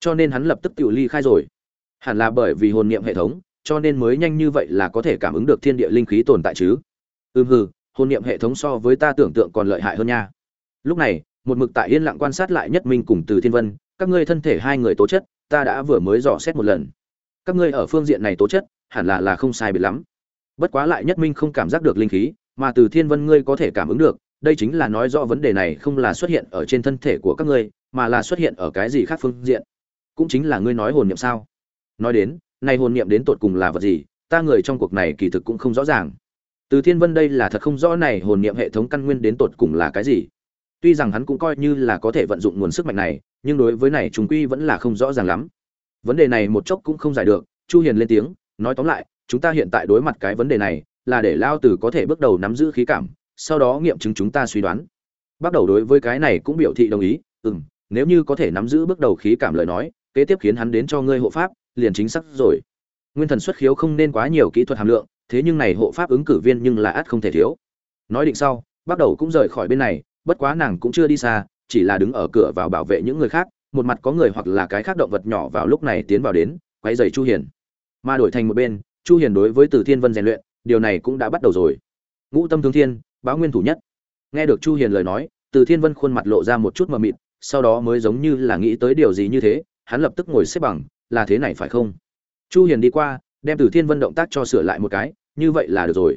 cho nên hắn lập tức tự ly khai rồi. Hẳn là bởi vì hồn niệm hệ thống, cho nên mới nhanh như vậy là có thể cảm ứng được thiên địa linh khí tồn tại chứ. Ừm hừ, hồn niệm hệ thống so với ta tưởng tượng còn lợi hại hơn nha. Lúc này, một mực tại yên lặng quan sát lại nhất minh cùng từ thiên vân, các ngươi thân thể hai người tố chất, ta đã vừa mới dò xét một lần. Các ngươi ở phương diện này tố chất, hẳn là là không sai biệt lắm. Bất quá lại nhất minh không cảm giác được linh khí, mà từ thiên vân ngươi có thể cảm ứng được, đây chính là nói rõ vấn đề này không là xuất hiện ở trên thân thể của các ngươi, mà là xuất hiện ở cái gì khác phương diện cũng chính là ngươi nói hồn niệm sao? Nói đến, này hồn niệm đến tột cùng là vật gì? Ta người trong cuộc này kỳ thực cũng không rõ ràng. Từ thiên vân đây là thật không rõ này hồn niệm hệ thống căn nguyên đến tột cùng là cái gì. Tuy rằng hắn cũng coi như là có thể vận dụng nguồn sức mạnh này, nhưng đối với này chúng quy vẫn là không rõ ràng lắm. Vấn đề này một chốc cũng không giải được, chu hiền lên tiếng, nói tóm lại, chúng ta hiện tại đối mặt cái vấn đề này, là để lao tử có thể bước đầu nắm giữ khí cảm, sau đó nghiệm chứng chúng ta suy đoán. Bắt đầu đối với cái này cũng biểu thị đồng ý, ừm, nếu như có thể nắm giữ bước đầu khí cảm lời nói kế tiếp khiến hắn đến cho ngươi hộ pháp, liền chính xác rồi. Nguyên thần xuất khiếu không nên quá nhiều kỹ thuật hàm lượng, thế nhưng này hộ pháp ứng cử viên nhưng là ắt không thể thiếu. Nói định sau, bắt đầu cũng rời khỏi bên này, bất quá nàng cũng chưa đi xa, chỉ là đứng ở cửa vào bảo vệ những người khác, một mặt có người hoặc là cái khác động vật nhỏ vào lúc này tiến vào đến, quấy giày chu hiền. Mà đổi thành một bên, chu hiền đối với từ thiên vân rèn luyện, điều này cũng đã bắt đầu rồi. Ngũ tâm thương thiên, báo nguyên thủ nhất. Nghe được chu hiền lời nói, từ thiên vân khuôn mặt lộ ra một chút mờ mịt, sau đó mới giống như là nghĩ tới điều gì như thế hắn lập tức ngồi xếp bằng, là thế này phải không? Chu hiền đi qua, đem từ thiên vân động tác cho sửa lại một cái, như vậy là được rồi.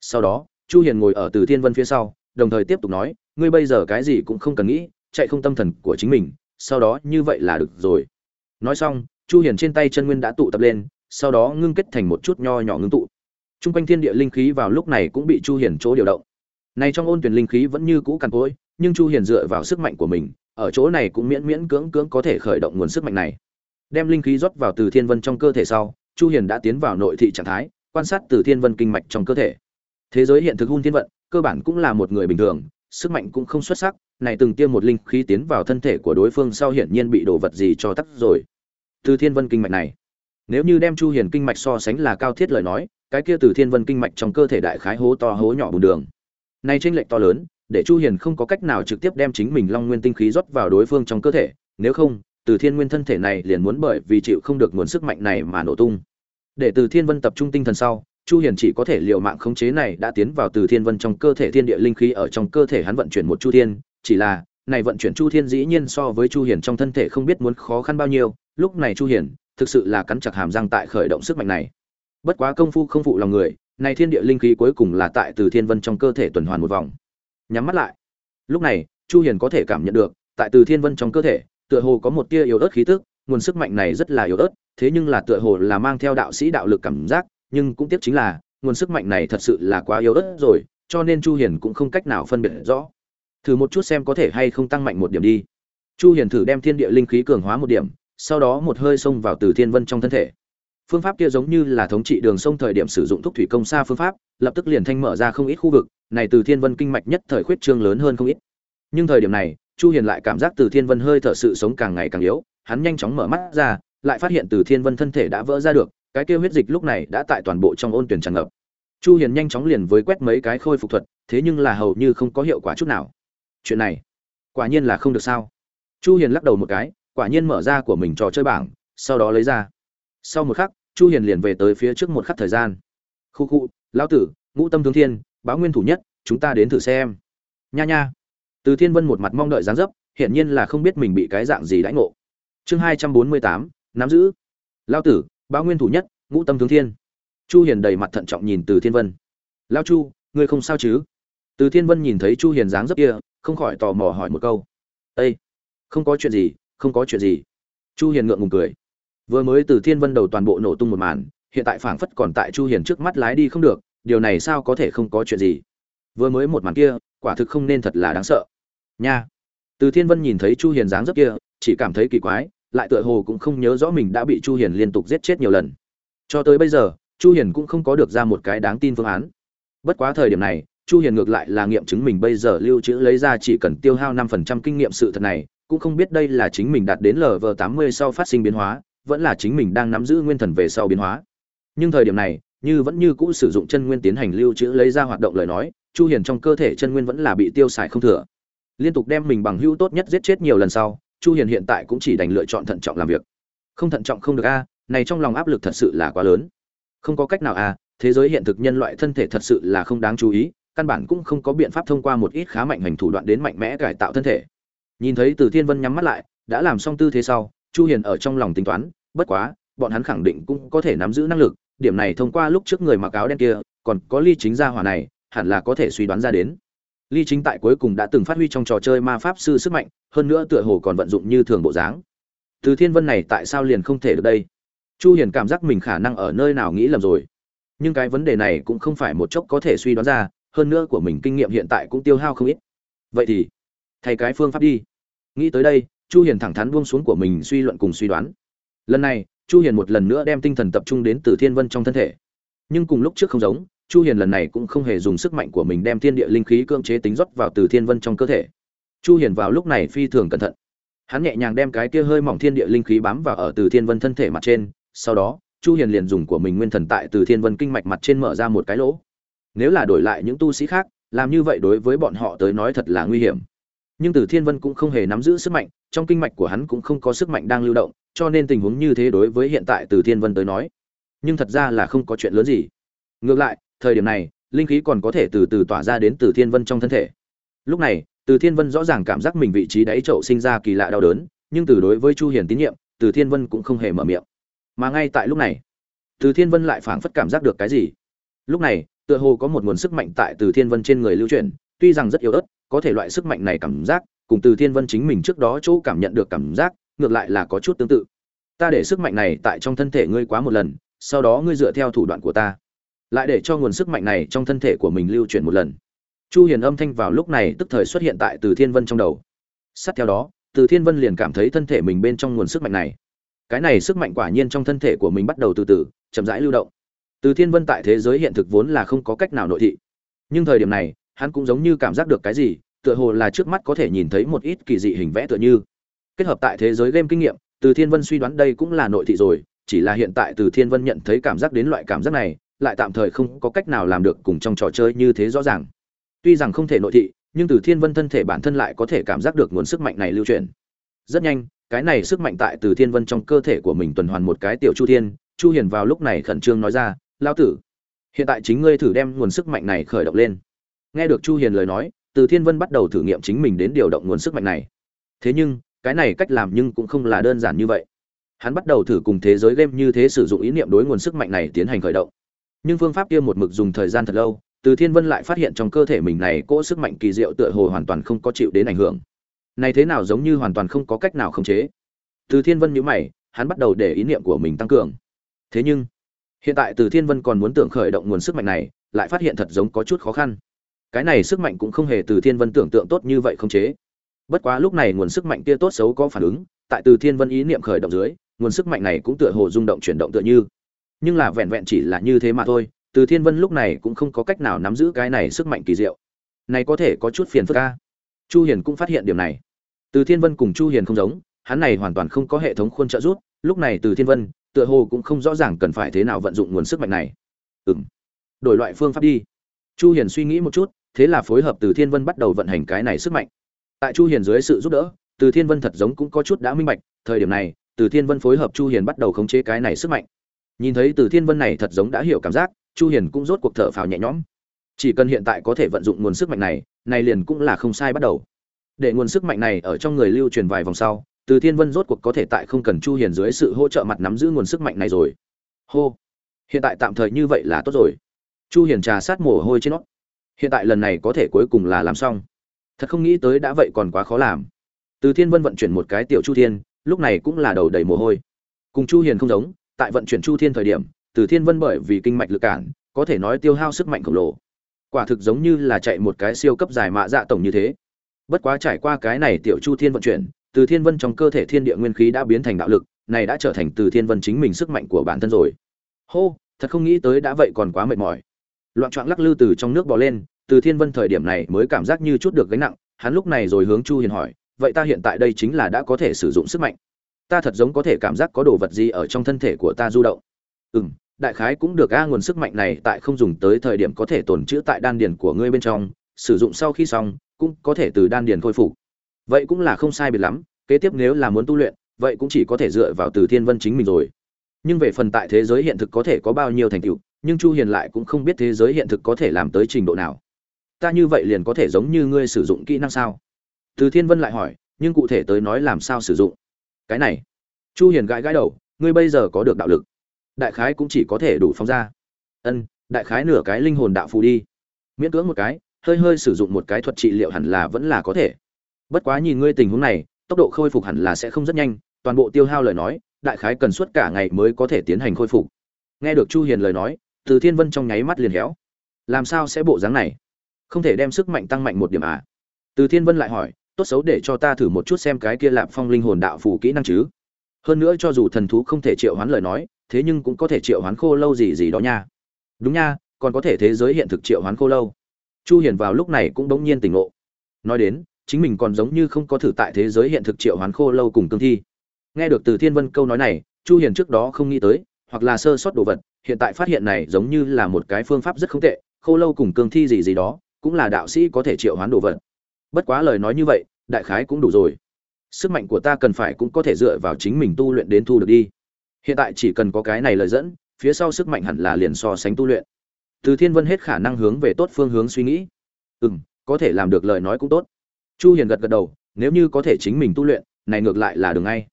Sau đó, chu hiền ngồi ở từ thiên vân phía sau, đồng thời tiếp tục nói, ngươi bây giờ cái gì cũng không cần nghĩ, chạy không tâm thần của chính mình, sau đó như vậy là được rồi. Nói xong, chu hiền trên tay chân nguyên đã tụ tập lên, sau đó ngưng kết thành một chút nho nhỏ ngưng tụ. Trung quanh thiên địa linh khí vào lúc này cũng bị chu hiền chỗ điều động. Này trong ôn tuyển linh khí vẫn như cũ cằn cỗi, nhưng chu hiền dựa vào sức mạnh của mình ở chỗ này cũng miễn miễn cưỡng cưỡng có thể khởi động nguồn sức mạnh này. Đem linh khí rót vào từ thiên vân trong cơ thể sau, chu hiền đã tiến vào nội thị trạng thái, quan sát từ thiên vân kinh mạch trong cơ thể. Thế giới hiện thực hôn thiên vận, cơ bản cũng là một người bình thường, sức mạnh cũng không xuất sắc, này từng tiêm một linh khí tiến vào thân thể của đối phương sau hiển nhiên bị đồ vật gì cho tắt rồi. Từ thiên vân kinh mạch này, nếu như đem chu hiền kinh mạch so sánh là cao thiết lời nói, cái kia từ thiên vân kinh mạch trong cơ thể đại khái hố to hố nhỏ bùn đường. Này trên lệch to lớn để chu hiền không có cách nào trực tiếp đem chính mình long nguyên tinh khí rót vào đối phương trong cơ thể, nếu không, từ thiên nguyên thân thể này liền muốn bởi vì chịu không được nguồn sức mạnh này mà nổ tung. Để từ thiên vân tập trung tinh thần sau, chu hiền chỉ có thể liều mạng khống chế này đã tiến vào từ thiên vân trong cơ thể thiên địa linh khí ở trong cơ thể hắn vận chuyển một chu thiên, chỉ là, này vận chuyển chu thiên dĩ nhiên so với chu hiền trong thân thể không biết muốn khó khăn bao nhiêu, lúc này chu hiền thực sự là cắn chặt hàm răng tại khởi động sức mạnh này. Bất quá công phu không phụ lòng người, này thiên địa linh khí cuối cùng là tại từ thiên vân trong cơ thể tuần hoàn một vòng nhắm mắt lại. Lúc này, chu hiền có thể cảm nhận được, tại từ thiên vân trong cơ thể, tựa hồ có một tia yếu ớt khí tức, nguồn sức mạnh này rất là yếu ớt, thế nhưng là tựa hồ là mang theo đạo sĩ đạo lực cảm giác, nhưng cũng tiếc chính là, nguồn sức mạnh này thật sự là quá yếu ớt rồi, cho nên chu hiền cũng không cách nào phân biệt rõ. Thử một chút xem có thể hay không tăng mạnh một điểm đi. Chu hiền thử đem thiên địa linh khí cường hóa một điểm, sau đó một hơi xông vào từ thiên vân trong thân thể. Phương pháp kia giống như là thống trị đường sông thời điểm sử dụng thuốc thủy công xa phương pháp, lập tức liền thanh mở ra không ít khu vực này từ thiên vân kinh mạch nhất thời khuyết trương lớn hơn không ít. Nhưng thời điểm này, chu hiền lại cảm giác từ thiên vân hơi thở sự sống càng ngày càng yếu, hắn nhanh chóng mở mắt ra, lại phát hiện từ thiên vân thân thể đã vỡ ra được, cái kia huyết dịch lúc này đã tại toàn bộ trong ôn tuyển tràn ngập. Chu hiền nhanh chóng liền với quét mấy cái khôi phục thuật, thế nhưng là hầu như không có hiệu quả chút nào. Chuyện này, quả nhiên là không được sao. Chu hiền lắc đầu một cái, quả nhiên mở ra của mình trò chơi bảng, sau đó lấy ra. Sau một khắc, chu hiền liền về tới phía trước một khắc thời gian. Khu khu, lão tử, ngũ tâm thương thiên báo nguyên thủ nhất, chúng ta đến thử xem. Nha nha. Từ thiên vân một mặt mong đợi dáng dấp hiện nhiên là không biết mình bị cái dạng gì đãi ngộ. Chương hai trăm bốn mươi tám, nắm giữ. Lão tử, báo nguyên thủ nhất, ngũ tâm tướng thiên. Chu hiền đầy mặt thận trọng nhìn từ thiên vân. Lão chu, ngươi không sao chứ? Từ thiên vân nhìn thấy chu hiền dáng dấp kia, không khỏi tò mò hỏi một câu. Ây không có chuyện gì, không có chuyện gì. Chu hiền ngượng ngùng cười. Vừa mới từ thiên vân đầu toàn bộ nổ tung một màn, hiện tại phảng phất còn tại chu hiền trước mắt lái đi không được điều này sao có thể không có chuyện gì? Vừa mới một màn kia, quả thực không nên thật là đáng sợ. Nha. Từ thiên vân nhìn thấy chu hiền dáng dấp kia, chỉ cảm thấy kỳ quái, lại tựa hồ cũng không nhớ rõ mình đã bị chu hiền liên tục giết chết nhiều lần. Cho tới bây giờ, chu hiền cũng không có được ra một cái đáng tin phương án. Bất quá thời điểm này, chu hiền ngược lại là nghiệm chứng mình bây giờ lưu trữ lấy ra chỉ cần tiêu hao 5% kinh nghiệm sự thật này, cũng không biết đây là chính mình đạt đến lv 80 sau phát sinh biến hóa, vẫn là chính mình đang nắm giữ nguyên thần về sau biến hóa. Nhưng thời điểm này như vẫn như cũ sử dụng chân nguyên tiến hành lưu trữ lấy ra hoạt động lời nói, chu hiền trong cơ thể chân nguyên vẫn là bị tiêu xài không thừa. Liên tục đem mình bằng hữu tốt nhất giết chết nhiều lần sau, chu hiền hiện tại cũng chỉ đành lựa chọn thận trọng làm việc. Không thận trọng không được a, này trong lòng áp lực thật sự là quá lớn. Không có cách nào a, thế giới hiện thực nhân loại thân thể thật sự là không đáng chú ý, căn bản cũng không có biện pháp thông qua một ít khá mạnh hành thủ đoạn đến mạnh mẽ cải tạo thân thể. Nhìn thấy từ thiên vân nhắm mắt lại, đã làm xong tư thế sau, chu hiền ở trong lòng tính toán, bất quá, bọn hắn khẳng định cũng có thể nắm giữ năng lực điểm này thông qua lúc trước người mặc áo đen kia, còn có ly chính gia hỏa này, hẳn là có thể suy đoán ra đến. Ly chính tại cuối cùng đã từng phát huy trong trò chơi ma pháp sư sức mạnh, hơn nữa tựa hồ còn vận dụng như thường bộ dáng. Từ thiên vân này tại sao liền không thể được đây? Chu hiền cảm giác mình khả năng ở nơi nào nghĩ lầm rồi. Nhưng cái vấn đề này cũng không phải một chốc có thể suy đoán ra, hơn nữa của mình kinh nghiệm hiện tại cũng tiêu hao không ít. Vậy thì, thay cái phương pháp đi. Nghĩ tới đây, chu hiền thẳng thắn buông xuống của mình suy luận cùng suy đoán. Lần này chu hiền một lần nữa đem tinh thần tập trung đến từ thiên vân trong thân thể. Nhưng cùng lúc trước không giống, chu hiền lần này cũng không hề dùng sức mạnh của mình đem thiên địa linh khí cưỡng chế tính rót vào từ thiên vân trong cơ thể. Chu hiền vào lúc này phi thường cẩn thận. Hắn nhẹ nhàng đem cái kia hơi mỏng thiên địa linh khí bám vào ở từ thiên vân thân thể mặt trên, sau đó, chu hiền liền dùng của mình nguyên thần tại từ thiên vân kinh mạch mặt trên mở ra một cái lỗ. Nếu là đổi lại những tu sĩ khác, làm như vậy đối với bọn họ tới nói thật là nguy hiểm. Nhưng từ thiên vân cũng không hề nắm giữ sức mạnh, trong kinh mạch của hắn cũng không có sức mạnh đang lưu động cho nên tình huống như thế đối với hiện tại từ thiên vân tới nói, nhưng thật ra là không có chuyện lớn gì. Ngược lại, thời điểm này, linh khí còn có thể từ từ tỏa ra đến từ thiên vân trong thân thể. Lúc này, từ thiên vân rõ ràng cảm giác mình vị trí đáy chậu sinh ra kỳ lạ đau đớn, nhưng từ đối với chu hiền tín nhiệm, từ thiên vân cũng không hề mở miệng. Mà ngay tại lúc này, từ thiên vân lại phảng phất cảm giác được cái gì. Lúc này, tựa hồ có một nguồn sức mạnh tại từ thiên vân trên người lưu truyền tuy rằng rất yếu ớt, có thể loại sức mạnh này cảm giác, cùng từ thiên vân chính mình trước đó chỗ cảm nhận được cảm giác ngược lại là có chút tương tự. Ta để sức mạnh này tại trong thân thể ngươi quá một lần, sau đó ngươi dựa theo thủ đoạn của ta. Lại để cho nguồn sức mạnh này trong thân thể của mình lưu chuyển một lần. Chu hiền âm thanh vào lúc này tức thời xuất hiện tại từ thiên vân trong đầu. Sát theo đó, từ thiên vân liền cảm thấy thân thể mình bên trong nguồn sức mạnh này. Cái này sức mạnh quả nhiên trong thân thể của mình bắt đầu từ từ, chậm rãi lưu động. Từ thiên vân tại thế giới hiện thực vốn là không có cách nào nội thị. Nhưng thời điểm này, hắn cũng giống như cảm giác được cái gì, tựa hồ là trước mắt có thể nhìn thấy một ít kỳ dị hình vẽ tựa như kết hợp tại thế giới game kinh nghiệm, từ thiên vân suy đoán đây cũng là nội thị rồi, chỉ là hiện tại từ thiên vân nhận thấy cảm giác đến loại cảm giác này, lại tạm thời không có cách nào làm được cùng trong trò chơi như thế rõ ràng. Tuy rằng không thể nội thị, nhưng từ thiên vân thân thể bản thân lại có thể cảm giác được nguồn sức mạnh này lưu truyền rất nhanh, cái này sức mạnh tại từ thiên vân trong cơ thể của mình tuần hoàn một cái tiểu chu thiên, chu hiền vào lúc này khẩn trương nói ra lao tử, hiện tại chính ngươi thử đem nguồn sức mạnh này khởi động lên. Nghe được chu hiền lời nói, từ thiên vân bắt đầu thử nghiệm chính mình đến điều động nguồn sức mạnh này. Thế nhưng cái này cách làm nhưng cũng không là đơn giản như vậy. Hắn bắt đầu thử cùng thế giới game như thế sử dụng ý niệm đối nguồn sức mạnh này tiến hành khởi động. Nhưng phương pháp kia một mực dùng thời gian thật lâu, từ thiên vân lại phát hiện trong cơ thể mình này cỗ sức mạnh kỳ diệu tựa hồ hoàn toàn không có chịu đến ảnh hưởng. Này thế nào giống như hoàn toàn không có cách nào khống chế. Từ thiên vân nhíu mày, hắn bắt đầu để ý niệm của mình tăng cường. Thế nhưng, hiện tại từ thiên vân còn muốn tưởng khởi động nguồn sức mạnh này, lại phát hiện thật giống có chút khó khăn. Cái này sức mạnh cũng không hề từ thiên vân tưởng tượng tốt như vậy khống chế bất quá lúc này nguồn sức mạnh kia tốt xấu có phản ứng, tại từ thiên vân ý niệm khởi động dưới, nguồn sức mạnh này cũng tựa hồ rung động chuyển động tựa như. Nhưng là vẹn vẹn chỉ là như thế mà thôi, từ thiên vân lúc này cũng không có cách nào nắm giữ cái này sức mạnh kỳ diệu. Này có thể có chút phiền phức ca chu hiền cũng phát hiện điểm này. Từ thiên vân cùng chu hiền không giống, hắn này hoàn toàn không có hệ thống khuôn trợ giúp, lúc này từ thiên vân, tựa hồ cũng không rõ ràng cần phải thế nào vận dụng nguồn sức mạnh này. Ừm. Đổi loại phương pháp đi. Chu hiền suy nghĩ một chút, thế là phối hợp từ thiên vân bắt đầu vận hành cái này sức mạnh tại chu hiền dưới sự giúp đỡ, từ thiên vân thật giống cũng có chút đã minh bạch, thời điểm này, từ thiên vân phối hợp chu hiền bắt đầu khống chế cái này sức mạnh. Nhìn thấy từ thiên vân này thật giống đã hiểu cảm giác, chu hiền cũng rốt cuộc thở phào nhẹ nhõm. Chỉ cần hiện tại có thể vận dụng nguồn sức mạnh này này liền cũng là không sai bắt đầu. Để nguồn sức mạnh này ở trong người lưu truyền vài vòng sau, từ thiên vân rốt cuộc có thể tại không cần chu hiền dưới sự hỗ trợ mặt nắm giữ nguồn sức mạnh này rồi. Hô! Hiện tại tạm thời như vậy là tốt rồi. Chu hiền trà sát mồ hôi trên nó. Hiện tại lần này có thể cuối cùng là làm xong thật không nghĩ tới đã vậy còn quá khó làm. Từ thiên vân vận chuyển một cái tiểu chu thiên, lúc này cũng là đầu đầy mồ hôi. Cùng chu hiền không giống, tại vận chuyển chu thiên thời điểm, từ thiên vân bởi vì kinh mạch lực cản, có thể nói tiêu hao sức mạnh khổng lồ. Quả thực giống như là chạy một cái siêu cấp dài mạ dạ tổng như thế. Bất quá trải qua cái này tiểu chu thiên vận chuyển, từ thiên vân trong cơ thể thiên địa nguyên khí đã biến thành đạo lực, này đã trở thành từ thiên vân chính mình sức mạnh của bản thân rồi. Hô, thật không nghĩ tới đã vậy còn quá mệt mỏi. Loạn trọn lắc lư từ trong nước bò lên từ thiên vân thời điểm này mới cảm giác như chút được gánh nặng, hắn lúc này rồi hướng chu hiền hỏi, vậy ta hiện tại đây chính là đã có thể sử dụng sức mạnh. Ta thật giống có thể cảm giác có đồ vật gì ở trong thân thể của ta du động. Ừ đại khái cũng được, a, nguồn sức mạnh này tại không dùng tới thời điểm có thể tồn trữ tại đan điền của ngươi bên trong, sử dụng sau khi xong, cũng có thể từ đan điền khôi phục. Vậy cũng là không sai biệt lắm, kế tiếp nếu là muốn tu luyện, vậy cũng chỉ có thể dựa vào từ thiên vân chính mình rồi. Nhưng về phần tại thế giới hiện thực có thể có bao nhiêu thành tựu, nhưng chu hiền lại cũng không biết thế giới hiện thực có thể làm tới trình độ nào ta như vậy liền có thể giống như ngươi sử dụng kỹ năng sao? Từ thiên vân lại hỏi, nhưng cụ thể tới nói làm sao sử dụng? Cái này, chu hiền gãi gãi đầu, ngươi bây giờ có được đạo lực. Đại khái cũng chỉ có thể đủ phóng ra. Ân, đại khái nửa cái linh hồn đạo phù đi. Miễn cưỡng một cái, hơi hơi sử dụng một cái thuật trị liệu hẳn là vẫn là có thể. Bất quá nhìn ngươi tình huống này, tốc độ khôi phục hẳn là sẽ không rất nhanh, toàn bộ tiêu hao lời nói, đại khái cần suốt cả ngày mới có thể tiến hành khôi phục. Nghe được chu hiền lời nói, từ thiên vân trong nháy mắt liền héo. Làm sao sẽ bộ dáng này? Không thể đem sức mạnh tăng mạnh một điểm à? Từ thiên vân lại hỏi, tốt xấu để cho ta thử một chút xem cái kia lạp phong linh hồn đạo phù kỹ năng chứ. Hơn nữa cho dù thần thú không thể triệu hoán lời nói, thế nhưng cũng có thể triệu hoán khô lâu gì gì đó nha. Đúng nha, còn có thể thế giới hiện thực triệu hoán khô lâu. Chu hiền vào lúc này cũng bỗng nhiên tỉnh ngộ. Nói đến, chính mình còn giống như không có thử tại thế giới hiện thực triệu hoán khô lâu cùng cương thi. Nghe được từ thiên vân câu nói này, chu hiền trước đó không nghĩ tới, hoặc là sơ sót đồ vật, hiện tại phát hiện này giống như là một cái phương pháp rất không tệ, khô lâu cùng cương thi gì gì đó cũng là đạo sĩ có thể triệu hoán đồ vật. Bất quá lời nói như vậy, đại khái cũng đủ rồi. Sức mạnh của ta cần phải cũng có thể dựa vào chính mình tu luyện đến thu được đi. Hiện tại chỉ cần có cái này lời dẫn, phía sau sức mạnh hẳn là liền so sánh tu luyện. Từ thiên vân hết khả năng hướng về tốt phương hướng suy nghĩ. Ừ m có thể làm được lời nói cũng tốt. Chu hiền gật gật đầu, nếu như có thể chính mình tu luyện, này ngược lại là đường ngay.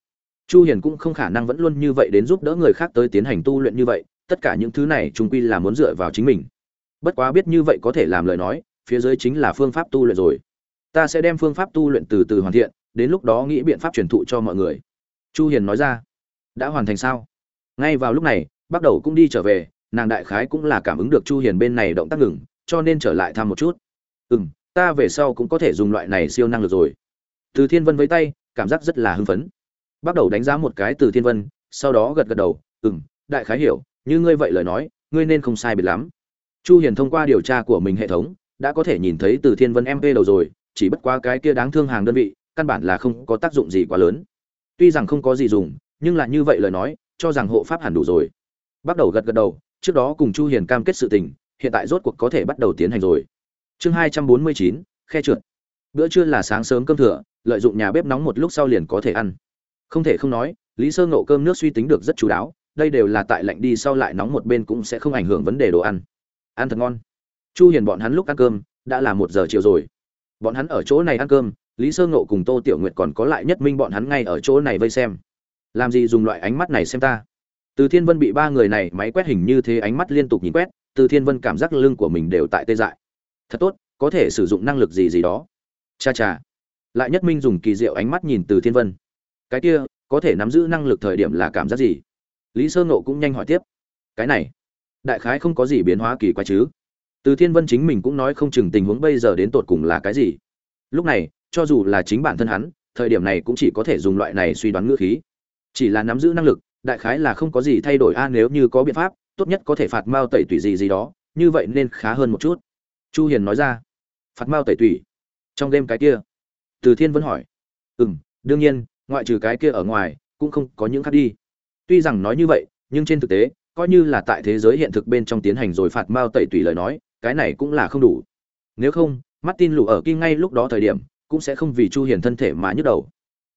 Chu hiền cũng không khả năng vẫn luôn như vậy đến giúp đỡ người khác tới tiến hành tu luyện như vậy, tất cả những thứ này trung quy là muốn dựa vào chính mình. Bất quá biết như vậy có thể làm lời nói phía dưới chính là phương pháp tu luyện rồi. Ta sẽ đem phương pháp tu luyện từ từ hoàn thiện, đến lúc đó nghĩ biện pháp truyền thụ cho mọi người. Chu hiền nói ra. Đã hoàn thành sao? Ngay vào lúc này, bắt đầu cũng đi trở về, nàng đại khái cũng là cảm ứng được chu hiền bên này động tác ngừng, cho nên trở lại thăm một chút. Ừm, ta về sau cũng có thể dùng loại này siêu năng lực rồi. Từ thiên vân với tay, cảm giác rất là hưng phấn. Bắt đầu đánh giá một cái từ thiên vân, sau đó gật gật đầu. Ừm, đại khái hiểu, như ngươi vậy lời nói, ngươi nên không sai biệt lắm. Chu hiền thông qua điều tra của mình hệ thống đã có thể nhìn thấy từ thiên vân mp đầu rồi chỉ bất quá cái kia đáng thương hàng đơn vị căn bản là không có tác dụng gì quá lớn. Tuy rằng không có gì dùng nhưng là như vậy lời nói cho rằng hộ pháp hẳn đủ rồi. Bắt đầu gật gật đầu trước đó cùng chu hiền cam kết sự tình hiện tại rốt cuộc có thể bắt đầu tiến hành rồi. Chương 249, khe trượt. Bữa trưa là sáng sớm cơm thừa lợi dụng nhà bếp nóng một lúc sau liền có thể ăn. Không thể không nói lý sơ ngộ cơm nước suy tính được rất chú đáo đây đều là tại lạnh đi sau lại nóng một bên cũng sẽ không ảnh hưởng vấn đề đồ ăn. Ăn thật ngon chu hiền bọn hắn lúc ăn cơm, đã là một giờ chiều rồi. Bọn hắn ở chỗ này ăn cơm, lý sơ ngộ cùng tô tiểu nguyệt còn có lại nhất minh bọn hắn ngay ở chỗ này vây xem. Làm gì dùng loại ánh mắt này xem ta? Từ thiên vân bị ba người này máy quét hình như thế ánh mắt liên tục nhìn quét, từ thiên vân cảm giác lưng của mình đều tại tê dại. Thật tốt, có thể sử dụng năng lực gì gì đó. Cha cha. Lại nhất minh dùng kỳ diệu ánh mắt nhìn từ thiên vân. Cái kia, có thể nắm giữ năng lực thời điểm là cảm giác gì? Lý sơ ngộ cũng nhanh hỏi tiếp. Cái này, đại khái không có gì biến hóa kỳ quái chứ? Từ thiên vân chính mình cũng nói không chừng tình huống bây giờ đến tột cùng là cái gì. Lúc này, cho dù là chính bản thân hắn, thời điểm này cũng chỉ có thể dùng loại này suy đoán ngữ khí. Chỉ là nắm giữ năng lực, đại khái là không có gì thay đổi a, nếu như có biện pháp, tốt nhất có thể phạt mao tẩy tủy gì gì đó, như vậy nên khá hơn một chút. Chu hiền nói ra. Phạt mao tẩy tủy. Trong đêm cái kia. Từ thiên vân hỏi. Ừm, đương nhiên, ngoại trừ cái kia ở ngoài, cũng không có những khác đi. Tuy rằng nói như vậy, nhưng trên thực tế, coi như là tại thế giới hiện thực bên trong tiến hành rồi phạt mao tẩy tủy lời nói cái này cũng là không đủ. Nếu không, martin lù ở kim ngay lúc đó thời điểm cũng sẽ không vì chu hiền thân thể mà nhức đầu.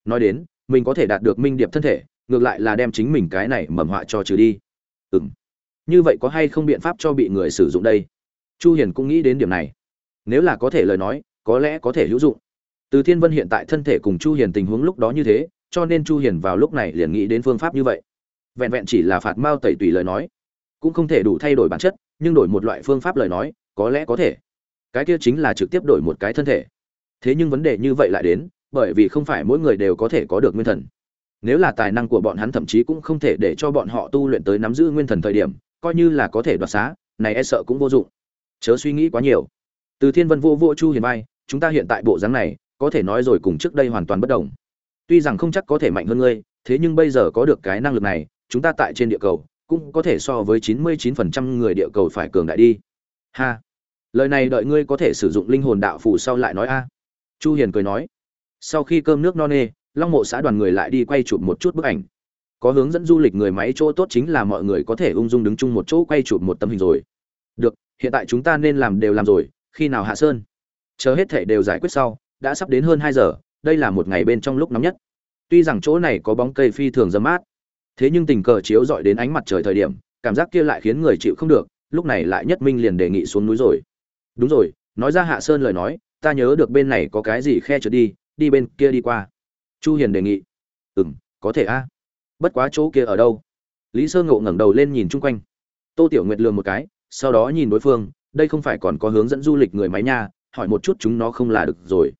Nói đến, mình có thể đạt được minh điệp thân thể, ngược lại là đem chính mình cái này mầm họa cho trừ đi. Ừm. Như vậy có hay không biện pháp cho bị người sử dụng đây? Chu hiền cũng nghĩ đến điểm này. Nếu là có thể lời nói, có lẽ có thể hữu dụng. Từ thiên vân hiện tại thân thể cùng chu hiền tình huống lúc đó như thế, cho nên chu hiền vào lúc này liền nghĩ đến phương pháp như vậy. Vẹn vẹn chỉ là phạt mao tẩy tùy lời nói cũng không thể đủ thay đổi bản chất, nhưng đổi một loại phương pháp lời nói, có lẽ có thể. Cái kia chính là trực tiếp đổi một cái thân thể. Thế nhưng vấn đề như vậy lại đến, bởi vì không phải mỗi người đều có thể có được nguyên thần. Nếu là tài năng của bọn hắn thậm chí cũng không thể để cho bọn họ tu luyện tới nắm giữ nguyên thần thời điểm, coi như là có thể đoạt xá, này e sợ cũng vô dụng. Chớ suy nghĩ quá nhiều. Từ thiên vân vô vô chu hiền bay chúng ta hiện tại bộ dáng này, có thể nói rồi cùng trước đây hoàn toàn bất đồng. Tuy rằng không chắc có thể mạnh hơn ngươi, thế nhưng bây giờ có được cái năng lực này, chúng ta tại trên địa cầu cũng có thể so với 99% người địa cầu phải cường đại đi. Ha. Lời này đợi ngươi có thể sử dụng linh hồn đạo phù sau lại nói a. Chu hiền cười nói. Sau khi cơm nước no nê, long mộ xã đoàn người lại đi quay chụp một chút bức ảnh. Có hướng dẫn du lịch người máy chỗ tốt chính là mọi người có thể ung dung đứng chung một chỗ quay chụp một tấm hình rồi. Được, hiện tại chúng ta nên làm đều làm rồi, khi nào hạ sơn? Chờ hết thể đều giải quyết sau, đã sắp đến hơn hai giờ, đây là một ngày bên trong lúc nóng nhất. Tuy rằng chỗ này có bóng cây phi thường râm mát thế nhưng tình cờ chiếu dọi đến ánh mặt trời thời điểm, cảm giác kia lại khiến người chịu không được, lúc này lại nhất minh liền đề nghị xuống núi rồi. Đúng rồi, nói ra hạ sơn lời nói, ta nhớ được bên này có cái gì khe trượt đi đi bên kia đi qua. Chu hiền đề nghị. Ừ m có thể a. Bất quá chỗ kia ở đâu? Lý Sơn ngộ ngẩng đầu lên nhìn chung quanh. Tô tiểu nguyệt lường một cái, sau đó nhìn đối phương, đây không phải còn có hướng dẫn du lịch người máy nha, hỏi một chút chúng nó không là được rồi.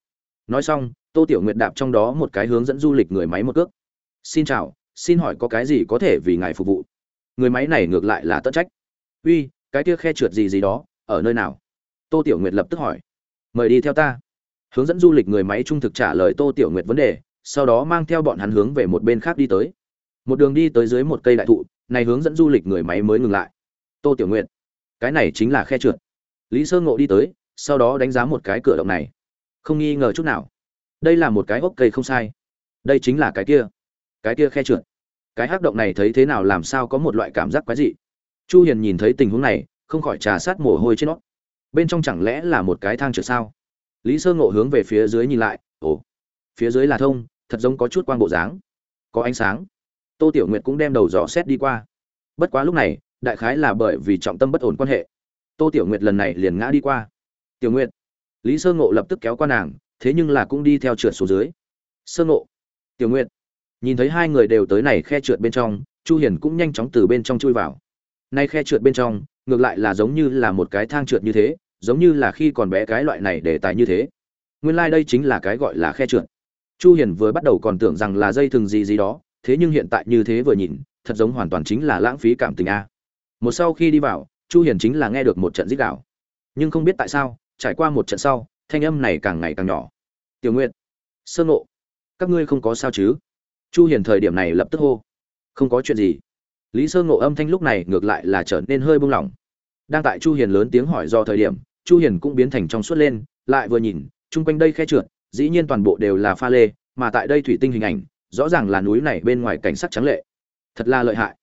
Nói xong, tô tiểu nguyệt đạp trong đó một cái hướng dẫn du lịch người máy một cước. Xin chào xin hỏi có cái gì có thể vì ngài phục vụ? Người máy này ngược lại là tất trách. Uy, cái kia khe trượt gì gì đó, ở nơi nào? Tô tiểu nguyệt lập tức hỏi. Mời đi theo ta. Hướng dẫn du lịch người máy trung thực trả lời tô tiểu nguyệt vấn đề, sau đó mang theo bọn hắn hướng về một bên khác đi tới. Một đường đi tới dưới một cây đại thụ, này hướng dẫn du lịch người máy mới ngừng lại. Tô tiểu nguyệt, cái này chính là khe trượt. Lý sơ ngộ đi tới, sau đó đánh giá một cái cửa động này. Không nghi ngờ chút nào. Đây là một cái gốc cây không sai. Đây chính là cái kia cái kia khe trượt. Cái hắc động này thấy thế nào làm sao có một loại cảm giác quái dị. Chu hiền nhìn thấy tình huống này, không khỏi trà sát mồ hôi trên nó. Bên trong chẳng lẽ là một cái thang trượt sao? Lý sơ ngộ hướng về phía dưới nhìn lại, ồ, phía dưới là thông, thật giống có chút quang bộ dáng. Có ánh sáng. Tô tiểu nguyệt cũng đem đầu dò xét đi qua. Bất quá lúc này, đại khái là bởi vì trọng tâm bất ổn quan hệ. Tô tiểu nguyệt lần này liền ngã đi qua. Tiểu nguyệt. Lý sơ ngộ lập tức kéo qua nàng, thế nhưng là cũng đi theo trượt xuống dưới. Sơ ngộ. Tiểu nguyệt nhìn thấy hai người đều tới này khe trượt bên trong, chu hiền cũng nhanh chóng từ bên trong chui vào. Nay khe trượt bên trong, ngược lại là giống như là một cái thang trượt như thế, giống như là khi còn bé cái loại này để tài như thế. Nguyên lai like đây chính là cái gọi là khe trượt. Chu hiền vừa bắt đầu còn tưởng rằng là dây thừng gì gì đó, thế nhưng hiện tại như thế vừa nhìn, thật giống hoàn toàn chính là lãng phí cảm tình a. Một sau khi đi vào, chu hiền chính là nghe được một trận rít gào. Nhưng không biết tại sao, trải qua một trận sau, thanh âm này càng ngày càng nhỏ. Tiểu nguyệt sơ ngộ, các ngươi không có sao chứ? Chu hiền thời điểm này lập tức hô. Không có chuyện gì. Lý sơ ngộ âm thanh lúc này ngược lại là trở nên hơi buông lỏng. Đang tại chu hiền lớn tiếng hỏi do thời điểm, chu hiền cũng biến thành trong suốt lên, lại vừa nhìn, chung quanh đây khe trượt, dĩ nhiên toàn bộ đều là pha lê, mà tại đây thủy tinh hình ảnh, rõ ràng là núi này bên ngoài cảnh sắc trắng lệ. Thật là lợi hại.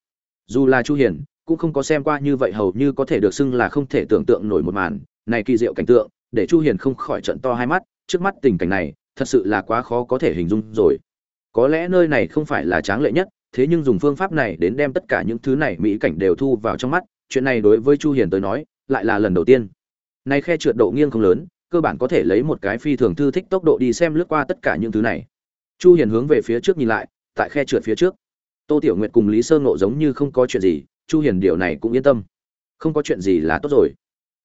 Dù là chu hiền, cũng không có xem qua như vậy hầu như có thể được xưng là không thể tưởng tượng nổi một màn này kỳ diệu cảnh tượng, để chu hiền không khỏi trận to hai mắt, trước mắt tình cảnh này, thật sự là quá khó có thể hình dung rồi có lẽ nơi này không phải là tráng lệ nhất, thế nhưng dùng phương pháp này đến đem tất cả những thứ này mỹ cảnh đều thu vào trong mắt, chuyện này đối với chu hiền tới nói, lại là lần đầu tiên. Nay khe trượt độ nghiêng không lớn, cơ bản có thể lấy một cái phi thường thư thích tốc độ đi xem lướt qua tất cả những thứ này. Chu hiền hướng về phía trước nhìn lại, tại khe trượt phía trước. Tô tiểu nguyệt cùng lý sơ ngộ giống như không có chuyện gì, chu hiền điều này cũng yên tâm. Không có chuyện gì là tốt rồi.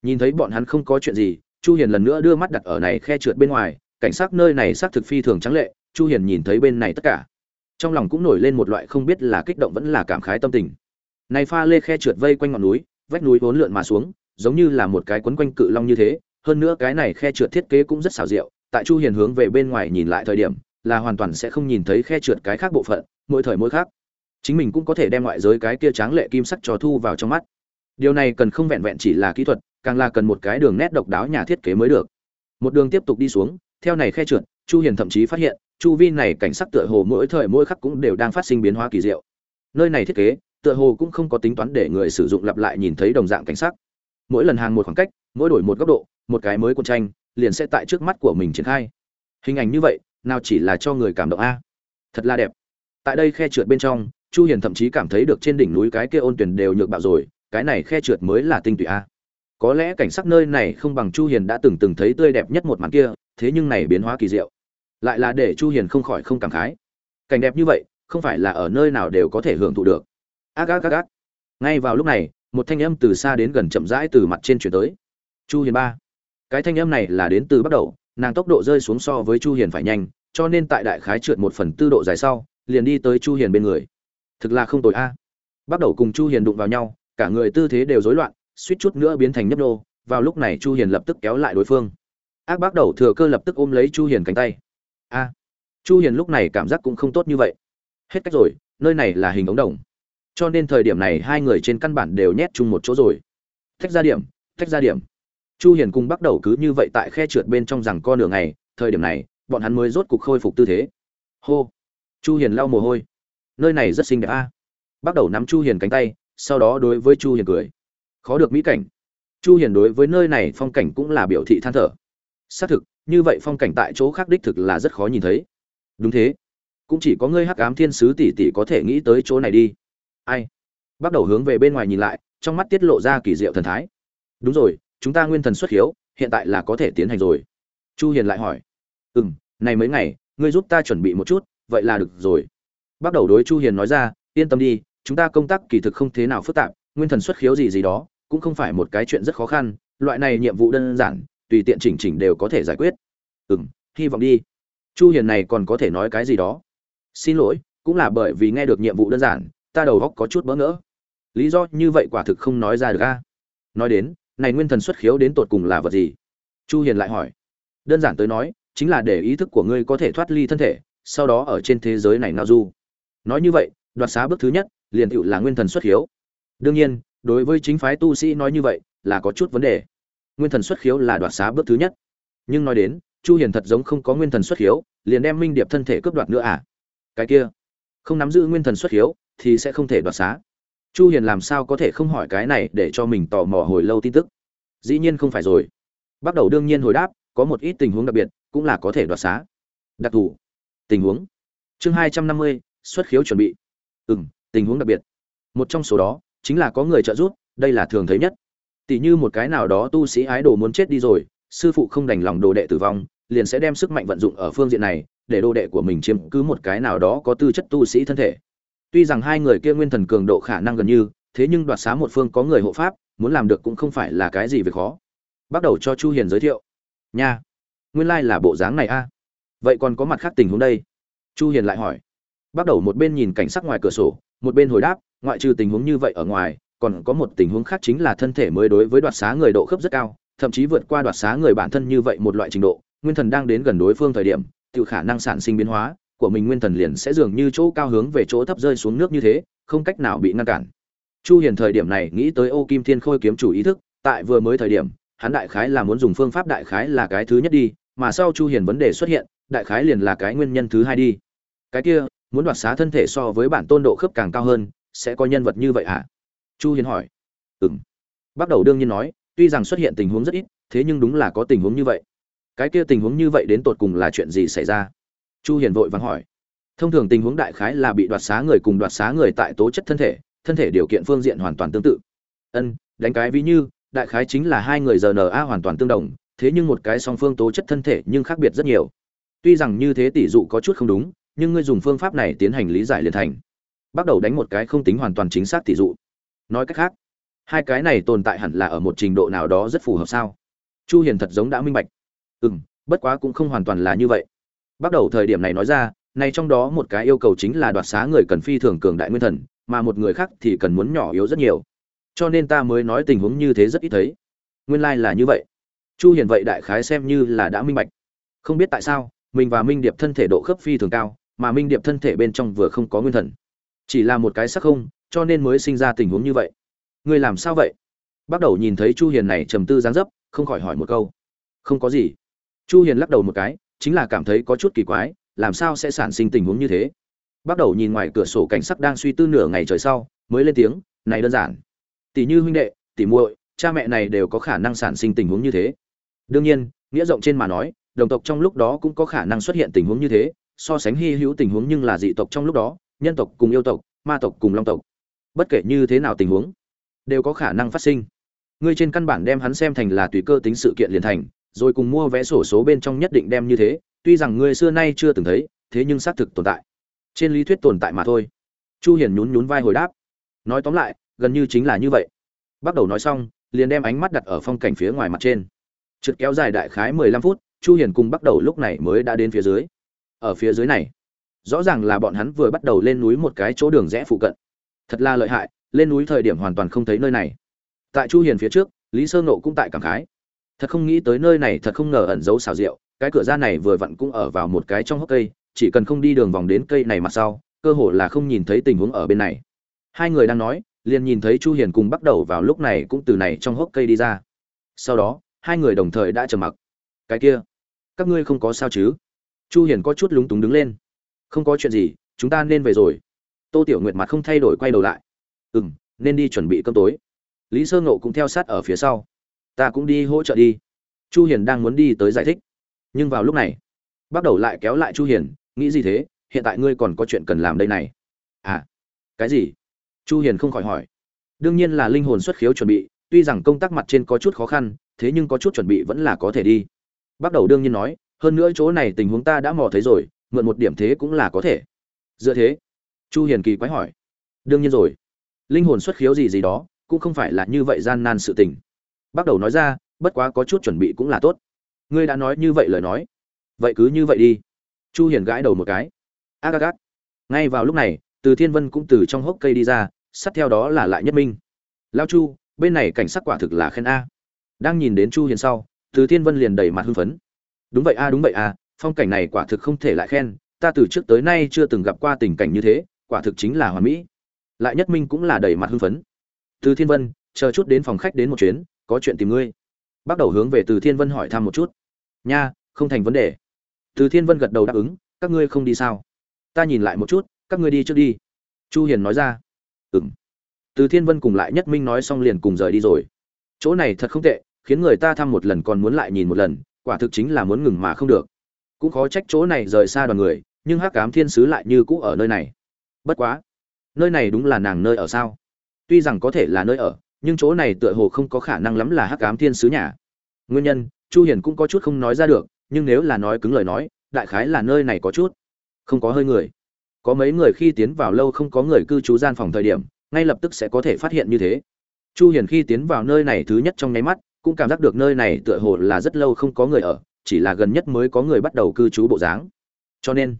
Nhìn thấy bọn hắn không có chuyện gì, chu hiền lần nữa đưa mắt đặt ở này khe trượt bên ngoài, cảnh sát nơi này xác thực phi thường trắng lệ chu hiền nhìn thấy bên này tất cả. Trong lòng cũng nổi lên một loại không biết là kích động vẫn là cảm khái tâm tình. Này pha lê khe trượt vây quanh ngọn núi, vách núi vốn lượn mà xuống, giống như là một cái quấn quanh cự long như thế. Hơn nữa cái này khe trượt thiết kế cũng rất xảo diệu. Tại chu hiền hướng về bên ngoài nhìn lại thời điểm, là hoàn toàn sẽ không nhìn thấy khe trượt cái khác bộ phận, mỗi thời mỗi khác. Chính mình cũng có thể đem ngoại giới cái kia tráng lệ kim sắc trò thu vào trong mắt. Điều này cần không vẹn vẹn chỉ là kỹ thuật, càng là cần một cái đường nét độc đáo nhà thiết kế mới được. Một đường tiếp tục đi xuống, theo này khe trượt, chu hiền thậm chí phát hiện chu vi này cảnh sắc tựa hồ mỗi thời mỗi khắc cũng đều đang phát sinh biến hóa kỳ diệu. Nơi này thiết kế, tựa hồ cũng không có tính toán để người sử dụng lặp lại nhìn thấy đồng dạng cảnh sắc. Mỗi lần hàng một khoảng cách, mỗi đổi một góc độ, một cái mới quân tranh, liền sẽ tại trước mắt của mình triển khai. Hình ảnh như vậy, nào chỉ là cho người cảm động a? Thật là đẹp. Tại đây khe trượt bên trong, chu hiền thậm chí cảm thấy được trên đỉnh núi cái kia ôn tuyển đều nhược bạo rồi, cái này khe trượt mới là tinh tụy a. Có lẽ cảnh sắc nơi này không bằng chu hiền đã từng từng thấy tươi đẹp nhất một màn kia, thế nhưng này biến hóa kỳ diệu lại là để chu hiền không khỏi không cảm khái. Cảnh đẹp như vậy, không phải là ở nơi nào đều có thể hưởng thụ được. Ác ác ác ác. Ngay vào lúc này, một thanh âm từ xa đến gần chậm rãi từ mặt trên chuyển tới. Chu hiền ba. Cái thanh âm này là đến từ bắt đầu, nàng tốc độ rơi xuống so với chu hiền phải nhanh, cho nên tại đại khái trượt một phần tư độ dài sau, liền đi tới chu hiền bên người. Thực là không tồi a. Bắt đầu cùng chu hiền đụng vào nhau, cả người tư thế đều rối loạn, suýt chút nữa biến thành nhấp nô vào lúc này chu hiền lập tức kéo lại đối phương. Ác bắt đầu thừa cơ lập tức ôm lấy chu hiền cánh tay a. Chu hiền lúc này cảm giác cũng không tốt như vậy. Hết cách rồi, nơi này là hình ống đồng. Cho nên thời điểm này hai người trên căn bản đều nhét chung một chỗ rồi. Thách ra điểm, thách ra điểm. Chu hiền cùng bắt đầu cứ như vậy tại khe trượt bên trong rằng co nửa ngày, thời điểm này, bọn hắn mới rốt cục khôi phục tư thế. Hô. Chu hiền lau mồ hôi. Nơi này rất xinh đẹp a. Bắt đầu nắm chu hiền cánh tay, sau đó đối với chu hiền cười. Khó được mỹ cảnh. Chu hiền đối với nơi này phong cảnh cũng là biểu thị than thở. Xác thực như vậy phong cảnh tại chỗ khác đích thực là rất khó nhìn thấy. Đúng thế. Cũng chỉ có ngươi hắc ám thiên sứ tỷ tỷ có thể nghĩ tới chỗ này đi. Ai? Bắt đầu hướng về bên ngoài nhìn lại, trong mắt tiết lộ ra kỳ diệu thần thái. Đúng rồi, chúng ta nguyên thần xuất hiếu, hiện tại là có thể tiến hành rồi. Chu hiền lại hỏi. Ừ m này mấy ngày, ngươi giúp ta chuẩn bị một chút, vậy là được rồi. Bắt đầu đối chu hiền nói ra, yên tâm đi, chúng ta công tác kỳ thực không thế nào phức tạp, nguyên thần xuất khiếu gì gì đó, cũng không phải một cái chuyện rất khó khăn, loại này nhiệm vụ đơn giản tùy tiện chỉnh chỉnh đều có thể giải quyết. Ừ m hy vọng đi. Chu hiền này còn có thể nói cái gì đó? Xin lỗi, cũng là bởi vì nghe được nhiệm vụ đơn giản, ta đầu góc có chút bỡ ngỡ. Lý do như vậy quả thực không nói ra được a. Nói đến, này nguyên thần xuất khiếu đến tột cùng là vật gì? Chu hiền lại hỏi. Đơn giản tới nói, chính là để ý thức của ngươi có thể thoát ly thân thể, sau đó ở trên thế giới này nao du. Nói như vậy, đoạt xá bước thứ nhất, liền tựu là nguyên thần xuất khiếu. Đương nhiên, đối với chính phái tu sĩ nói như vậy là có chút vấn đề nguyên thần xuất khiếu là đoạt xá bước thứ nhất. Nhưng nói đến chu hiền thật giống không có nguyên thần xuất khiếu liền đem minh điệp thân thể cướp đoạt nữa à? Cái kia không nắm giữ nguyên thần xuất khiếu thì sẽ không thể đoạt xá. Chu hiền làm sao có thể không hỏi cái này để cho mình tò mò hồi lâu tin tức? Dĩ nhiên không phải rồi. Bắt đầu đương nhiên hồi đáp có một ít tình huống đặc biệt cũng là có thể đoạt xá. Đặc thù. Tình huống. Chương 250, xuất khiếu chuẩn bị. Ừm tình huống đặc biệt. Một trong số đó chính là có người trợ giúp đây là thường thấy nhất tỷ như một cái nào đó tu sĩ ái đồ muốn chết đi rồi, sư phụ không đành lòng đồ đệ tử vong, liền sẽ đem sức mạnh vận dụng ở phương diện này, để đồ đệ của mình chiếm cứ một cái nào đó có tư chất tu sĩ thân thể. Tuy rằng hai người kia nguyên thần cường độ khả năng gần như, thế nhưng đoạt xá một phương có người hộ pháp, muốn làm được cũng không phải là cái gì việc khó. Bắt đầu cho chu hiền giới thiệu. Nha, nguyên lai like là bộ dáng này a. Vậy còn có mặt khác tình huống đây? Chu hiền lại hỏi. Bắt đầu một bên nhìn cảnh sắc ngoài cửa sổ, một bên hồi đáp, ngoại trừ tình huống như vậy ở ngoài còn có một tình huống khác chính là thân thể mới đối với đoạt xá người độ khớp rất cao, thậm chí vượt qua đoạt xá người bản thân như vậy một loại trình độ, nguyên thần đang đến gần đối phương thời điểm tự khả năng sản sinh biến hóa của mình nguyên thần liền sẽ dường như chỗ cao hướng về chỗ thấp rơi xuống nước như thế, không cách nào bị ngăn cản chu hiền thời điểm này nghĩ tới ô kim thiên khôi kiếm chủ ý thức, tại vừa mới thời điểm, hắn đại khái là muốn dùng phương pháp đại khái là cái thứ nhất đi, mà sau chu hiền vấn đề xuất hiện, đại khái liền là cái nguyên nhân thứ hai đi cái kia, muốn đoạt xá thân thể so với bản tôn độ khớp càng cao hơn, sẽ có nhân vật như vậy à? Chu hiền hỏi. Ừm. Bắt đầu đương nhiên nói, tuy rằng xuất hiện tình huống rất ít, thế nhưng đúng là có tình huống như vậy. Cái kia tình huống như vậy đến tột cùng là chuyện gì xảy ra? Chu hiền vội vàng hỏi. Thông thường tình huống đại khái là bị đoạt xá người cùng đoạt xá người tại tố chất thân thể thân thể điều kiện phương diện hoàn toàn tương tự. Ân, đánh cái ví như, đại khái chính là hai người rna hoàn toàn tương đồng, thế nhưng một cái song phương tố chất thân thể nhưng khác biệt rất nhiều. Tuy rằng như thế tỷ dụ có chút không đúng, nhưng ngươi dùng phương pháp này tiến hành lý giải liền thành. Bắt đầu đánh một cái không tính hoàn toàn chính xác tỷ dụ nói cách khác, hai cái này tồn tại hẳn là ở một trình độ nào đó rất phù hợp sao? Chu hiền thật giống đã minh bạch. Ừ m bất quá cũng không hoàn toàn là như vậy. Bắt đầu thời điểm này nói ra, này trong đó một cái yêu cầu chính là đoạt xá người cần phi thường cường đại nguyên thần, mà một người khác thì cần muốn nhỏ yếu rất nhiều. Cho nên ta mới nói tình huống như thế rất ít thấy. Nguyên lai là như vậy. Chu hiền vậy đại khái xem như là đã minh bạch. Không biết tại sao, mình và minh điệp thân thể độ khớp phi thường cao, mà minh điệp thân thể bên trong vừa không có nguyên thần. Chỉ là một cái sắc không cho nên mới sinh ra tình huống như vậy. Ngươi làm sao vậy? Bắt đầu nhìn thấy chu hiền này trầm tư dáng dấp, không khỏi hỏi một câu. Không có gì. Chu hiền lắc đầu một cái, chính là cảm thấy có chút kỳ quái, làm sao sẽ sản sinh tình huống như thế? Bắt đầu nhìn ngoài cửa sổ cảnh sắc đang suy tư nửa ngày trời sau, mới lên tiếng, này đơn giản. Tỷ như huynh đệ, tỷ muội, cha mẹ này đều có khả năng sản sinh tình huống như thế. Đương nhiên, nghĩa rộng trên mà nói, đồng tộc trong lúc đó cũng có khả năng xuất hiện tình huống như thế, so sánh hy hữu tình huống nhưng là dị tộc trong lúc đó, nhân tộc cùng yêu tộc, ma tộc cùng long tộc bất kể như thế nào tình huống, đều có khả năng phát sinh. Ngươi trên căn bản đem hắn xem thành là tùy cơ tính sự kiện liền thành, rồi cùng mua vé sổ số bên trong nhất định đem như thế, tuy rằng ngươi xưa nay chưa từng thấy, thế nhưng xác thực tồn tại. Trên lý thuyết tồn tại mà thôi. Chu hiền nhún nhún vai hồi đáp. Nói tóm lại, gần như chính là như vậy. Bắt đầu nói xong, liền đem ánh mắt đặt ở phong cảnh phía ngoài mặt trên. Trượt kéo dài đại khái 15 phút, chu hiền cùng bắt đầu lúc này mới đã đến phía dưới. Ở phía dưới này, rõ ràng là bọn hắn vừa bắt đầu lên núi một cái chỗ đường rẽ phụ cận thật là lợi hại, lên núi thời điểm hoàn toàn không thấy nơi này. Tại chu hiền phía trước, lý sơ nộ cũng tại cảm khái. Thật không nghĩ tới nơi này thật không ngờ ẩn giấu xảo diệu, cái cửa ra này vừa vặn cũng ở vào một cái trong hốc cây, chỉ cần không đi đường vòng đến cây này mặt sau, cơ hồ là không nhìn thấy tình huống ở bên này. Hai người đang nói, liền nhìn thấy chu hiền cùng bắt đầu vào lúc này cũng từ này trong hốc cây đi ra. Sau đó, hai người đồng thời đã trầm mặc. Cái kia, các ngươi không có sao chứ? Chu hiền có chút lúng túng đứng lên. Không có chuyện gì, chúng ta nên về rồi tô tiểu nguyệt mặt không thay đổi quay đầu lại. Ừm, nên đi chuẩn bị cơm tối. Lý sơ ngộ cũng theo sát ở phía sau. Ta cũng đi hỗ trợ đi. Chu hiền đang muốn đi tới giải thích. Nhưng vào lúc này, bắt đầu lại kéo lại chu hiền, nghĩ gì thế? Hiện tại ngươi còn có chuyện cần làm đây này. À cái gì? Chu hiền không khỏi hỏi. Đương nhiên là linh hồn xuất khiếu chuẩn bị, tuy rằng công tác mặt trên có chút khó khăn, thế nhưng có chút chuẩn bị vẫn là có thể đi. Bắt đầu đương nhiên nói, hơn nữa chỗ này tình huống ta đã mò thấy rồi, mượn một điểm thế cũng là có thể. Dựa thế chu hiền kỳ quái hỏi. Đương nhiên rồi. Linh hồn xuất khiếu gì gì đó, cũng không phải là như vậy gian nan sự tình. Bắt đầu nói ra, bất quá có chút chuẩn bị cũng là tốt. Ngươi đã nói như vậy lời nói. Vậy cứ như vậy đi. Chu hiền gãi đầu một cái. Ác ác ác ngay vào lúc này, từ thiên vân cũng từ trong hốc cây đi ra, sát theo đó là lại nhất minh. Lao chu, bên này cảnh sát quả thực là khen a. Đang nhìn đến chu hiền sau, từ thiên vân liền đầy mặt hưng phấn. Đúng vậy a, đúng vậy a, phong cảnh này quả thực không thể lại khen, ta từ trước tới nay chưa từng gặp qua tình cảnh như thế quả thực chính là hoàn mỹ. Lại nhất minh cũng là đầy mặt hưng phấn. Từ thiên vân, chờ chút đến phòng khách đến một chuyến, có chuyện tìm ngươi. Bắt đầu hướng về từ thiên vân hỏi thăm một chút. Nha, không thành vấn đề. Từ thiên vân gật đầu đáp ứng, các ngươi không đi sao? Ta nhìn lại một chút, các ngươi đi trước đi. Chu hiền nói ra. Ừm. Từ thiên vân cùng lại nhất minh nói xong liền cùng rời đi rồi. Chỗ này thật không tệ, khiến người ta thăm một lần còn muốn lại nhìn một lần, quả thực chính là muốn ngừng mà không được. Cũng khó trách chỗ này rời xa đoàn người, nhưng hắc ám thiên sứ lại như cũ ở nơi này bất quá, nơi này đúng là nàng nơi ở sao? Tuy rằng có thể là nơi ở, nhưng chỗ này tựa hồ không có khả năng lắm là hắc ám thiên sứ nhà. Nguyên nhân, chu hiền cũng có chút không nói ra được, nhưng nếu là nói cứng lời nói, đại khái là nơi này có chút. Không có hơi người. Có mấy người khi tiến vào lâu không có người cư trú gian phòng thời điểm, ngay lập tức sẽ có thể phát hiện như thế. Chu hiền khi tiến vào nơi này thứ nhất trong nháy mắt, cũng cảm giác được nơi này tựa hồ là rất lâu không có người ở, chỉ là gần nhất mới có người bắt đầu cư trú bộ dáng. Cho nên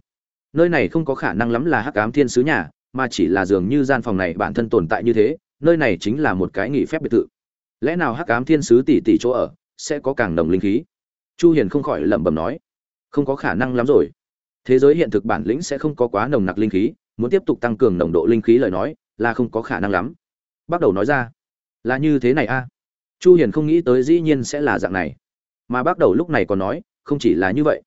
nơi này không có khả năng lắm là hắc ám thiên sứ nhà, mà chỉ là dường như gian phòng này bản thân tồn tại như thế, nơi này chính là một cái nghỉ phép biệt thự. Lẽ nào hắc ám thiên sứ tỷ tỷ chỗ ở sẽ có càng đồng linh khí? Chu hiền không khỏi lẩm bẩm nói. Không có khả năng lắm rồi. Thế giới hiện thực bản lĩnh sẽ không có quá nồng nặc linh khí, muốn tiếp tục tăng cường nồng độ linh khí lời nói là không có khả năng lắm. Bắt đầu nói ra. Là như thế này a. Chu hiền không nghĩ tới dĩ nhiên sẽ là dạng này. Mà bắt đầu lúc này còn nói, không chỉ là như vậy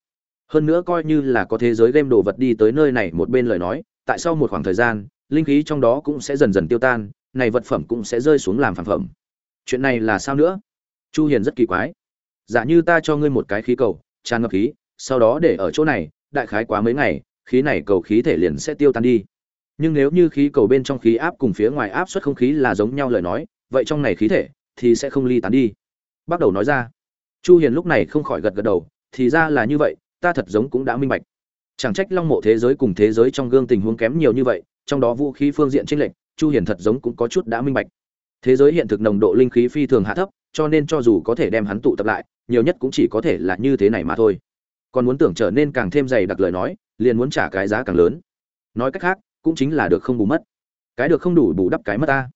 hơn nữa coi như là có thế giới game đồ vật đi tới nơi này một bên lời nói, tại sau một khoảng thời gian, linh khí trong đó cũng sẽ dần dần tiêu tan, này vật phẩm cũng sẽ rơi xuống làm phản phẩm. Chuyện này là sao nữa? Chu hiền rất kỳ quái. Giả như ta cho ngươi một cái khí cầu, tràn ngập khí, sau đó để ở chỗ này, đại khái quá mấy ngày, khí này cầu khí thể liền sẽ tiêu tan đi. Nhưng nếu như khí cầu bên trong khí áp cùng phía ngoài áp suất không khí là giống nhau lời nói, vậy trong này khí thể thì sẽ không ly tán đi. Bắt đầu nói ra. Chu hiền lúc này không khỏi gật gật đầu, thì ra là như vậy ta thật giống cũng đã minh bạch. Chẳng trách long mộ thế giới cùng thế giới trong gương tình huống kém nhiều như vậy, trong đó vũ khí phương diện trên lệnh chu hiền thật giống cũng có chút đã minh bạch. Thế giới hiện thực nồng độ linh khí phi thường hạ thấp, cho nên cho dù có thể đem hắn tụ tập lại, nhiều nhất cũng chỉ có thể là như thế này mà thôi. Còn muốn tưởng trở nên càng thêm dày đặc lời nói, liền muốn trả cái giá càng lớn. Nói cách khác, cũng chính là được không bù mất. Cái được không đủ bù đắp cái mất ta.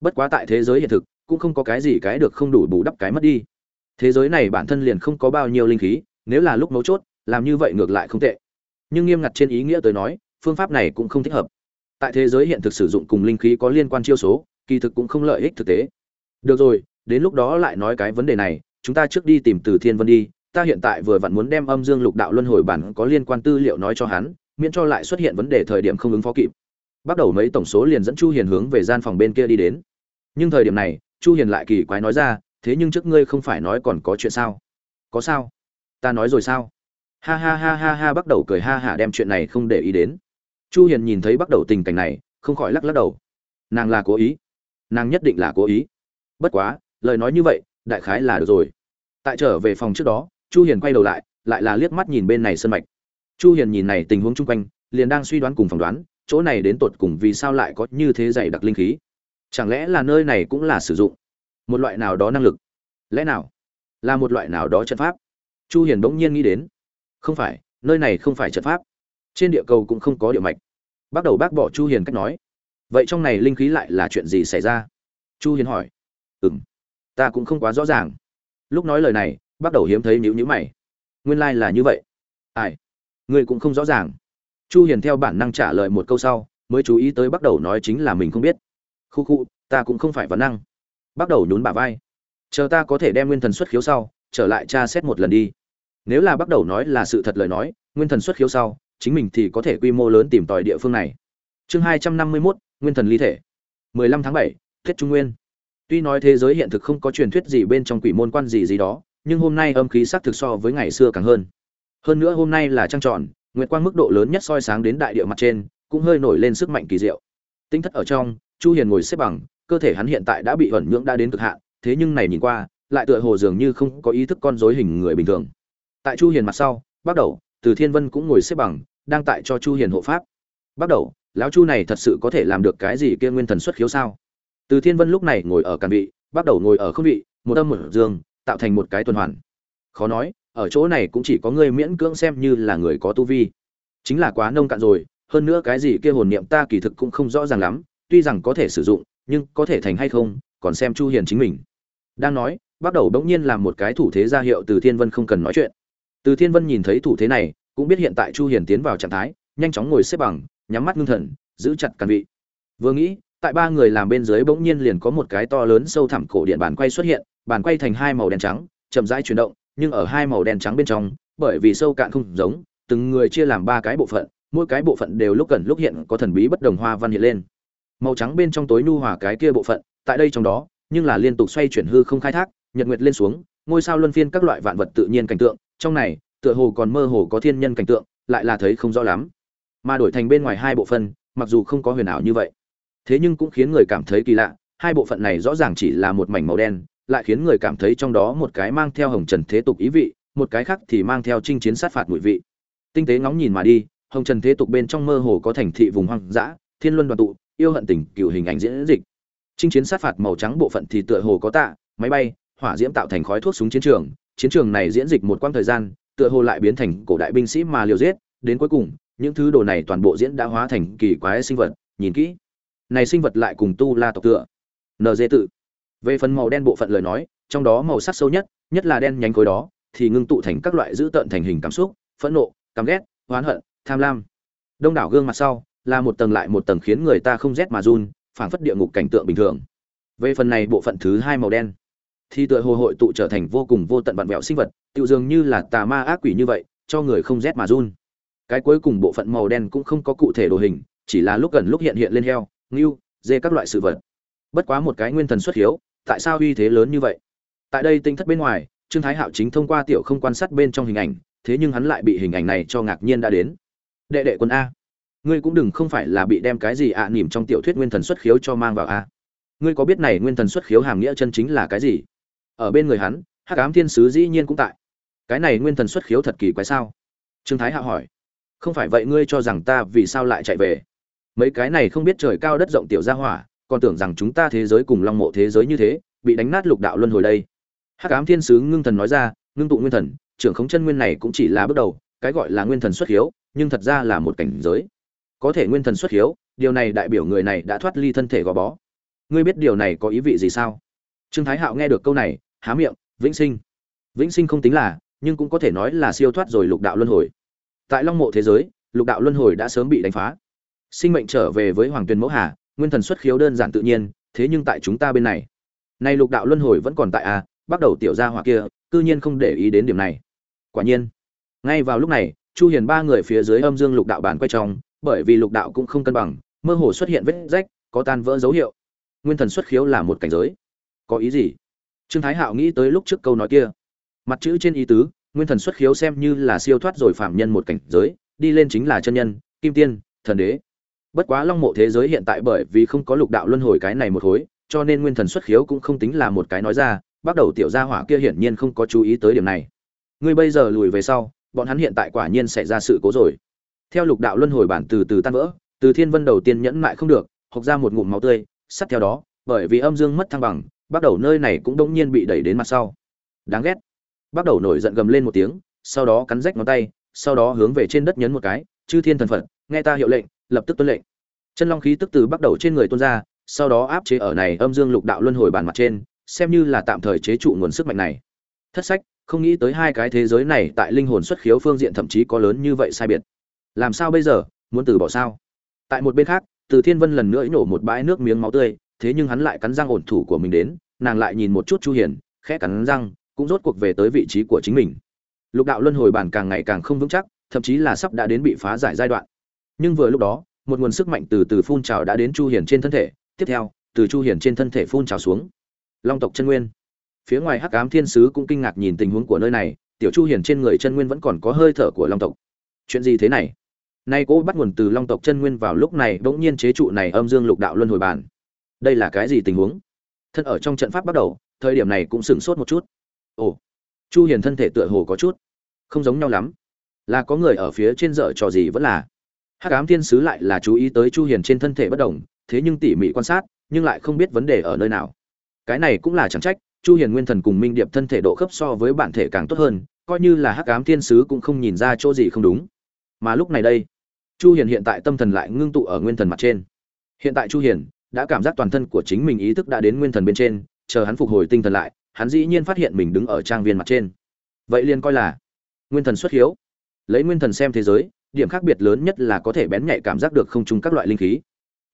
Bất quá tại thế giới hiện thực, cũng không có cái gì cái được không đủ bù đắp cái mất đi. Thế giới này bản thân liền không có bao nhiêu linh khí, nếu là lúc mấu chốt làm như vậy ngược lại không tệ. Nhưng nghiêm ngặt trên ý nghĩa tới nói, phương pháp này cũng không thích hợp. Tại thế giới hiện thực sử dụng cùng linh khí có liên quan chiêu số, kỳ thực cũng không lợi ích thực tế. Được rồi, đến lúc đó lại nói cái vấn đề này, chúng ta trước đi tìm từ thiên vân đi, ta hiện tại vừa vặn muốn đem âm dương lục đạo luân hồi bản có liên quan tư liệu nói cho hắn, miễn cho lại xuất hiện vấn đề thời điểm không ứng phó kịp. Bắt đầu mấy tổng số liền dẫn chu hiền hướng về gian phòng bên kia đi đến. Nhưng thời điểm này, chu hiền lại kỳ quái nói ra, thế nhưng trước ngươi không phải nói còn có chuyện sao? Có sao? Ta nói rồi sao? Ha ha ha ha ha bắt đầu cười ha hả đem chuyện này không để ý đến. Chu hiền nhìn thấy bắt đầu tình cảnh này, không khỏi lắc lắc đầu. Nàng là cố ý. Nàng nhất định là cố ý. Bất quá, lời nói như vậy, đại khái là được rồi. Tại trở về phòng trước đó, chu hiền quay đầu lại lại là liếc mắt nhìn bên này sân mạch. Chu hiền nhìn này tình huống chung quanh, liền đang suy đoán cùng phỏng đoán, chỗ này đến tột cùng vì sao lại có như thế dày đặc linh khí. Chẳng lẽ là nơi này cũng là sử dụng? Một loại nào đó năng lực? Lẽ nào? Là một loại nào đó trận pháp? Chu hiền bỗng nhiên nghĩ đến không phải, nơi này không phải trận pháp. Trên địa cầu cũng không có địa mạch. Bắt đầu bác bỏ chu hiền cách nói. Vậy trong này linh khí lại là chuyện gì xảy ra? Chu hiền hỏi. Ừm, ta cũng không quá rõ ràng. Lúc nói lời này, bắt đầu hiếm thấy nhíu nhíu mày. Nguyên lai like là như vậy. Ai? Ngươi cũng không rõ ràng. Chu hiền theo bản năng trả lời một câu sau, mới chú ý tới bắt đầu nói chính là mình không biết. Khu khu, ta cũng không phải vấn năng. Bắt đầu nhún bả vai. Chờ ta có thể đem nguyên thần xuất khiếu sau, trở lại tra xét một lần đi nếu là bắt đầu nói là sự thật lời nói nguyên thần xuất khiếu sau chính mình thì có thể quy mô lớn tìm tòi địa phương này chương hai trăm năm mươi 251, nguyên thần ly thể 15 tháng bảy Tết Trung Nguyên. Tuy nói thế giới hiện thực không có truyền thuyết gì bên trong quỷ môn quan gì gì đó, nhưng hôm nay âm khí sắc thực so với ngày xưa càng hơn. Hơn nữa hôm nay là trăng tròn, nguyệt quang mức độ lớn nhất soi sáng đến đại địa mặt trên cũng hơi nổi lên sức mạnh kỳ diệu tinh thất ở trong chu hiền ngồi xếp bằng cơ thể hắn hiện tại đã bị ẩn nhưỡng đã đến cực hạn thế nhưng này nhìn qua lại tựa hồ dường như không có ý thức con rối hình người bình thường tại chu hiền mặt sau bắt đầu, từ thiên vân cũng ngồi xếp bằng, đang tại cho chu hiền hộ pháp. Bắt đầu, lão chu này thật sự có thể làm được cái gì kia nguyên thần xuất khiếu sao? Từ thiên vân lúc này ngồi ở càn vị bắt đầu ngồi ở không vị, một âm một dương, tạo thành một cái tuần hoàn. Khó nói, ở chỗ này cũng chỉ có người miễn cưỡng xem như là người có tu vi. Chính là quá nông cạn rồi, hơn nữa cái gì kia hồn niệm ta kỳ thực cũng không rõ ràng lắm, tuy rằng có thể sử dụng, nhưng có thể thành hay không, còn xem chu hiền chính mình. Đang nói bắt đầu đống nhiên làm một cái thủ thế ra hiệu từ thiên vân không cần nói chuyện từ thiên vân nhìn thấy thủ thế này, cũng biết hiện tại chu hiền tiến vào trạng thái, nhanh chóng ngồi xếp bằng, nhắm mắt ngưng thần, giữ chặt càn vị. Vừa nghĩ, tại ba người làm bên dưới bỗng nhiên liền có một cái to lớn sâu thẳm cổ điện bàn quay xuất hiện, bàn quay thành hai màu đen trắng, chậm rãi chuyển động, nhưng ở hai màu đen trắng bên trong, bởi vì sâu cạn không giống, từng người chia làm ba cái bộ phận, mỗi cái bộ phận đều lúc gần lúc hiện có thần bí bất đồng hoa văn hiện lên. Màu trắng bên trong tối nhu hòa cái kia bộ phận, tại đây trong đó, nhưng là liên tục xoay chuyển hư không khai thác, nhật nguyệt lên xuống, ngôi sao luân phiên các loại vạn vật tự nhiên cảnh tượng trong này, tựa hồ còn mơ hồ có thiên nhân cảnh tượng, lại là thấy không rõ lắm. Mà đổi thành bên ngoài hai bộ phận, mặc dù không có huyền ảo như vậy, thế nhưng cũng khiến người cảm thấy kỳ lạ, hai bộ phận này rõ ràng chỉ là một mảnh màu đen, lại khiến người cảm thấy trong đó một cái mang theo hồng trần thế tục ý vị, một cái khác thì mang theo chinh chiến sát phạt mùi vị. Tinh tế ngóng nhìn mà đi, hồng trần thế tục bên trong mơ hồ có thành thị vùng hoang dã, thiên luân đoàn tụ, yêu hận tình, cựu hình ảnh diễn dịch. Chinh chiến sát phạt màu trắng bộ phận thì tựa hồ có tạ, máy bay, hỏa diễm tạo thành khói thuốc súng chiến trường chiến trường này diễn dịch một quãng thời gian, tựa hồ lại biến thành cổ đại binh sĩ mà liều giết, đến cuối cùng, những thứ đồ này toàn bộ diễn đã hóa thành kỳ quái sinh vật, nhìn kỹ. Này sinh vật lại cùng tu la tộc tựa. Nd tự. Về phần màu đen bộ phận lời nói, trong đó màu sắc sâu nhất nhất là đen nhánh khối đó, thì ngưng tụ thành các loại dữ tợn thành hình cảm xúc, phẫn nộ, căm ghét, oán hận, tham lam. Đông đảo gương mặt sau, là một tầng lại một tầng khiến người ta không rét mà run, phảng phất địa ngục cảnh tượng bình thường. Về phần này bộ phận thứ hai màu đen thì tựa hồ hội tụ trở thành vô cùng vô tận vặn vẹo sinh vật tự dường như là tà ma ác quỷ như vậy cho người không rét mà run. Cái cuối cùng bộ phận màu đen cũng không có cụ thể đồ hình chỉ là lúc gần lúc hiện hiện lên heo ngưu dê các loại sự vật. Bất quá một cái nguyên thần xuất hiếu tại sao uy thế lớn như vậy? Tại đây tinh thất bên ngoài trương thái hạo chính thông qua tiểu không quan sát bên trong hình ảnh thế nhưng hắn lại bị hình ảnh này cho ngạc nhiên đã đến. Đệ đệ quân a ngươi cũng đừng không phải là bị đem cái gì ạ à, nỉm trong tiểu thuyết nguyên thần xuất khiếu cho mang vào a. Ngươi có biết này nguyên thần xuất khiếu hàm nghĩa chân chính là cái gì? Ở bên người hắn, hắc ám thiên sứ dĩ nhiên cũng tại. Cái này nguyên thần xuất khiếu thật kỳ quái sao? Trương thái hạ hỏi. Không phải vậy ngươi cho rằng ta vì sao lại chạy về? Mấy cái này không biết trời cao đất rộng tiểu gia hỏa, còn tưởng rằng chúng ta thế giới cùng long mộ thế giới như thế, bị đánh nát lục đạo luân hồi đây. Hắc ám thiên sứ ngưng thần nói ra, ngưng tụ nguyên thần, trưởng khống chân nguyên này cũng chỉ là bước đầu, cái gọi là nguyên thần xuất hiếu nhưng thật ra là một cảnh giới. Có thể nguyên thần xuất hiếu điều này đại biểu người này đã thoát ly thân thể gò bó. Ngươi biết điều này có ý vị gì sao? Trương thái hạo nghe được câu này há miệng, vĩnh sinh. Vĩnh sinh không tính là, nhưng cũng có thể nói là siêu thoát rồi lục đạo luân hồi. Tại long mộ thế giới, lục đạo luân hồi đã sớm bị đánh phá. Sinh mệnh trở về với hoàng tuyền mẫu hà, nguyên thần xuất khiếu đơn giản tự nhiên, thế nhưng tại chúng ta bên này. Nay lục đạo luân hồi vẫn còn tại a bắt đầu tiểu gia hỏa kia, cư nhiên không để ý đến điểm này. Quả nhiên, ngay vào lúc này, chu hiền ba người phía dưới âm dương lục đạo bản quay trong bởi vì lục đạo cũng không cân bằng, mơ hồ xuất hiện vết rách, có tan vỡ dấu hiệu. Nguyên thần xuất khiếu là một cảnh giới. Có ý gì? Trương thái hạo nghĩ tới lúc trước câu nói kia. Mặt chữ trên ý tứ, nguyên thần xuất khiếu xem như là siêu thoát rồi phạm nhân một cảnh giới, đi lên chính là chân nhân, kim tiên, thần đế. Bất quá long mộ thế giới hiện tại bởi vì không có lục đạo luân hồi cái này một khối cho nên nguyên thần xuất khiếu cũng không tính là một cái nói ra, bắt đầu tiểu gia hỏa kia hiển nhiên không có chú ý tới điểm này. Ngươi bây giờ lùi về sau, bọn hắn hiện tại quả nhiên sẽ ra sự cố rồi. Theo lục đạo luân hồi bản từ từ tan vỡ, từ thiên vân đầu tiên nhẫn mại không được, hộc ra một ngụm máu tươi, sắt theo đó, bởi vì âm dương mất thăng bằng bắt đầu nơi này cũng đông nhiên bị đẩy đến mặt sau. Đáng ghét. Bắt đầu nổi giận gầm lên một tiếng, sau đó cắn rách ngón tay, sau đó hướng về trên đất nhấn một cái, chư thiên thần phật, nghe ta hiệu lệnh, lập tức tuân lệnh. Chân long khí tức từ bắt đầu trên người tuôn ra, sau đó áp chế ở này âm dương lục đạo luân hồi bàn mặt trên, xem như là tạm thời chế trụ nguồn sức mạnh này. Thất sách, không nghĩ tới hai cái thế giới này tại linh hồn xuất khiếu phương diện thậm chí có lớn như vậy sai biệt. Làm sao bây giờ? Muốn từ bỏ sao? Tại một bên khác, từ thiên vân lần nữa nổ một bãi nước miếng máu tươi thế nhưng hắn lại cắn răng ổn thủ của mình đến, nàng lại nhìn một chút chu hiền, khẽ cắn răng, cũng rốt cuộc về tới vị trí của chính mình. Lục đạo luân hồi bản càng ngày càng không vững chắc, thậm chí là sắp đã đến bị phá giải giai đoạn. Nhưng vừa lúc đó, một nguồn sức mạnh từ từ phun trào đã đến chu hiền trên thân thể, tiếp theo, từ chu hiền trên thân thể phun trào xuống. Long tộc chân nguyên. Phía ngoài hắc ám thiên sứ cũng kinh ngạc nhìn tình huống của nơi này, tiểu chu hiền trên người chân nguyên vẫn còn có hơi thở của long tộc. Chuyện gì thế này? Nay cố bắt nguồn từ long tộc chân nguyên vào lúc này bỗng nhiên chế trụ này âm dương lục đạo luân hồi bàn đây là cái gì tình huống? Thân ở trong trận pháp bắt đầu, thời điểm này cũng sửng sốt một chút. Ồ, chu hiền thân thể tựa hồ có chút không giống nhau lắm. Là có người ở phía trên dở trò gì vẫn là? Hắc ám thiên sứ lại là chú ý tới chu hiền trên thân thể bất đồng, thế nhưng tỉ mỉ quan sát, nhưng lại không biết vấn đề ở nơi nào. Cái này cũng là chẳng trách, chu hiền nguyên thần cùng minh điệp thân thể độ khớp so với bản thể càng tốt hơn, coi như là hắc ám thiên sứ cũng không nhìn ra chỗ gì không đúng. Mà lúc này đây, chu hiền hiện tại tâm thần lại ngưng tụ ở nguyên thần mặt trên. Hiện tại chu hiền đã cảm giác toàn thân của chính mình ý thức đã đến nguyên thần bên trên, chờ hắn phục hồi tinh thần lại, hắn dĩ nhiên phát hiện mình đứng ở trang viên mặt trên. Vậy liền coi là nguyên thần xuất hiếu. Lấy nguyên thần xem thế giới, điểm khác biệt lớn nhất là có thể bén nhạy cảm giác được không chung các loại linh khí.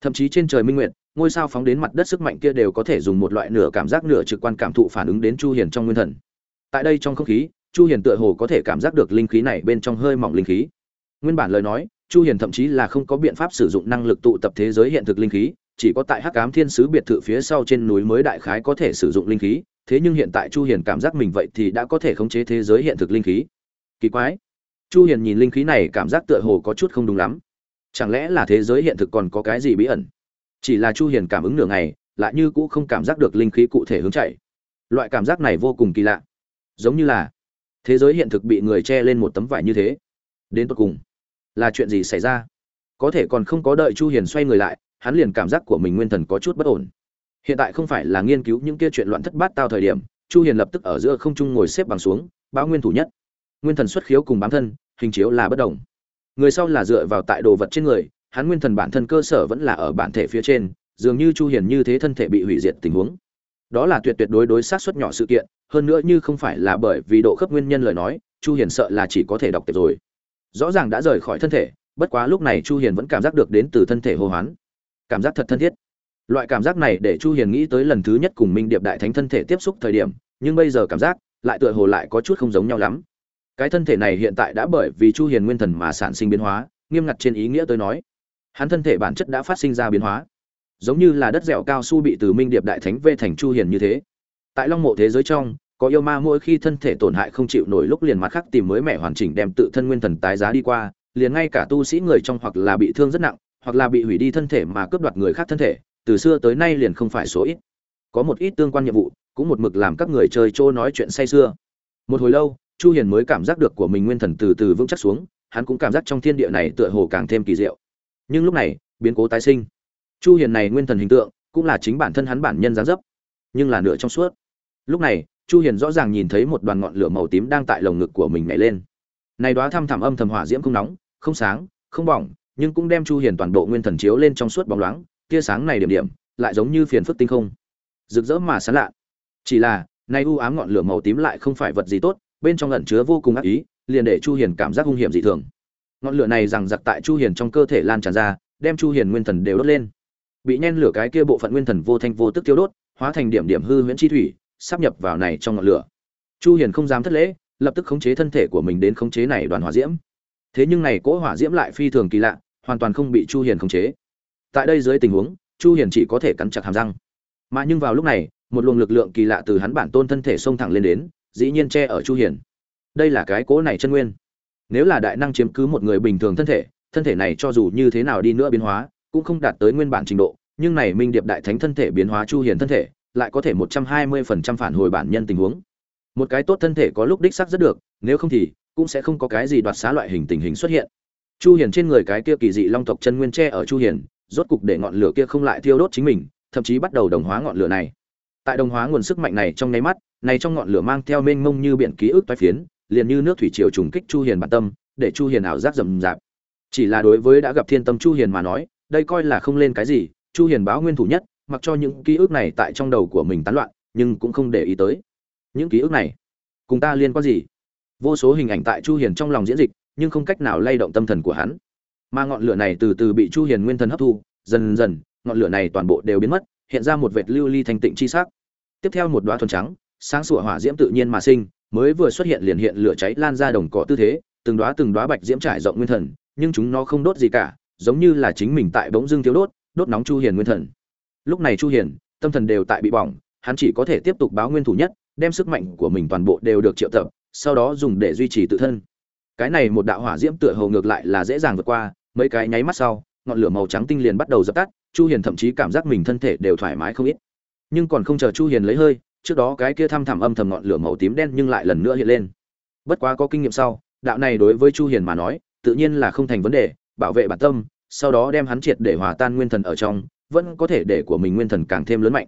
Thậm chí trên trời minh nguyệt, ngôi sao phóng đến mặt đất sức mạnh kia đều có thể dùng một loại nửa cảm giác nửa trực quan cảm thụ phản ứng đến chu hiền trong nguyên thần. Tại đây trong không khí, chu hiền tựa hồ có thể cảm giác được linh khí này bên trong hơi mỏng linh khí. Nguyên bản lời nói, chu hiền thậm chí là không có biện pháp sử dụng năng lực tụ tập thế giới hiện thực linh khí chỉ có tại hắc ám thiên sứ biệt thự phía sau trên núi mới đại khái có thể sử dụng linh khí, thế nhưng hiện tại chu hiền cảm giác mình vậy thì đã có thể khống chế thế giới hiện thực linh khí. Kỳ quái. Chu hiền nhìn linh khí này cảm giác tựa hồ có chút không đúng lắm. Chẳng lẽ là thế giới hiện thực còn có cái gì bí ẩn? Chỉ là chu hiền cảm ứng nửa ngày, lại như cũ không cảm giác được linh khí cụ thể hướng chạy. Loại cảm giác này vô cùng kỳ lạ. Giống như là, thế giới hiện thực bị người che lên một tấm vải như thế. Đến cuối cùng, là chuyện gì xảy ra? Có thể còn không có đợi chu hiền xoay người lại hắn liền cảm giác của mình nguyên thần có chút bất ổn. Hiện tại không phải là nghiên cứu những kia chuyện loạn thất bát tao thời điểm, chu hiền lập tức ở giữa không trung ngồi xếp bằng xuống báo nguyên thủ nhất. Nguyên thần xuất khiếu cùng bám thân, hình chiếu là bất động người sau là dựa vào tại đồ vật trên người, hắn nguyên thần bản thân cơ sở vẫn là ở bản thể phía trên, dường như chu hiền như thế thân thể bị hủy diệt tình huống. Đó là tuyệt tuyệt đối đối sát suất nhỏ sự kiện, hơn nữa như không phải là bởi vì độ khớp nguyên nhân lời nói, chu hiền sợ là chỉ có thể đọc tiệp rồi. Rõ ràng đã rời khỏi thân thể, bất quá lúc này chu hiền vẫn cảm giác được đến từ thân thể hô hoán cảm giác thật thân thiết. Loại cảm giác này để chu hiền nghĩ tới lần thứ nhất cùng minh điệp đại thánh thân thể tiếp xúc thời điểm, nhưng bây giờ cảm giác lại tựa hồ lại có chút không giống nhau lắm. Cái thân thể này hiện tại đã bởi vì chu hiền nguyên thần mà sản sinh biến hóa, nghiêm ngặt trên ý nghĩa tôi nói, hắn thân thể bản chất đã phát sinh ra biến hóa. Giống như là đất dẻo cao su bị từ minh điệp đại thánh vê thành chu hiền như thế. Tại long mộ thế giới trong, có yêu ma mỗi khi thân thể tổn hại không chịu nổi lúc liền mặt khác tìm mới mẻ hoàn chỉnh đem tự thân nguyên thần tái giá đi qua, liền ngay cả tu sĩ người trong hoặc là bị thương rất nặng hoặc là bị hủy đi thân thể mà cướp đoạt người khác thân thể, từ xưa tới nay liền không phải số ít. Có một ít tương quan nhiệm vụ, cũng một mực làm các người chơi trô nói chuyện say xưa một hồi lâu, chu hiền mới cảm giác được của mình nguyên thần từ từ vững chắc xuống, hắn cũng cảm giác trong thiên địa này tựa hồ càng thêm kỳ diệu. Nhưng lúc này, biến cố tái sinh. Chu hiền này nguyên thần hình tượng, cũng là chính bản thân hắn bản nhân dáng dấp, nhưng là nửa trong suốt. Lúc này, chu hiền rõ ràng nhìn thấy một đoàn ngọn lửa màu tím đang tại lồng ngực của mình nhảy lên. Này đóa thăm thẳm âm thầm hỏa diễm không nóng, không sáng, không bỏng nhưng cũng đem chu hiền toàn bộ nguyên thần chiếu lên trong suốt bóng loáng, tia sáng này điểm điểm, lại giống như phiền phức tinh không. Rực rỡ mà sáng lạ. Chỉ là, nay u ám ngọn lửa màu tím lại không phải vật gì tốt, bên trong ẩn chứa vô cùng ác ý, liền để chu hiền cảm giác hung hiểm dị thường. Ngọn lửa này rằng giặc tại chu hiền trong cơ thể lan tràn ra, đem chu hiền nguyên thần đều đốt lên. Bị nhen lửa cái kia bộ phận nguyên thần vô thanh vô tức tiêu đốt, hóa thành điểm điểm hư huyễn chi thủy, sắp nhập vào này trong ngọn lửa. Chu hiền không dám thất lễ, lập tức khống chế thân thể của mình đến khống chế này đoàn hỏa diễm thế nhưng này cỗ hỏa diễm lại phi thường kỳ lạ, hoàn toàn không bị chu hiền khống chế. Tại đây dưới tình huống, chu hiền chỉ có thể cắn chặt hàm răng. Mà nhưng vào lúc này, một luồng lực lượng kỳ lạ từ hắn bản tôn thân thể xông thẳng lên đến, dĩ nhiên che ở chu hiền. Đây là cái cỗ này chân nguyên. Nếu là đại năng chiếm cứ một người bình thường thân thể thân thể này cho dù như thế nào đi nữa biến hóa, cũng không đạt tới nguyên bản trình độ, nhưng này minh điệp đại thánh thân thể biến hóa chu hiền thân thể, lại có thể 120% phản hồi bản nhân tình huống. Một cái tốt thân thể có lúc đích xác rất được, nếu không thì cũng sẽ không có cái gì đoạt xá loại hình tình hình xuất hiện. Chu hiền trên người cái kia kỳ dị long tộc chân nguyên che ở chu hiền, rốt cục để ngọn lửa kia không lại thiêu đốt chính mình, thậm chí bắt đầu đồng hóa ngọn lửa này. Tại đồng hóa nguồn sức mạnh này trong nháy mắt, này trong ngọn lửa mang theo mênh mông như biển ký ức toái phiến, liền như nước thủy triều trùng kích chu hiền bản tâm, để chu hiền ảo giác rầm rạp. Chỉ là đối với đã gặp thiên tâm chu hiền mà nói, đây coi là không lên cái gì, chu hiền báo nguyên thủ nhất, mặc cho những ký ức này tại trong đầu của mình tán loạn, nhưng cũng không để ý tới. Những ký ức này, cùng ta liên quan gì? Vô số hình ảnh tại chu hiền trong lòng diễn dịch, nhưng không cách nào lay động tâm thần của hắn. Mà ngọn lửa này từ từ bị chu hiền nguyên thần hấp thu, dần dần, ngọn lửa này toàn bộ đều biến mất, hiện ra một vệt lưu ly thanh tịnh chi sắc. Tiếp theo một đóa thuần trắng, sáng sủa hỏa diễm tự nhiên mà sinh, mới vừa xuất hiện liền hiện lửa cháy lan ra đồng cỏ tư thế, từng đóa từng đóa bạch diễm trải rộng nguyên thần, nhưng chúng nó không đốt gì cả, giống như là chính mình tại bỗng dưng thiếu đốt đốt nóng chu hiền nguyên thần. Lúc này chu hiền, tâm thần đều tại bị bỏng, hắn chỉ có thể tiếp tục báo nguyên thủ nhất, đem sức mạnh của mình toàn bộ đều được triệu tập sau đó dùng để duy trì tự thân. Cái này một đạo hỏa diễm tựa hồ ngược lại là dễ dàng vượt qua, mấy cái nháy mắt sau, ngọn lửa màu trắng tinh liền bắt đầu dập tắt, chu hiền thậm chí cảm giác mình thân thể đều thoải mái không ít. Nhưng còn không chờ chu hiền lấy hơi, trước đó cái kia thăm thẳm âm thầm ngọn lửa màu tím đen nhưng lại lần nữa hiện lên. Bất quá có kinh nghiệm sau, đạo này đối với chu hiền mà nói, tự nhiên là không thành vấn đề, bảo vệ bản tâm, sau đó đem hắn triệt để hòa tan nguyên thần ở trong, vẫn có thể để của mình nguyên thần càng thêm lớn mạnh.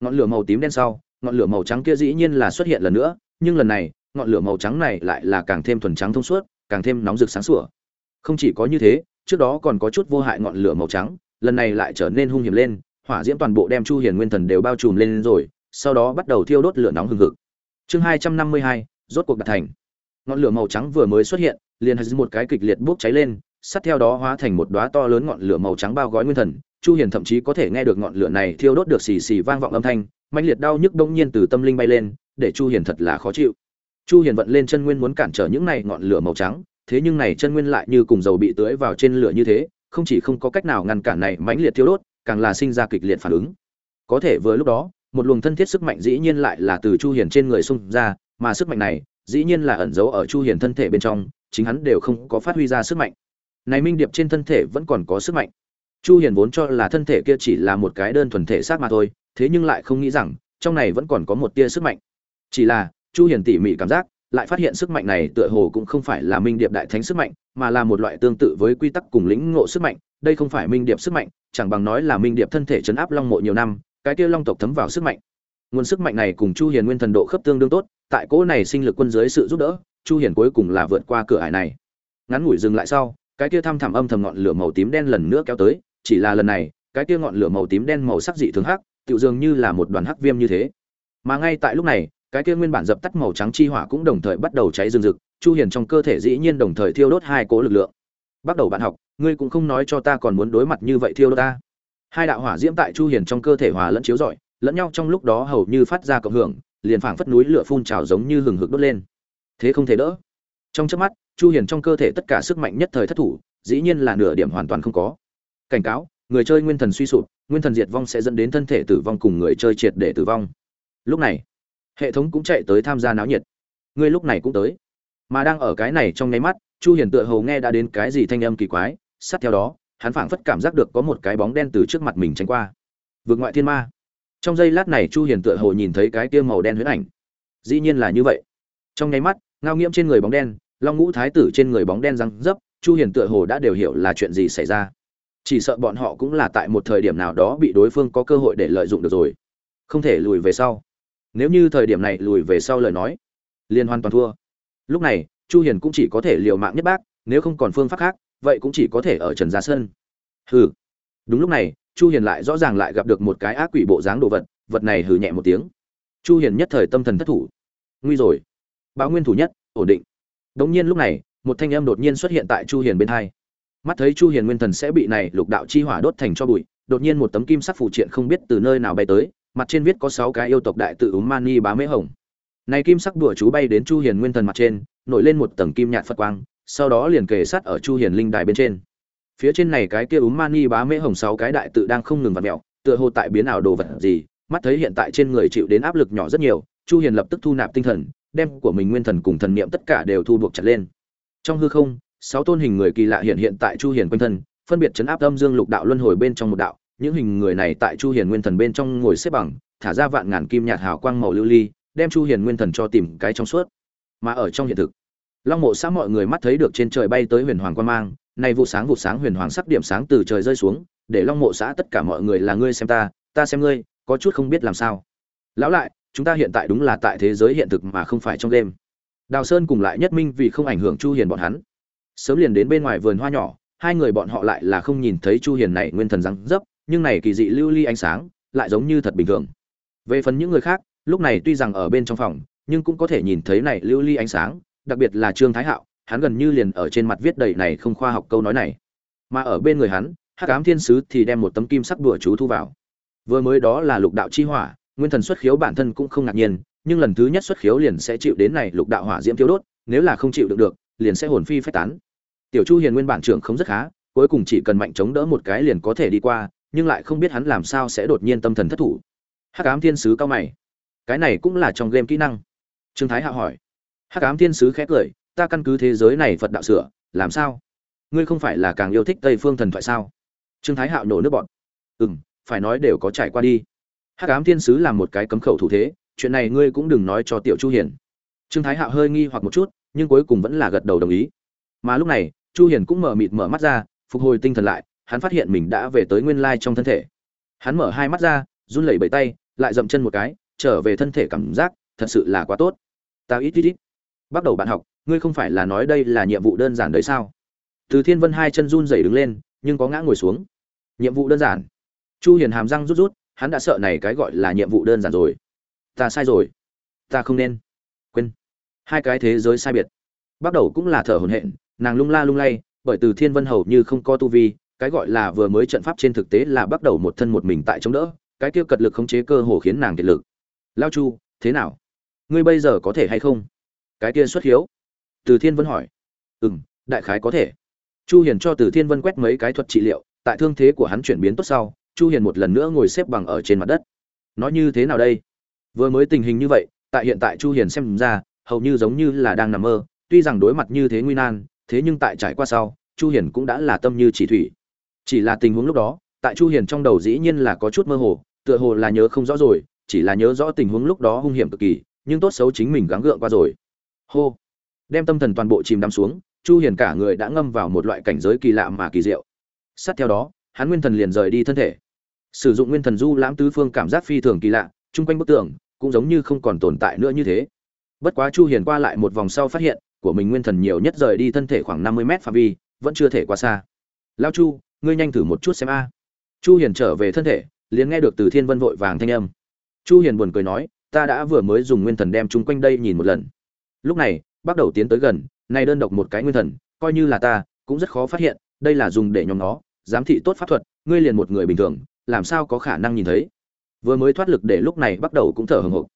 Ngọn lửa màu tím đen sau, ngọn lửa màu trắng kia dĩ nhiên là xuất hiện lần nữa, nhưng lần này ngọn lửa màu trắng này lại là càng thêm thuần trắng thông suốt càng thêm nóng rực sáng sủa. Không chỉ có như thế trước đó còn có chút vô hại ngọn lửa màu trắng lần này lại trở nên hung hiểm lên hỏa diễm toàn bộ đem chu hiền nguyên thần đều bao trùm lên rồi sau đó bắt đầu thiêu đốt lửa nóng hừng hực. Chương 252, rốt cuộc đạt thành. Ngọn lửa màu trắng vừa mới xuất hiện liền hãy một cái kịch liệt bốc cháy lên sát theo đó hóa thành một đóa to lớn ngọn lửa màu trắng bao gói nguyên thần. Chu hiền thậm chí có thể nghe được ngọn lửa này thiêu đốt được xì xì vang vọng âm thanh mãnh liệt đau nhức đông nhiên từ tâm linh bay lên để chu hiền thật là khó chịu chu hiền vận lên chân nguyên muốn cản trở những này ngọn lửa màu trắng, thế nhưng này chân nguyên lại như cùng dầu bị tưới vào trên lửa như thế, không chỉ không có cách nào ngăn cản này mãnh liệt thiêu đốt, càng là sinh ra kịch liệt phản ứng. Có thể vừa lúc đó, một luồng thân thiết sức mạnh dĩ nhiên lại là từ chu hiền trên người xung ra, mà sức mạnh này dĩ nhiên là ẩn giấu ở chu hiền thân thể bên trong, chính hắn đều không có phát huy ra sức mạnh. Này minh điệp trên thân thể vẫn còn có sức mạnh. Chu hiền vốn cho là thân thể kia chỉ là một cái đơn thuần thể xác mà thôi, thế nhưng lại không nghĩ rằng trong này vẫn còn có một tia sức mạnh. Chỉ là chu hiền tỉ mỉ cảm giác, lại phát hiện sức mạnh này tựa hồ cũng không phải là minh điệp đại thánh sức mạnh, mà là một loại tương tự với quy tắc cùng lĩnh ngộ sức mạnh. Đây không phải minh điệp sức mạnh, chẳng bằng nói là minh điệp thân thể chấn áp long mộ nhiều năm, cái kia long tộc thấm vào sức mạnh. Nguồn sức mạnh này cùng chu hiền nguyên thần độ khớp tương đương tốt, tại cỗ này sinh lực quân dưới sự giúp đỡ, chu hiền cuối cùng là vượt qua cửa ải này. Ngắn ngủi dừng lại sau, cái kia thăm thẳm âm thầm ngọn lửa màu tím đen lần nữa kéo tới, chỉ là lần này, cái kia ngọn lửa màu tím đen màu sắc dị thường hắc, tựu dường như là một đoàn hắc viêm như thế. Mà ngay tại lúc này cái kia nguyên bản dập tắt màu trắng chi hỏa cũng đồng thời bắt đầu cháy rừng rực, chu hiền trong cơ thể dĩ nhiên đồng thời thiêu đốt hai cỗ lực lượng. Bắt đầu bạn học, ngươi cũng không nói cho ta còn muốn đối mặt như vậy thiêu đốt ta. Hai đạo hỏa diễm tại chu hiền trong cơ thể hòa lẫn chiếu rọi, lẫn nhau trong lúc đó hầu như phát ra cộng hưởng, liền phảng phất núi lửa phun trào giống như hừng hực đốt lên. Thế không thể đỡ. Trong chớp mắt, chu hiền trong cơ thể tất cả sức mạnh nhất thời thất thủ, dĩ nhiên là nửa điểm hoàn toàn không có. Cảnh cáo, người chơi nguyên thần suy sụp, nguyên thần diệt vong sẽ dẫn đến thân thể tử vong cùng người chơi triệt để tử vong. Lúc này hệ thống cũng chạy tới tham gia náo nhiệt. Ngươi lúc này cũng tới. Mà đang ở cái này trong nháy mắt, chu hiền tựa hồ nghe đã đến cái gì thanh âm kỳ quái, sát theo đó, hắn phảng phất cảm giác được có một cái bóng đen từ trước mặt mình tránh qua. Vượt ngoại thiên ma. Trong giây lát này chu hiền tựa hồ nhìn thấy cái kia màu đen huyễn ảnh. Dĩ nhiên là như vậy. Trong nháy mắt, ngao nghiễm trên người bóng đen, long ngũ thái tử trên người bóng đen răng dấp, chu hiền tựa hồ đã đều hiểu là chuyện gì xảy ra. Chỉ sợ bọn họ cũng là tại một thời điểm nào đó bị đối phương có cơ hội để lợi dụng được rồi. Không thể lùi về sau nếu như thời điểm này lùi về sau lời nói, liền hoàn toàn thua. Lúc này, chu hiền cũng chỉ có thể liều mạng nhất bác, nếu không còn phương pháp khác, vậy cũng chỉ có thể ở trần gia sơn. Hừ. Đúng lúc này, chu hiền lại rõ ràng lại gặp được một cái ác quỷ bộ dáng đồ vật vật này hừ nhẹ một tiếng. Chu hiền nhất thời tâm thần thất thủ. Nguy rồi. Báo nguyên thủ nhất, ổn định. Đống nhiên lúc này, một thanh âm đột nhiên xuất hiện tại chu hiền bên hai. Mắt thấy chu hiền nguyên thần sẽ bị này lục đạo chi hỏa đốt thành cho bụi, đột nhiên một tấm kim sắc phù triện không biết từ nơi nào bay tới mặt trên viết có 6 cái yêu tộc đại tự ứng mani bá mễ hồng. Này kim sắc đùa chú bay đến chu hiền nguyên thần mặt trên, nổi lên một tầng kim nhạt phật quang, sau đó liền kề sát ở chu hiền linh đài bên trên. Phía trên này cái kia úm mani bá mễ hồng sáu cái đại tự đang không ngừng vặn mèo, tựa hồ tại biến ảo đồ vật gì, mắt thấy hiện tại trên người chịu đến áp lực nhỏ rất nhiều, chu hiền lập tức thu nạp tinh thần, đem của mình nguyên thần cùng thần niệm tất cả đều thu buộc chặt lên. Trong hư không, sáu tôn hình người kỳ lạ hiện hiện tại chu hiền quanh thân, phân biệt chấn áp âm dương lục đạo luân hồi bên trong một đạo những hình người này tại chu hiền nguyên thần bên trong ngồi xếp bằng, thả ra vạn ngàn kim nhạt hào quang màu lưu ly, đem chu hiền nguyên thần cho tìm cái trong suốt. Mà ở trong hiện thực, long mộ xã mọi người mắt thấy được trên trời bay tới huyền hoàng quan mang, nay vụ sáng vụ sáng huyền hoàng sắc điểm sáng từ trời rơi xuống, để long mộ xã tất cả mọi người là ngươi xem ta ta xem ngươi, có chút không biết làm sao. Lão lại, chúng ta hiện tại đúng là tại thế giới hiện thực mà không phải trong đêm. Đào sơn cùng lại nhất minh vì không ảnh hưởng chu hiền bọn hắn. Sớm liền đến bên ngoài vườn hoa nhỏ, hai người bọn họ lại là không nhìn thấy chu hiền này nguyên thần răng dấp nhưng này kỳ dị lưu ly ánh sáng lại giống như thật bình thường. Về phần những người khác, lúc này tuy rằng ở bên trong phòng, nhưng cũng có thể nhìn thấy này lưu ly ánh sáng, đặc biệt là trương thái hạo, hắn gần như liền ở trên mặt viết đầy này không khoa học câu nói này. Mà ở bên người hắn, hắc ám thiên sứ thì đem một tấm kim sắc đùa chú thu vào. Vừa mới đó là lục đạo chi hỏa, nguyên thần xuất khiếu bản thân cũng không ngạc nhiên, nhưng lần thứ nhất xuất khiếu liền sẽ chịu đến này lục đạo hỏa diễm thiếu đốt, nếu là không chịu được được, liền sẽ hồn phi phách tán. Tiểu chu hiền nguyên bản trưởng không rất khá, cuối cùng chỉ cần mạnh chống đỡ một cái liền có thể đi qua nhưng lại không biết hắn làm sao sẽ đột nhiên tâm thần thất thủ. Hắc ám thiên sứ cao mày. Cái này cũng là trong game kỹ năng. Trương thái hạ hỏi. Hắc ám thiên sứ khẽ cười, ta căn cứ thế giới này phật đạo sửa, làm sao? Ngươi không phải là càng yêu thích tây phương thần thoại sao? Trương thái hạo nổ nước bọn ừ m phải nói đều có trải qua đi. Hắc Ám thiên sứ làm một cái cấm khẩu thủ thế, chuyện này ngươi cũng đừng nói cho tiểu chu hiền. Trương thái hạo hơi nghi hoặc một chút, nhưng cuối cùng vẫn là gật đầu đồng ý. Mà lúc này, chu hiền cũng mở mịt mở mắt ra, phục hồi tinh thần lại hắn phát hiện mình đã về tới nguyên lai trong thân thể. Hắn mở hai mắt ra, run lẩy bẩy tay, lại dậm chân một cái, trở về thân thể cảm giác thật sự là quá tốt. Ta ít ít ít. Bắt đầu bạn học, ngươi không phải là nói đây là nhiệm vụ đơn giản đấy sao? Từ thiên vân hai chân run rẩy đứng lên, nhưng có ngã ngồi xuống. Nhiệm vụ đơn giản. Chu hiền hàm răng rút rút, hắn đã sợ này cái gọi là nhiệm vụ đơn giản rồi. Ta sai rồi. Ta không nên. Quên. Hai cái thế giới sai biệt. Bắt đầu cũng là thở hổn hển, nàng lung la lung lay, bởi từ thiên vân hầu như không có tu vi cái gọi là vừa mới trận pháp trên thực tế là bắt đầu một thân một mình tại chống đỡ, cái kia cật lực khống chế cơ hồ khiến nàng kiệt lực. Lao chu, thế nào? Ngươi bây giờ có thể hay không? Cái kia xuất hiếu. Từ thiên vân hỏi. Ừ m đại khái có thể. Chu hiền cho từ thiên vân quét mấy cái thuật trị liệu, tại thương thế của hắn chuyển biến tốt sau, chu hiền một lần nữa ngồi xếp bằng ở trên mặt đất. Nói như thế nào đây? Vừa mới tình hình như vậy, tại hiện tại chu hiền xem ra, hầu như giống như là đang nằm mơ, tuy rằng đối mặt như thế nguy nan, thế nhưng tại trải qua sau, chu hiền cũng đã là tâm như chỉ thủy chỉ là tình huống lúc đó, tại chu hiền trong đầu dĩ nhiên là có chút mơ hồ, tựa hồ là nhớ không rõ rồi, chỉ là nhớ rõ tình huống lúc đó hung hiểm cực kỳ, nhưng tốt xấu chính mình gắng gượng qua rồi. Hô! Đem tâm thần toàn bộ chìm đắm xuống, chu hiền cả người đã ngâm vào một loại cảnh giới kỳ lạ mà kỳ diệu. Sát theo đó, hắn nguyên thần liền rời đi thân thể. Sử dụng nguyên thần du lãm tứ phương cảm giác phi thường kỳ lạ, chung quanh bức tường cũng giống như không còn tồn tại nữa như thế. Bất quá chu hiền qua lại một vòng sau phát hiện, của mình nguyên thần nhiều nhất rời đi thân thể khoảng 50 mét phạm vi, vẫn chưa thể qua xa. Lao chu ngươi nhanh thử một chút xem a. Chu hiền trở về thân thể, liền nghe được từ thiên vân vội vàng thanh âm. Chu hiền buồn cười nói, ta đã vừa mới dùng nguyên thần đem chúng quanh đây nhìn một lần. Lúc này, bắt đầu tiến tới gần, này đơn độc một cái nguyên thần, coi như là ta, cũng rất khó phát hiện, đây là dùng để nhóm nó, giám thị tốt pháp thuật, ngươi liền một người bình thường, làm sao có khả năng nhìn thấy? Vừa mới thoát lực để lúc này bắt đầu cũng thở hừng hực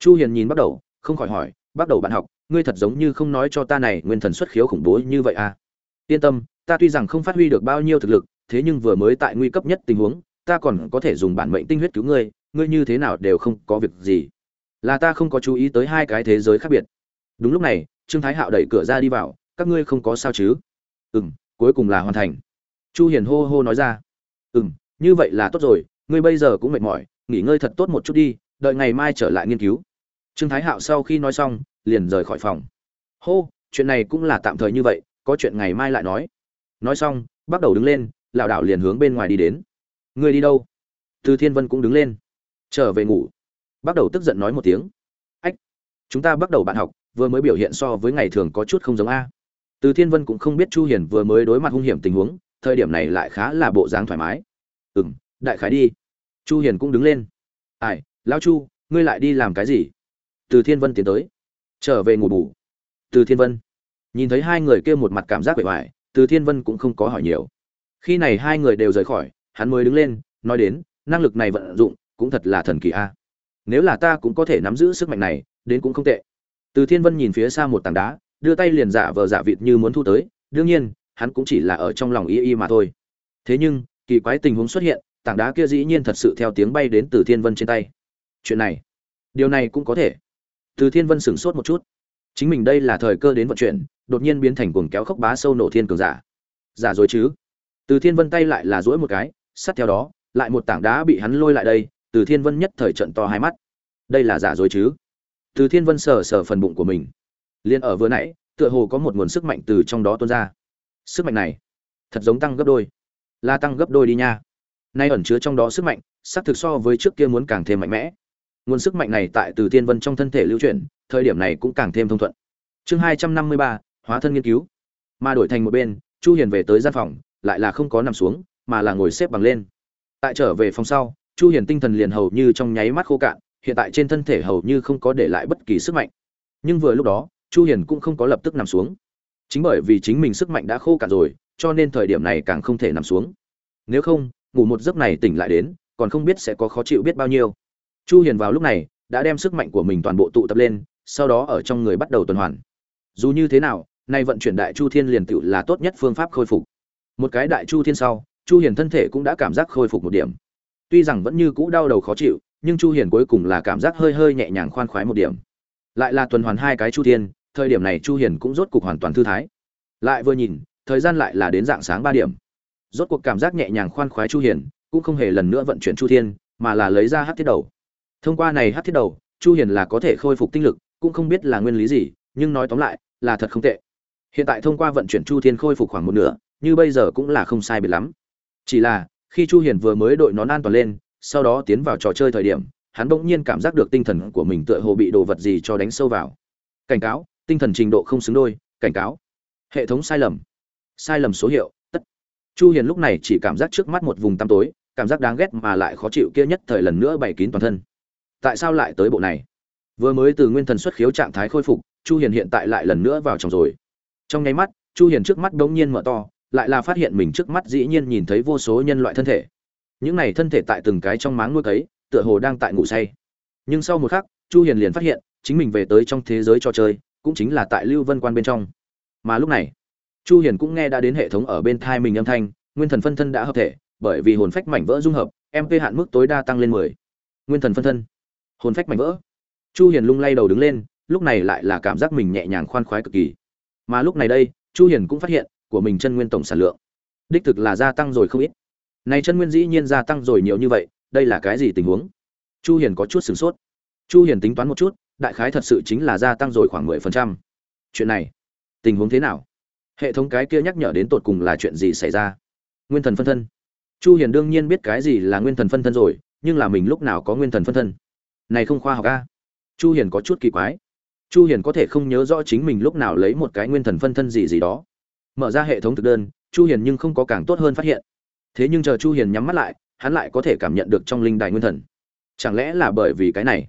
chu hiền nhìn bắt đầu, không khỏi hỏi, bắt đầu bạn học, ngươi thật giống như không nói cho ta này nguyên thần xuất khiếu khủng bố như vậy à? Yên tâm ta tuy rằng không phát huy được bao nhiêu thực lực, thế nhưng vừa mới tại nguy cấp nhất tình huống, ta còn có thể dùng bản mệnh tinh huyết cứu ngươi ngươi như thế nào đều không có việc gì. Là ta không có chú ý tới hai cái thế giới khác biệt. Đúng lúc này, trương thái hạo đẩy cửa ra đi vào, các ngươi không có sao chứ? Ừ m cuối cùng là hoàn thành. Chu hiền hô hô nói ra. Ừ m như vậy là tốt rồi, ngươi bây giờ cũng mệt mỏi, nghỉ ngơi thật tốt một chút đi, đợi ngày mai trở lại nghiên cứu. Trương thái hạo sau khi nói xong, liền rời khỏi phòng. Hô, chuyện này cũng là tạm thời như vậy, có chuyện ngày mai lại nói nói xong, bắt đầu đứng lên, lảo đảo liền hướng bên ngoài đi đến. Ngươi đi đâu? Từ thiên vân cũng đứng lên. Trở về ngủ. Bắt đầu tức giận nói một tiếng. Ách, chúng ta bắt đầu bạn học, vừa mới biểu hiện so với ngày thường có chút không giống a. Từ thiên vân cũng không biết chu hiền vừa mới đối mặt hung hiểm tình huống, thời điểm này lại khá là bộ dáng thoải mái. Ừm, đại khái đi. Chu hiền cũng đứng lên. Ai, lão chu, ngươi lại đi làm cái gì? Từ thiên vân tiến tới. Trở về ngủ bù. Từ thiên vân. Nhìn thấy hai người kia một mặt cảm giác vẻ vải từ thiên vân cũng không có hỏi nhiều. Khi này hai người đều rời khỏi, hắn mới đứng lên, nói đến, năng lực này vận dụng, cũng thật là thần kỳ a. Nếu là ta cũng có thể nắm giữ sức mạnh này, đến cũng không tệ. Từ thiên vân nhìn phía xa một tảng đá, đưa tay liền giả vờ giả vịt như muốn thu tới, đương nhiên, hắn cũng chỉ là ở trong lòng y y mà thôi. Thế nhưng, kỳ quái tình huống xuất hiện, tảng đá kia dĩ nhiên thật sự theo tiếng bay đến từ thiên vân trên tay. Chuyện này, điều này cũng có thể. Từ thiên vân sửng sốt một chút chính mình đây là thời cơ đến vận chuyển, đột nhiên biến thành cuồng kéo khốc bá sâu nổ thiên cường giả. Giả dối chứ? Từ thiên vân tay lại là dỗi một cái, sát theo đó, lại một tảng đá bị hắn lôi lại đây, từ thiên vân nhất thời trận to hai mắt. Đây là giả dối chứ? Từ thiên vân sờ sờ phần bụng của mình. Liền ở vừa nãy, tựa hồ có một nguồn sức mạnh từ trong đó tuôn ra. Sức mạnh này, thật giống tăng gấp đôi. Là tăng gấp đôi đi nha. Nay ẩn chứa trong đó sức mạnh, xác thực so với trước kia muốn càng thêm mạnh mẽ nguồn sức mạnh này tại từ thiên vân trong thân thể lưu chuyển, thời điểm này cũng càng thêm thông thuận. Chương hai trăm năm mươi ba, hóa thân nghiên cứu. Mà đổi thành một bên, chu hiền về tới gian phòng, lại là không có nằm xuống, mà là ngồi xếp bằng lên. Tại trở về phòng sau, chu hiền tinh thần liền hầu như trong nháy mắt khô cạn, hiện tại trên thân thể hầu như không có để lại bất kỳ sức mạnh. Nhưng vừa lúc đó, chu hiền cũng không có lập tức nằm xuống. Chính bởi vì chính mình sức mạnh đã khô cạn rồi, cho nên thời điểm này càng không thể nằm xuống. Nếu không, ngủ một giấc này tỉnh lại đến, còn không biết sẽ có khó chịu biết bao nhiêu chu hiền vào lúc này, đã đem sức mạnh của mình toàn bộ tụ tập lên, sau đó ở trong người bắt đầu tuần hoàn. Dù như thế nào, nay vận chuyển đại chu thiên liền tựu là tốt nhất phương pháp khôi phục. Một cái đại chu thiên sau, chu hiền thân thể cũng đã cảm giác khôi phục một điểm. Tuy rằng vẫn như cũ đau đầu khó chịu, nhưng chu hiền cuối cùng là cảm giác hơi hơi nhẹ nhàng khoan khoái một điểm. Lại là tuần hoàn hai cái chu thiên, thời điểm này chu hiền cũng rốt cục hoàn toàn thư thái. Lại vừa nhìn, thời gian lại là đến dạng sáng 3 điểm. Rốt cuộc cảm giác nhẹ nhàng khoan khoái chu hiền, cũng không hề lần nữa vận chuyển chu thiên, mà là lấy ra hắc thiết đầu thông qua này hát thiết đầu, chu hiền là có thể khôi phục tinh lực, cũng không biết là nguyên lý gì, nhưng nói tóm lại, là thật không tệ. Hiện tại thông qua vận chuyển chu thiên khôi phục khoảng một nửa, như bây giờ cũng là không sai biệt lắm. Chỉ là, khi chu hiền vừa mới đội nón an toàn lên, sau đó tiến vào trò chơi thời điểm, hắn bỗng nhiên cảm giác được tinh thần của mình tựa hồ bị đồ vật gì cho đánh sâu vào. Cảnh cáo, tinh thần trình độ không xứng đôi, cảnh cáo. Hệ thống sai lầm. Sai lầm số hiệu, tất. Chu hiền lúc này chỉ cảm giác trước mắt một vùng tăm tối, cảm giác đáng ghét mà lại khó chịu kia nhất thời lần nữa bày kín toàn thân tại sao lại tới bộ này? Vừa mới từ nguyên thần xuất khiếu trạng thái khôi phục, chu hiền hiện tại lại lần nữa vào trong rồi. Trong nháy mắt, chu hiền trước mắt đống nhiên mở to, lại là phát hiện mình trước mắt dĩ nhiên nhìn thấy vô số nhân loại thân thể. Những này thân thể tại từng cái trong máng nuôi cấy, tựa hồ đang tại ngủ say. Nhưng sau một khắc, chu hiền liền phát hiện, chính mình về tới trong thế giới trò chơi, cũng chính là tại lưu vân quan bên trong. Mà lúc này, chu hiền cũng nghe đã đến hệ thống ở bên thai mình âm thanh, nguyên thần phân thân đã hợp thể, bởi vì hồn phách mảnh vỡ dung hợp mp hạn mức tối đa tăng lên 10. nguyên thần phân thân hồn phách mảnh vỡ. Chu hiền lung lay đầu đứng lên, lúc này lại là cảm giác mình nhẹ nhàng khoan khoái cực kỳ. Mà lúc này đây, chu hiền cũng phát hiện, của mình chân nguyên tổng sản lượng. Đích thực là gia tăng rồi không ít. Này chân nguyên dĩ nhiên gia tăng rồi nhiều như vậy, đây là cái gì tình huống? Chu hiền có chút sửng sốt. Chu hiền tính toán một chút, đại khái thật sự chính là gia tăng rồi khoảng 10%. chuyện này, tình huống thế nào? Hệ thống cái kia nhắc nhở đến tột cùng là chuyện gì xảy ra? Nguyên thần phân thân. Chu hiền đương nhiên biết cái gì là nguyên thần phân thân rồi, nhưng là mình lúc nào có nguyên thần phân thân? Này không khoa học a. Chu hiền có chút kỳ quái. Chu hiền có thể không nhớ rõ chính mình lúc nào lấy một cái nguyên thần phân thân gì gì đó. Mở ra hệ thống thực đơn, chu hiền nhưng không có càng tốt hơn phát hiện. Thế nhưng chờ chu hiền nhắm mắt lại, hắn lại có thể cảm nhận được trong linh đài nguyên thần. Chẳng lẽ là bởi vì cái này?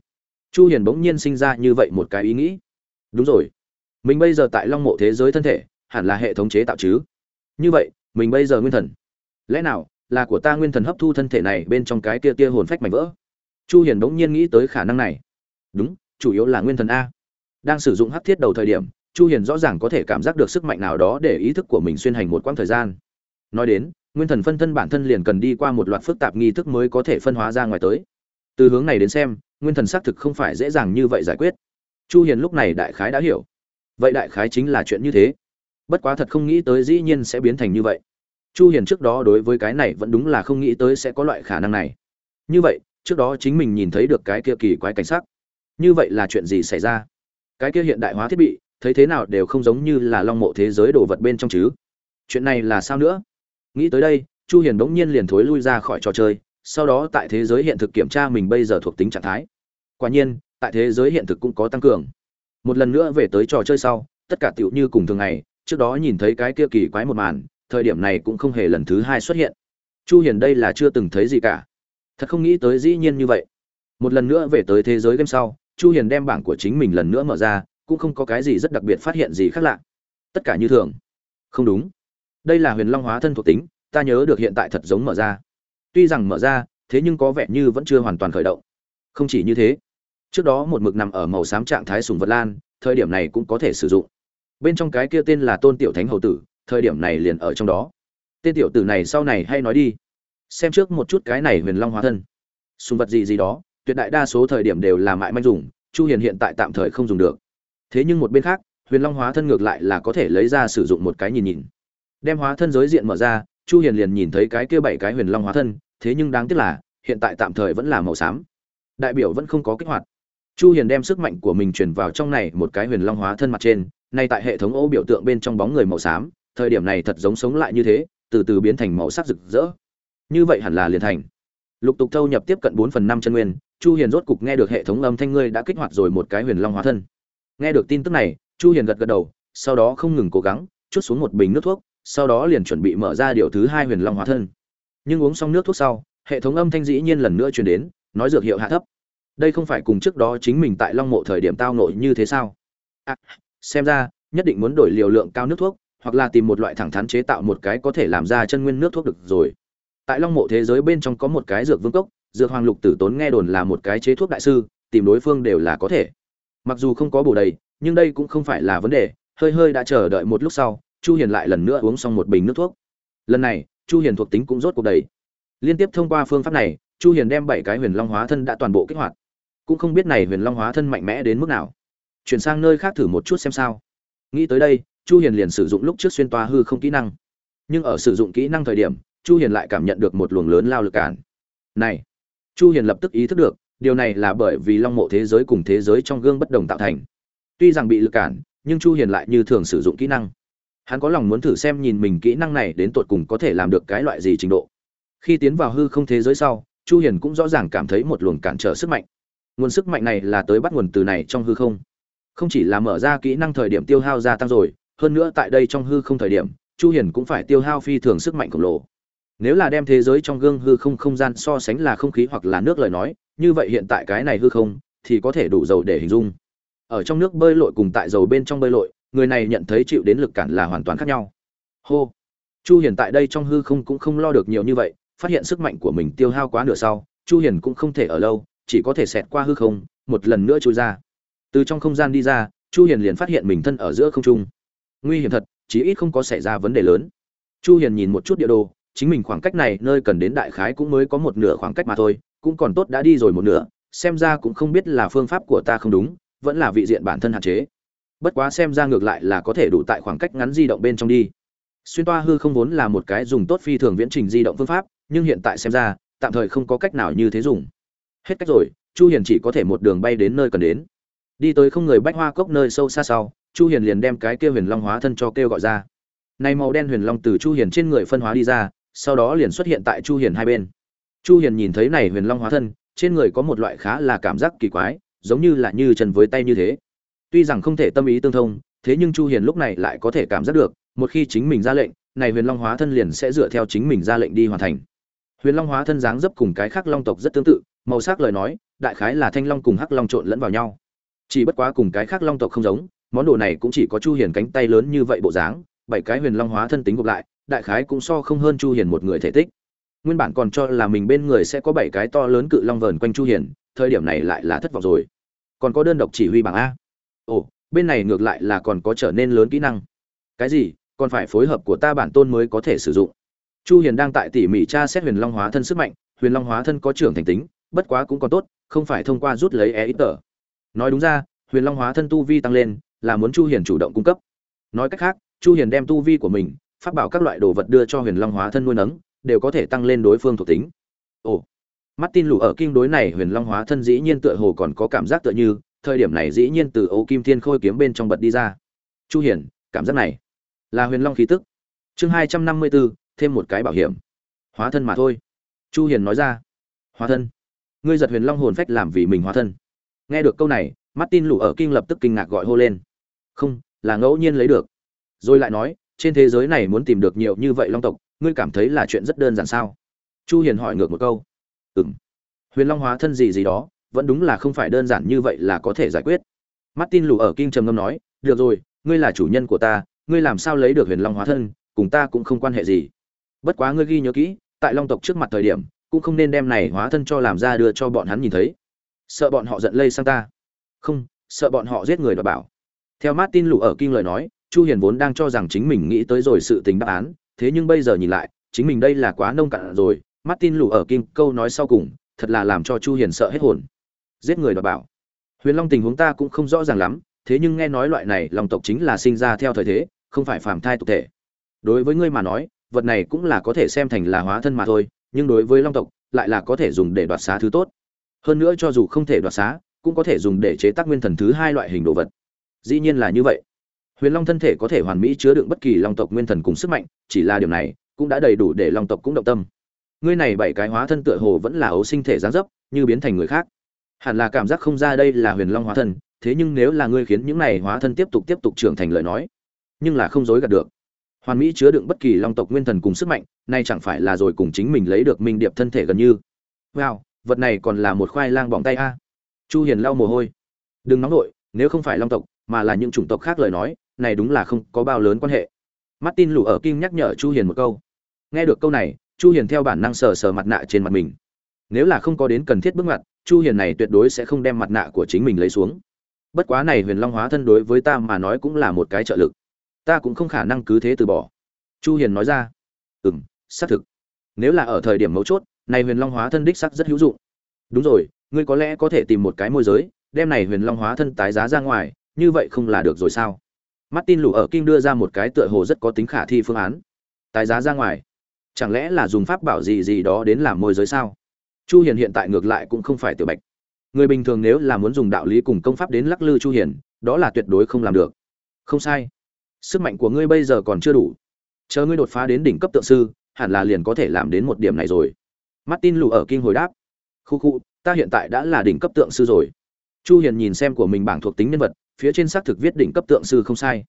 Chu hiền bỗng nhiên sinh ra như vậy một cái ý nghĩ. Đúng rồi. Mình bây giờ tại long mộ thế giới thân thể, hẳn là hệ thống chế tạo chứ? Như vậy, mình bây giờ nguyên thần. Lẽ nào là của ta nguyên thần hấp thu thân thể này bên trong cái kia tia hồn phách mảnh vỡ? Chu hiền bỗng nhiên nghĩ tới khả năng này. Đúng, chủ yếu là nguyên thần a. Đang sử dụng hắc thiết đầu thời điểm, chu hiền rõ ràng có thể cảm giác được sức mạnh nào đó để ý thức của mình xuyên hành một quãng thời gian. Nói đến, nguyên thần phân thân bản thân liền cần đi qua một loạt phức tạp nghi thức mới có thể phân hóa ra ngoài tới. Từ hướng này đến xem, nguyên thần xác thực không phải dễ dàng như vậy giải quyết. Chu hiền lúc này đại khái đã hiểu. Vậy đại khái chính là chuyện như thế. Bất quá thật không nghĩ tới dĩ nhiên sẽ biến thành như vậy. Chu hiền trước đó đối với cái này vẫn đúng là không nghĩ tới sẽ có loại khả năng này. Như vậy trước đó chính mình nhìn thấy được cái kia kỳ quái cảnh sắc. Như vậy là chuyện gì xảy ra? Cái kia hiện đại hóa thiết bị, thấy thế nào đều không giống như là long mộ thế giới đồ vật bên trong chứ. Chuyện này là sao nữa? Nghĩ tới đây, chu hiền đống nhiên liền thối lui ra khỏi trò chơi, sau đó tại thế giới hiện thực kiểm tra mình bây giờ thuộc tính trạng thái. Quả nhiên, tại thế giới hiện thực cũng có tăng cường. Một lần nữa về tới trò chơi sau, tất cả tiểu như cùng thường ngày, trước đó nhìn thấy cái kia kỳ quái một màn, thời điểm này cũng không hề lần thứ hai xuất hiện. Chu hiền đây là chưa từng thấy gì cả thật không nghĩ tới dĩ nhiên như vậy. Một lần nữa về tới thế giới game sau, chu hiền đem bảng của chính mình lần nữa mở ra, cũng không có cái gì rất đặc biệt phát hiện gì khác lạ. Tất cả như thường. Không đúng. Đây là huyền long hóa thân thuộc tính, ta nhớ được hiện tại thật giống mở ra. Tuy rằng mở ra, thế nhưng có vẻ như vẫn chưa hoàn toàn khởi động. Không chỉ như thế, trước đó một mực nằm ở màu xám trạng thái sùng vật lan, thời điểm này cũng có thể sử dụng. Bên trong cái kia tên là tôn tiểu thánh hầu tử, thời điểm này liền ở trong đó. Tên tiểu tử này sau này hay nói đi xem trước một chút cái này huyền long hóa thân. Sùng vật gì gì đó, tuyệt đại đa số thời điểm đều là mại manh dùng, chu hiền hiện tại tạm thời không dùng được. Thế nhưng một bên khác, huyền long hóa thân ngược lại là có thể lấy ra sử dụng một cái nhìn nhìn. Đem hóa thân giới diện mở ra, chu hiền liền nhìn thấy cái kia bảy cái huyền long hóa thân, thế nhưng đáng tiếc là, hiện tại tạm thời vẫn là màu xám. Đại biểu vẫn không có kích hoạt. Chu hiền đem sức mạnh của mình truyền vào trong này một cái huyền long hóa thân mặt trên, nay tại hệ thống ô biểu tượng bên trong bóng người màu xám, thời điểm này thật giống sống lại như thế, từ từ biến thành màu sắc rực rỡ như vậy hẳn là liền thành. Lục tục thâu nhập tiếp cận 4 phần 5 chân nguyên chu hiền rốt cục nghe được hệ thống âm thanh ngươi đã kích hoạt rồi một cái huyền long hóa thân. Nghe được tin tức này chu hiền gật gật đầu sau đó không ngừng cố gắng chút xuống một bình nước thuốc sau đó liền chuẩn bị mở ra điều thứ hai huyền long hóa thân. Nhưng uống xong nước thuốc sau hệ thống âm thanh dĩ nhiên lần nữa truyền đến nói dược hiệu hạ thấp. Đây không phải cùng trước đó chính mình tại long mộ thời điểm tao nội như thế sao? À, xem ra nhất định muốn đổi liều lượng cao nước thuốc hoặc là tìm một loại thẳng thắn chế tạo một cái có thể làm ra chân nguyên nước thuốc được rồi tại long mộ thế giới bên trong có một cái dược vương cốc, dược hoàng lục tử tốn nghe đồn là một cái chế thuốc đại sư, tìm đối phương đều là có thể. Mặc dù không có bổ đầy, nhưng đây cũng không phải là vấn đề, hơi hơi đã chờ đợi một lúc sau, chu hiền lại lần nữa uống xong một bình nước thuốc. Lần này, chu hiền thuộc tính cũng rốt cuộc đầy. Liên tiếp thông qua phương pháp này, chu hiền đem bảy cái huyền long hóa thân đã toàn bộ kích hoạt. Cũng không biết này huyền long hóa thân mạnh mẽ đến mức nào. Chuyển sang nơi khác thử một chút xem sao. Nghĩ tới đây, chu hiền liền sử dụng lúc trước xuyên toa hư không kỹ năng. Nhưng ở sử dụng kỹ năng thời điểm chu hiền lại cảm nhận được một luồng lớn lao lực cản. Này, chu hiền lập tức ý thức được, điều này là bởi vì long mộ thế giới cùng thế giới trong gương bất đồng tạo thành. Tuy rằng bị lực cản, nhưng chu hiền lại như thường sử dụng kỹ năng. Hắn có lòng muốn thử xem nhìn mình kỹ năng này đến tột cùng có thể làm được cái loại gì trình độ. Khi tiến vào hư không thế giới sau, chu hiền cũng rõ ràng cảm thấy một luồng cản trở sức mạnh. Nguồn sức mạnh này là tới bắt nguồn từ này trong hư không. Không chỉ là mở ra kỹ năng thời điểm tiêu hao gia tăng rồi, hơn nữa tại đây trong hư không thời điểm, chu hiền cũng phải tiêu hao phi thường sức mạnh khổng lồ nếu là đem thế giới trong gương hư không không gian so sánh là không khí hoặc là nước lời nói, như vậy hiện tại cái này hư không, thì có thể đủ dầu để hình dung. Ở trong nước bơi lội cùng tại dầu bên trong bơi lội, người này nhận thấy chịu đến lực cản là hoàn toàn khác nhau. Hô! Chu hiền tại đây trong hư không cũng không lo được nhiều như vậy, phát hiện sức mạnh của mình tiêu hao quá nửa sau, chu hiền cũng không thể ở lâu, chỉ có thể xẹt qua hư không, một lần nữa trôi ra. Từ trong không gian đi ra, chu hiền liền phát hiện mình thân ở giữa không trung. Nguy hiểm thật, chí ít không có xảy ra vấn đề lớn. Chu hiền nhìn một chút địa đồ chính mình khoảng cách này nơi cần đến đại khái cũng mới có một nửa khoảng cách mà thôi, cũng còn tốt đã đi rồi một nửa, xem ra cũng không biết là phương pháp của ta không đúng, vẫn là vị diện bản thân hạn chế. Bất quá xem ra ngược lại là có thể đủ tại khoảng cách ngắn di động bên trong đi. Xuyên toa hư không vốn là một cái dùng tốt phi thường viễn trình di động phương pháp, nhưng hiện tại xem ra, tạm thời không có cách nào như thế dùng. Hết cách rồi, chu hiền chỉ có thể một đường bay đến nơi cần đến. Đi tới không người bách hoa cốc nơi sâu xa sau, chu hiền liền đem cái kia huyền long hóa thân cho kêu gọi ra. Nay màu đen huyền long từ chu hiền trên người phân hóa đi ra sau đó liền xuất hiện tại chu hiền hai bên. Chu hiền nhìn thấy này huyền long hóa thân, trên người có một loại khá là cảm giác kỳ quái, giống như là như chân với tay như thế. Tuy rằng không thể tâm ý tương thông, thế nhưng chu hiền lúc này lại có thể cảm giác được, một khi chính mình ra lệnh, này huyền long hóa thân liền sẽ dựa theo chính mình ra lệnh đi hoàn thành. Huyền long hóa thân dáng dấp cùng cái khác long tộc rất tương tự, màu sắc lời nói, đại khái là thanh long cùng hắc long trộn lẫn vào nhau. Chỉ bất quá cùng cái khác long tộc không giống, món đồ này cũng chỉ có chu hiền cánh tay lớn như vậy bộ dáng, bảy cái huyền long hóa thân tính gộp lại đại khái cũng so không hơn chu hiền một người thể tích. Nguyên bản còn cho là mình bên người sẽ có bảy cái to lớn cự long vờn quanh chu hiền, thời điểm này lại là thất vọng rồi. Còn có đơn độc chỉ huy bảng a. Ồ, bên này ngược lại là còn có trở nên lớn kỹ năng. Cái gì? Còn phải phối hợp của ta bản tôn mới có thể sử dụng. Chu hiền đang tại tỉ mỉ tra xét huyền long hóa thân sức mạnh. Huyền long hóa thân có trưởng thành tính, bất quá cũng còn tốt, không phải thông qua rút lấy e ít tờ. Nói đúng ra, huyền long hóa thân tu vi tăng lên, là muốn chu hiền chủ động cung cấp. Nói cách khác, chu hiền đem tu vi của mình phát bảo các loại đồ vật đưa cho huyền long hóa thân nuôi nấng đều có thể tăng lên đối phương thuộc tính. Ồ Martin lù ở kinh đối này huyền long hóa thân dĩ nhiên tựa hồ còn có cảm giác tựa như thời điểm này dĩ nhiên từ ô kim thiên khôi kiếm bên trong bật đi ra. Chu hiền cảm giác này là huyền long khí tức. Chương 254, thêm một cái bảo hiểm. Hóa thân mà thôi. Chu hiền nói ra. Hóa thân. Ngươi giật huyền long hồn phách làm vì mình hóa thân. Nghe được câu này martin lù ở kinh lập tức kinh ngạc gọi hô lên. Không là ngẫu nhiên lấy được. Rồi lại nói trên thế giới này muốn tìm được nhiều như vậy long tộc, ngươi cảm thấy là chuyện rất đơn giản sao? Chu hiền hỏi ngược một câu. Ừm. Huyền long hóa thân gì gì đó, vẫn đúng là không phải đơn giản như vậy là có thể giải quyết. Martin lù ở kinh trầm ngâm nói, được rồi, ngươi là chủ nhân của ta, ngươi làm sao lấy được huyền long hóa thân, cùng ta cũng không quan hệ gì. Bất quá ngươi ghi nhớ kỹ, tại long tộc trước mặt thời điểm, cũng không nên đem này hóa thân cho làm ra đưa cho bọn hắn nhìn thấy. Sợ bọn họ giận lây sang ta. Không, sợ bọn họ giết người đoạt bảo. Theo martin lù ở kinh lời nói chu hiền vốn đang cho rằng chính mình nghĩ tới rồi sự tình đáp án, thế nhưng bây giờ nhìn lại, chính mình đây là quá nông cạn rồi, martin lù ở Kim câu nói sau cùng, thật là làm cho chu hiền sợ hết hồn. Giết người đoạt bảo. Huyền long tình huống ta cũng không rõ ràng lắm, thế nhưng nghe nói loại này long tộc chính là sinh ra theo thời thế, không phải phàm thai tục thể. Đối với ngươi mà nói, vật này cũng là có thể xem thành là hóa thân mà thôi, nhưng đối với long tộc, lại là có thể dùng để đoạt xá thứ tốt. Hơn nữa cho dù không thể đoạt xá, cũng có thể dùng để chế tác nguyên thần thứ hai loại hình đồ vật. Dĩ nhiên là như vậy huyền long thân thể có thể hoàn mỹ chứa đựng bất kỳ long tộc nguyên thần cùng sức mạnh, chỉ là điều này cũng đã đầy đủ để long tộc cũng động tâm. Ngươi này bảy cái hóa thân tựa hồ vẫn là ấu sinh thể gián dấp, như biến thành người khác. Hẳn là cảm giác không ra đây là huyền long hóa thân, thế nhưng nếu là ngươi khiến những này hóa thân tiếp tục tiếp tục trưởng thành lời nói, nhưng là không dối gạt được. Hoàn mỹ chứa đựng bất kỳ long tộc nguyên thần cùng sức mạnh, nay chẳng phải là rồi cùng chính mình lấy được minh điệp thân thể gần như. Wow, vật này còn là một khoai lang bỏng tay a. Chu hiền lau mồ hôi. Đừng nóng nổi nếu không phải long tộc, mà là những chủng tộc khác lời nói này đúng là không có bao lớn quan hệ. Martin lù ở kim nhắc nhở chu hiền một câu. Nghe được câu này, chu hiền theo bản năng sờ sờ mặt nạ trên mặt mình. Nếu là không có đến cần thiết bước ngoặt, chu hiền này tuyệt đối sẽ không đem mặt nạ của chính mình lấy xuống. Bất quá này huyền long hóa thân đối với ta mà nói cũng là một cái trợ lực. Ta cũng không khả năng cứ thế từ bỏ. Chu hiền nói ra. Ừm, xác thực. Nếu là ở thời điểm mấu chốt, này huyền long hóa thân đích sắc rất hữu dụng. Đúng rồi, ngươi có lẽ có thể tìm một cái môi giới, đem này huyền long hóa thân tái giá ra ngoài, như vậy không là được rồi sao? Martin lù ở kinh đưa ra một cái tựa hồ rất có tính khả thi phương án. Tài giá ra ngoài. Chẳng lẽ là dùng pháp bảo gì gì đó đến làm môi giới sao? Chu hiền hiện tại ngược lại cũng không phải tiểu bạch. Người bình thường nếu là muốn dùng đạo lý cùng công pháp đến lắc lư chu hiền, đó là tuyệt đối không làm được. Không sai. Sức mạnh của ngươi bây giờ còn chưa đủ. Chờ ngươi đột phá đến đỉnh cấp tượng sư, hẳn là liền có thể làm đến một điểm này rồi. Martin lù ở kinh hồi đáp. Khu khu, ta hiện tại đã là đỉnh cấp tượng sư rồi. Chu hiền nhìn xem của mình bảng thuộc tính nhân vật phía trên xác thực viết đỉnh cấp tượng sư không sai.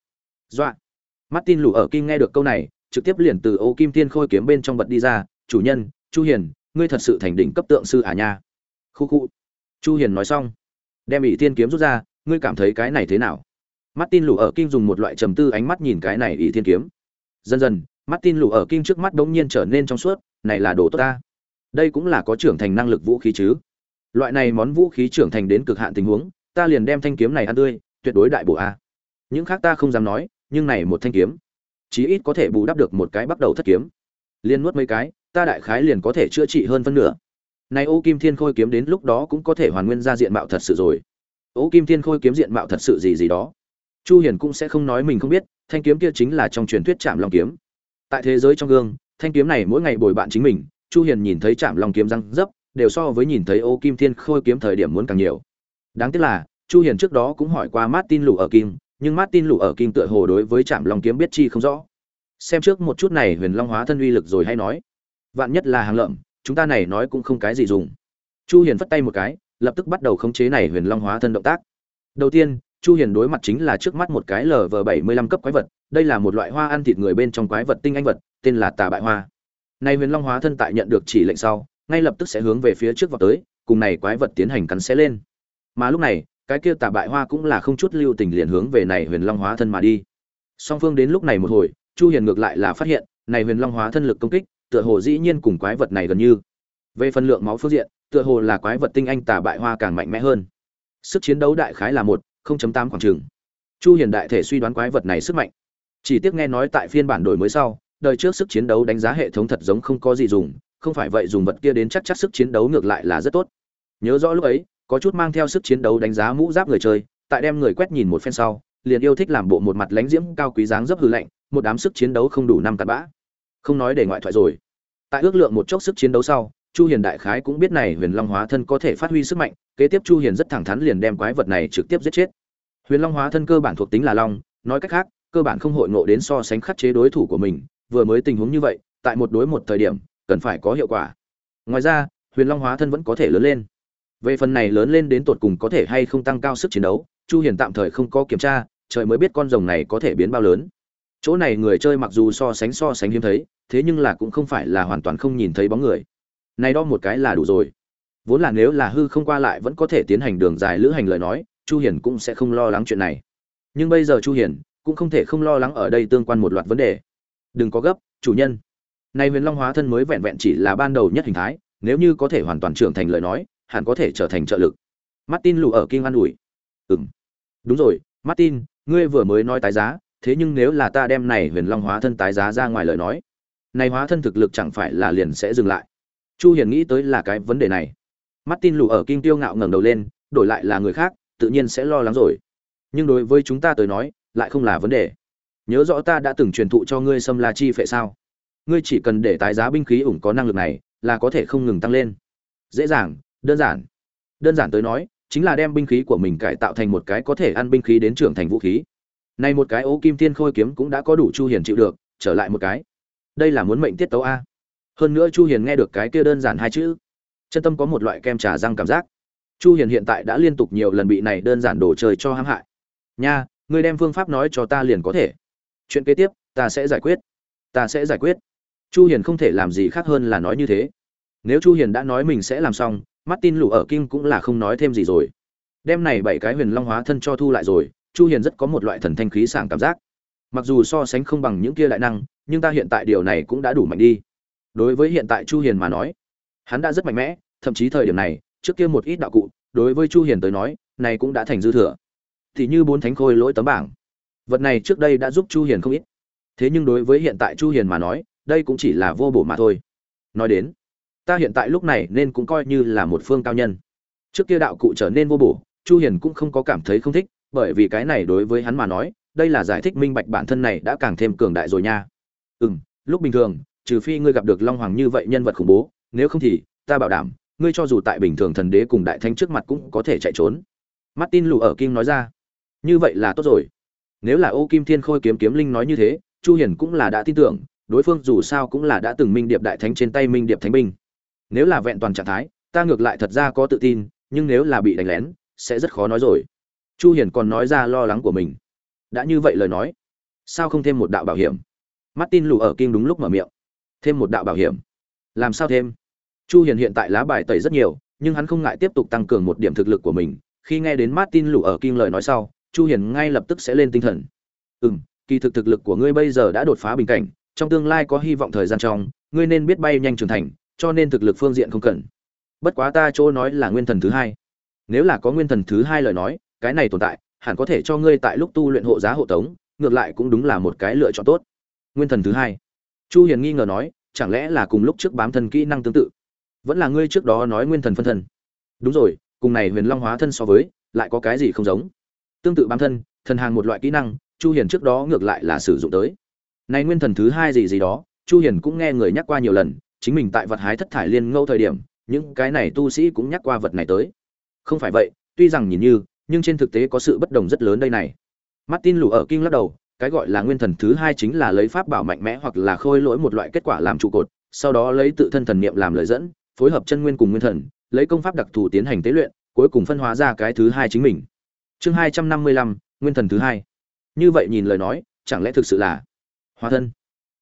Dọa. Martin lù ở kim nghe được câu này, trực tiếp liền từ ô kim tiên khôi kiếm bên trong bật đi ra, chủ nhân, chu hiền, ngươi thật sự thành đỉnh cấp tượng sư à nha? Khu khu. Chu hiền nói xong, đem ỷ thiên kiếm rút ra, ngươi cảm thấy cái này thế nào? Martin lù ở kim dùng một loại trầm tư ánh mắt nhìn cái này ỷ thiên kiếm. Dần dần, martin lù ở kim trước mắt đống nhiên trở nên trong suốt, này là đồ tốt ta. Đây cũng là có trưởng thành năng lực vũ khí chứ. Loại này món vũ khí trưởng thành đến cực hạn tình huống, ta liền đem thanh kiếm này ăn tươi tuyệt đối đại bổ a. Những khác ta không dám nói, nhưng này một thanh kiếm, chí ít có thể bù đắp được một cái bắt đầu thất kiếm. Liên nuốt mấy cái, ta đại khái liền có thể chữa trị hơn phân nửa. Này ô kim thiên khôi kiếm đến lúc đó cũng có thể hoàn nguyên ra diện mạo thật sự rồi. Ô kim thiên khôi kiếm diện mạo thật sự gì gì đó. Chu hiền cũng sẽ không nói mình không biết, thanh kiếm kia chính là trong truyền thuyết trảm long kiếm. Tại thế giới trong gương, thanh kiếm này mỗi ngày bồi bạn chính mình, chu hiền nhìn thấy trảm long kiếm răng dấp, đều so với nhìn thấy ô kim thiên khôi kiếm thời điểm muốn càng nhiều. Đáng tiếc là chu hiền trước đó cũng hỏi qua martin lù ở kim nhưng martin lù ở kim tựa hồ đối với chạm long kiếm biết chi không rõ. Xem trước một chút này huyền long hóa thân uy lực rồi hay nói. Vạn nhất là hàng lợm, chúng ta này nói cũng không cái gì dùng. Chu hiền phất tay một cái, lập tức bắt đầu khống chế này huyền long hóa thân động tác. Đầu tiên, chu hiền đối mặt chính là trước mắt một cái lv 75 cấp quái vật, đây là một loại hoa ăn thịt người bên trong quái vật tinh anh vật, tên là tà bại hoa. Này huyền long hóa thân tại nhận được chỉ lệnh sau, ngay lập tức sẽ hướng về phía trước vào tới, cùng này quái vật tiến hành cắn xé lên. Mà lúc này cái kia tà bại hoa cũng là không chút lưu tình liền hướng về này huyền long hóa thân mà đi. Song phương đến lúc này một hồi, chu hiền ngược lại là phát hiện, này huyền long hóa thân lực công kích, tựa hồ dĩ nhiên cùng quái vật này gần như. Về phần lượng máu phương diện, tựa hồ là quái vật tinh anh tà bại hoa càng mạnh mẽ hơn. Sức chiến đấu đại khái là một 0.8 khoảng trường chu hiền đại thể suy đoán quái vật này sức mạnh. Chỉ tiếc nghe nói tại phiên bản đổi mới sau, đời trước sức chiến đấu đánh giá hệ thống thật giống không có gì dùng, không phải vậy dùng vật kia đến chắc chắc sức chiến đấu ngược lại là rất tốt. Nhớ rõ lúc ấy có chút mang theo sức chiến đấu đánh giá mũ giáp người chơi, tại đem người quét nhìn một phen sau, liền yêu thích làm bộ một mặt lánh diễm cao quý dáng dấp hư lạnh, một đám sức chiến đấu không đủ năm cặn bã. Không nói để ngoại thoại rồi. Tại ước lượng một chốc sức chiến đấu sau, chu hiền đại khái cũng biết này huyền long hóa thân có thể phát huy sức mạnh, kế tiếp chu hiền rất thẳng thắn liền đem quái vật này trực tiếp giết chết. Huyền long hóa thân cơ bản thuộc tính là long, nói cách khác, cơ bản không hội ngộ đến so sánh khắc chế đối thủ của mình, vừa mới tình huống như vậy, tại một đối một thời điểm, cần phải có hiệu quả. Ngoài ra, huyền long hóa thân vẫn có thể lớn lên về phần này lớn lên đến tột cùng có thể hay không tăng cao sức chiến đấu, chu hiền tạm thời không có kiểm tra, trời mới biết con rồng này có thể biến bao lớn. Chỗ này người chơi mặc dù so sánh so sánh hiếm thấy, thế nhưng là cũng không phải là hoàn toàn không nhìn thấy bóng người. Này đo một cái là đủ rồi. Vốn là nếu là hư không qua lại vẫn có thể tiến hành đường dài lữ hành lời nói, chu hiền cũng sẽ không lo lắng chuyện này. Nhưng bây giờ chu hiền cũng không thể không lo lắng ở đây tương quan một loạt vấn đề. Đừng có gấp, chủ nhân. Này huyền long hóa thân mới vẹn vẹn chỉ là ban đầu nhất hình thái, nếu như có thể hoàn toàn trưởng thành lời nói hẳn có thể trở thành trợ lực. Martin lù ở kinh an ủi. Ừm. Đúng rồi, martin, ngươi vừa mới nói tái giá, thế nhưng nếu là ta đem này huyền long hóa thân tái giá ra ngoài lời nói, này hóa thân thực lực chẳng phải là liền sẽ dừng lại. Chu hiền nghĩ tới là cái vấn đề này. Martin lù ở kinh tiêu ngạo ngẩng đầu lên, đổi lại là người khác, tự nhiên sẽ lo lắng rồi. Nhưng đối với chúng ta tới nói, lại không là vấn đề. Nhớ rõ ta đã từng truyền thụ cho ngươi xâm la chi phệ sao? Ngươi chỉ cần để tái giá binh khí ủng có năng lực này, là có thể không ngừng tăng lên. Dễ dàng đơn giản. Đơn giản tới nói, chính là đem binh khí của mình cải tạo thành một cái có thể ăn binh khí đến trưởng thành vũ khí. Này một cái ố kim tiên khôi kiếm cũng đã có đủ chu hiền chịu được, trở lại một cái. Đây là muốn mệnh tiết tấu a. Hơn nữa chu hiền nghe được cái kia đơn giản hai chữ, chân tâm có một loại kem trà răng cảm giác. Chu hiền hiện tại đã liên tục nhiều lần bị này đơn giản đổ trời cho hãm hại. Nha, ngươi đem phương pháp nói cho ta liền có thể. Chuyện kế tiếp, ta sẽ giải quyết. Ta sẽ giải quyết. Chu hiền không thể làm gì khác hơn là nói như thế. Nếu chu hiền đã nói mình sẽ làm xong martin lù ở kim cũng là không nói thêm gì rồi. Đêm này bảy cái huyền long hóa thân cho thu lại rồi, chu hiền rất có một loại thần thanh khí sảng cảm giác. Mặc dù so sánh không bằng những kia đại năng, nhưng ta hiện tại điều này cũng đã đủ mạnh đi. Đối với hiện tại chu hiền mà nói, hắn đã rất mạnh mẽ, thậm chí thời điểm này, trước kia một ít đạo cụ, đối với chu hiền tới nói, này cũng đã thành dư thừa. Thì như bốn thánh khôi lỗi tấm bảng. Vật này trước đây đã giúp chu hiền không ít. Thế nhưng đối với hiện tại chu hiền mà nói, đây cũng chỉ là vô bổ mà thôi. Nói đến ta hiện tại lúc này nên cũng coi như là một phương cao nhân. Trước kia đạo cụ trở nên vô bổ, chu hiền cũng không có cảm thấy không thích, bởi vì cái này đối với hắn mà nói, đây là giải thích minh bạch bản thân này đã càng thêm cường đại rồi nha. Ừ lúc bình thường, trừ phi ngươi gặp được long hoàng như vậy nhân vật khủng bố, nếu không thì, ta bảo đảm, ngươi cho dù tại bình thường thần đế cùng đại thánh trước mặt cũng có thể chạy trốn. Martin lù ở kim nói ra. Như vậy là tốt rồi. Nếu là ô kim thiên khôi kiếm kiếm linh nói như thế, chu hiền cũng là đã tin tưởng, đối phương dù sao cũng là đã từng minh điệp đại thánh trên tay minh điệp thánh binh nếu là vẹn toàn trạng thái, ta ngược lại thật ra có tự tin, nhưng nếu là bị đánh lén, sẽ rất khó nói rồi. Chu hiền còn nói ra lo lắng của mình. Đã như vậy lời nói, sao không thêm một đạo bảo hiểm? Martin lù ở kinh đúng lúc mở miệng. Thêm một đạo bảo hiểm? Làm sao thêm? Chu hiền hiện tại lá bài tẩy rất nhiều, nhưng hắn không ngại tiếp tục tăng cường một điểm thực lực của mình. Khi nghe đến martin lù ở kinh lời nói sau, chu hiền ngay lập tức sẽ lên tinh thần. Ừm, kỳ thực thực lực của ngươi bây giờ đã đột phá bình cảnh, trong tương lai có hy vọng thời gian trong, ngươi nên biết bay nhanh trưởng thành cho nên thực lực phương diện không cần. Bất quá ta chỗ nói là nguyên thần thứ hai. Nếu là có nguyên thần thứ hai lời nói, cái này tồn tại, hẳn có thể cho ngươi tại lúc tu luyện hộ giá hộ tống, ngược lại cũng đúng là một cái lựa chọn tốt. Nguyên thần thứ hai. Chu hiền nghi ngờ nói, chẳng lẽ là cùng lúc trước bám thân kỹ năng tương tự? Vẫn là ngươi trước đó nói nguyên thần phân thân. Đúng rồi, cùng này huyền long hóa thân so với, lại có cái gì không giống? Tương tự bám thân, thần hàng một loại kỹ năng, chu hiền trước đó ngược lại là sử dụng tới. Này nguyên thần thứ hai gì gì đó, chu hiền cũng nghe người nhắc qua nhiều lần chính mình tại vật hái thất thải liên ngâu thời điểm, những cái này tu sĩ cũng nhắc qua vật này tới. Không phải vậy, tuy rằng nhìn như, nhưng trên thực tế có sự bất đồng rất lớn đây này. Martin lù ở kinh lắc đầu, cái gọi là nguyên thần thứ hai chính là lấy pháp bảo mạnh mẽ hoặc là khôi lỗi một loại kết quả làm trụ cột, sau đó lấy tự thân thần niệm làm lời dẫn, phối hợp chân nguyên cùng nguyên thần, lấy công pháp đặc thù tiến hành tế luyện, cuối cùng phân hóa ra cái thứ hai chính mình. Chương hai trăm năm mươi lăm, nguyên thần thứ hai. Như vậy nhìn lời nói, chẳng lẽ thực sự là hóa thân?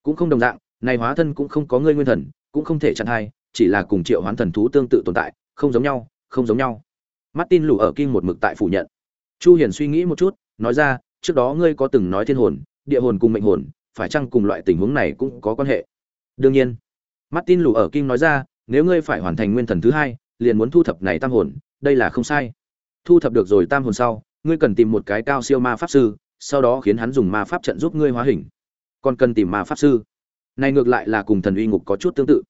Cũng không đồng dạng, này hóa thân cũng không có ngươi nguyên thần cũng không thể chặn hai, chỉ là cùng triệu hoán thần thú tương tự tồn tại, không giống nhau, không giống nhau. Martin lù ở kinh một mực tại phủ nhận. Chu hiền suy nghĩ một chút, nói ra, trước đó ngươi có từng nói thiên hồn, địa hồn cùng mệnh hồn, phải chăng cùng loại tình huống này cũng có quan hệ? Đương nhiên. Martin lù ở kinh nói ra, nếu ngươi phải hoàn thành nguyên thần thứ hai, liền muốn thu thập này tam hồn, đây là không sai. Thu thập được rồi tam hồn sau, ngươi cần tìm một cái cao siêu ma pháp sư, sau đó khiến hắn dùng ma pháp trận giúp ngươi hóa hình. Còn cần tìm ma pháp sư? Này ngược lại là cùng thần uy ngục có chút tương tự.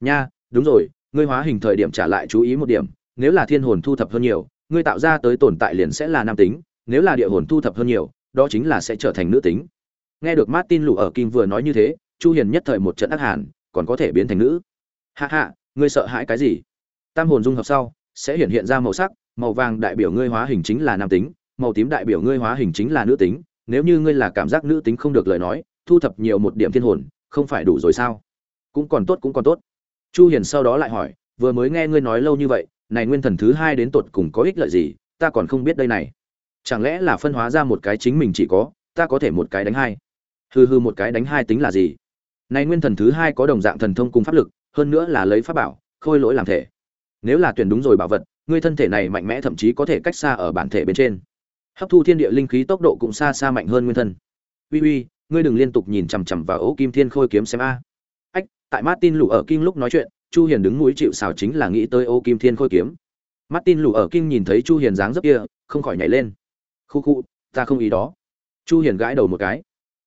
Nha, đúng rồi, ngươi hóa hình thời điểm trả lại chú ý một điểm, nếu là thiên hồn thu thập hơn nhiều, ngươi tạo ra tới tồn tại liền sẽ là nam tính, nếu là địa hồn thu thập hơn nhiều, đó chính là sẽ trở thành nữ tính. Nghe được martin lù ở kim vừa nói như thế, chu hiền nhất thời một trận ác hàn, còn có thể biến thành nữ. Hạ hạ ngươi sợ hãi cái gì? Tam hồn dung hợp sau, sẽ hiện hiện ra màu sắc, màu vàng đại biểu ngươi hóa hình chính là nam tính, màu tím đại biểu ngươi hóa hình chính là nữ tính, nếu như ngươi là cảm giác nữ tính không được lời nói, thu thập nhiều một điểm thiên hồn không phải đủ rồi sao? Cũng còn tốt, cũng còn tốt. Chu hiền sau đó lại hỏi, vừa mới nghe ngươi nói lâu như vậy, này nguyên thần thứ hai đến tột cùng có ích lợi gì? Ta còn không biết đây này. Chẳng lẽ là phân hóa ra một cái chính mình chỉ có, ta có thể một cái đánh hai? Hư hư một cái đánh hai tính là gì? Này nguyên thần thứ hai có đồng dạng thần thông cùng pháp lực, hơn nữa là lấy pháp bảo, khôi lỗi làm thể. Nếu là tuyển đúng rồi bảo vật, ngươi thân thể này mạnh mẽ thậm chí có thể cách xa ở bản thể bên trên. Hấp thu thiên địa linh khí tốc độ cũng xa xa mạnh hơn nguyên thân uy uy ngươi đừng liên tục nhìn chằm chằm vào ố kim thiên khôi kiếm xem a. Ách, tại martin lù ở kim lúc nói chuyện, chu hiền đứng mũi chịu xào chính là nghĩ tới ô kim thiên khôi kiếm. Martin lù ở kim nhìn thấy chu hiền dáng dấp kia, không khỏi nhảy lên. Khu khu, ta không ý đó. Chu hiền gãi đầu một cái.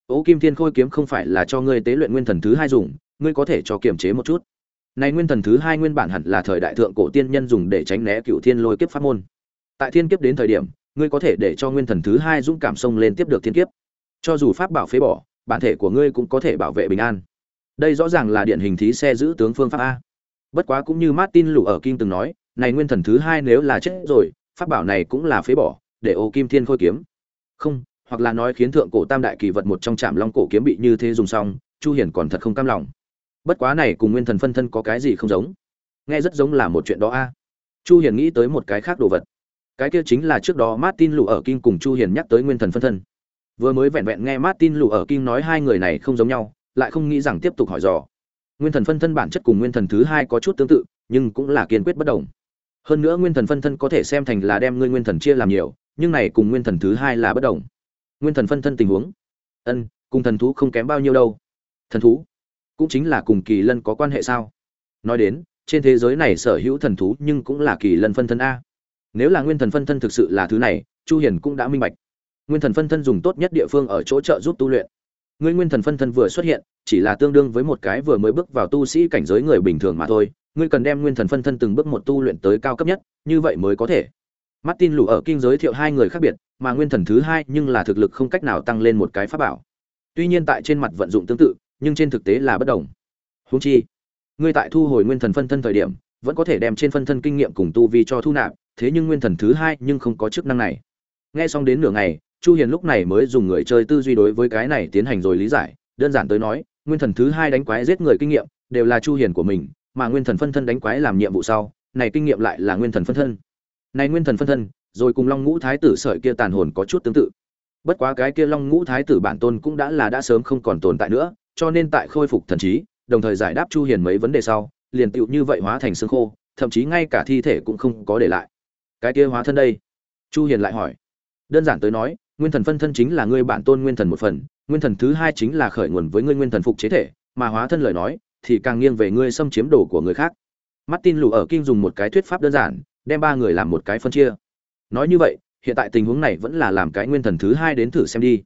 Ô kim thiên khôi kiếm không phải là cho ngươi tế luyện nguyên thần thứ hai dùng, ngươi có thể cho kiềm chế một chút. Này nguyên thần thứ hai nguyên bản hẳn là thời đại thượng cổ tiên nhân dùng để tránh né cựu thiên lôi kiếp pháp môn. Tại thiên kiếp đến thời điểm, ngươi có thể để cho nguyên thần thứ hai dũng cảm sông lên tiếp được thiên kiếp cho dù pháp bảo phế bỏ, bản thể của ngươi cũng có thể bảo vệ bình an. Đây rõ ràng là điển hình thí xe giữ tướng phương pháp a. Bất quá cũng như martin lù ở kim từng nói, này nguyên thần thứ hai nếu là chết rồi, pháp bảo này cũng là phế bỏ, để ô kim thiên khôi kiếm. Không, hoặc là nói khiến thượng cổ tam đại kỳ vật một trong trạm long cổ kiếm bị như thế dùng xong, chu hiển còn thật không cam lòng. Bất quá này cùng nguyên thần phân thân có cái gì không giống? Nghe rất giống là một chuyện đó a. Chu hiển nghĩ tới một cái khác đồ vật. Cái kia chính là trước đó martin lù ở kim cùng chu hiển nhắc tới nguyên thần phân thân vừa mới vẹn vẹn nghe martin lù ở kim nói hai người này không giống nhau, lại không nghĩ rằng tiếp tục hỏi dò. Nguyên thần phân thân bản chất cùng nguyên thần thứ hai có chút tương tự, nhưng cũng là kiên quyết bất đồng. Hơn nữa nguyên thần phân thân có thể xem thành là đem ngươi nguyên thần chia làm nhiều, nhưng này cùng nguyên thần thứ hai là bất đồng. Nguyên thần phân thân tình huống. Ân, cùng thần thú không kém bao nhiêu đâu. Thần thú? Cũng chính là cùng kỳ lân có quan hệ sao? Nói đến, trên thế giới này sở hữu thần thú nhưng cũng là kỳ lân phân thân a. Nếu là nguyên thần phân thân thực sự là thứ này, chu hiền cũng đã minh bạch nguyên thần phân thân dùng tốt nhất địa phương ở chỗ trợ giúp tu luyện. Ngươi nguyên thần phân thân vừa xuất hiện, chỉ là tương đương với một cái vừa mới bước vào tu sĩ cảnh giới người bình thường mà thôi, ngươi cần đem nguyên thần phân thân từng bước một tu luyện tới cao cấp nhất, như vậy mới có thể. Martin lù ở kinh giới thiệu hai người khác biệt, mà nguyên thần thứ hai nhưng là thực lực không cách nào tăng lên một cái pháp bảo. Tuy nhiên tại trên mặt vận dụng tương tự, nhưng trên thực tế là bất đồng. Húng chi, ngươi tại thu hồi nguyên thần phân thân thời điểm, vẫn có thể đem trên phân thân kinh nghiệm cùng tu vi cho thu nạp, thế nhưng nguyên thần thứ hai nhưng không có chức năng này. Nghe xong đến nửa ngày chu hiền lúc này mới dùng người chơi tư duy đối với cái này tiến hành rồi lý giải, đơn giản tới nói, nguyên thần thứ hai đánh quái giết người kinh nghiệm, đều là chu hiền của mình, mà nguyên thần phân thân đánh quái làm nhiệm vụ sau, này kinh nghiệm lại là nguyên thần phân thân. Này nguyên thần phân thân, rồi cùng long ngũ thái tử sợi kia tàn hồn có chút tương tự. Bất quá cái kia long ngũ thái tử bản tôn cũng đã là đã sớm không còn tồn tại nữa, cho nên tại khôi phục thần trí, đồng thời giải đáp chu hiền mấy vấn đề sau, liền tựu như vậy hóa thành xương khô, thậm chí ngay cả thi thể cũng không có để lại. Cái kia hóa thân đây? Chu hiền lại hỏi. Đơn giản tới nói nguyên thần phân thân chính là ngươi bản tôn nguyên thần một phần, nguyên thần thứ hai chính là khởi nguồn với ngươi nguyên thần phục chế thể, mà hóa thân lời nói, thì càng nghiêng về ngươi xâm chiếm đồ của người khác. Martin lù ở kinh dùng một cái thuyết pháp đơn giản, đem ba người làm một cái phân chia. Nói như vậy, hiện tại tình huống này vẫn là làm cái nguyên thần thứ hai đến thử xem đi.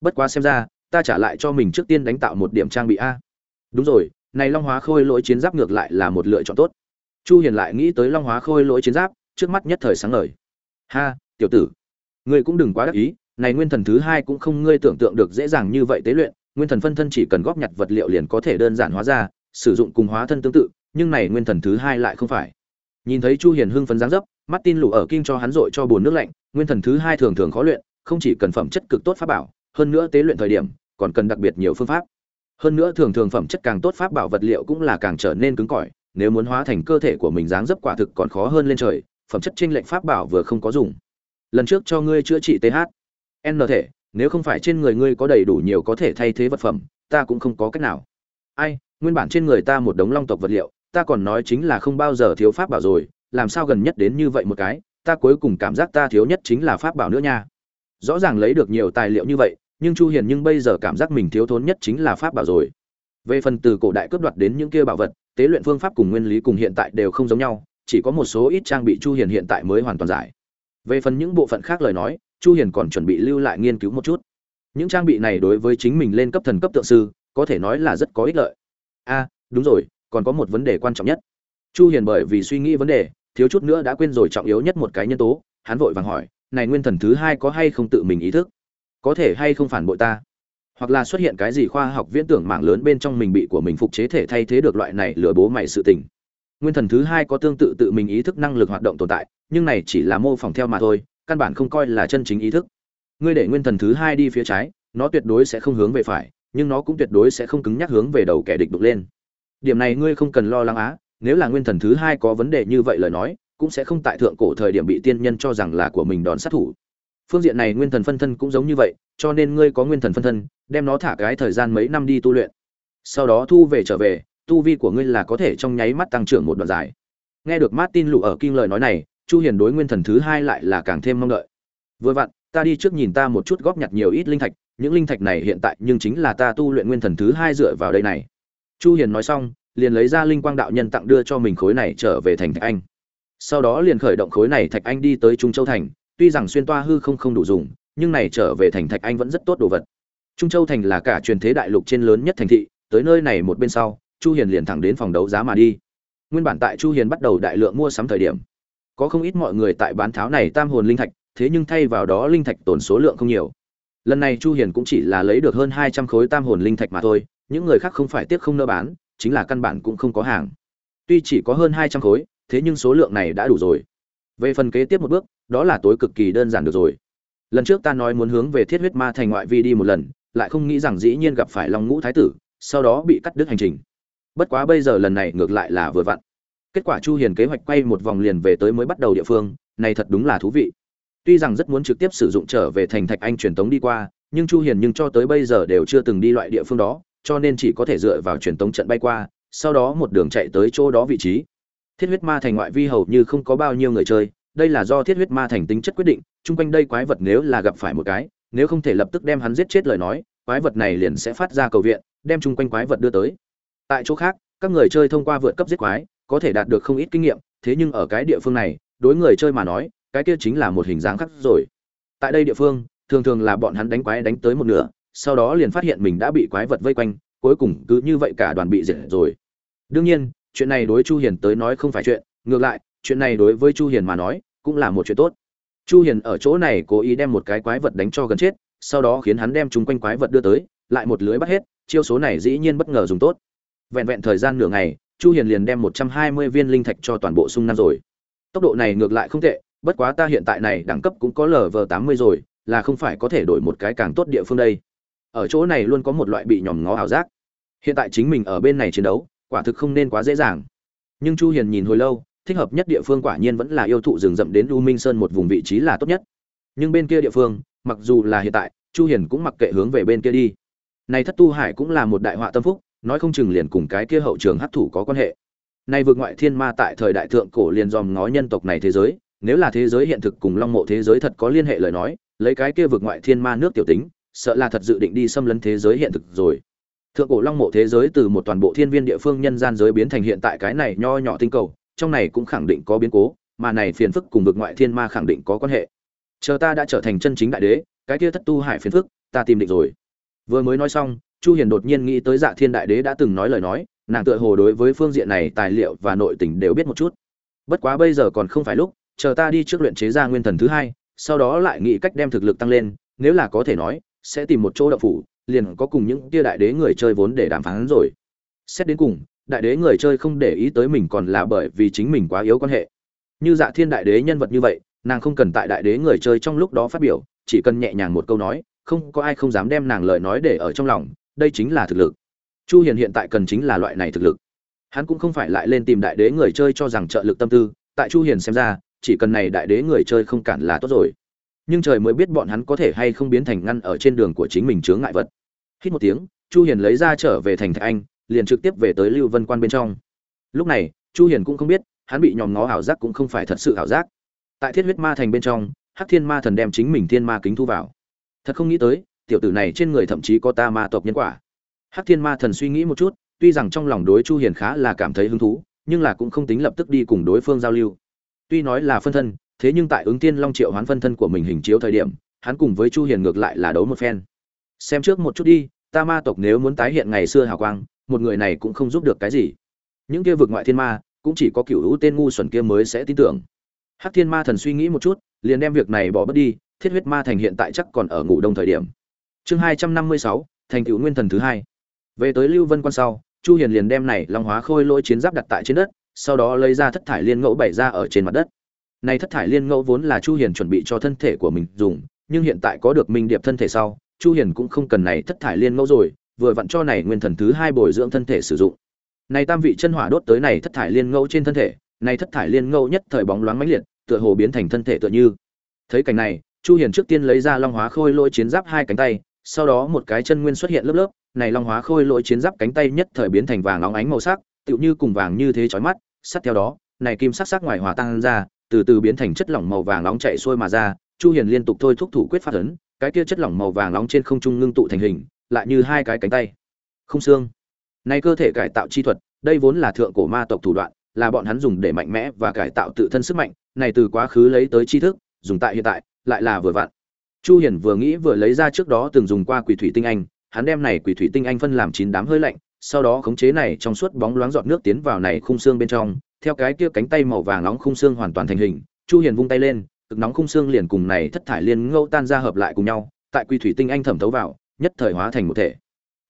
Bất quá xem ra, ta trả lại cho mình trước tiên đánh tạo một điểm trang bị a. Đúng rồi, này long hóa khôi lỗi chiến giáp ngược lại là một lựa chọn tốt. Chu hiền lại nghĩ tới long hóa khôi lỗi chiến giáp, trước mắt nhất thời sáng ngời. Ha, tiểu tử, ngươi cũng đừng quá đắc ý này nguyên thần thứ hai cũng không ngươi tưởng tượng được dễ dàng như vậy tế luyện, nguyên thần phân thân chỉ cần góp nhặt vật liệu liền có thể đơn giản hóa ra, sử dụng cùng hóa thân tương tự, nhưng này nguyên thần thứ hai lại không phải. Nhìn thấy chu hiền hưng phấn dáng dấp, martin lũ ở kinh cho hắn dội cho bồn nước lạnh, nguyên thần thứ hai thường thường khó luyện, không chỉ cần phẩm chất cực tốt pháp bảo, hơn nữa tế luyện thời điểm, còn cần đặc biệt nhiều phương pháp. Hơn nữa thường thường phẩm chất càng tốt pháp bảo vật liệu cũng là càng trở nên cứng cỏi, nếu muốn hóa thành cơ thể của mình dáng dấp quả thực còn khó hơn lên trời, phẩm chất trinh lệnh pháp bảo vừa không có dùng. Lần trước cho ngươi chữa trị th n thể, nếu không phải trên người ngươi có đầy đủ nhiều có thể thay thế vật phẩm, ta cũng không có cách nào. Ai, nguyên bản trên người ta một đống long tộc vật liệu, ta còn nói chính là không bao giờ thiếu pháp bảo rồi, làm sao gần nhất đến như vậy một cái, ta cuối cùng cảm giác ta thiếu nhất chính là pháp bảo nữa nha. Rõ ràng lấy được nhiều tài liệu như vậy, nhưng chu hiền nhưng bây giờ cảm giác mình thiếu thốn nhất chính là pháp bảo rồi. Về phần từ cổ đại cướp đoạt đến những kia bảo vật, tế luyện phương pháp cùng nguyên lý cùng hiện tại đều không giống nhau, chỉ có một số ít trang bị chu hiền hiện tại mới hoàn toàn giải. Về phần những bộ phận khác lời nói chu hiền còn chuẩn bị lưu lại nghiên cứu một chút. Những trang bị này đối với chính mình lên cấp thần cấp tượng sư, có thể nói là rất có ích lợi. A đúng rồi, còn có một vấn đề quan trọng nhất. Chu hiền bởi vì suy nghĩ vấn đề, thiếu chút nữa đã quên rồi trọng yếu nhất một cái nhân tố, hắn vội vàng hỏi, này nguyên thần thứ hai có hay không tự mình ý thức? Có thể hay không phản bội ta? Hoặc là xuất hiện cái gì khoa học viễn tưởng mạng lớn bên trong mình bị của mình phục chế thể thay thế được loại này lừa bố mày sự tình. Nguyên thần thứ hai có tương tự tự mình ý thức năng lực hoạt động tồn tại, nhưng này chỉ là mô phỏng theo mà thôi căn bản không coi là chân chính ý thức. Ngươi để nguyên thần thứ hai đi phía trái, nó tuyệt đối sẽ không hướng về phải, nhưng nó cũng tuyệt đối sẽ không cứng nhắc hướng về đầu kẻ địch đục lên. Điểm này ngươi không cần lo lắng á, nếu là nguyên thần thứ hai có vấn đề như vậy lời nói, cũng sẽ không tại thượng cổ thời điểm bị tiên nhân cho rằng là của mình đón sát thủ. Phương diện này nguyên thần phân thân cũng giống như vậy, cho nên ngươi có nguyên thần phân thân, đem nó thả cái thời gian mấy năm đi tu luyện. Sau đó thu về trở về, tu vi của ngươi là có thể trong nháy mắt tăng trưởng một đoạn dài. Nghe được martin lụ ở kinh lời nói này chu hiền đối nguyên thần thứ hai lại là càng thêm mong đợi. Vừa vặn, ta đi trước nhìn ta một chút góp nhặt nhiều ít linh thạch, những linh thạch này hiện tại nhưng chính là ta tu luyện nguyên thần thứ hai dựa vào đây này. Chu hiền nói xong, liền lấy ra linh quang đạo nhân tặng đưa cho mình khối này trở về thành thạch anh. Sau đó liền khởi động khối này thạch anh đi tới trung châu thành, tuy rằng xuyên toa hư không không đủ dùng, nhưng này trở về thành thạch anh vẫn rất tốt đồ vật. Trung châu thành là cả truyền thế đại lục trên lớn nhất thành thị, tới nơi này một bên sau, chu hiền liền thẳng đến phòng đấu giá mà đi. Nguyên bản tại chu hiền bắt đầu đại lượng mua sắm thời điểm có không ít mọi người tại bán tháo này tam hồn linh thạch, thế nhưng thay vào đó linh thạch tồn số lượng không nhiều. Lần này chu hiền cũng chỉ là lấy được hơn 200 khối tam hồn linh thạch mà thôi, những người khác không phải tiếc không nỡ bán, chính là căn bản cũng không có hàng. Tuy chỉ có hơn 200 khối, thế nhưng số lượng này đã đủ rồi. Về phần kế tiếp một bước, đó là tối cực kỳ đơn giản được rồi. Lần trước ta nói muốn hướng về thiết huyết ma thành ngoại vi đi một lần, lại không nghĩ rằng dĩ nhiên gặp phải long ngũ thái tử, sau đó bị cắt đứt hành trình. Bất quá bây giờ lần này ngược lại là vừa vặn kết quả chu hiền kế hoạch quay một vòng liền về tới mới bắt đầu địa phương, này thật đúng là thú vị. Tuy rằng rất muốn trực tiếp sử dụng trở về thành thạch anh truyền tống đi qua, nhưng chu hiền nhưng cho tới bây giờ đều chưa từng đi loại địa phương đó, cho nên chỉ có thể dựa vào truyền tống trận bay qua, sau đó một đường chạy tới chỗ đó vị trí. Thiết huyết ma thành ngoại vi hầu như không có bao nhiêu người chơi, đây là do thiết huyết ma thành tính chất quyết định, chung quanh đây quái vật nếu là gặp phải một cái, nếu không thể lập tức đem hắn giết chết lời nói, quái vật này liền sẽ phát ra cầu viện, đem chung quanh quái vật đưa tới. Tại chỗ khác, các người chơi thông qua vượt cấp giết quái có thể đạt được không ít kinh nghiệm, thế nhưng ở cái địa phương này, đối người chơi mà nói, cái kia chính là một hình dáng khác rồi. Tại đây địa phương, thường thường là bọn hắn đánh quái đánh tới một nửa, sau đó liền phát hiện mình đã bị quái vật vây quanh, cuối cùng cứ như vậy cả đoàn bị diệt rồi. Đương nhiên, chuyện này đối chu hiền tới nói không phải chuyện, ngược lại, chuyện này đối với chu hiền mà nói, cũng là một chuyện tốt. Chu hiền ở chỗ này cố ý đem một cái quái vật đánh cho gần chết, sau đó khiến hắn đem chúng quanh quái vật đưa tới, lại một lưới bắt hết, chiêu số này dĩ nhiên bất ngờ dùng tốt. Vẹn vẹn thời gian nửa ngày chu hiền liền đem 120 viên linh thạch cho toàn bộ sung Nam rồi. Tốc độ này ngược lại không tệ, bất quá ta hiện tại này đẳng cấp cũng có lv 80 rồi, là không phải có thể đổi một cái càng tốt địa phương đây. Ở chỗ này luôn có một loại bị nhòm ngó ảo giác. Hiện tại chính mình ở bên này chiến đấu, quả thực không nên quá dễ dàng. Nhưng chu hiền nhìn hồi lâu, thích hợp nhất địa phương quả nhiên vẫn là yêu thụ rừng rậm đến u minh sơn một vùng vị trí là tốt nhất. Nhưng bên kia địa phương, mặc dù là hiện tại, chu hiền cũng mặc kệ hướng về bên kia đi. Này thất tu hải cũng là một đại họa tâm phúc nói không chừng liền cùng cái kia hậu trường hấp thụ có quan hệ. Nay vượt ngoại thiên ma tại thời đại thượng cổ liền dòm ngó nhân tộc này thế giới, nếu là thế giới hiện thực cùng long mộ thế giới thật có liên hệ lời nói, lấy cái kia vượt ngoại thiên ma nước tiểu tính, sợ là thật dự định đi xâm lấn thế giới hiện thực rồi. Thượng cổ long mộ thế giới từ một toàn bộ thiên viên địa phương nhân gian giới biến thành hiện tại cái này nho nhỏ tinh cầu, trong này cũng khẳng định có biến cố, mà này phiền phức cùng vực ngoại thiên ma khẳng định có quan hệ. Chờ ta đã trở thành chân chính đại đế, cái kia thất tu hải phiền phức, ta tìm định rồi. Vừa mới nói xong chu hiền đột nhiên nghĩ tới dạ thiên đại đế đã từng nói lời nói, nàng tựa hồ đối với phương diện này tài liệu và nội tình đều biết một chút. Bất quá bây giờ còn không phải lúc, chờ ta đi trước luyện chế ra nguyên thần thứ hai, sau đó lại nghĩ cách đem thực lực tăng lên, nếu là có thể nói, sẽ tìm một chỗ đậu phủ, liền có cùng những kia đại đế người chơi vốn để đàm phán rồi. Xét đến cùng, đại đế người chơi không để ý tới mình còn là bởi vì chính mình quá yếu quan hệ. Như dạ thiên đại đế nhân vật như vậy, nàng không cần tại đại đế người chơi trong lúc đó phát biểu, chỉ cần nhẹ nhàng một câu nói, không có ai không dám đem nàng lời nói để ở trong lòng đây chính là thực lực. Chu hiền hiện tại cần chính là loại này thực lực. Hắn cũng không phải lại lên tìm đại đế người chơi cho rằng trợ lực tâm tư, tại chu hiền xem ra, chỉ cần này đại đế người chơi không cản là tốt rồi. Nhưng trời mới biết bọn hắn có thể hay không biến thành ngăn ở trên đường của chính mình chướng ngại vật. Hít một tiếng, chu hiền lấy ra trở về thành thạch anh, liền trực tiếp về tới lưu vân quan bên trong. Lúc này, chu hiền cũng không biết, hắn bị nhòm ngó ảo giác cũng không phải thật sự ảo giác. Tại thiết huyết ma thành bên trong, hắc thiên ma thần đem chính mình thiên ma kính thu vào. Thật không nghĩ tới tiểu tử này trên người thậm chí có ta ma tộc nhân quả. Hắc thiên ma thần suy nghĩ một chút, tuy rằng trong lòng đối chu hiền khá là cảm thấy hứng thú, nhưng là cũng không tính lập tức đi cùng đối phương giao lưu. Tuy nói là phân thân, thế nhưng tại ứng tiên long triệu hoán phân thân của mình hình chiếu thời điểm, hắn cùng với chu hiền ngược lại là đấu một phen. Xem trước một chút đi, ta ma tộc nếu muốn tái hiện ngày xưa hào quang, một người này cũng không giúp được cái gì. Những kia vực ngoại thiên ma, cũng chỉ có cửu hữu tên ngu xuẩn kia mới sẽ tin tưởng. Hắc thiên ma thần suy nghĩ một chút, liền đem việc này bỏ bớt đi, thiết huyết ma thành hiện tại chắc còn ở ngủ đông thời điểm chương hai trăm năm mươi sáu, thành cựu nguyên thần thứ hai. Về tới lưu vân quan sau, chu hiền liền đem này long hóa khôi lỗi chiến giáp đặt tại trên đất, sau đó lấy ra thất thải liên ngẫu bày ra ở trên mặt đất. Này thất thải liên ngẫu vốn là chu hiền chuẩn bị cho thân thể của mình dùng, nhưng hiện tại có được minh điệp thân thể sau, chu hiền cũng không cần này thất thải liên ngẫu rồi, vừa vặn cho này nguyên thần thứ hai bồi dưỡng thân thể sử dụng. Này tam vị chân hỏa đốt tới này thất thải liên ngẫu trên thân thể, này thất thải liên ngẫu nhất thời bóng loáng mãnh liệt, tựa hồ biến thành thân thể tựa như. Thấy cảnh này, chu hiền trước tiên lấy ra long hóa khôi lỗi chiến giáp hai cánh tay sau đó một cái chân nguyên xuất hiện lớp lớp, này long hóa khôi lỗi chiến giáp cánh tay nhất thời biến thành vàng óng ánh màu sắc, tựu như cùng vàng như thế chói mắt sát theo đó, này kim sắc sắc ngoài hòa tan ra, từ từ biến thành chất lỏng màu vàng nóng chảy xuôi mà ra, chu hiền liên tục thôi thúc thủ quyết phát ấn, cái kia chất lỏng màu vàng nóng trên không trung ngưng tụ thành hình, lại như hai cái cánh tay. Không xương. Này cơ thể cải tạo chi thuật, đây vốn là thượng cổ ma tộc thủ đoạn, là bọn hắn dùng để mạnh mẽ và cải tạo tự thân sức mạnh, này từ quá khứ lấy tới tri thức, dùng tại hiện tại, lại là vừa vặn chu hiền vừa nghĩ vừa lấy ra trước đó từng dùng qua quỷ thủy tinh anh, hắn đem này quỷ thủy tinh anh phân làm chín đám hơi lạnh, sau đó khống chế này trong suốt bóng loáng giọt nước tiến vào này khung xương bên trong, theo cái kia cánh tay màu vàng nóng khung xương hoàn toàn thành hình, chu hiền vung tay lên, cực nóng khung xương liền cùng này thất thải liên ngâu tan ra hợp lại cùng nhau, tại quỷ thủy tinh anh thẩm thấu vào, nhất thời hóa thành một thể.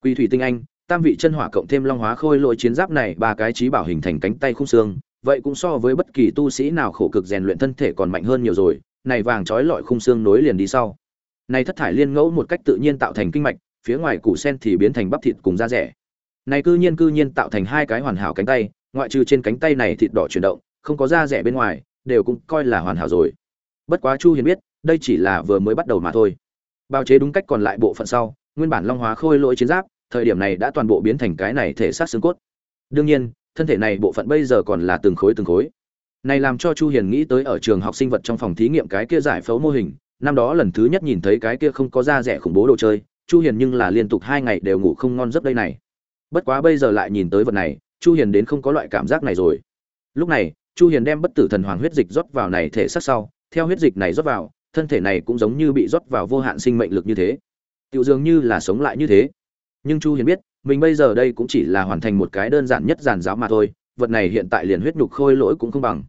Quỷ thủy tinh anh, tam vị chân hỏa cộng thêm long hóa khôi lỗi chiến giáp này ba cái trí bảo hình thành cánh tay khung xương, vậy cũng so với bất kỳ tu sĩ nào khổ cực rèn luyện thân thể còn mạnh hơn nhiều rồi, này vàng trói lọi khung xương nối liền đi sau này thất thải liên ngẫu một cách tự nhiên tạo thành kinh mạch, phía ngoài củ sen thì biến thành bắp thịt cùng da rẻ. Này cư nhiên cư nhiên tạo thành hai cái hoàn hảo cánh tay, ngoại trừ trên cánh tay này thịt đỏ chuyển động, không có da rẻ bên ngoài, đều cũng coi là hoàn hảo rồi. Bất quá chu hiền biết, đây chỉ là vừa mới bắt đầu mà thôi. Bao chế đúng cách còn lại bộ phận sau, nguyên bản long hóa khôi lỗi chiến giáp, thời điểm này đã toàn bộ biến thành cái này thể xác xương cốt. Đương nhiên, thân thể này bộ phận bây giờ còn là từng khối từng khối. Này làm cho chu hiền nghĩ tới ở trường học sinh vật trong phòng thí nghiệm cái kia giải phẫu mô hình năm đó lần thứ nhất nhìn thấy cái kia không có da rẻ khủng bố đồ chơi, chu hiền nhưng là liên tục hai ngày đều ngủ không ngon giấc đây này. Bất quá bây giờ lại nhìn tới vật này, chu hiền đến không có loại cảm giác này rồi. Lúc này, chu hiền đem bất tử thần hoàng huyết dịch rót vào này thể xác sau, theo huyết dịch này rót vào, thân thể này cũng giống như bị rót vào vô hạn sinh mệnh lực như thế. Tiểu dường như là sống lại như thế. Nhưng chu hiền biết, mình bây giờ đây cũng chỉ là hoàn thành một cái đơn giản nhất giản giáo mà thôi, vật này hiện tại liền huyết nhục khôi lỗi cũng không bằng.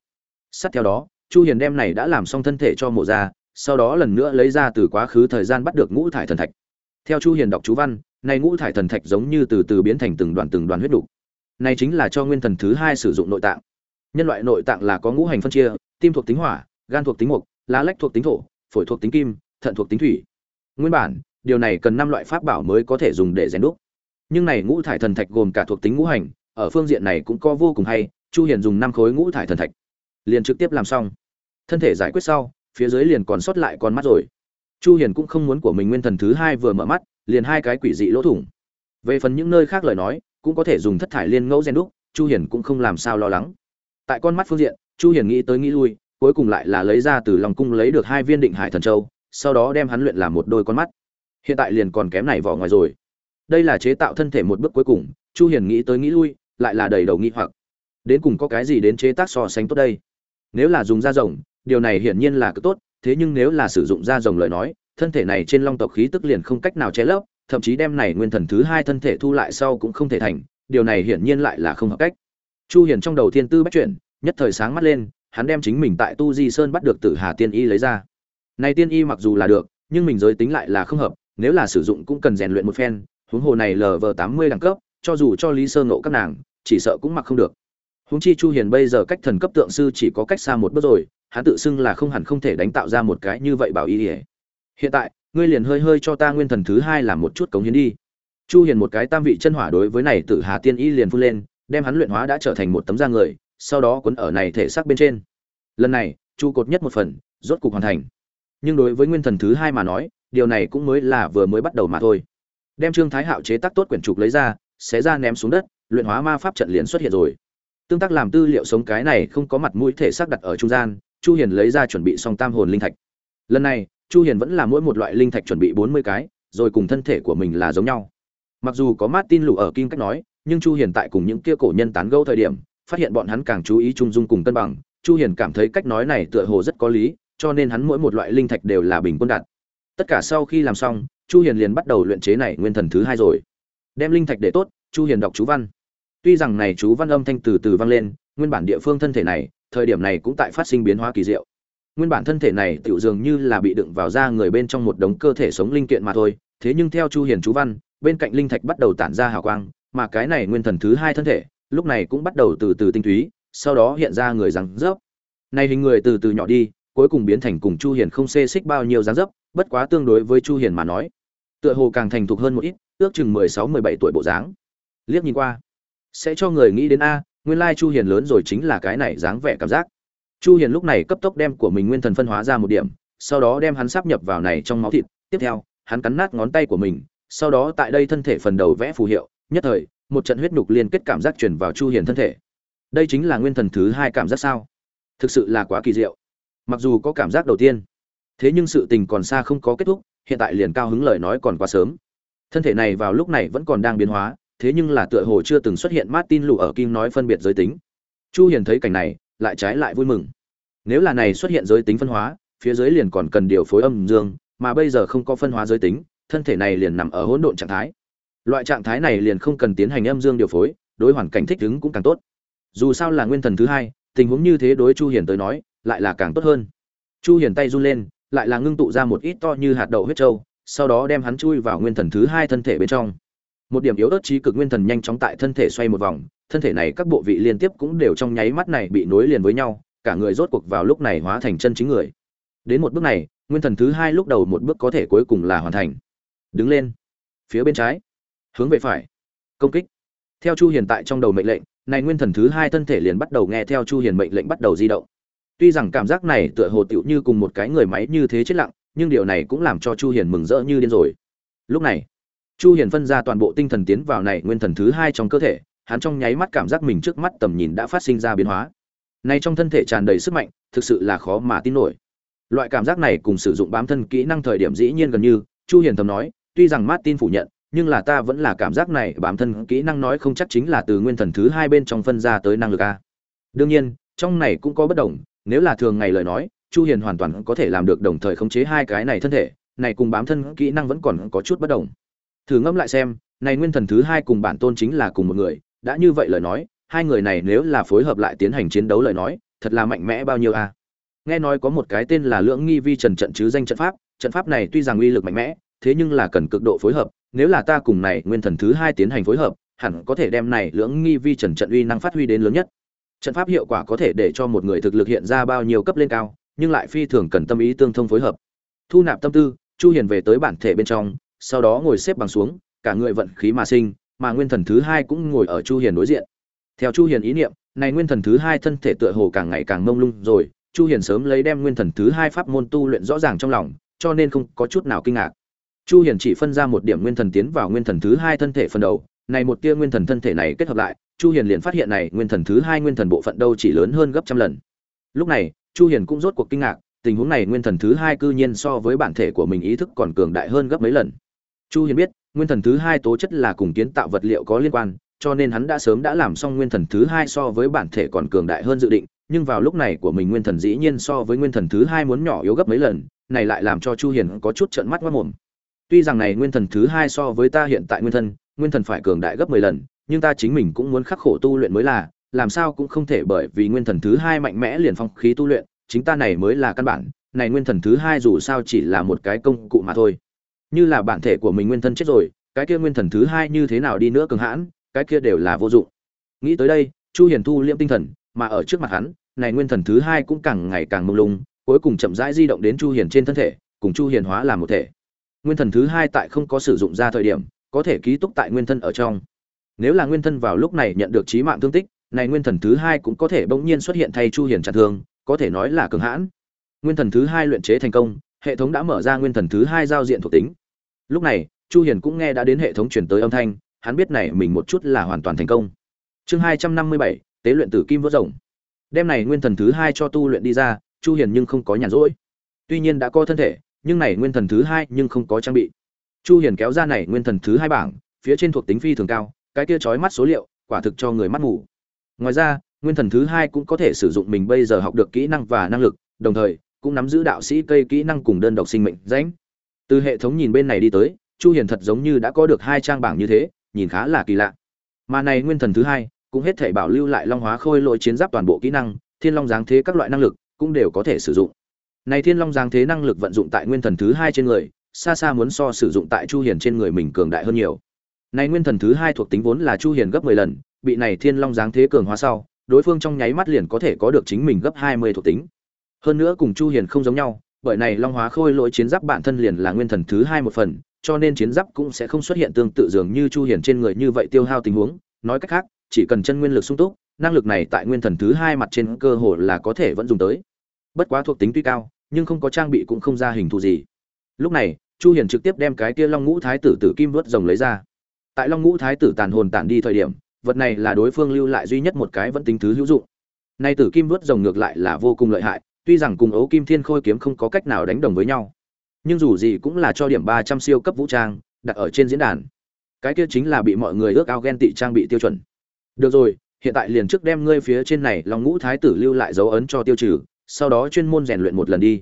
Sát theo đó, chu hiền đem này đã làm xong thân thể cho mộ ra sau đó lần nữa lấy ra từ quá khứ thời gian bắt được ngũ thải thần thạch. Theo chu hiền đọc chú văn, này ngũ thải thần thạch giống như từ từ biến thành từng đoàn từng đoàn huyết đủ. này chính là cho nguyên thần thứ hai sử dụng nội tạng. Nhân loại nội tạng là có ngũ hành phân chia, tim thuộc tính hỏa, gan thuộc tính mộc lá lách thuộc tính thổ, phổi thuộc tính kim, thận thuộc tính thủy. Nguyên bản, điều này cần năm loại pháp bảo mới có thể dùng để rèn đúc. Nhưng này ngũ thải thần thạch gồm cả thuộc tính ngũ hành, ở phương diện này cũng có vô cùng hay, chu hiền dùng năm khối ngũ thải thần thạch. Liền trực tiếp làm xong. Thân thể giải quyết sau phía dưới liền còn sót lại con mắt rồi. Chu hiền cũng không muốn của mình nguyên thần thứ hai vừa mở mắt, liền hai cái quỷ dị lỗ thủng. Về phần những nơi khác lời nói, cũng có thể dùng thất thải liên ngẫu gen đúc, chu hiền cũng không làm sao lo lắng. Tại con mắt phương diện, chu hiền nghĩ tới nghĩ lui, cuối cùng lại là lấy ra từ lòng cung lấy được hai viên định hải thần châu, sau đó đem hắn luyện làm một đôi con mắt. Hiện tại liền còn kém này vỏ ngoài rồi. Đây là chế tạo thân thể một bước cuối cùng, chu hiền nghĩ tới nghĩ lui, lại là đầy đầu nghi hoặc. Đến cùng có cái gì đến chế tác so sánh tốt đây? Nếu là dùng da rồng điều này hiển nhiên là cực tốt, thế nhưng nếu là sử dụng da rồng lời nói, thân thể này trên long tộc khí tức liền không cách nào che lấp, thậm chí đem này nguyên thần thứ hai thân thể thu lại sau cũng không thể thành, điều này hiển nhiên lại là không hợp cách. Chu hiền trong đầu thiên tư bách chuyển, nhất thời sáng mắt lên, hắn đem chính mình tại tu di sơn bắt được tử hà tiên y lấy ra. Này tiên y mặc dù là được, nhưng mình giới tính lại là không hợp, nếu là sử dụng cũng cần rèn luyện một phen, huống hồ này lv 80 đẳng cấp, cho dù cho lý sơ ngộ các nàng, chỉ sợ cũng mặc không được. Huống chi chu hiền bây giờ cách thần cấp tượng sư chỉ có cách xa một bước rồi hắn tự xưng là không hẳn không thể đánh tạo ra một cái như vậy bảo y hiện tại, ngươi liền hơi hơi cho ta nguyên thần thứ hai làm một chút cống hiến đi. Chu hiền một cái tam vị chân hỏa đối với này tử hà tiên y liền phun lên, đem hắn luyện hóa đã trở thành một tấm da người, sau đó cuốn ở này thể xác bên trên. Lần này, chu cột nhất một phần, rốt cục hoàn thành. Nhưng đối với nguyên thần thứ hai mà nói, điều này cũng mới là vừa mới bắt đầu mà thôi. Đem trương thái hạo chế tác tốt quyển trục lấy ra, xé ra ném xuống đất, luyện hóa ma pháp trận liền xuất hiện rồi. Tương tác làm tư liệu sống cái này không có mặt mũi thể xác đặt ở trung gian chu hiền lấy ra chuẩn bị xong tam hồn linh thạch. Lần này, chu hiền vẫn là mỗi một loại linh thạch chuẩn bị 40 cái, rồi cùng thân thể của mình là giống nhau. Mặc dù có martin lù ở kim cách nói, nhưng chu hiền tại cùng những kia cổ nhân tán gẫu thời điểm, phát hiện bọn hắn càng chú ý trung dung cùng cân bằng, chu hiền cảm thấy cách nói này tựa hồ rất có lý, cho nên hắn mỗi một loại linh thạch đều là bình quân đạt. Tất cả sau khi làm xong, chu hiền liền bắt đầu luyện chế này nguyên thần thứ hai rồi. Đem linh thạch để tốt, chu hiền đọc chú văn. Tuy rằng này chú văn âm thanh từ từ vang lên, nguyên bản địa phương thân thể này thời điểm này cũng tại phát sinh biến hóa kỳ diệu. Nguyên bản thân thể này tiểu dường như là bị đựng vào da người bên trong một đống cơ thể sống linh kiện mà thôi, thế nhưng theo chu hiền chú văn, bên cạnh linh thạch bắt đầu tản ra hào quang, mà cái này nguyên thần thứ hai thân thể, lúc này cũng bắt đầu từ từ tinh túy, sau đó hiện ra người răng rớp này hình người từ từ nhỏ đi, cuối cùng biến thành cùng chu hiền không xê xích bao nhiêu dáng dấp, bất quá tương đối với chu hiền mà nói, tựa hồ càng thành thục hơn một ít, ước chừng 16-17 tuổi bộ dáng. Liếc nhìn qua, sẽ cho người nghĩ đến a nguyên lai chu hiền lớn rồi chính là cái này dáng vẻ cảm giác. Chu hiền lúc này cấp tốc đem của mình nguyên thần phân hóa ra một điểm, sau đó đem hắn sắp nhập vào này trong máu thịt. Tiếp theo, hắn cắn nát ngón tay của mình, sau đó tại đây thân thể phần đầu vẽ phù hiệu, nhất thời, một trận huyết nhục liên kết cảm giác truyền vào chu hiền thân thể. Đây chính là nguyên thần thứ hai cảm giác sao? Thực sự là quá kỳ diệu. Mặc dù có cảm giác đầu tiên, thế nhưng sự tình còn xa không có kết thúc, hiện tại liền cao hứng lời nói còn quá sớm. Thân thể này vào lúc này vẫn còn đang biến hóa thế nhưng là tựa hồ chưa từng xuất hiện martin lù ở kim nói phân biệt giới tính. Chu hiền thấy cảnh này, lại trái lại vui mừng. Nếu là này xuất hiện giới tính phân hóa, phía dưới liền còn cần điều phối âm dương, mà bây giờ không có phân hóa giới tính, thân thể này liền nằm ở hỗn độn trạng thái. Loại trạng thái này liền không cần tiến hành âm dương điều phối, đối hoàn cảnh thích ứng cũng càng tốt. Dù sao là nguyên thần thứ hai, tình huống như thế đối chu hiền tới nói, lại là càng tốt hơn. Chu hiền tay run lên, lại là ngưng tụ ra một ít to như hạt đậu huyết châu sau đó đem hắn chui vào nguyên thần thứ hai thân thể bên trong một điểm yếu ớt trí cực nguyên thần nhanh chóng tại thân thể xoay một vòng, thân thể này các bộ vị liên tiếp cũng đều trong nháy mắt này bị nối liền với nhau, cả người rốt cuộc vào lúc này hóa thành chân chính người. Đến một bước này, nguyên thần thứ hai lúc đầu một bước có thể cuối cùng là hoàn thành. Đứng lên. Phía bên trái. Hướng về phải. Công kích. Theo chu hiền tại trong đầu mệnh lệnh, này nguyên thần thứ hai thân thể liền bắt đầu nghe theo chu hiền mệnh lệnh bắt đầu di động. Tuy rằng cảm giác này tựa hồ tựu như cùng một cái người máy như thế chết lặng, nhưng điều này cũng làm cho chu hiền mừng rỡ như điên rồi. Lúc này chu hiền phân ra toàn bộ tinh thần tiến vào này nguyên thần thứ hai trong cơ thể, hắn trong nháy mắt cảm giác mình trước mắt tầm nhìn đã phát sinh ra biến hóa. Này trong thân thể tràn đầy sức mạnh, thực sự là khó mà tin nổi. Loại cảm giác này cùng sử dụng bám thân kỹ năng thời điểm dĩ nhiên gần như, chu hiền thầm nói, tuy rằng martin phủ nhận, nhưng là ta vẫn là cảm giác này bám thân kỹ năng nói không chắc chính là từ nguyên thần thứ hai bên trong phân ra tới năng lực a. Đương nhiên, trong này cũng có bất đồng, nếu là thường ngày lời nói, chu hiền hoàn toàn có thể làm được đồng thời khống chế hai cái này thân thể, này cùng bám thân kỹ năng vẫn còn có chút bất đồng thử ngẫm lại xem, này nguyên thần thứ hai cùng bản tôn chính là cùng một người, đã như vậy lời nói, hai người này nếu là phối hợp lại tiến hành chiến đấu lời nói, thật là mạnh mẽ bao nhiêu a? Nghe nói có một cái tên là lưỡng nghi vi trần trận chứ danh trận pháp trận pháp này tuy rằng uy lực mạnh mẽ, thế nhưng là cần cực độ phối hợp, nếu là ta cùng này nguyên thần thứ hai tiến hành phối hợp, hẳn có thể đem này lưỡng nghi vi trần trận uy năng phát huy đến lớn nhất. Trận pháp hiệu quả có thể để cho một người thực lực hiện ra bao nhiêu cấp lên cao, nhưng lại phi thường cần tâm ý tương thông phối hợp. Thu nạp tâm tư, chu hiền về tới bản thể bên trong sau đó ngồi xếp bằng xuống, cả người vận khí mà sinh, mà nguyên thần thứ hai cũng ngồi ở chu hiền đối diện. Theo chu hiền ý niệm, này nguyên thần thứ hai thân thể tựa hồ càng ngày càng mông lung rồi, chu hiền sớm lấy đem nguyên thần thứ hai pháp môn tu luyện rõ ràng trong lòng, cho nên không có chút nào kinh ngạc. Chu hiền chỉ phân ra một điểm nguyên thần tiến vào nguyên thần thứ hai thân thể phần đầu, này một tia nguyên thần thân thể này kết hợp lại, chu hiền liền phát hiện này nguyên thần thứ hai nguyên thần bộ phận đâu chỉ lớn hơn gấp trăm lần. Lúc này, chu hiền cũng rốt cuộc kinh ngạc, tình huống này nguyên thần thứ hai cư nhiên so với bản thể của mình ý thức còn cường đại hơn gấp mấy lần chu hiền biết, nguyên thần thứ hai tố chất là cùng kiến tạo vật liệu có liên quan, cho nên hắn đã sớm đã làm xong nguyên thần thứ hai so với bản thể còn cường đại hơn dự định, nhưng vào lúc này của mình nguyên thần dĩ nhiên so với nguyên thần thứ hai muốn nhỏ yếu gấp mấy lần, này lại làm cho chu hiền có chút trợn mắt mất mồm. Tuy rằng này nguyên thần thứ hai so với ta hiện tại nguyên thần nguyên thần phải cường đại gấp 10 lần, nhưng ta chính mình cũng muốn khắc khổ tu luyện mới là, làm sao cũng không thể bởi vì nguyên thần thứ hai mạnh mẽ liền phong khí tu luyện, chính ta này mới là căn bản, này nguyên thần thứ hai dù sao chỉ là một cái công cụ mà thôi như là bản thể của mình nguyên thân chết rồi, cái kia nguyên thần thứ hai như thế nào đi nữa cường hãn, cái kia đều là vô dụng. Nghĩ tới đây, chu hiền thu liễm tinh thần, mà ở trước mặt hắn, này nguyên thần thứ hai cũng càng ngày càng mông lung, cuối cùng chậm rãi di động đến chu hiền trên thân thể, cùng chu hiền hóa làm một thể. Nguyên thần thứ hai tại không có sử dụng ra thời điểm, có thể ký túc tại nguyên thân ở trong. Nếu là nguyên thân vào lúc này nhận được chí mạng thương tích, này nguyên thần thứ hai cũng có thể bỗng nhiên xuất hiện thay chu hiền chặn thương, có thể nói là cường hãn. Nguyên thần thứ hai luyện chế thành công, hệ thống đã mở ra nguyên thần thứ hai giao diện thuộc tính lúc này chu hiền cũng nghe đã đến hệ thống truyền tới âm thanh hắn biết này mình một chút là hoàn toàn thành công. Chương 257, tế luyện tử kim vỡ rồng. Đem này nguyên thần thứ hai cho tu luyện đi ra chu hiền nhưng không có nhàn rỗi. Tuy nhiên đã có thân thể nhưng này nguyên thần thứ hai nhưng không có trang bị. Chu hiền kéo ra này nguyên thần thứ hai bảng phía trên thuộc tính phi thường cao cái kia chói mắt số liệu quả thực cho người mắt ngủ ngoài ra nguyên thần thứ hai cũng có thể sử dụng mình bây giờ học được kỹ năng và năng lực đồng thời cũng nắm giữ đạo sĩ cây kỹ năng cùng đơn độc sinh mệnh rãnh từ hệ thống nhìn bên này đi tới, chu hiền thật giống như đã có được hai trang bảng như thế, nhìn khá là kỳ lạ. Mà này nguyên thần thứ hai, cũng hết thể bảo lưu lại long hóa khôi lỗi chiến giáp toàn bộ kỹ năng, thiên long giáng thế các loại năng lực cũng đều có thể sử dụng. Này thiên long giáng thế năng lực vận dụng tại nguyên thần thứ hai trên người, xa xa muốn so sử dụng tại chu hiền trên người mình cường đại hơn nhiều. Này nguyên thần thứ hai thuộc tính vốn là chu hiền gấp 10 lần, bị này thiên long giáng thế cường hóa sau, đối phương trong nháy mắt liền có thể có được chính mình gấp 20 thuộc tính. Hơn nữa cùng chu hiền không giống nhau bởi này long hóa khôi lỗi chiến giáp bản thân liền là nguyên thần thứ hai một phần, cho nên chiến giáp cũng sẽ không xuất hiện tương tự dường như chu hiền trên người như vậy tiêu hao tình huống. Nói cách khác, chỉ cần chân nguyên lực sung túc, năng lực này tại nguyên thần thứ hai mặt trên cơ hồ là có thể vẫn dùng tới. Bất quá thuộc tính tuy cao, nhưng không có trang bị cũng không ra hình thù gì. Lúc này, chu hiền trực tiếp đem cái kia long ngũ thái tử tử kim vớt rồng lấy ra. Tại long ngũ thái tử tàn hồn tản đi thời điểm, vật này là đối phương lưu lại duy nhất một cái vẫn tính thứ hữu dụng. Nay tử kim vớt rồng ngược lại là vô cùng lợi hại tuy rằng cùng ấu kim thiên khôi kiếm không có cách nào đánh đồng với nhau, nhưng dù gì cũng là cho điểm 300 siêu cấp vũ trang đặt ở trên diễn đàn. Cái kia chính là bị mọi người ước ao ghen tị trang bị tiêu chuẩn. Được rồi, hiện tại liền trước đem ngươi phía trên này long ngũ thái tử lưu lại dấu ấn cho tiêu trừ, sau đó chuyên môn rèn luyện một lần đi.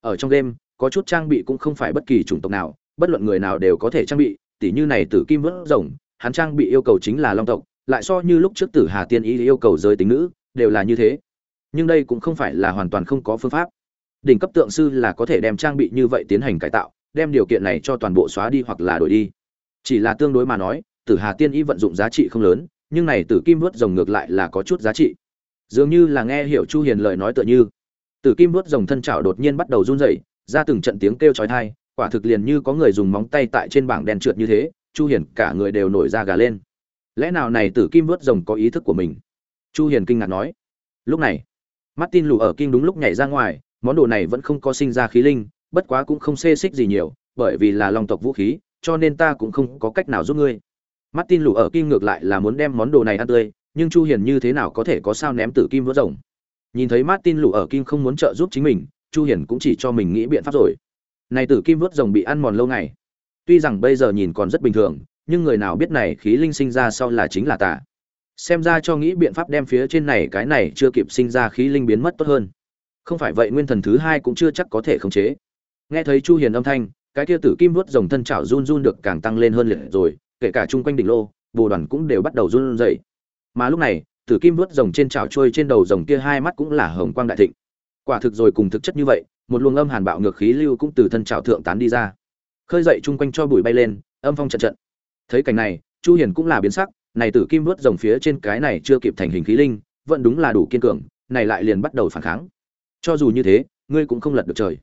Ở trong game, có chút trang bị cũng không phải bất kỳ chủng tộc nào, bất luận người nào đều có thể trang bị, tỉ như này tử kim vớt rồng, hắn trang bị yêu cầu chính là long tộc, lại so như lúc trước tử hà tiên ý yêu cầu giới tính nữ, đều là như thế nhưng đây cũng không phải là hoàn toàn không có phương pháp. Đỉnh cấp tượng sư là có thể đem trang bị như vậy tiến hành cải tạo, đem điều kiện này cho toàn bộ xóa đi hoặc là đổi đi. Chỉ là tương đối mà nói, tử hà tiên ý vận dụng giá trị không lớn, nhưng này tử kim vớt rồng ngược lại là có chút giá trị. Dường như là nghe hiểu chu hiền lời nói tựa như, tử kim vớt rồng thân chảo đột nhiên bắt đầu run rẩy, ra từng trận tiếng kêu chói tai, quả thực liền như có người dùng móng tay tại trên bảng đen trượt như thế, chu hiền cả người đều nổi da gà lên. Lẽ nào này tử kim vớt rồng có ý thức của mình? Chu hiền kinh ngạc nói. Lúc này martin lù ở kinh đúng lúc nhảy ra ngoài, món đồ này vẫn không có sinh ra khí linh, bất quá cũng không xê xích gì nhiều, bởi vì là long tộc vũ khí, cho nên ta cũng không có cách nào giúp ngươi. Martin lù ở kinh ngược lại là muốn đem món đồ này ăn tươi, nhưng chu hiền như thế nào có thể có sao ném tử kim vỡ rồng? Nhìn thấy martin lù ở kinh không muốn trợ giúp chính mình, chu hiền cũng chỉ cho mình nghĩ biện pháp rồi. Này tử kim vớt rồng bị ăn mòn lâu ngày. Tuy rằng bây giờ nhìn còn rất bình thường, nhưng người nào biết này khí linh sinh ra sau là chính là tà xem ra cho nghĩ biện pháp đem phía trên này cái này chưa kịp sinh ra khí linh biến mất tốt hơn. Không phải vậy nguyên thần thứ hai cũng chưa chắc có thể khống chế. Nghe thấy chu hiền âm thanh, cái kia tử kim vuốt rồng thân chảo run run được càng tăng lên hơn liệt rồi, kể cả chung quanh đỉnh lô, bồ đoàn cũng đều bắt đầu run rẩy. Mà lúc này, tử kim vuốt rồng trên chảo trôi trên đầu rồng kia hai mắt cũng là hồng quang đại thịnh. Quả thực rồi cùng thực chất như vậy, một luồng âm hàn bạo ngược khí lưu cũng từ thân trào thượng tán đi ra. Khơi dậy chung quanh cho bụi bay lên, âm phong trận trận. Thấy cảnh này, chu hiền cũng là biến sắc này tử kim vớt rồng phía trên cái này chưa kịp thành hình khí linh, vẫn đúng là đủ kiên cường, này lại liền bắt đầu phản kháng. Cho dù như thế, ngươi cũng không lật được trời.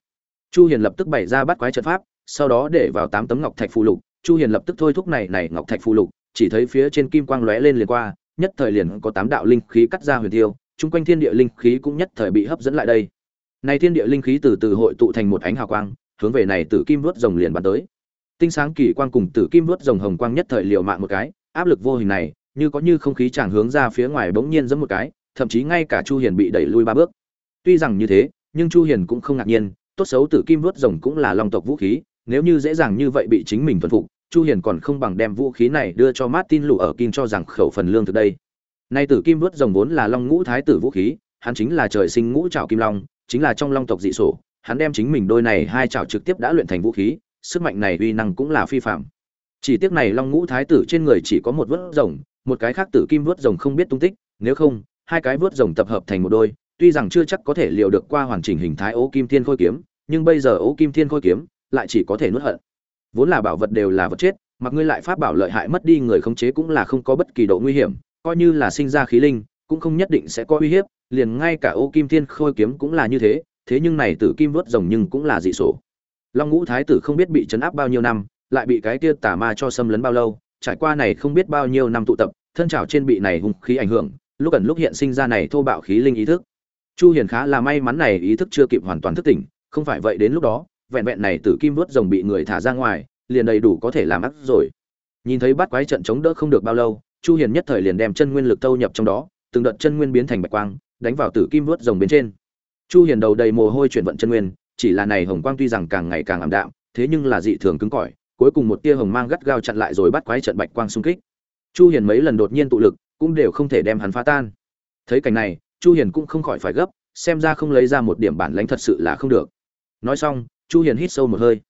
Chu hiền lập tức bày ra bắt quái trận pháp, sau đó để vào tám tấm ngọc thạch phù lục. Chu hiền lập tức thôi thúc này này ngọc thạch phù lục, chỉ thấy phía trên kim quang lóe lên liền qua, nhất thời liền có tám đạo linh khí cắt ra huyền tiêu chung quanh thiên địa linh khí cũng nhất thời bị hấp dẫn lại đây. Này thiên địa linh khí từ từ hội tụ thành một ánh hào quang, hướng về này tử kim vớt rồng liền bắn tới. Tinh sáng kỳ quang cùng tử kim vớt rồng hồng quang nhất thời liều mạng một cái áp lực vô hình này, như có như không khí chàng hướng ra phía ngoài bỗng nhiên giẫm một cái, thậm chí ngay cả chu hiền bị đẩy lui ba bước. Tuy rằng như thế, nhưng chu hiền cũng không ngạc nhiên, tốt xấu tử kim vuốt rồng cũng là long tộc vũ khí, nếu như dễ dàng như vậy bị chính mình thuần phục, chu hiền còn không bằng đem vũ khí này đưa cho martin lũ ở kim cho rằng khẩu phần lương từ đây. Nay tử kim vuốt rồng vốn là long ngũ thái tử vũ khí, hắn chính là trời sinh ngũ trảo kim long, chính là trong long tộc dị sổ, hắn đem chính mình đôi này hai trảo trực tiếp đã luyện thành vũ khí, sức mạnh này uy năng cũng là phi phạm chỉ tiếc này long ngũ thái tử trên người chỉ có một vớt rồng, một cái khác tử kim vớt rồng không biết tung tích, nếu không, hai cái vớt rồng tập hợp thành một đôi, tuy rằng chưa chắc có thể liều được qua hoàn chỉnh hình thái ố kim thiên khôi kiếm, nhưng bây giờ ố kim thiên khôi kiếm lại chỉ có thể nuốt hận. Vốn là bảo vật đều là vật chết, mặc ngươi lại pháp bảo lợi hại mất đi người khống chế cũng là không có bất kỳ độ nguy hiểm, coi như là sinh ra khí linh, cũng không nhất định sẽ có uy hiếp, liền ngay cả ô kim thiên khôi kiếm cũng là như thế thế nhưng này tử kim vớt rồng nhưng cũng là dị sổ. Long ngũ thái tử không biết bị chấn áp bao nhiêu năm lại bị cái kia tà ma cho xâm lấn bao lâu, trải qua này không biết bao nhiêu năm tụ tập, thân trảo trên bị này hung khí ảnh hưởng, lúc ẩn lúc hiện sinh ra này thô bạo khí linh ý thức. Chu hiền khá là may mắn này ý thức chưa kịp hoàn toàn thức tỉnh, không phải vậy đến lúc đó, vẹn vẹn này tử kim vớt rồng bị người thả ra ngoài, liền đầy đủ có thể làm ác rồi. Nhìn thấy bắt quái trận chống đỡ không được bao lâu, chu hiền nhất thời liền đem chân nguyên lực thâu nhập trong đó, từng đợt chân nguyên biến thành bạch quang, đánh vào tử kim vớt rồng bên trên. Chu hiền đầu đầy mồ hôi chuyển vận chân nguyên, chỉ là này hồng quang tuy rằng càng ngày càng ảm đạm, thế nhưng là dị thường cứng cỏi cuối cùng một tia hồng mang gắt gao chặn lại rồi bắt quái trận bạch quang xung kích. Chu hiền mấy lần đột nhiên tụ lực, cũng đều không thể đem hắn phá tan. Thấy cảnh này, chu hiền cũng không khỏi phải gấp, xem ra không lấy ra một điểm bản lãnh thật sự là không được. Nói xong, chu hiền hít sâu một hơi.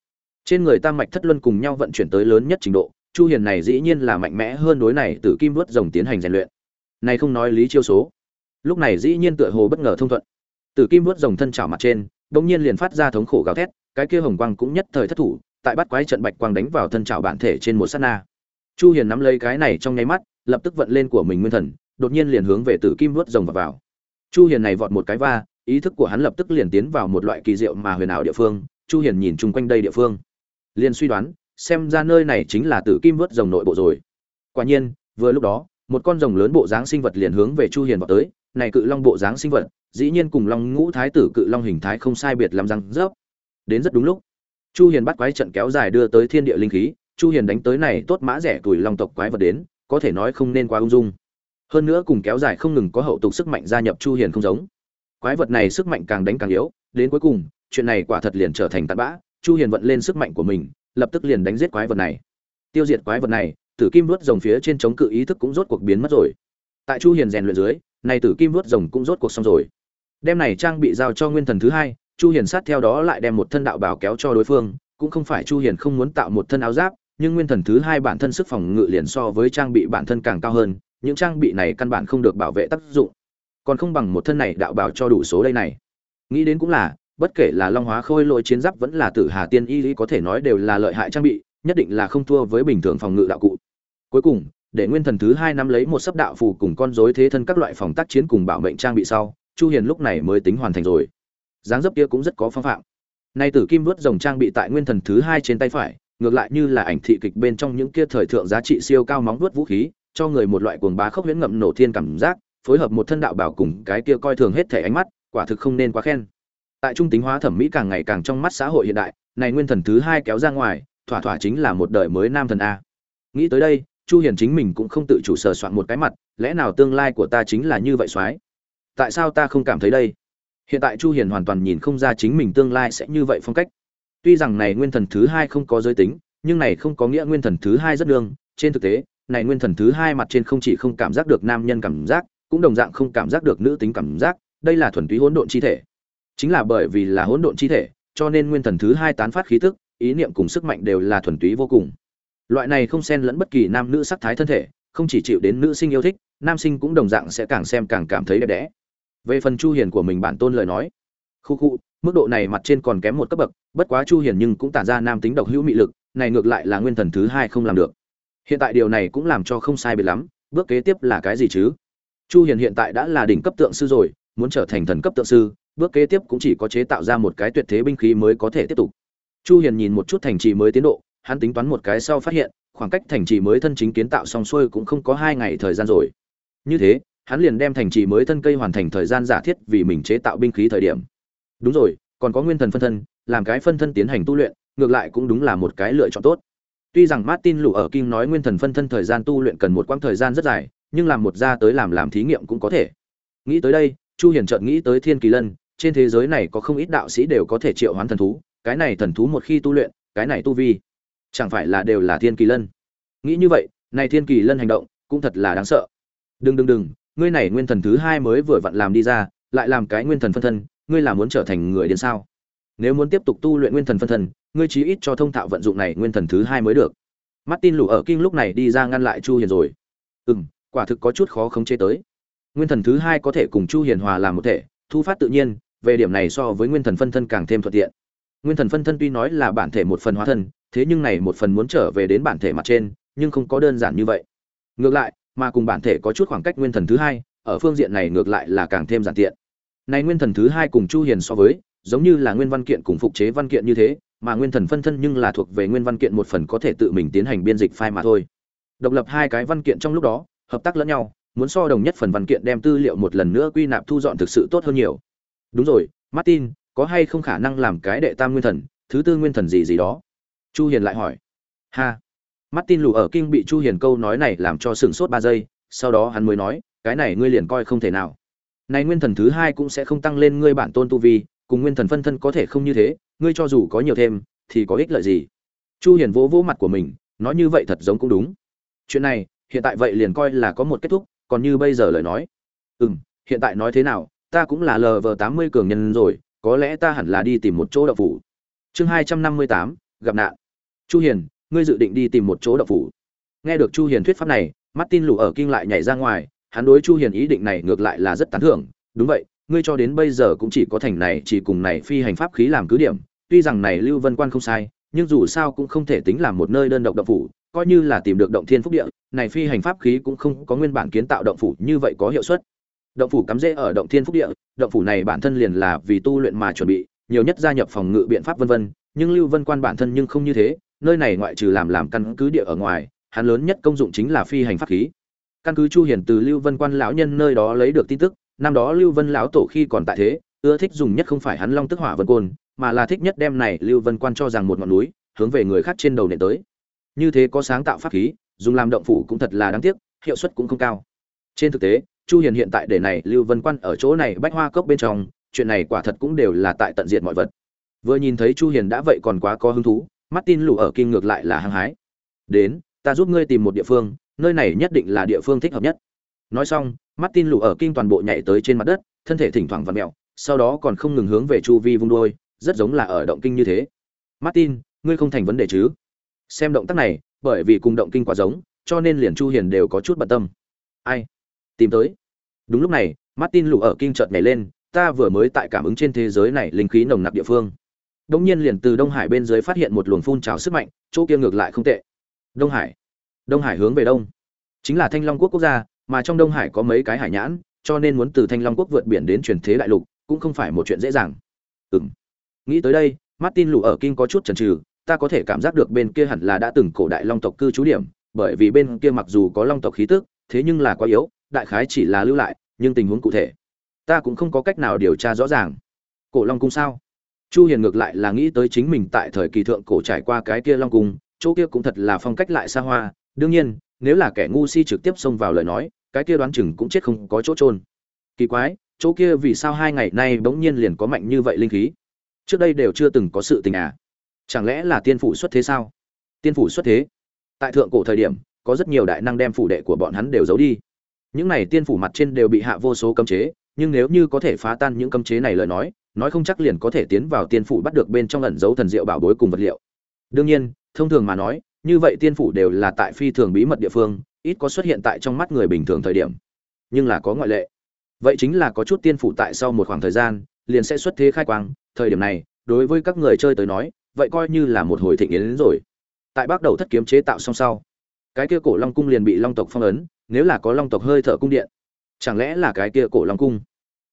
Trên người tam mạch thất luân cùng nhau vận chuyển tới lớn nhất trình độ, chu hiền này dĩ nhiên là mạnh mẽ hơn đối này từ kim vớt rồng tiến hành rèn luyện. Này không nói lý chiêu số. Lúc này dĩ nhiên tựa hồ bất ngờ thông thuận. Từ kim vớt rồng thân chảo mặt trên, đột nhiên liền phát ra thống khổ gào thét, cái kia hồng quang cũng nhất thời thất thủ tại bắt quái trận bạch quang đánh vào thân trảo bản thể trên một sát na. Chu hiền nắm lấy cái này trong nháy mắt lập tức vận lên của mình nguyên thần đột nhiên liền hướng về tử kim vớt rồng vào, vào. chu hiền này vọt một cái va ý thức của hắn lập tức liền tiến vào một loại kỳ diệu mà huyền ảo địa phương chu hiền nhìn chung quanh đây địa phương. Liền suy đoán xem ra nơi này chính là tử kim vớt rồng nội bộ rồi. Quả nhiên vừa lúc đó một con rồng lớn bộ dáng sinh vật liền hướng về chu hiền vào tới này cự long bộ dáng sinh vật dĩ nhiên cùng long ngũ thái tử cự long hình thái không sai biệt làm răng rớp. Đến rất đúng lúc chu hiền bắt quái trận kéo dài đưa tới thiên địa linh khí, chu hiền đánh tới này tốt mã rẻ tuổi long tộc quái vật đến, có thể nói không nên quá ung dung. Hơn nữa cùng kéo dài không ngừng có hậu tục sức mạnh gia nhập chu hiền không giống. Quái vật này sức mạnh càng đánh càng yếu, đến cuối cùng, chuyện này quả thật liền trở thành tận bã, chu hiền vận lên sức mạnh của mình, lập tức liền đánh giết quái vật này. Tiêu diệt quái vật này, tử kim vuốt rồng phía trên chống cự ý thức cũng rốt cuộc biến mất rồi. Tại chu hiền rèn luyện dưới, này tử kim vuốt rồng cũng rốt cuộc xong rồi. Đem này trang bị giao cho nguyên thần thứ hai chu hiền sát theo đó lại đem một thân đạo bào kéo cho đối phương, cũng không phải chu hiền không muốn tạo một thân áo giáp, nhưng nguyên thần thứ hai bản thân sức phòng ngự liền so với trang bị bản thân càng cao hơn, những trang bị này căn bản không được bảo vệ tác dụng. Còn không bằng một thân này đạo bào cho đủ số đây này. Nghĩ đến cũng là, bất kể là long hóa khôi lỗi chiến giáp vẫn là tử hà tiên y lý có thể nói đều là lợi hại trang bị, nhất định là không thua với bình thường phòng ngự đạo cụ. Cuối cùng, để nguyên thần thứ hai năm lấy một sấp đạo phù cùng con rối thế thân các loại phòng tác chiến cùng bảo mệnh trang bị sau, chu hiền lúc này mới tính hoàn thành rồi dáng dấp kia cũng rất có phong phạm. Nay tử kim vớt rồng trang bị tại nguyên thần thứ hai trên tay phải, ngược lại như là ảnh thị kịch bên trong những kia thời thượng giá trị siêu cao móng vuốt vũ khí, cho người một loại cuồng bá khốc huyễn ngậm nổ thiên cảm giác, phối hợp một thân đạo bảo cùng cái kia coi thường hết thể ánh mắt, quả thực không nên quá khen. Tại trung tính hóa thẩm mỹ càng ngày càng trong mắt xã hội hiện đại, này nguyên thần thứ hai kéo ra ngoài, thỏa thỏa chính là một đời mới nam thần a. Nghĩ tới đây, chu hiền chính mình cũng không tự chủ sờ soạn một cái mặt, lẽ nào tương lai của ta chính là như vậy soái? Tại sao ta không cảm thấy đây? Hiện tại chu hiền hoàn toàn nhìn không ra chính mình tương lai sẽ như vậy phong cách. Tuy rằng này nguyên thần thứ hai không có giới tính, nhưng này không có nghĩa nguyên thần thứ hai rất đương trên thực tế, này nguyên thần thứ hai mặt trên không chỉ không cảm giác được nam nhân cảm giác, cũng đồng dạng không cảm giác được nữ tính cảm giác. Đây là thuần túy hỗn độn chi thể. Chính là bởi vì là hỗn độn chi thể, cho nên nguyên thần thứ hai tán phát khí tức, ý niệm cùng sức mạnh đều là thuần túy vô cùng. Loại này không xen lẫn bất kỳ nam nữ sắc thái thân thể, không chỉ chịu đến nữ sinh yêu thích, nam sinh cũng đồng dạng sẽ càng xem càng cảm thấy đẹp đẽ về phần chu hiền của mình bản tôn lời nói. Khu khu, mức độ này mặt trên còn kém một cấp bậc, bất quá chu hiền nhưng cũng tản ra nam tính độc hữu mị lực, này ngược lại là nguyên thần thứ hai không làm được. Hiện tại điều này cũng làm cho không sai biệt lắm, bước kế tiếp là cái gì chứ? Chu hiền hiện tại đã là đỉnh cấp tượng sư rồi, muốn trở thành thần cấp tượng sư, bước kế tiếp cũng chỉ có chế tạo ra một cái tuyệt thế binh khí mới có thể tiếp tục. Chu hiền nhìn một chút thành trì mới tiến độ, hắn tính toán một cái sau phát hiện, khoảng cách thành trì mới thân chính kiến tạo xong xuôi cũng không có hai ngày thời gian rồi. Như thế hắn liền đem thành trì mới thân cây hoàn thành thời gian giả thiết vì mình chế tạo binh khí thời điểm. Đúng rồi, còn có nguyên thần phân thân, làm cái phân thân tiến hành tu luyện, ngược lại cũng đúng là một cái lựa chọn tốt. Tuy rằng martin lù ở kinh nói nguyên thần phân thân thời gian tu luyện cần một quãng thời gian rất dài, nhưng làm một ra tới làm làm thí nghiệm cũng có thể. Nghĩ tới đây, chu hiền chợt nghĩ tới thiên kỳ lân, trên thế giới này có không ít đạo sĩ đều có thể triệu hoán thần thú, cái này thần thú một khi tu luyện, cái này tu vi, chẳng phải là đều là thiên kỳ lân. Nghĩ như vậy, này thiên kỳ lân hành động cũng thật là đáng sợ. Đừng đừng đừng ngươi này nguyên thần thứ hai mới vừa vặn làm đi ra lại làm cái nguyên thần phân thân ngươi là muốn trở thành người điên sao? Nếu muốn tiếp tục tu luyện nguyên thần phân thân ngươi chí ít cho thông thạo vận dụng này nguyên thần thứ hai mới được. Martin lù ở kinh lúc này đi ra ngăn lại chu hiền rồi. Ừ, quả thực có chút khó khống chế tới. Nguyên thần thứ hai có thể cùng chu hiền hòa làm một thể thu phát tự nhiên về điểm này so với nguyên thần phân thân càng thêm thuận tiện. Nguyên thần phân thân tuy nói là bản thể một phần hóa thân thế nhưng này một phần muốn trở về đến bản thể mặt trên nhưng không có đơn giản như vậy. Ngược lại mà cùng bản thể có chút khoảng cách nguyên thần thứ hai, ở phương diện này ngược lại là càng thêm giản tiện. Này nguyên thần thứ hai cùng chu hiền so với, giống như là nguyên văn kiện cùng phục chế văn kiện như thế, mà nguyên thần phân thân nhưng là thuộc về nguyên văn kiện một phần có thể tự mình tiến hành biên dịch file mà thôi. Độc lập hai cái văn kiện trong lúc đó, hợp tác lẫn nhau, muốn so đồng nhất phần văn kiện đem tư liệu một lần nữa quy nạp thu dọn thực sự tốt hơn nhiều. Đúng rồi, martin, có hay không khả năng làm cái đệ tam nguyên thần, thứ tư nguyên thần gì gì đó? Chu hiền lại hỏi. Ha martin lù ở kinh bị chu hiền câu nói này làm cho sừng sốt 3 giây sau đó hắn mới nói cái này ngươi liền coi không thể nào. Này nguyên thần thứ hai cũng sẽ không tăng lên ngươi bản tôn tu vi cùng nguyên thần phân thân có thể không như thế ngươi cho dù có nhiều thêm thì có ích lợi gì? Chu hiền vỗ vỗ mặt của mình nói như vậy thật giống cũng đúng. Chuyện này hiện tại vậy liền coi là có một kết thúc còn như bây giờ lời nói. Ừm hiện tại nói thế nào ta cũng là lv 80 cường nhân rồi có lẽ ta hẳn là đi tìm một chỗ đậu phủ. Chương 258, gặp nạn. Chu hiền ngươi dự định đi tìm một chỗ độc phủ. Nghe được chu hiền thuyết pháp này, martin lù ở kinh lại nhảy ra ngoài, hắn đối chu hiền ý định này ngược lại là rất tán thưởng. Đúng vậy, ngươi cho đến bây giờ cũng chỉ có thành này, chỉ cùng này phi hành pháp khí làm cứ điểm. Tuy rằng này lưu vân quan không sai, nhưng dù sao cũng không thể tính làm một nơi đơn độc động phủ, coi như là tìm được động thiên phúc địa, này phi hành pháp khí cũng không có nguyên bản kiến tạo động phủ như vậy có hiệu suất. Động phủ cắm rễ ở động thiên phúc địa, động phủ này bản thân liền là vì tu luyện mà chuẩn bị, nhiều nhất gia nhập phòng ngự biện pháp vân vân, nhưng lưu vân quan bản thân nhưng không như thế nơi này ngoại trừ làm làm căn cứ địa ở ngoài, hắn lớn nhất công dụng chính là phi hành pháp khí. Căn cứ chu hiền từ lưu vân quan lão nhân nơi đó lấy được tin tức, năm đó lưu vân lão tổ khi còn tại thế, ưa thích dùng nhất không phải hắn long tức hỏa vân côn, mà là thích nhất đem này lưu vân quan cho rằng một ngọn núi, hướng về người khác trên đầu nện tới. Như thế có sáng tạo pháp khí, dùng làm động phủ cũng thật là đáng tiếc, hiệu suất cũng không cao. Trên thực tế, chu hiền hiện tại để này lưu vân quan ở chỗ này bách hoa cốc bên trong, chuyện này quả thật cũng đều là tại tận diệt mọi vật. Vừa nhìn thấy chu hiền đã vậy còn quá có hứng thú martin lù ở kinh ngược lại là hăng hái. Đến ta giúp ngươi tìm một địa phương nơi này nhất định là địa phương thích hợp nhất. Nói xong martin lù ở kinh toàn bộ nhảy tới trên mặt đất thân thể thỉnh thoảng vặn mèo sau đó còn không ngừng hướng về chu vi vung đuôi, rất giống là ở động kinh như thế. Martin ngươi không thành vấn đề chứ? Xem động tác này bởi vì cùng động kinh quá giống cho nên liền chu hiền đều có chút bận tâm. Ai? Tìm tới. Đúng lúc này martin lù ở kinh chợt nhảy lên ta vừa mới tại cảm ứng trên thế giới này linh khí nồng nặc địa phương đông nhiên liền từ đông hải bên dưới phát hiện một luồng phun trào sức mạnh, chỗ kia ngược lại không tệ. Đông hải. Đông hải hướng về đông. Chính là thanh long quốc quốc gia, mà trong đông hải có mấy cái hải nhãn, cho nên muốn từ thanh long quốc vượt biển đến truyền thế đại lục, cũng không phải một chuyện dễ dàng. Ừ m nghĩ tới đây, martin lù ở kinh có chút chần trừ ta có thể cảm giác được bên kia hẳn là đã từng cổ đại long tộc cư trú điểm, bởi vì bên kia mặc dù có long tộc khí tức, thế nhưng là quá yếu, đại khái chỉ là lưu lại, nhưng tình huống cụ thể, ta cũng không có cách nào điều tra rõ ràng. Cổ long cung sao? Chu hiền ngược lại là nghĩ tới chính mình tại thời kỳ thượng cổ trải qua cái kia long cung, chỗ kia cũng thật là phong cách lại xa hoa. Đương nhiên, nếu là kẻ ngu si trực tiếp xông vào lời nói, cái kia đoán chừng cũng chết không có chỗ trôn kỳ quái, chỗ kia vì sao hai ngày nay bỗng nhiên liền có mạnh như vậy linh khí? Trước đây đều chưa từng có sự tình à? Chẳng lẽ là tiên phủ xuất thế sao? Tiên phủ xuất thế? Tại thượng cổ thời điểm, có rất nhiều đại năng đem phủ đệ của bọn hắn đều giấu đi. Những này tiên phủ mặt trên đều bị hạ vô số cấm chế, nhưng nếu như có thể phá tan những cấm chế này lời nói nói không chắc liền có thể tiến vào tiên phủ bắt được bên trong ẩn dấu thần diệu bảo bối cùng vật liệu. Đương nhiên, thông thường mà nói, như vậy tiên phủ đều là tại phi thường bí mật địa phương, ít có xuất hiện tại trong mắt người bình thường thời điểm. Nhưng là có ngoại lệ. Vậy chính là có chút tiên phủ tại sau một khoảng thời gian, liền sẽ xuất thế khai quang. Thời điểm này, đối với các người chơi tới nói, vậy coi như là một hồi thịnh yến đến rồi. Tại bắt đầu thất kiếm chế tạo xong sau, cái kia cổ long cung liền bị long tộc phong ấn, nếu là có long tộc hơi thở cung điện. Chẳng lẽ là cái kia cổ long cung?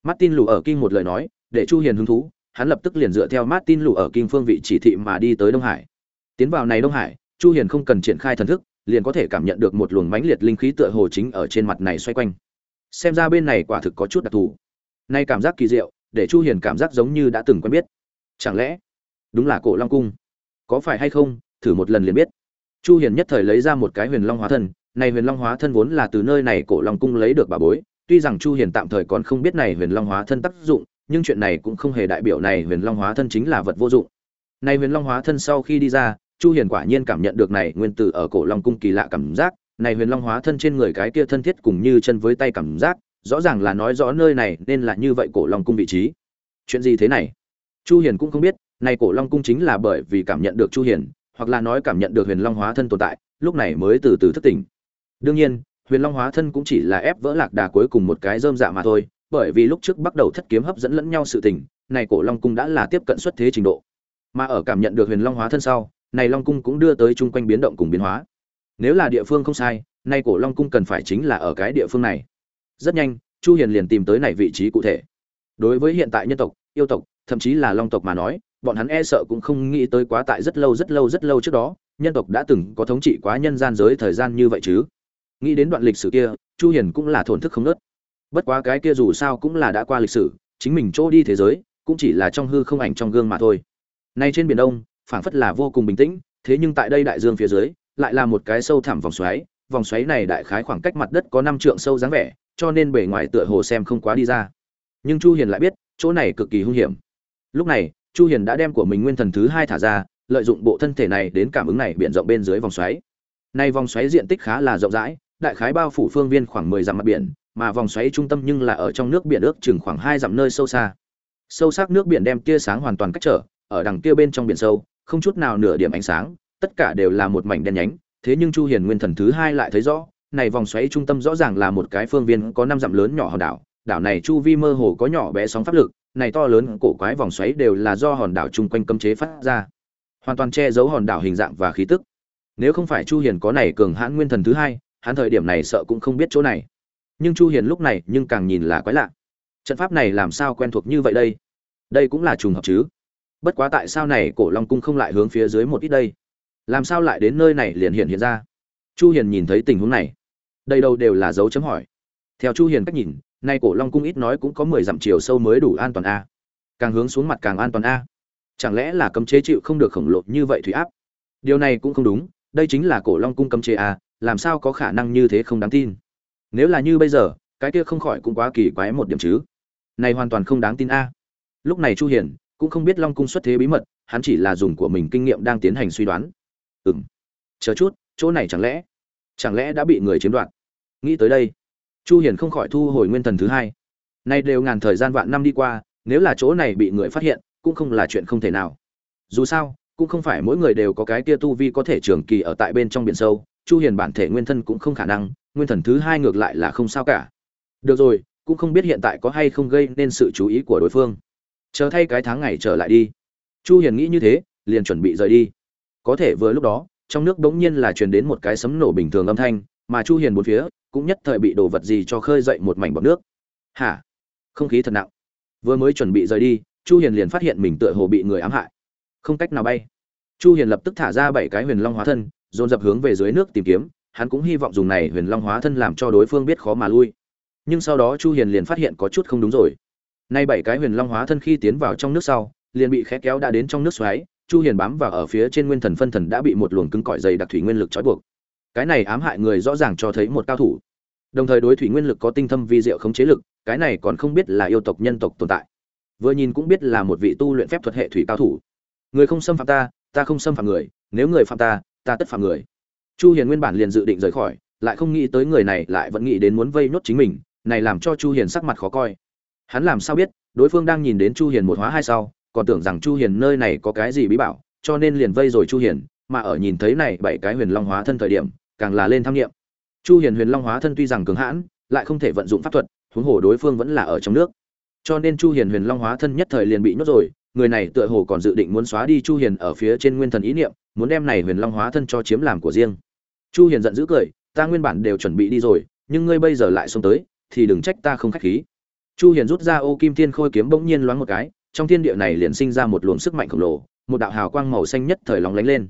Martin lù ở kinh một lời nói để chu hiền hứng thú, hắn lập tức liền dựa theo martin lù ở kinh phương vị chỉ thị mà đi tới đông hải. Tiến vào này đông hải, chu hiền không cần triển khai thần thức, liền có thể cảm nhận được một luồng mãnh liệt linh khí tựa hồ chính ở trên mặt này xoay quanh. Xem ra bên này quả thực có chút đặc thù. Nay cảm giác kỳ diệu, để chu hiền cảm giác giống như đã từng quen biết. Chẳng lẽ, đúng là cổ long cung? Có phải hay không? Thử một lần liền biết. Chu hiền nhất thời lấy ra một cái huyền long hóa thân, này huyền long hóa thân vốn là từ nơi này cổ long cung lấy được bà bối, tuy rằng chu hiền tạm thời còn không biết này huyền long hóa thân tác dụng nhưng chuyện này cũng không hề đại biểu này huyền long hóa thân chính là vật vô dụng. Nay huyền long hóa thân sau khi đi ra, chu hiền quả nhiên cảm nhận được này nguyên tử ở cổ long cung kỳ lạ cảm giác. Này huyền long hóa thân trên người cái kia thân thiết cùng như chân với tay cảm giác, rõ ràng là nói rõ nơi này nên là như vậy cổ long cung vị trí. Chuyện gì thế này? Chu hiền cũng không biết, này cổ long cung chính là bởi vì cảm nhận được chu hiền, hoặc là nói cảm nhận được huyền long hóa thân tồn tại, lúc này mới từ từ thức tỉnh. Đương nhiên, huyền long hóa thân cũng chỉ là ép vỡ lạc đà cuối cùng một cái dơm dạ mà thôi bởi vì lúc trước bắt đầu thất kiếm hấp dẫn lẫn nhau sự tình, này cổ long cung đã là tiếp cận xuất thế trình độ. Mà ở cảm nhận được huyền long hóa thân sau, này long cung cũng đưa tới chung quanh biến động cùng biến hóa. Nếu là địa phương không sai, nay cổ long cung cần phải chính là ở cái địa phương này. Rất nhanh, chu hiền liền tìm tới này vị trí cụ thể. Đối với hiện tại nhân tộc, yêu tộc, thậm chí là long tộc mà nói, bọn hắn e sợ cũng không nghĩ tới quá tại rất lâu rất lâu rất lâu trước đó, nhân tộc đã từng có thống trị quá nhân gian giới thời gian như vậy chứ. Nghĩ đến đoạn lịch sử kia, chu hiền cũng là thổn thức không ngớt bất quá cái kia dù sao cũng là đã qua lịch sử, chính mình chỗ đi thế giới, cũng chỉ là trong hư không ảnh trong gương mà thôi. Nay trên biển đông, phảng phất là vô cùng bình tĩnh, thế nhưng tại đây đại dương phía dưới, lại là một cái sâu thẳm vòng xoáy. Vòng xoáy này đại khái khoảng cách mặt đất có năm trượng sâu dáng vẻ, cho nên bề ngoài tựa hồ xem không quá đi ra. Nhưng chu hiền lại biết, chỗ này cực kỳ hung hiểm. Lúc này, chu hiền đã đem của mình nguyên thần thứ hai thả ra, lợi dụng bộ thân thể này đến cảm ứng này biển rộng bên dưới vòng xoáy. Nay vòng xoáy diện tích khá là rộng rãi, đại khái bao phủ phương viên khoảng 10 dặm mặt biển mà vòng xoáy trung tâm nhưng là ở trong nước biển ước chừng khoảng hai dặm nơi sâu xa. Sâu sắc nước biển đem tia sáng hoàn toàn cách trở, ở đằng kia bên trong biển sâu, không chút nào nửa điểm ánh sáng, tất cả đều là một mảnh đen nhánh. Thế nhưng chu hiền nguyên thần thứ hai lại thấy rõ, này vòng xoáy trung tâm rõ ràng là một cái phương viên có năm dặm lớn nhỏ hòn đảo. Đảo này chu vi mơ hồ có nhỏ bé sóng pháp lực, này to lớn cổ quái vòng xoáy đều là do hòn đảo chung quanh cấm chế phát ra. Hoàn toàn che giấu hòn đảo hình dạng và khí tức. Nếu không phải chu hiền có này cường hãn nguyên thần thứ hai, hắn thời điểm này sợ cũng không biết chỗ này nhưng chu hiền lúc này nhưng càng nhìn là quái lạ. Trận pháp này làm sao quen thuộc như vậy đây? Đây cũng là trùng hợp chứ? Bất quá tại sao này cổ long cung không lại hướng phía dưới một ít đây? Làm sao lại đến nơi này liền hiện hiện ra? Chu hiền nhìn thấy tình huống này. Đây đâu đều là dấu chấm hỏi. Theo chu hiền cách nhìn, nay cổ long cung ít nói cũng có 10 dặm chiều sâu mới đủ an toàn a. Càng hướng xuống mặt càng an toàn a. Chẳng lẽ là cấm chế chịu không được khổng lồ như vậy thủy áp? Điều này cũng không đúng, đây chính là cổ long cung cấm chế a, làm sao có khả năng như thế không đáng tin? Nếu là như bây giờ, cái kia không khỏi cũng quá kỳ quái một điểm chứ. Này hoàn toàn không đáng tin a. Lúc này chu hiền cũng không biết long cung xuất thế bí mật, hắn chỉ là dùng của mình kinh nghiệm đang tiến hành suy đoán. Ừm. Chờ chút, chỗ này chẳng lẽ chẳng lẽ đã bị người chiếm đoạt? Nghĩ tới đây, chu hiền không khỏi thu hồi nguyên thần thứ hai. Nay đều ngàn thời gian vạn năm đi qua, nếu là chỗ này bị người phát hiện, cũng không là chuyện không thể nào. Dù sao, cũng không phải mỗi người đều có cái kia tu vi có thể trường kỳ ở tại bên trong biển sâu, chu hiền bản thể nguyên thân cũng không khả năng nguyên thần thứ hai ngược lại là không sao cả. Được rồi, cũng không biết hiện tại có hay không gây nên sự chú ý của đối phương. Chờ thay cái tháng ngày trở lại đi. Chu hiền nghĩ như thế, liền chuẩn bị rời đi. Có thể vừa lúc đó, trong nước đống nhiên là truyền đến một cái sấm nổ bình thường âm thanh, mà chu hiền bốn phía cũng nhất thời bị đồ vật gì cho khơi dậy một mảnh bọt nước. Hả? Không khí thật nặng. Vừa mới chuẩn bị rời đi, chu hiền liền phát hiện mình tựa hồ bị người ám hại. Không cách nào bay. Chu hiền lập tức thả ra bảy cái huyền long hóa thân, dồn dập hướng về dưới nước tìm kiếm hắn cũng hy vọng dùng này huyền long hóa thân làm cho đối phương biết khó mà lui. Nhưng sau đó chu hiền liền phát hiện có chút không đúng rồi. Nay bảy cái huyền long hóa thân khi tiến vào trong nước sau, liền bị khẽ kéo đã đến trong nước xoáy, chu hiền bám vào ở phía trên nguyên thần phân thần đã bị một luồng cứng cỏi dày đặc thủy nguyên lực trói buộc. Cái này ám hại người rõ ràng cho thấy một cao thủ. Đồng thời đối thủy nguyên lực có tinh thâm vi diệu khống chế lực, cái này còn không biết là yêu tộc nhân tộc tồn tại. Vừa nhìn cũng biết là một vị tu luyện phép thuật hệ thủy cao thủ. Người không xâm phạm ta ta không xâm phạm người, nếu người phạm ta ta tất phạm người chu hiền nguyên bản liền dự định rời khỏi, lại không nghĩ tới người này lại vẫn nghĩ đến muốn vây nốt chính mình, này làm cho chu hiền sắc mặt khó coi. Hắn làm sao biết, đối phương đang nhìn đến chu hiền một hóa hai sau, còn tưởng rằng chu hiền nơi này có cái gì bí bảo, cho nên liền vây rồi chu hiền, mà ở nhìn thấy này bảy cái huyền long hóa thân thời điểm, càng là lên tham nghiệm. Chu hiền huyền long hóa thân tuy rằng cường hãn, lại không thể vận dụng pháp thuật, huống hồ đối phương vẫn là ở trong nước. Cho nên chu hiền huyền long hóa thân nhất thời liền bị nhốt rồi, người này tựa hồ còn dự định muốn xóa đi chu hiền ở phía trên nguyên thần ý niệm, muốn đem này huyền long hóa thân cho chiếm làm của riêng chu hiền giận dữ cười, ta nguyên bản đều chuẩn bị đi rồi, nhưng ngươi bây giờ lại xông tới, thì đừng trách ta không khách khí. Chu hiền rút ra ô kim thiên khôi kiếm bỗng nhiên loáng một cái, trong thiên địa này liền sinh ra một luồng sức mạnh khổng lồ, một đạo hào quang màu xanh nhất thời lóng lánh lên.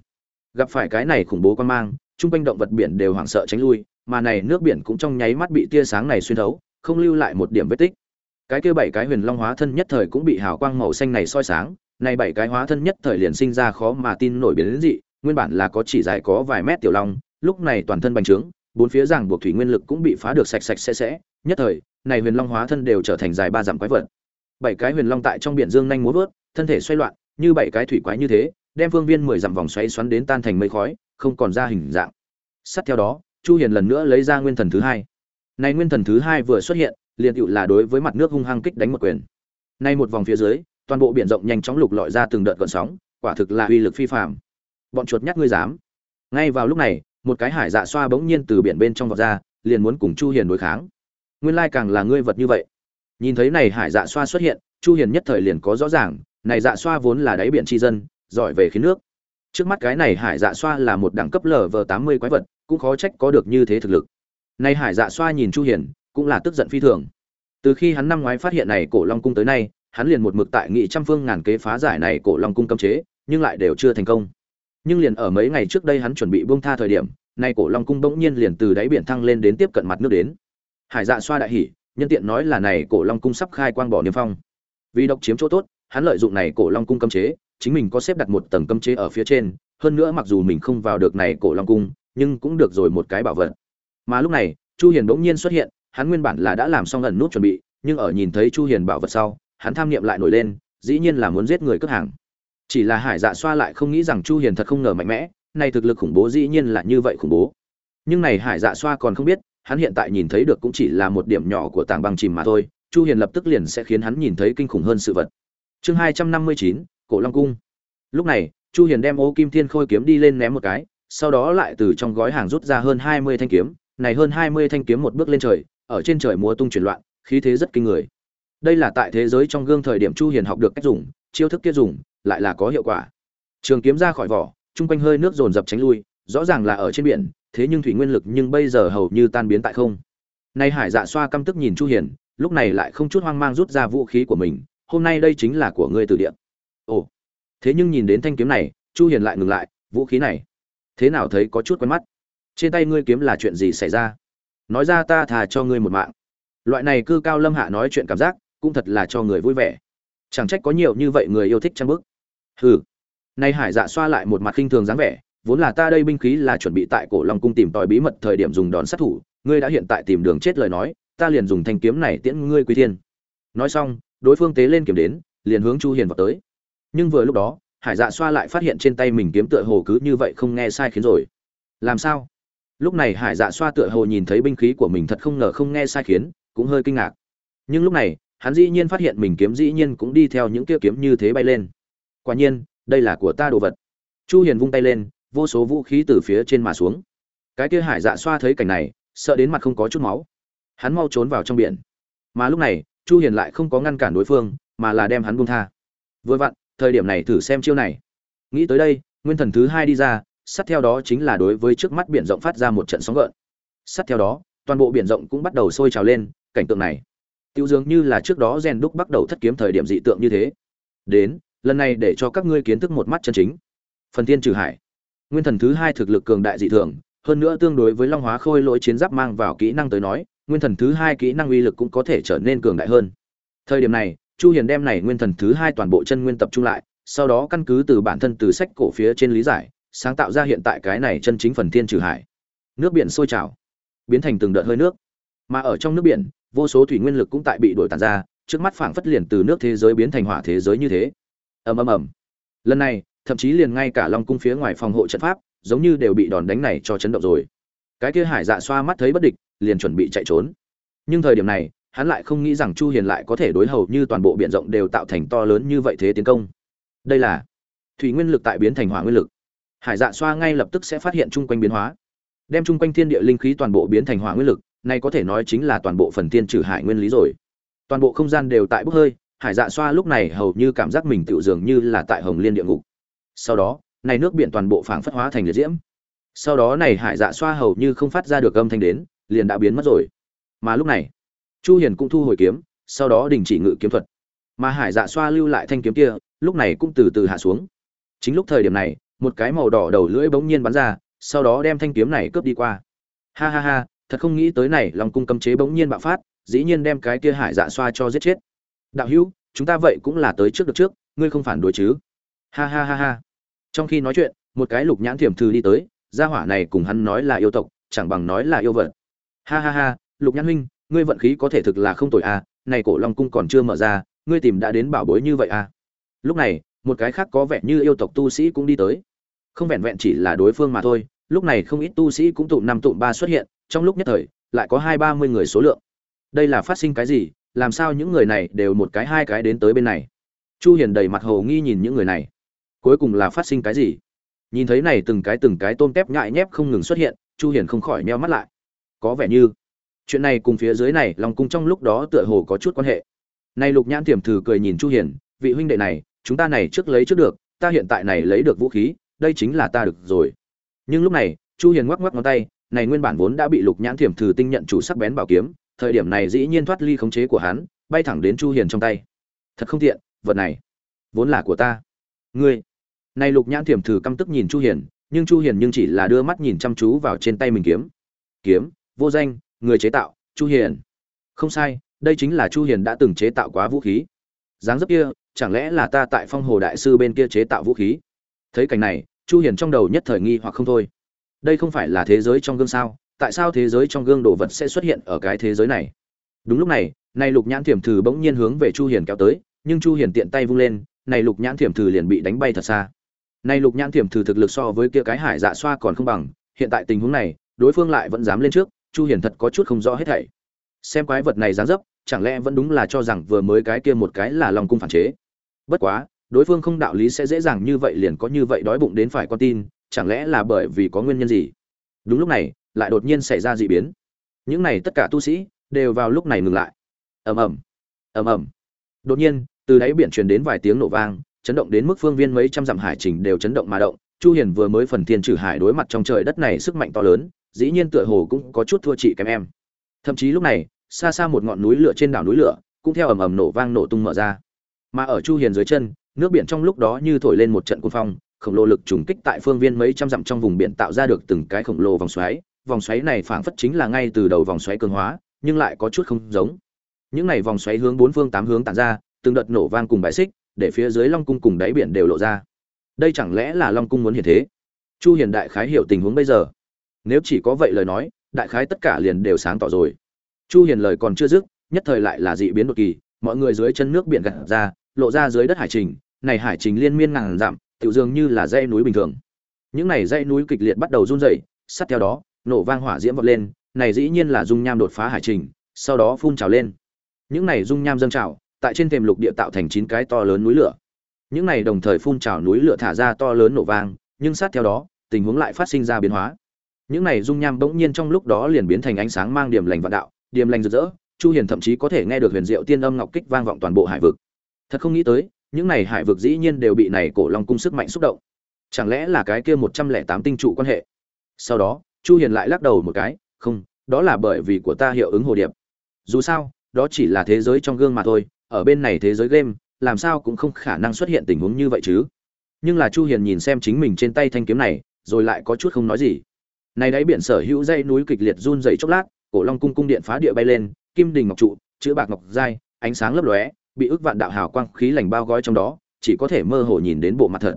Gặp phải cái này khủng bố quan mang trung quanh động vật biển đều hoảng sợ tránh lui, mà này nước biển cũng trong nháy mắt bị tia sáng này xuyên thấu, không lưu lại một điểm vết tích. Cái kia bảy cái huyền long hóa thân nhất thời cũng bị hào quang màu xanh này soi sáng, này bảy cái hóa thân nhất thời liền sinh ra khó mà tin nổi biến dị, nguyên bản là có chỉ dài có vài mét tiểu long lúc này toàn thân bành trướng, bốn phía ràng buộc thủy nguyên lực cũng bị phá được sạch sạch sẽ sẽ. Nhất thời, này huyền long hóa thân đều trở thành dài ba dặm quái vật. Bảy cái huyền long tại trong biển dương nhanh múa vớt, thân thể xoay loạn, như bảy cái thủy quái như thế, đem phương viên mười dặm vòng xoáy xoắn đến tan thành mây khói, không còn ra hình dạng. Sát theo đó, chu hiền lần nữa lấy ra nguyên thần thứ hai. Này nguyên thần thứ hai vừa xuất hiện, liền tựu là đối với mặt nước hung hăng kích đánh một quyền. Nay một vòng phía dưới, toàn bộ biển rộng nhanh chóng lục lọi ra từng đợt gợn sóng, quả thực là uy lực phi phàm. Bọn chuột nhắt ngươi dám. Ngay vào lúc này một cái hải dạ xoa bỗng nhiên từ biển bên trong vọt ra, liền muốn cùng chu hiền đối kháng. Nguyên lai càng là ngươi vật như vậy. Nhìn thấy này hải dạ xoa xuất hiện, chu hiền nhất thời liền có rõ ràng, này dạ xoa vốn là đáy biển tri dân, giỏi về khiến nước. Trước mắt cái này hải dạ xoa là một đẳng cấp lở vờ 80 quái vật, cũng khó trách có được như thế thực lực. Này hải dạ xoa nhìn chu hiền, cũng là tức giận phi thường. Từ khi hắn năm ngoái phát hiện này cổ long cung tới nay, hắn liền một mực tại nghị trăm phương ngàn kế phá giải này cổ long cung cấm chế, nhưng lại đều chưa thành công nhưng liền ở mấy ngày trước đây hắn chuẩn bị buông tha thời điểm, nay cổ long cung bỗng nhiên liền từ đáy biển thăng lên đến tiếp cận mặt nước đến. Hải dạ xoa đại hỉ, nhân tiện nói là này cổ long cung sắp khai quang bỏ niêm phong. Vì độc chiếm chỗ tốt, hắn lợi dụng này cổ long cung cấm chế, chính mình có xếp đặt một tầng cấm chế ở phía trên, hơn nữa mặc dù mình không vào được này cổ long cung, nhưng cũng được rồi một cái bảo vật. Mà lúc này, chu hiền bỗng nhiên xuất hiện, hắn nguyên bản là đã làm xong lần nút chuẩn bị, nhưng ở nhìn thấy chu hiền bảo vật sau, hắn tham niệm lại nổi lên, dĩ nhiên là muốn giết người cướp hàng chỉ là hải dạ xoa lại không nghĩ rằng chu hiền thật không ngờ mạnh mẽ này thực lực khủng bố dĩ nhiên là như vậy khủng bố. Nhưng này hải dạ xoa còn không biết hắn hiện tại nhìn thấy được cũng chỉ là một điểm nhỏ của tảng băng chìm mà thôi chu hiền lập tức liền sẽ khiến hắn nhìn thấy kinh khủng hơn sự vật. Chương 259, cổ long cung. Lúc này chu hiền đem ô kim thiên khôi kiếm đi lên ném một cái sau đó lại từ trong gói hàng rút ra hơn 20 thanh kiếm này hơn 20 thanh kiếm một bước lên trời ở trên trời múa tung chuyển loạn khí thế rất kinh người. Đây là tại thế giới trong gương thời điểm chu hiền học được cách dùng chiêu thức kia dùng lại là có hiệu quả. Trường kiếm ra khỏi vỏ trung quanh hơi nước dồn dập tránh lui, rõ ràng là ở trên biển, thế nhưng thủy nguyên lực nhưng bây giờ hầu như tan biến tại không. Nay hải dạ xoa căm tức nhìn chu hiền, lúc này lại không chút hoang mang rút ra vũ khí của mình, hôm nay đây chính là của ngươi từ địa. Ồ. Thế nhưng nhìn đến thanh kiếm này, chu hiền lại ngừng lại, vũ khí này. Thế nào thấy có chút quen mắt. Trên tay ngươi kiếm là chuyện gì xảy ra? Nói ra ta thà cho ngươi một mạng. Loại này cư cao lâm hạ nói chuyện cảm giác, cũng thật là cho người vui vẻ. Chẳng trách có nhiều như vậy người yêu thích trang bức hừ. Nay hải dạ xoa lại một mặt khinh thường dáng vẻ, vốn là ta đây binh khí là chuẩn bị tại cổ long cung tìm tòi bí mật thời điểm dùng đòn sát thủ, ngươi đã hiện tại tìm đường chết lời nói, ta liền dùng thanh kiếm này tiễn ngươi quý thiên. Nói xong, đối phương tế lên kiếm đến, liền hướng chu hiền vào tới. Nhưng vừa lúc đó, hải dạ xoa lại phát hiện trên tay mình kiếm tựa hồ cứ như vậy không nghe sai khiến rồi. Làm sao? Lúc này hải dạ xoa tựa hồ nhìn thấy binh khí của mình thật không ngờ không nghe sai khiến, cũng hơi kinh ngạc. Nhưng lúc này, hắn dĩ nhiên phát hiện mình kiếm dĩ nhiên cũng đi theo những kia kiếm như thế bay lên quả nhiên, đây là của ta đồ vật. Chu hiền vung tay lên, vô số vũ khí từ phía trên mà xuống. Cái kia hải dạ xoa thấy cảnh này, sợ đến mặt không có chút máu. Hắn mau trốn vào trong biển. Mà lúc này, chu hiền lại không có ngăn cản đối phương, mà là đem hắn buông tha. Vừa vặn, thời điểm này thử xem chiêu này. Nghĩ tới đây, nguyên thần thứ hai đi ra, sát theo đó chính là đối với trước mắt biển rộng phát ra một trận sóng gợn. Sát theo đó, toàn bộ biển rộng cũng bắt đầu sôi trào lên, cảnh tượng này. Tiêu dường như là trước đó rèn đúc bắt đầu thất kiếm thời điểm dị tượng như thế. Đến lần này để cho các ngươi kiến thức một mắt chân chính. Phần tiên trừ hải. Nguyên thần thứ hai thực lực cường đại dị thường, hơn nữa tương đối với long hóa khôi lỗi chiến giáp mang vào kỹ năng tới nói, nguyên thần thứ hai kỹ năng uy lực cũng có thể trở nên cường đại hơn. Thời điểm này, chu hiền đem này nguyên thần thứ hai toàn bộ chân nguyên tập trung lại, sau đó căn cứ từ bản thân từ sách cổ phía trên lý giải, sáng tạo ra hiện tại cái này chân chính phần thiên trừ hải. Nước biển sôi trào, biến thành từng đợt hơi nước. Mà ở trong nước biển, vô số thủy nguyên lực cũng tại bị đổi tàn ra, trước mắt phảng phất liền từ nước thế giới biến thành hỏa thế giới như thế ầm ầm ầm. Lần này, thậm chí liền ngay cả long cung phía ngoài phòng hộ trận pháp, giống như đều bị đòn đánh này cho chấn động rồi. Cái kia hải dạ xoa mắt thấy bất địch, liền chuẩn bị chạy trốn. Nhưng thời điểm này, hắn lại không nghĩ rằng chu hiền lại có thể đối hầu như toàn bộ biển rộng đều tạo thành to lớn như vậy thế tiến công. Đây là thủy nguyên lực tại biến thành hỏa nguyên lực. Hải dạ xoa ngay lập tức sẽ phát hiện chung quanh biến hóa. Đem chung quanh thiên địa linh khí toàn bộ biến thành hỏa nguyên lực, này có thể nói chính là toàn bộ phần tiên trừ hải nguyên lý rồi. Toàn bộ không gian đều tại bốc hơi hải dạ xoa lúc này hầu như cảm giác mình tựu dường như là tại hồng liên địa ngục. Sau đó, này nước biển toàn bộ phảng phất hóa thành liệt diễm. Sau đó này hải dạ xoa hầu như không phát ra được âm thanh đến, liền đã biến mất rồi. Mà lúc này, chu hiền cũng thu hồi kiếm, sau đó đình chỉ ngự kiếm thuật. Mà hải dạ xoa lưu lại thanh kiếm kia, lúc này cũng từ từ hạ xuống. Chính lúc thời điểm này, một cái màu đỏ đầu lưỡi bỗng nhiên bắn ra, sau đó đem thanh kiếm này cướp đi qua. Ha ha ha, thật không nghĩ tới này lòng cung cấm chế bỗng nhiên bạo phát, dĩ nhiên đem cái kia hải dạ xoa cho giết chết đạo hữu, chúng ta vậy cũng là tới trước được trước, ngươi không phản đối chứ? Ha ha ha ha. Trong khi nói chuyện, một cái lục nhãn thiểm thư đi tới, gia hỏa này cùng hắn nói là yêu tộc, chẳng bằng nói là yêu vật. Ha ha ha, lục nhãn huynh, ngươi vận khí có thể thực là không tồi à này cổ long cung còn chưa mở ra, ngươi tìm đã đến bảo bối như vậy à. Lúc này, một cái khác có vẻ như yêu tộc tu sĩ cũng đi tới. Không vẹn vẹn chỉ là đối phương mà thôi, lúc này không ít tu sĩ cũng tụ năm tụm ba xuất hiện, trong lúc nhất thời, lại có hai ba mươi người số lượng. Đây là phát sinh cái gì làm sao những người này đều một cái hai cái đến tới bên này? Chu hiền đầy mặt hồ nghi nhìn những người này. Cuối cùng là phát sinh cái gì? Nhìn thấy này từng cái từng cái tôm tép nhại nhép không ngừng xuất hiện, chu hiền không khỏi meo mắt lại. Có vẻ như, chuyện này cùng phía dưới này long cung trong lúc đó tựa hồ có chút quan hệ. Này lục nhãn tiềm thử cười nhìn chu hiền, vị huynh đệ này, chúng ta này trước lấy trước được, ta hiện tại này lấy được vũ khí, đây chính là ta được rồi. Nhưng lúc này, chu hiền ngoắc ngoắc ngón tay, này nguyên bản vốn đã bị lục nhãn thiểm thử tinh nhận chủ sắc bén bảo kiếm thời điểm này dĩ nhiên thoát ly khống chế của hắn, bay thẳng đến chu hiền trong tay. Thật không tiện, vật này vốn là của ta. Ngươi. Này lục nhãn thiểm thử căm tức nhìn chu hiền, nhưng chu hiền nhưng chỉ là đưa mắt nhìn chăm chú vào trên tay mình kiếm. Kiếm, vô danh, người chế tạo, chu hiền. Không sai, đây chính là chu hiền đã từng chế tạo quá vũ khí. Dáng dấp kia, chẳng lẽ là ta tại phong hồ đại sư bên kia chế tạo vũ khí? Thấy cảnh này, chu hiền trong đầu nhất thời nghi hoặc không thôi. Đây không phải là thế giới trong gương sao? Tại sao thế giới trong gương đồ vật sẽ xuất hiện ở cái thế giới này? Đúng lúc này này lục nhãn thiểm thử bỗng nhiên hướng về chu hiền kéo tới, nhưng chu hiền tiện tay vung lên, này lục nhãn thiểm thử liền bị đánh bay thật xa. Này lục nhãn thiểm thử thực lực so với kia cái hải dạ xoa còn không bằng, hiện tại tình huống này, đối phương lại vẫn dám lên trước, chu hiền thật có chút không rõ hết thảy. Xem quái vật này dáng dấp, chẳng lẽ vẫn đúng là cho rằng vừa mới cái kia một cái là lòng cung phản chế? Bất quá, đối phương không đạo lý sẽ dễ dàng như vậy liền có như vậy đói bụng đến phải con tin, chẳng lẽ là bởi vì có nguyên nhân gì? Đúng lúc này lại đột nhiên xảy ra dị biến. Những này tất cả tu sĩ đều vào lúc này ngừng lại. Ầm ầm. Ầm ầm. Đột nhiên, từ đáy biển truyền đến vài tiếng nổ vang, chấn động đến mức phương viên mấy trăm dặm hải trình đều chấn động mà động. Chu hiền vừa mới phần thiên trừ hải đối mặt trong trời đất này sức mạnh to lớn, dĩ nhiên tựa hồ cũng có chút thua chị kém em. Thậm chí lúc này, xa xa một ngọn núi lửa trên đảo núi lửa cũng theo ầm ầm nổ vang nổ tung mở ra. Mà ở chu hiền dưới chân, nước biển trong lúc đó như thổi lên một trận cuồng phong, khổng lồ lực trùng kích tại phương viên mấy trăm dặm trong vùng biển tạo ra được từng cái khổng lồ vòng xoáy vòng xoáy này phảng phất chính là ngay từ đầu vòng xoáy cường hóa, nhưng lại có chút không giống. Những này vòng xoáy hướng bốn phương tám hướng tản ra, từng đợt nổ vang cùng bãi xích, để phía dưới long cung cùng đáy biển đều lộ ra. Đây chẳng lẽ là long cung muốn hiện thế? Chu hiền đại khái hiểu tình huống bây giờ. Nếu chỉ có vậy lời nói, đại khái tất cả liền đều sáng tỏ rồi. Chu hiền lời còn chưa dứt, nhất thời lại là dị biến đột kỳ, mọi người dưới chân nước biển gạt ra, lộ ra dưới đất hải trình, này hải trình liên miên ngàn dặm tiểu dường như là dãy núi bình thường. Những này dãy núi kịch liệt bắt đầu run rẩy, sát theo đó nổ vang hỏa diễm vọt lên, này dĩ nhiên là dung nham đột phá hải trình, sau đó phun trào lên. Những này dung nham dâng trào, tại trên thềm lục địa tạo thành chín cái to lớn núi lửa. Những này đồng thời phun trào núi lửa thả ra to lớn nổ vang, nhưng sát theo đó, tình huống lại phát sinh ra biến hóa. Những này dung nham bỗng nhiên trong lúc đó liền biến thành ánh sáng mang điểm lành vạn đạo, điểm lành rực rỡ, chu hiền thậm chí có thể nghe được huyền diệu tiên âm ngọc kích vang vọng toàn bộ hải vực. Thật không nghĩ tới, những này hải vực dĩ nhiên đều bị này cổ long cung sức mạnh xúc động. Chẳng lẽ là cái kia một trăm lẻ tám tinh trụ quan hệ? Sau đó chu hiền lại lắc đầu một cái, không, đó là bởi vì của ta hiệu ứng hồ điệp. Dù sao, đó chỉ là thế giới trong gương mà thôi, ở bên này thế giới game, làm sao cũng không khả năng xuất hiện tình huống như vậy chứ. Nhưng là chu hiền nhìn xem chính mình trên tay thanh kiếm này, rồi lại có chút không nói gì. Này đáy biển sở hữu dây núi kịch liệt run rẩy chốc lát, cổ long cung cung điện phá địa bay lên, kim đình ngọc trụ, chữ bạc ngọc dai ánh sáng lấp lóe, bị ức vạn đạo hào quang khí lành bao gói trong đó, chỉ có thể mơ hồ nhìn đến bộ mặt thật.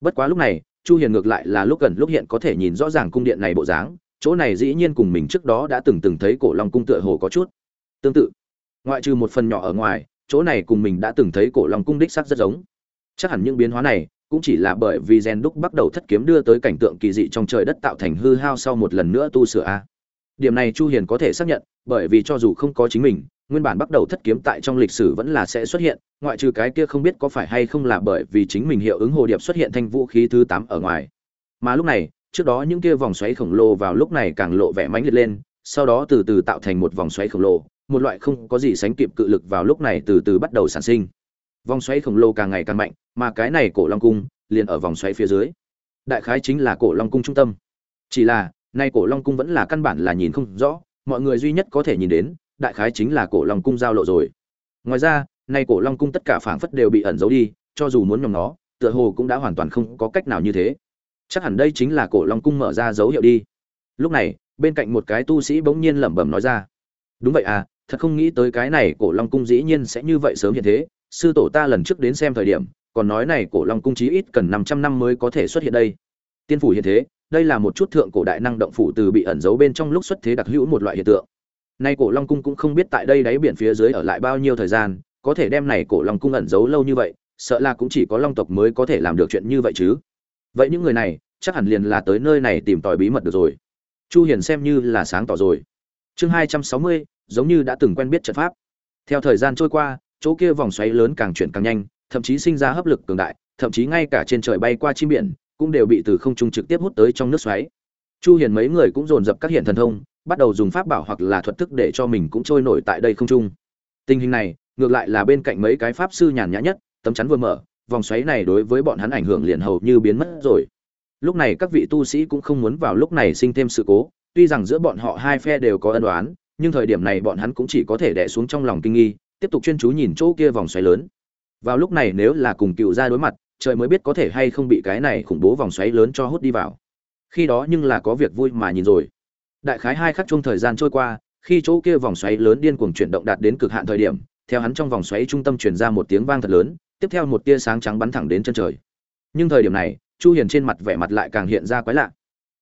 Bất quá lúc này chu hiền ngược lại là lúc gần lúc hiện có thể nhìn rõ ràng cung điện này bộ dáng, chỗ này dĩ nhiên cùng mình trước đó đã từng từng thấy cổ long cung tựa hồ có chút tương tự. Ngoại trừ một phần nhỏ ở ngoài, chỗ này cùng mình đã từng thấy cổ long cung đích sắc rất giống. Chắc hẳn những biến hóa này cũng chỉ là bởi vì gen đúc bắt đầu thất kiếm đưa tới cảnh tượng kỳ dị trong trời đất tạo thành hư hao sau một lần nữa tu sửa a. Điểm này chu hiền có thể xác nhận, bởi vì cho dù không có chính mình nguyên bản bắt đầu thất kiếm tại trong lịch sử vẫn là sẽ xuất hiện, ngoại trừ cái kia không biết có phải hay không là bởi vì chính mình hiệu ứng hồ điệp xuất hiện thành vũ khí thứ tám ở ngoài. Mà lúc này, trước đó những kia vòng xoáy khổng lồ vào lúc này càng lộ vẻ mãnh liệt lên, sau đó từ từ tạo thành một vòng xoáy khổng lồ, một loại không có gì sánh kịp cự lực vào lúc này từ từ bắt đầu sản sinh. Vòng xoáy khổng lồ càng ngày càng mạnh, mà cái này cổ long cung liền ở vòng xoáy phía dưới. Đại khái chính là cổ long cung trung tâm. Chỉ là, nay cổ long cung vẫn là căn bản là nhìn không rõ, mọi người duy nhất có thể nhìn đến đại khái chính là cổ long cung giao lộ rồi. Ngoài ra, nay cổ long cung tất cả phảng phất đều bị ẩn giấu đi, cho dù muốn nhòm nó, tựa hồ cũng đã hoàn toàn không có cách nào như thế. Chắc hẳn đây chính là cổ long cung mở ra dấu hiệu đi. Lúc này, bên cạnh một cái tu sĩ bỗng nhiên lẩm bẩm nói ra. Đúng vậy à thật không nghĩ tới cái này cổ long cung dĩ nhiên sẽ như vậy sớm hiện thế. Sư tổ ta lần trước đến xem thời điểm, còn nói này cổ long cung chí ít cần 500 năm mới có thể xuất hiện đây. Tiên phủ hiện thế, đây là một chút thượng cổ đại năng động phủ từ bị ẩn giấu bên trong lúc xuất thế đặc hữu một loại hiện tượng nay cổ long cung cũng không biết tại đây đáy biển phía dưới ở lại bao nhiêu thời gian có thể đem này cổ long cung ẩn giấu lâu như vậy sợ là cũng chỉ có long tộc mới có thể làm được chuyện như vậy chứ. Vậy những người này chắc hẳn liền là tới nơi này tìm tòi bí mật được rồi. Chu hiền xem như là sáng tỏ rồi. Chương 260, giống như đã từng quen biết trận pháp. Theo thời gian trôi qua chỗ kia vòng xoáy lớn càng chuyển càng nhanh thậm chí sinh ra hấp lực cường đại thậm chí ngay cả trên trời bay qua chim biển cũng đều bị từ không trung trực tiếp hút tới trong nước xoáy. Chu hiền mấy người cũng dồn dập các hiện thần thông bắt đầu dùng pháp bảo hoặc là thuật thức để cho mình cũng trôi nổi tại đây không trung. Tình hình này, ngược lại là bên cạnh mấy cái pháp sư nhàn nhã nhất, tấm chắn vừa mở, vòng xoáy này đối với bọn hắn ảnh hưởng liền hầu như biến mất rồi. Lúc này các vị tu sĩ cũng không muốn vào lúc này sinh thêm sự cố, tuy rằng giữa bọn họ hai phe đều có ân oán, nhưng thời điểm này bọn hắn cũng chỉ có thể đè xuống trong lòng kinh nghi, tiếp tục chuyên chú nhìn chỗ kia vòng xoáy lớn. Vào lúc này nếu là cùng cựu gia đối mặt, trời mới biết có thể hay không bị cái này khủng bố vòng xoáy lớn cho hút đi vào. Khi đó nhưng là có việc vui mà nhìn rồi đại khái hai khắc chung thời gian trôi qua, khi chỗ kia vòng xoáy lớn điên cuồng chuyển động đạt đến cực hạn thời điểm, theo hắn trong vòng xoáy trung tâm truyền ra một tiếng vang thật lớn, tiếp theo một tia sáng trắng bắn thẳng đến chân trời. Nhưng thời điểm này, chu hiền trên mặt vẻ mặt lại càng hiện ra quái lạ.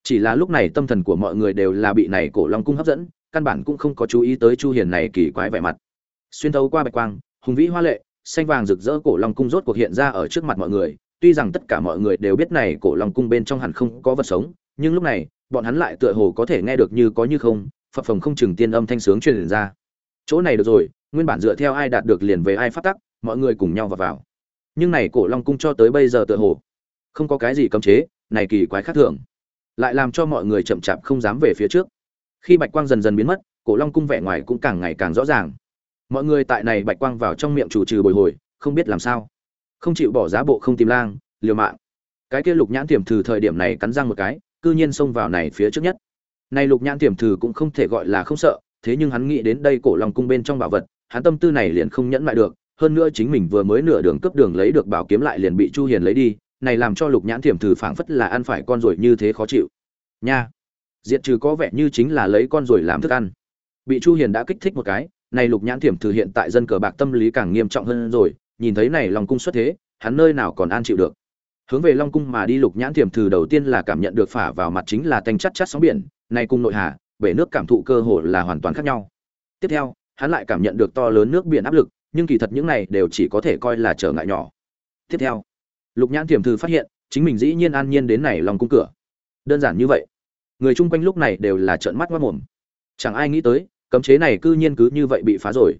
Chỉ là lúc này tâm thần của mọi người đều là bị này cổ long cung hấp dẫn, căn bản cũng không có chú ý tới chu hiền này kỳ quái vẻ mặt. Xuyên thấu qua bạch quang, hùng vĩ hoa lệ, xanh vàng rực rỡ cổ long cung rốt cuộc hiện ra ở trước mặt mọi người. Tuy rằng tất cả mọi người đều biết này cổ long cung bên trong hẳn không có vật sống, nhưng lúc này bọn hắn lại tựa hồ có thể nghe được như có như không, phập phồng không chừng tiên âm thanh sướng truyền ra. Chỗ này được rồi, nguyên bản dựa theo ai đạt được liền về ai phát tắc, mọi người cùng nhau vào vào. Nhưng này cổ long cung cho tới bây giờ tựa hồ không có cái gì cấm chế, này kỳ quái khác thường. Lại làm cho mọi người chậm chạp không dám về phía trước. Khi bạch quang dần dần biến mất, cổ long cung vẻ ngoài cũng càng ngày càng rõ ràng. Mọi người tại này bạch quang vào trong miệng chủ trừ bồi hồi, không biết làm sao. Không chịu bỏ giá bộ không tìm lang, liều mạng. Cái kia lục nhãn tiềm thử thời điểm này cắn răng một cái cư nhiên xông vào này phía trước nhất. Này lục nhãn tiềm thử cũng không thể gọi là không sợ, thế nhưng hắn nghĩ đến đây cổ long cung bên trong bảo vật, hắn tâm tư này liền không nhẫn lại được, hơn nữa chính mình vừa mới nửa đường cướp đường lấy được bảo kiếm lại liền bị chu hiền lấy đi, này làm cho lục nhãn tiềm thử phảng phất là ăn phải con rồi như thế khó chịu. Nha! Diệt trừ có vẻ như chính là lấy con rồi làm thức ăn. Bị chu hiền đã kích thích một cái, này lục nhãn thiểm thử hiện tại dân cờ bạc tâm lý càng nghiêm trọng hơn rồi, nhìn thấy này lòng cung xuất thế, hắn nơi nào còn an chịu được hướng về long cung mà đi lục nhãn thiểm thử đầu tiên là cảm nhận được phả vào mặt chính là tanh chắt chắt sóng biển, này cung nội hà, bể nước cảm thụ cơ hồ là hoàn toàn khác nhau. Tiếp theo, hắn lại cảm nhận được to lớn nước biển áp lực, nhưng kỳ thật những này đều chỉ có thể coi là trở ngại nhỏ. Tiếp theo, lục nhãn thiểm thử phát hiện, chính mình dĩ nhiên an nhiên đến này long cung cửa. Đơn giản như vậy. Người chung quanh lúc này đều là trợn mắt mất mồm. Chẳng ai nghĩ tới, cấm chế này cư nhiên cứ như vậy bị phá rồi.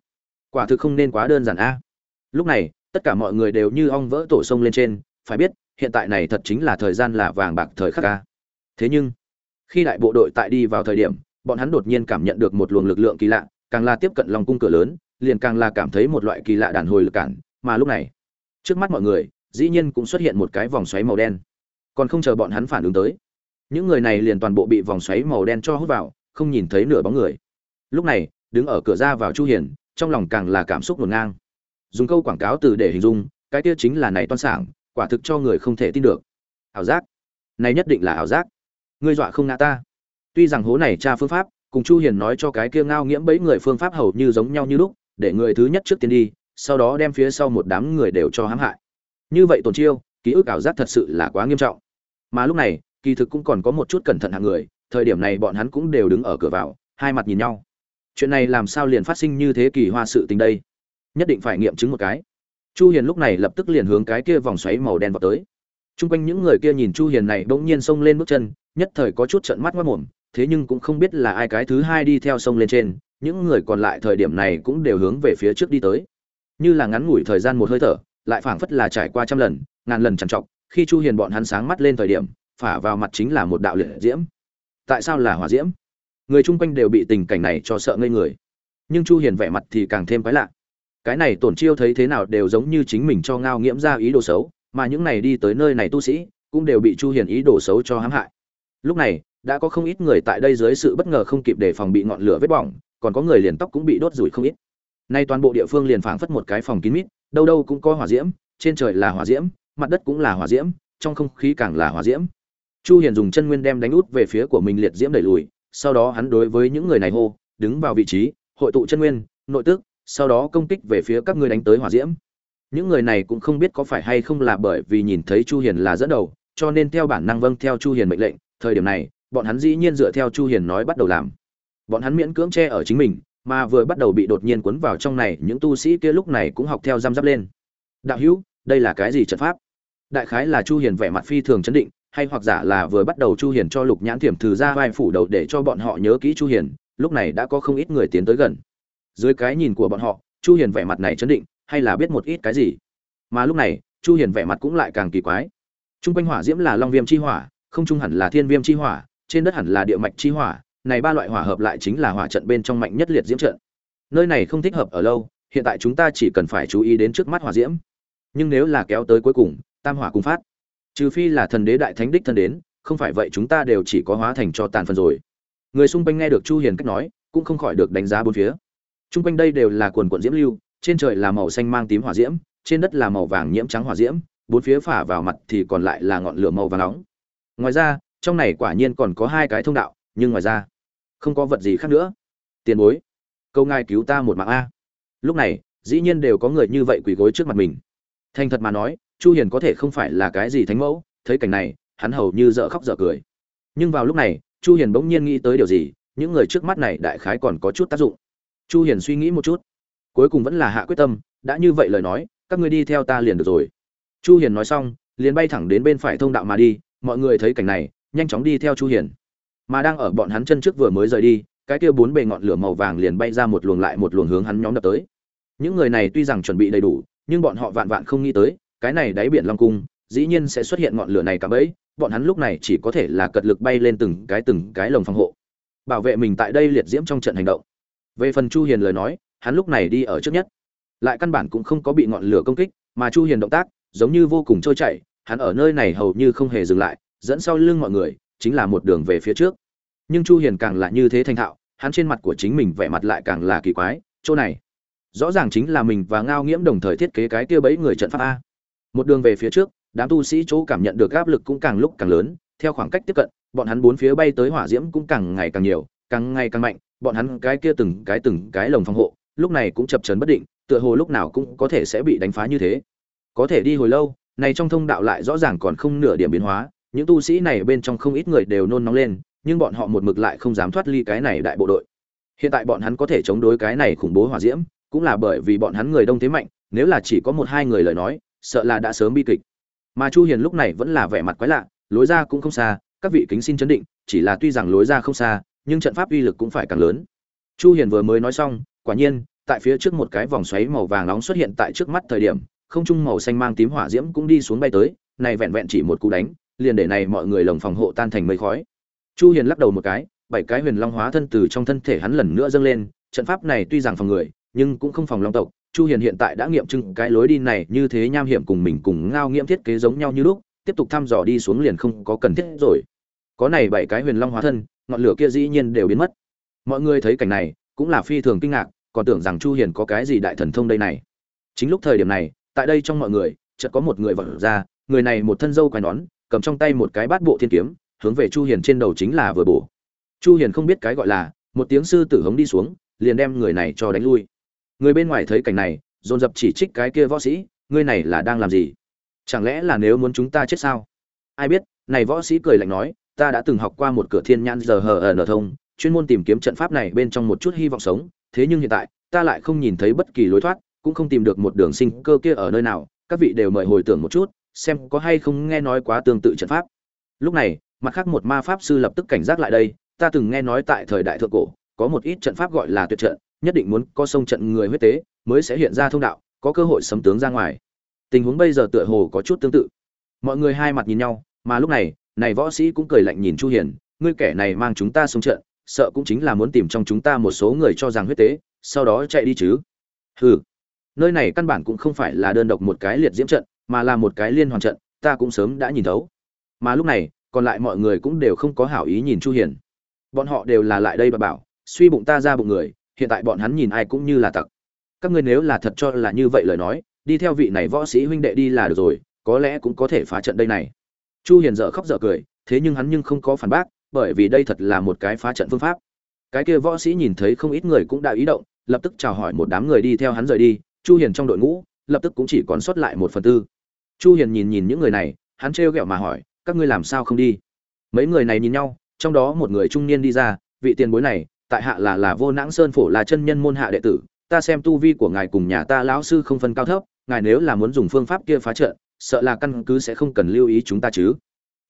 Quả thực không nên quá đơn giản a. Lúc này, tất cả mọi người đều như ong vỡ tổ sông lên trên, phải biết hiện tại này thật chính là thời gian là vàng bạc thời khắc ca. Thế nhưng, khi đại bộ đội tại đi vào thời điểm, bọn hắn đột nhiên cảm nhận được một luồng lực lượng kỳ lạ, càng là tiếp cận lòng cung cửa lớn, liền càng là cảm thấy một loại kỳ lạ đàn hồi lực cản, mà lúc này, trước mắt mọi người, dĩ nhiên cũng xuất hiện một cái vòng xoáy màu đen. Còn không chờ bọn hắn phản ứng tới, những người này liền toàn bộ bị vòng xoáy màu đen cho hút vào, không nhìn thấy nửa bóng người. Lúc này, đứng ở cửa ra vào chu hiền, trong lòng càng là cảm xúc ngổn ngang. Dùng câu quảng cáo từ để hình dung, cái kia chính là này toan sảng quả thực cho người không thể tin được. Ảo giác? Này nhất định là ảo giác. Ngươi dọa không ngã ta. Tuy rằng hố này tra phương pháp, cùng chu hiền nói cho cái kia ngao nghiễm bấy người phương pháp hầu như giống nhau như lúc, để người thứ nhất trước tiên đi, sau đó đem phía sau một đám người đều cho hãm hại. Như vậy tổn chiêu, ký ức ảo giác thật sự là quá nghiêm trọng. Mà lúc này, kỳ thực cũng còn có một chút cẩn thận hạng người, thời điểm này bọn hắn cũng đều đứng ở cửa vào, hai mặt nhìn nhau. Chuyện này làm sao liền phát sinh như thế kỳ hoa sự tình đây? Nhất định phải nghiệm chứng một cái chu hiền lúc này lập tức liền hướng cái kia vòng xoáy màu đen vào tới Trung quanh những người kia nhìn Chu Hiền này bỗng nhiên xông lên bước chân, nhất thời có chút trợn mắt ngoát mồm, thế nhưng cũng không biết là ai cái thứ hai đi theo sông lên trên, những người còn lại thời điểm này cũng đều hướng về phía trước đi tới. Như là ngắn ngủi thời gian một hơi thở, lại phảng phất là trải qua trăm lần, ngàn lần trằn trọc, khi Chu Hiền bọn hắn sáng mắt lên thời điểm, phả vào mặt chính là một đạo liệt diễm. Tại sao là hỏa diễm? Người chung quanh đều bị tình cảnh này cho sợ ngây người. nhưng chu hiền vẻ mặt thì càng thêm quái lạ cái này tổn chiêu thấy thế nào đều giống như chính mình cho ngao nghiễm ra ý đồ xấu, mà những này đi tới nơi này tu sĩ cũng đều bị chu hiền ý đồ xấu cho hãm hại. Lúc này, đã có không ít người tại đây dưới sự bất ngờ không kịp đề phòng bị ngọn lửa vết bỏng, còn có người liền tóc cũng bị đốt rủi không ít. Nay toàn bộ địa phương liền phảng phất một cái phòng kín mít, đâu đâu cũng có hỏa diễm, trên trời là hỏa diễm, mặt đất cũng là hỏa diễm, trong không khí càng là hỏa diễm. Chu hiền dùng chân nguyên đem đánh út về phía của mình liệt diễm đẩy lùi, sau đó hắn đối với những người này hô, đứng vào vị trí, hội tụ chân nguyên, nội tức sau đó công kích về phía các ngươi đánh tới hỏa diễm. Những người này cũng không biết có phải hay không là bởi vì nhìn thấy chu hiền là dẫn đầu, cho nên theo bản năng vâng theo chu hiền mệnh lệnh, thời điểm này, bọn hắn dĩ nhiên dựa theo chu hiền nói bắt đầu làm. Bọn hắn miễn cưỡng che ở chính mình, mà vừa bắt đầu bị đột nhiên cuốn vào trong này, những tu sĩ kia lúc này cũng học theo giam giáp lên. Đạo hữu, đây là cái gì trận pháp? Đại khái là chu hiền vẻ mặt phi thường chấn định, hay hoặc giả là vừa bắt đầu chu hiền cho lục nhãn thiểm thử ra vai phủ đầu để cho bọn họ nhớ kỹ chu hiền, lúc này đã có không ít người tiến tới gần dưới cái nhìn của bọn họ, chu hiền vẻ mặt này chấn định, hay là biết một ít cái gì? Mà lúc này, chu hiền vẻ mặt cũng lại càng kỳ quái. Trung quanh hỏa diễm là long viêm chi hỏa, không trung hẳn là thiên viêm chi hỏa, trên đất hẳn là địa mạch chi hỏa, này ba loại hỏa hợp lại chính là hỏa trận bên trong mạnh nhất liệt diễm trận. Nơi này không thích hợp ở lâu, hiện tại chúng ta chỉ cần phải chú ý đến trước mắt hỏa diễm. Nhưng nếu là kéo tới cuối cùng, tam hỏa cùng phát. Trừ phi là thần đế đại thánh đích thân đến, không phải vậy chúng ta đều chỉ có hóa thành cho tàn phần rồi. Người xung quanh nghe được chu hiền cách nói, cũng không khỏi được đánh giá bốn phía trung quanh đây đều là quần quần diễm lưu, trên trời là màu xanh mang tím hỏa diễm, trên đất là màu vàng nhiễm trắng hỏa diễm, bốn phía phả vào mặt thì còn lại là ngọn lửa màu vàng nóng. Ngoài ra, trong này quả nhiên còn có hai cái thông đạo, nhưng ngoài ra, không có vật gì khác nữa. Tiền bối câu ngài cứu ta một mạng a. Lúc này, dĩ nhiên đều có người như vậy quỳ gối trước mặt mình. Thành thật mà nói, chu hiền có thể không phải là cái gì thánh mẫu, thấy cảnh này, hắn hầu như dở khóc dở cười. Nhưng vào lúc này, chu hiền bỗng nhiên nghĩ tới điều gì, những người trước mắt này đại khái còn có chút tác dụng chu hiền suy nghĩ một chút. Cuối cùng vẫn là hạ quyết tâm, đã như vậy lời nói, các ngươi đi theo ta liền được rồi. Chu hiền nói xong, liền bay thẳng đến bên phải thông đạo mà đi, mọi người thấy cảnh này, nhanh chóng đi theo chu hiền. Mà đang ở bọn hắn chân trước vừa mới rời đi, cái kia bốn bề ngọn lửa màu vàng liền bay ra một luồng lại một luồng hướng hắn nhóm đập tới. Những người này tuy rằng chuẩn bị đầy đủ, nhưng bọn họ vạn vạn không nghĩ tới, cái này đáy biển long cung, dĩ nhiên sẽ xuất hiện ngọn lửa này cả bấy bọn hắn lúc này chỉ có thể là cật lực bay lên từng cái từng cái lồng phòng hộ. Bảo vệ mình tại đây liệt diễm trong trận hành động về phần chu hiền lời nói, hắn lúc này đi ở trước nhất. Lại căn bản cũng không có bị ngọn lửa công kích, mà chu hiền động tác, giống như vô cùng trôi chảy, hắn ở nơi này hầu như không hề dừng lại, dẫn sau lưng mọi người, chính là một đường về phía trước. Nhưng chu hiền càng là như thế thành thạo, hắn trên mặt của chính mình vẻ mặt lại càng là kỳ quái, chỗ này, rõ ràng chính là mình và ngao nghiễm đồng thời thiết kế cái kia bấy người trận pháp a. Một đường về phía trước, đám tu sĩ chỗ cảm nhận được áp lực cũng càng lúc càng lớn, theo khoảng cách tiếp cận, bọn hắn bốn phía bay tới hỏa diễm cũng càng ngày càng nhiều, càng ngày càng mạnh bọn hắn cái kia từng cái từng cái lồng phòng hộ, lúc này cũng chập chấn bất định, tựa hồ lúc nào cũng có thể sẽ bị đánh phá như thế. Có thể đi hồi lâu, này trong thông đạo lại rõ ràng còn không nửa điểm biến hóa, những tu sĩ này bên trong không ít người đều nôn nóng lên, nhưng bọn họ một mực lại không dám thoát ly cái này đại bộ đội. Hiện tại bọn hắn có thể chống đối cái này khủng bố hỏa diễm, cũng là bởi vì bọn hắn người đông thế mạnh, nếu là chỉ có một hai người lời nói, sợ là đã sớm bi kịch. Mà chu hiền lúc này vẫn là vẻ mặt quái lạ, lối ra cũng không xa, các vị kính xin chấn định, chỉ là tuy rằng lối ra không xa nhưng trận pháp uy lực cũng phải càng lớn. Chu hiền vừa mới nói xong, quả nhiên, tại phía trước một cái vòng xoáy màu vàng nóng xuất hiện tại trước mắt thời điểm, không trung màu xanh mang tím hỏa diễm cũng đi xuống bay tới, này vẹn vẹn chỉ một cú đánh, liền để này mọi người lồng phòng hộ tan thành mây khói. Chu hiền lắc đầu một cái, bảy cái huyền long hóa thân từ trong thân thể hắn lần nữa dâng lên, trận pháp này tuy rằng phòng người, nhưng cũng không phòng long tộc. Chu hiền hiện tại đã nghiệm chứng cái lối đi này như thế nham hiểm cùng mình cùng ngao nghiệm thiết kế giống nhau như lúc, tiếp tục thăm dò đi xuống liền không có cần thiết rồi có này bảy cái huyền long hóa thân, ngọn lửa kia dĩ nhiên đều biến mất. Mọi người thấy cảnh này, cũng là phi thường kinh ngạc, còn tưởng rằng chu hiền có cái gì đại thần thông đây này. Chính lúc thời điểm này, tại đây trong mọi người, chợt có một người vọt ra, người này một thân dâu quai nón, cầm trong tay một cái bát bộ thiên kiếm, hướng về chu hiền trên đầu chính là vừa bổ. Chu hiền không biết cái gọi là, một tiếng sư tử hống đi xuống, liền đem người này cho đánh lui. Người bên ngoài thấy cảnh này, dồn dập chỉ trích cái kia võ sĩ, ngươi này là đang làm gì? Chẳng lẽ là nếu muốn chúng ta chết sao? Ai biết, này võ sĩ cười lạnh nói ta đã từng học qua một cửa thiên nhãn giờ hờ ờ ở nở thông, chuyên môn tìm kiếm trận pháp này bên trong một chút hy vọng sống, thế nhưng hiện tại, ta lại không nhìn thấy bất kỳ lối thoát, cũng không tìm được một đường sinh cơ kia ở nơi nào, các vị đều mời hồi tưởng một chút, xem có hay không nghe nói quá tương tự trận pháp. Lúc này, mặt khác một ma pháp sư lập tức cảnh giác lại đây, ta từng nghe nói tại thời đại thượng cổ, có một ít trận pháp gọi là tuyệt trận, nhất định muốn có sông trận người huyết tế, mới sẽ hiện ra thông đạo, có cơ hội sấm tướng ra ngoài. Tình huống bây giờ tựa hồ có chút tương tự. Mọi người hai mặt nhìn nhau, mà lúc này này võ sĩ cũng cười lạnh nhìn chu hiền, ngươi kẻ này mang chúng ta xuống trận, sợ cũng chính là muốn tìm trong chúng ta một số người cho rằng huyết tế, sau đó chạy đi chứ. Hừ, nơi này căn bản cũng không phải là đơn độc một cái liệt diễm trận, mà là một cái liên hoàn trận, ta cũng sớm đã nhìn thấu. Mà lúc này, còn lại mọi người cũng đều không có hảo ý nhìn chu hiền. Bọn họ đều là lại đây bà bảo, suy bụng ta ra bụng người, hiện tại bọn hắn nhìn ai cũng như là tặc. Các ngươi nếu là thật cho là như vậy lời nói, đi theo vị này võ sĩ huynh đệ đi là được rồi, có lẽ cũng có thể phá trận đây này chu hiền dở khóc dở cười, thế nhưng hắn nhưng không có phản bác, bởi vì đây thật là một cái phá trận phương pháp. Cái kia võ sĩ nhìn thấy không ít người cũng đã ý động, lập tức chào hỏi một đám người đi theo hắn rời đi, chu hiền trong đội ngũ, lập tức cũng chỉ còn sót lại một phần tư. Chu hiền nhìn nhìn những người này, hắn trêu ghẹo mà hỏi, các ngươi làm sao không đi? Mấy người này nhìn nhau, trong đó một người trung niên đi ra, vị tiền bối này, tại hạ là là vô nãng sơn phổ là chân nhân môn hạ đệ tử, ta xem tu vi của ngài cùng nhà ta lão sư không phân cao thấp, ngài nếu là muốn dùng phương pháp kia phá trận sợ là căn cứ sẽ không cần lưu ý chúng ta chứ.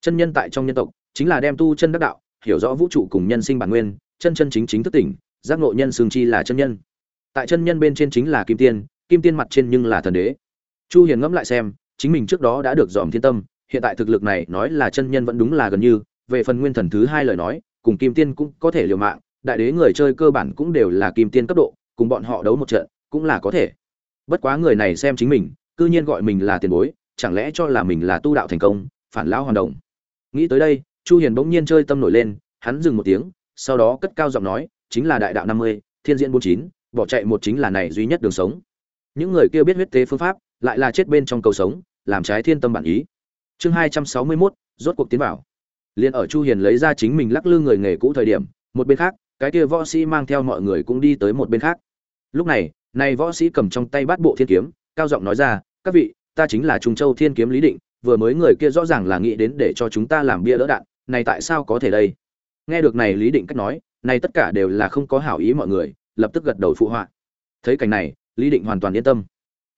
Chân nhân tại trong nhân tộc, chính là đem tu chân đắc đạo, hiểu rõ vũ trụ cùng nhân sinh bản nguyên, chân chân chính chính thức tỉnh, giác ngộ nhân xương chi là chân nhân. Tại chân nhân bên trên chính là kim tiên kim tiên mặt trên nhưng là thần đế. Chu hiền ngẫm lại xem, chính mình trước đó đã được dòm thiên tâm, hiện tại thực lực này nói là chân nhân vẫn đúng là gần như, về phần nguyên thần thứ hai lời nói, cùng kim tiên cũng có thể liều mạng, đại đế người chơi cơ bản cũng đều là kim tiên cấp độ, cùng bọn họ đấu một trận, cũng là có thể. Bất quá người này xem chính mình, cư nhiên gọi mình là tiền bối chẳng lẽ cho là mình là tu đạo thành công phản lão hoàn động nghĩ tới đây chu hiền bỗng nhiên chơi tâm nổi lên hắn dừng một tiếng sau đó cất cao giọng nói chính là đại đạo 50, thiên diễn 49, bỏ chạy một chính là này duy nhất đường sống. Những người kia biết huyết tế phương pháp lại là chết bên trong cầu sống làm trái thiên tâm bản ý. Chương 261, rốt cuộc tiến vào. Liền ở chu hiền lấy ra chính mình lắc lư người nghề cũ thời điểm một bên khác cái kia võ sĩ mang theo mọi người cũng đi tới một bên khác. Lúc này này võ sĩ cầm trong tay bát bộ thiên kiếm cao giọng nói ra các vị ta chính là trung châu thiên kiếm lý định, vừa mới người kia rõ ràng là nghĩ đến để cho chúng ta làm bia đỡ đạn, này tại sao có thể đây? Nghe được này lý định cách nói, này tất cả đều là không có hảo ý mọi người, lập tức gật đầu phụ họa. Thấy cảnh này, lý định hoàn toàn yên tâm.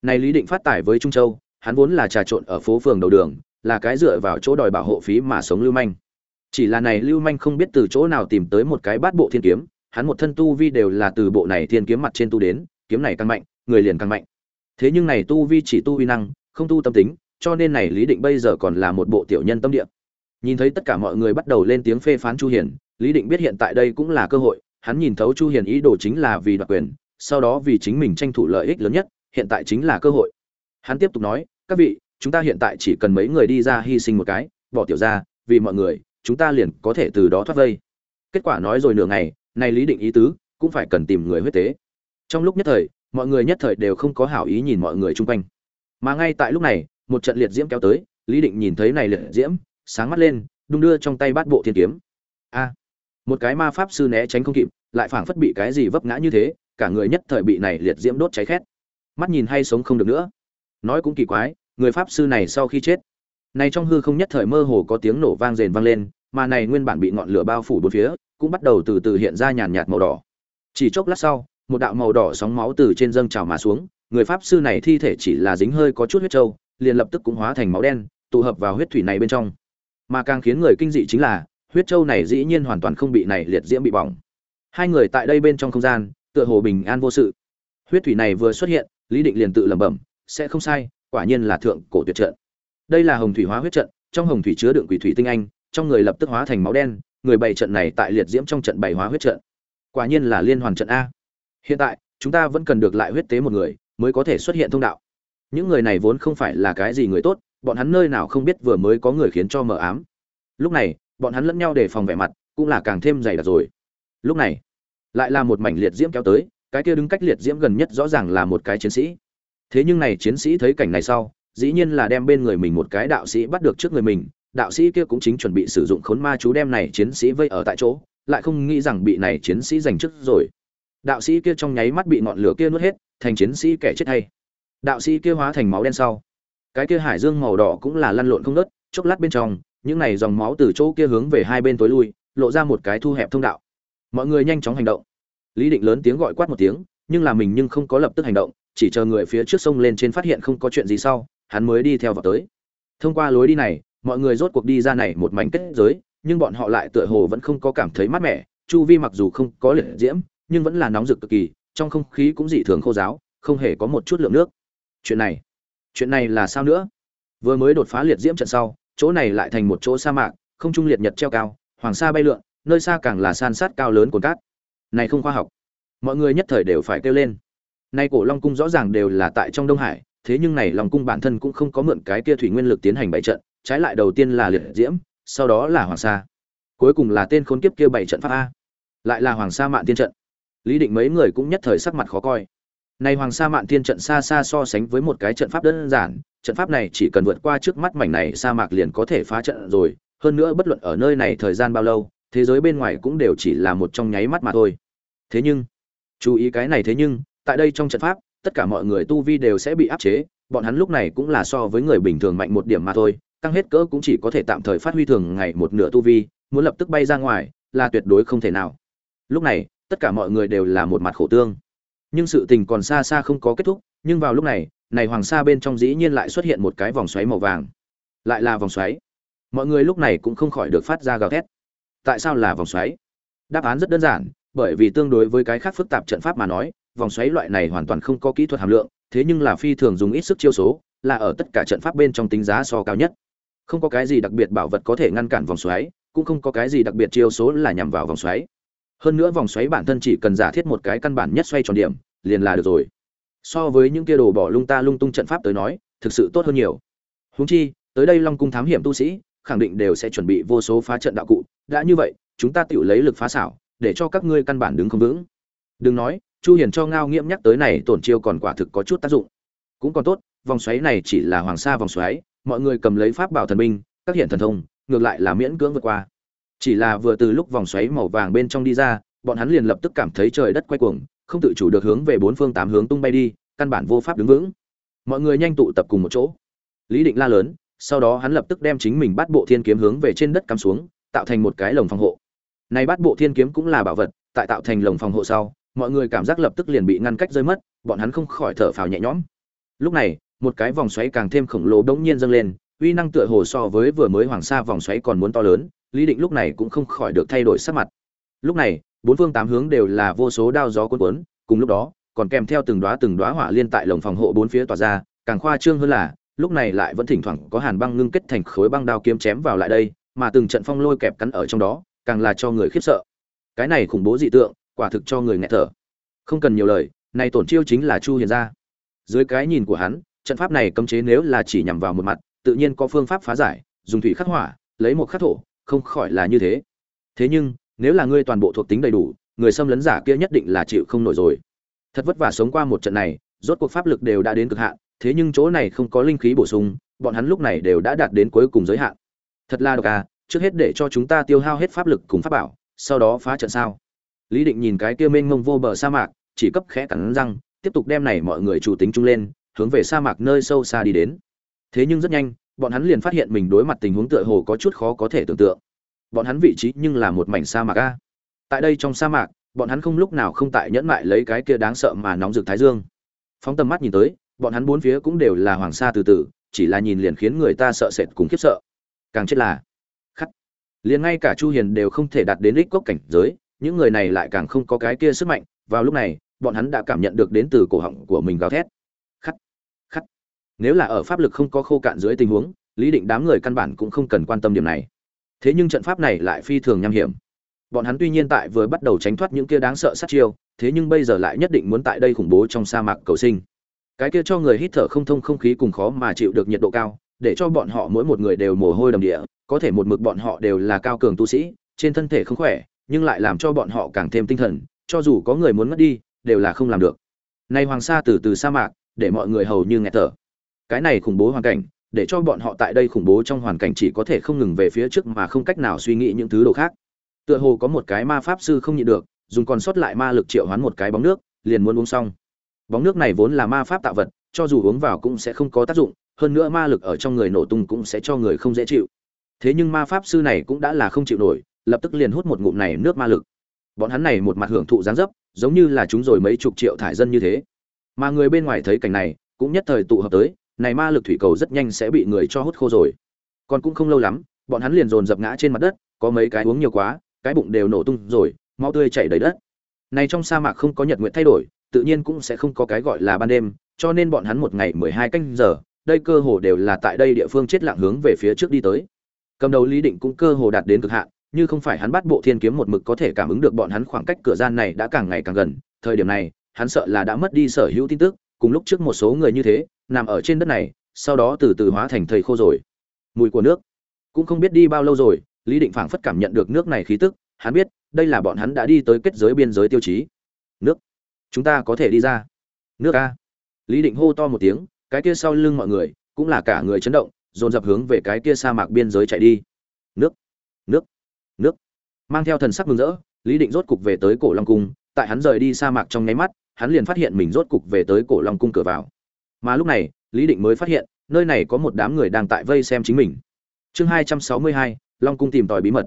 Này lý định phát tải với trung châu, hắn vốn là trà trộn ở phố phường đầu đường, là cái dựa vào chỗ đòi bảo hộ phí mà sống lưu manh. Chỉ là này lưu manh không biết từ chỗ nào tìm tới một cái bát bộ thiên kiếm, hắn một thân tu vi đều là từ bộ này thiên kiếm mặt trên tu đến, kiếm này càng mạnh, người liền càng mạnh. Thế nhưng này tu vi chỉ tu uy năng không tu tâm tính, cho nên này lý định bây giờ còn là một bộ tiểu nhân tâm địa. Nhìn thấy tất cả mọi người bắt đầu lên tiếng phê phán chu hiền, lý định biết hiện tại đây cũng là cơ hội, hắn nhìn thấu chu hiền ý đồ chính là vì đoạt quyền, sau đó vì chính mình tranh thủ lợi ích lớn nhất, hiện tại chính là cơ hội. Hắn tiếp tục nói, các vị, chúng ta hiện tại chỉ cần mấy người đi ra hy sinh một cái, bỏ tiểu ra, vì mọi người, chúng ta liền có thể từ đó thoát vây. Kết quả nói rồi nửa ngày, này lý định ý tứ cũng phải cần tìm người huyết tế. Trong lúc nhất thời, mọi người nhất thời đều không có hảo ý nhìn mọi người chung quanh mà ngay tại lúc này, một trận liệt diễm kéo tới, lý định nhìn thấy này liệt diễm, sáng mắt lên, đung đưa trong tay bát bộ thiên kiếm. A! Một cái ma pháp sư né tránh không kịp, lại phảng phất bị cái gì vấp ngã như thế, cả người nhất thời bị này liệt diễm đốt cháy khét. Mắt nhìn hay sống không được nữa. Nói cũng kỳ quái, người pháp sư này sau khi chết, này trong hư không nhất thời mơ hồ có tiếng nổ vang rền vang lên, mà này nguyên bản bị ngọn lửa bao phủ bốn phía, cũng bắt đầu từ từ hiện ra nhàn nhạt màu đỏ. Chỉ chốc lát sau, một đạo màu đỏ sóng máu từ trên dâng trào mà xuống người pháp sư này thi thể chỉ là dính hơi có chút huyết trâu, liền lập tức cũng hóa thành máu đen, tụ hợp vào huyết thủy này bên trong. Mà càng khiến người kinh dị chính là, huyết trâu này dĩ nhiên hoàn toàn không bị này liệt diễm bị bỏng. Hai người tại đây bên trong không gian, tựa hồ bình an vô sự. Huyết thủy này vừa xuất hiện, lý định liền tự lẩm bẩm, sẽ không sai, quả nhiên là thượng cổ tuyệt trận. Đây là hồng thủy hóa huyết trận, trong hồng thủy chứa đựng quỷ thủy tinh anh, trong người lập tức hóa thành máu đen, người bày trận này tại liệt diễm trong trận bày hóa huyết trận. Quả nhiên là liên hoàn trận a. Hiện tại, chúng ta vẫn cần được lại huyết tế một người mới có thể xuất hiện thông đạo. Những người này vốn không phải là cái gì người tốt, bọn hắn nơi nào không biết vừa mới có người khiến cho mờ ám. Lúc này, bọn hắn lẫn nhau để phòng vẻ mặt, cũng là càng thêm dày đặc rồi. Lúc này, lại là một mảnh liệt diễm kéo tới, cái kia đứng cách liệt diễm gần nhất rõ ràng là một cái chiến sĩ. Thế nhưng này chiến sĩ thấy cảnh này sau, dĩ nhiên là đem bên người mình một cái đạo sĩ bắt được trước người mình, đạo sĩ kia cũng chính chuẩn bị sử dụng khốn ma chú đem này chiến sĩ vây ở tại chỗ, lại không nghĩ rằng bị này chiến sĩ giành trước rồi. Đạo sĩ kia trong nháy mắt bị ngọn lửa kia nuốt hết thành chiến sĩ kẻ chết hay. Đạo sĩ kia hóa thành máu đen sau. Cái kia hải dương màu đỏ cũng là lăn lộn không nớt chốc lát bên trong, những này dòng máu từ chỗ kia hướng về hai bên tối lui, lộ ra một cái thu hẹp thông đạo. Mọi người nhanh chóng hành động. Lý định lớn tiếng gọi quát một tiếng, nhưng là mình nhưng không có lập tức hành động, chỉ chờ người phía trước sông lên trên phát hiện không có chuyện gì sau, hắn mới đi theo vào tới. Thông qua lối đi này, mọi người rốt cuộc đi ra này một mảnh kết giới, nhưng bọn họ lại tựa hồ vẫn không có cảm thấy mát mẻ, chu vi mặc dù không có liệt diễm, nhưng vẫn là nóng rực cực kỳ trong không khí cũng dị thường khô giáo không hề có một chút lượng nước. Chuyện này chuyện này là sao nữa? Vừa mới đột phá liệt diễm trận sau, chỗ này lại thành một chỗ sa mạc, không trung liệt nhật treo cao, hoàng sa bay lượn, nơi xa càng là san sát cao lớn của cát. Này không khoa học. Mọi người nhất thời đều phải kêu lên. Nay cổ long cung rõ ràng đều là tại trong đông hải, thế nhưng này long cung bản thân cũng không có mượn cái kia thủy nguyên lực tiến hành bảy trận, trái lại đầu tiên là liệt diễm, sau đó là hoàng sa. Cuối cùng là tên khốn kiếp kia bảy trận pháp a. Lại là hoàng sa mạn tiên trận lý định mấy người cũng nhất thời sắc mặt khó coi. Này hoàng sa mạn thiên trận xa xa so sánh với một cái trận pháp đơn giản, trận pháp này chỉ cần vượt qua trước mắt mảnh này sa mạc liền có thể phá trận rồi. Hơn nữa bất luận ở nơi này thời gian bao lâu, thế giới bên ngoài cũng đều chỉ là một trong nháy mắt mà thôi. Thế nhưng, chú ý cái này thế nhưng, tại đây trong trận pháp, tất cả mọi người tu vi đều sẽ bị áp chế, bọn hắn lúc này cũng là so với người bình thường mạnh một điểm mà thôi tăng hết cỡ cũng chỉ có thể tạm thời phát huy thường ngày một nửa tu vi, muốn lập tức bay ra ngoài là tuyệt đối không thể nào. Lúc này tất cả mọi người đều là một mặt khổ tương. Nhưng sự tình còn xa xa không có kết thúc, nhưng vào lúc này này hoàng sa bên trong dĩ nhiên lại xuất hiện một cái vòng xoáy màu vàng. Lại là vòng xoáy. Mọi người lúc này cũng không khỏi được phát ra gào thét. Tại sao là vòng xoáy? Đáp án rất đơn giản, bởi vì tương đối với cái khác phức tạp trận pháp mà nói, vòng xoáy loại này hoàn toàn không có kỹ thuật hàm lượng, thế nhưng là phi thường dùng ít sức chiêu số, là ở tất cả trận pháp bên trong tính giá so cao nhất. Không có cái gì đặc biệt bảo vật có thể ngăn cản vòng xoáy, cũng không có cái gì đặc biệt chiêu số là nhằm vào vòng xoáy hơn nữa vòng xoáy bản thân chỉ cần giả thiết một cái căn bản nhất xoay tròn điểm, liền là được rồi. So với những kia đồ bỏ lung ta lung tung trận pháp tới nói, thực sự tốt hơn nhiều. Húng chi, tới đây long cung thám hiểm tu sĩ, khẳng định đều sẽ chuẩn bị vô số phá trận đạo cụ. Đã như vậy, chúng ta tự lấy lực phá xảo, để cho các ngươi căn bản đứng không vững. Đừng nói, chu hiền cho ngao nghiễm nhắc tới này tổn chiêu còn quả thực có chút tác dụng. Cũng còn tốt, vòng xoáy này chỉ là hoàng sa vòng xoáy, mọi người cầm lấy pháp bảo thần binh, các hiện thần thông, ngược lại là miễn cưỡng vượt qua chỉ là vừa từ lúc vòng xoáy màu vàng bên trong đi ra, bọn hắn liền lập tức cảm thấy trời đất quay cuồng, không tự chủ được hướng về bốn phương tám hướng tung bay đi, căn bản vô pháp đứng vững. Mọi người nhanh tụ tập cùng một chỗ. Lý định la lớn, sau đó hắn lập tức đem chính mình bắt bộ thiên kiếm hướng về trên đất cắm xuống, tạo thành một cái lồng phòng hộ. Này bắt bộ thiên kiếm cũng là bảo vật, tại tạo thành lồng phòng hộ sau, mọi người cảm giác lập tức liền bị ngăn cách rơi mất, bọn hắn không khỏi thở phào nhẹ nhõm. Lúc này, một cái vòng xoáy càng thêm khổng lồ đống nhiên dâng lên, uy năng tựa hồ so với vừa mới hoàng sa vòng xoáy còn muốn to lớn lý định lúc này cũng không khỏi được thay đổi sắc mặt. Lúc này, bốn phương tám hướng đều là vô số đao gió cuốn cuốn, cùng lúc đó, còn kèm theo từng đóa từng đóa hỏa liên tại lồng phòng hộ bốn phía tỏa ra, càng khoa trương hơn là, lúc này lại vẫn thỉnh thoảng có hàn băng ngưng kết thành khối băng đao kiếm chém vào lại đây, mà từng trận phong lôi kẹp cắn ở trong đó, càng là cho người khiếp sợ. Cái này khủng bố dị tượng, quả thực cho người nghẹt thở. Không cần nhiều lời, này tổn chiêu chính là chu hiền gia. Dưới cái nhìn của hắn, trận pháp này cấm chế nếu là chỉ nhằm vào một mặt, tự nhiên có phương pháp phá giải, dùng thủy khắc hỏa, lấy một khắc thổ không khỏi là như thế. Thế nhưng, nếu là ngươi toàn bộ thuộc tính đầy đủ, người xâm lấn giả kia nhất định là chịu không nổi rồi. Thật vất vả sống qua một trận này, rốt cuộc pháp lực đều đã đến cực hạn, thế nhưng chỗ này không có linh khí bổ sung, bọn hắn lúc này đều đã đạt đến cuối cùng giới hạn. Thật là độc à trước hết để cho chúng ta tiêu hao hết pháp lực cùng pháp bảo, sau đó phá trận sao? Lý định nhìn cái kia mênh mông vô bờ sa mạc, chỉ cấp khẽ cắn răng, tiếp tục đem này mọi người chủ tính chung lên, hướng về sa mạc nơi sâu xa đi đến. Thế nhưng rất nhanh bọn hắn liền phát hiện mình đối mặt tình huống tựa hồ có chút khó có thể tưởng tượng. Bọn hắn vị trí nhưng là một mảnh sa mạc a. Tại đây trong sa mạc, bọn hắn không lúc nào không tại nhẫn mại lấy cái kia đáng sợ mà nóng rực thái dương. Phóng tầm mắt nhìn tới, bọn hắn bốn phía cũng đều là hoàng sa từ từ, chỉ là nhìn liền khiến người ta sợ sệt cùng khiếp sợ. Càng chết là, khắc. Liền ngay cả chu hiền đều không thể đạt đến đích cốc cảnh giới, những người này lại càng không có cái kia sức mạnh. Vào lúc này, bọn hắn đã cảm nhận được đến từ cổ họng của mình gào thét nếu là ở pháp lực không có khô cạn dưới tình huống, lý định đám người căn bản cũng không cần quan tâm điểm này. Thế nhưng trận pháp này lại phi thường nham hiểm. Bọn hắn tuy nhiên tại vừa bắt đầu tránh thoát những kia đáng sợ sát chiêu, thế nhưng bây giờ lại nhất định muốn tại đây khủng bố trong sa mạc cầu sinh. Cái kia cho người hít thở không thông không khí cùng khó mà chịu được nhiệt độ cao, để cho bọn họ mỗi một người đều mồ hôi đầm địa, có thể một mực bọn họ đều là cao cường tu sĩ, trên thân thể không khỏe, nhưng lại làm cho bọn họ càng thêm tinh thần, cho dù có người muốn mất đi, đều là không làm được. Nay hoàng sa từ từ sa mạc, để mọi người hầu như nghẹt thở cái này khủng bố hoàn cảnh, để cho bọn họ tại đây khủng bố trong hoàn cảnh chỉ có thể không ngừng về phía trước mà không cách nào suy nghĩ những thứ đồ khác. Tựa hồ có một cái ma pháp sư không nhịn được, dùng còn sót lại ma lực triệu hoán một cái bóng nước, liền muốn uống xong. Bóng nước này vốn là ma pháp tạo vật, cho dù uống vào cũng sẽ không có tác dụng, hơn nữa ma lực ở trong người nổ tung cũng sẽ cho người không dễ chịu. Thế nhưng ma pháp sư này cũng đã là không chịu nổi, lập tức liền hút một ngụm này nước ma lực. Bọn hắn này một mặt hưởng thụ gián dấp, giống như là chúng rồi mấy chục triệu thải dân như thế. Mà người bên ngoài thấy cảnh này, cũng nhất thời tụ hợp tới này ma lực thủy cầu rất nhanh sẽ bị người cho hút khô rồi. Còn cũng không lâu lắm, bọn hắn liền dồn dập ngã trên mặt đất, có mấy cái uống nhiều quá, cái bụng đều nổ tung rồi, máu tươi chảy đầy đất. Này trong sa mạc không có nhật nguyện thay đổi, tự nhiên cũng sẽ không có cái gọi là ban đêm, cho nên bọn hắn một ngày mười hai canh giờ, đây cơ hồ đều là tại đây địa phương chết lặng hướng về phía trước đi tới. Cầm đầu lý định cũng cơ hồ đạt đến cực hạn, như không phải hắn bắt bộ thiên kiếm một mực có thể cảm ứng được bọn hắn khoảng cách cửa gian này đã càng ngày càng gần, thời điểm này, hắn sợ là đã mất đi sở hữu tin tức, cùng lúc trước một số người như thế nằm ở trên đất này, sau đó từ từ hóa thành thầy khô rồi. Mùi của nước. Cũng không biết đi bao lâu rồi, lý định phảng phất cảm nhận được nước này khí tức, hắn biết, đây là bọn hắn đã đi tới kết giới biên giới tiêu chí. Nước. Chúng ta có thể đi ra. Nước a. Lý định hô to một tiếng, cái kia sau lưng mọi người, cũng là cả người chấn động, dồn dập hướng về cái kia sa mạc biên giới chạy đi. Nước. Nước. Nước. Mang theo thần sắc mừng rỡ, lý định rốt cục về tới cổ long cung. Tại hắn rời đi sa mạc trong nháy mắt, hắn liền phát hiện mình rốt cục về tới cổ long cung cửa vào mà lúc này, lý định mới phát hiện, nơi này có một đám người đang tại vây xem chính mình. Chương hai trăm sáu mươi hai, long cung tìm tòi bí mật.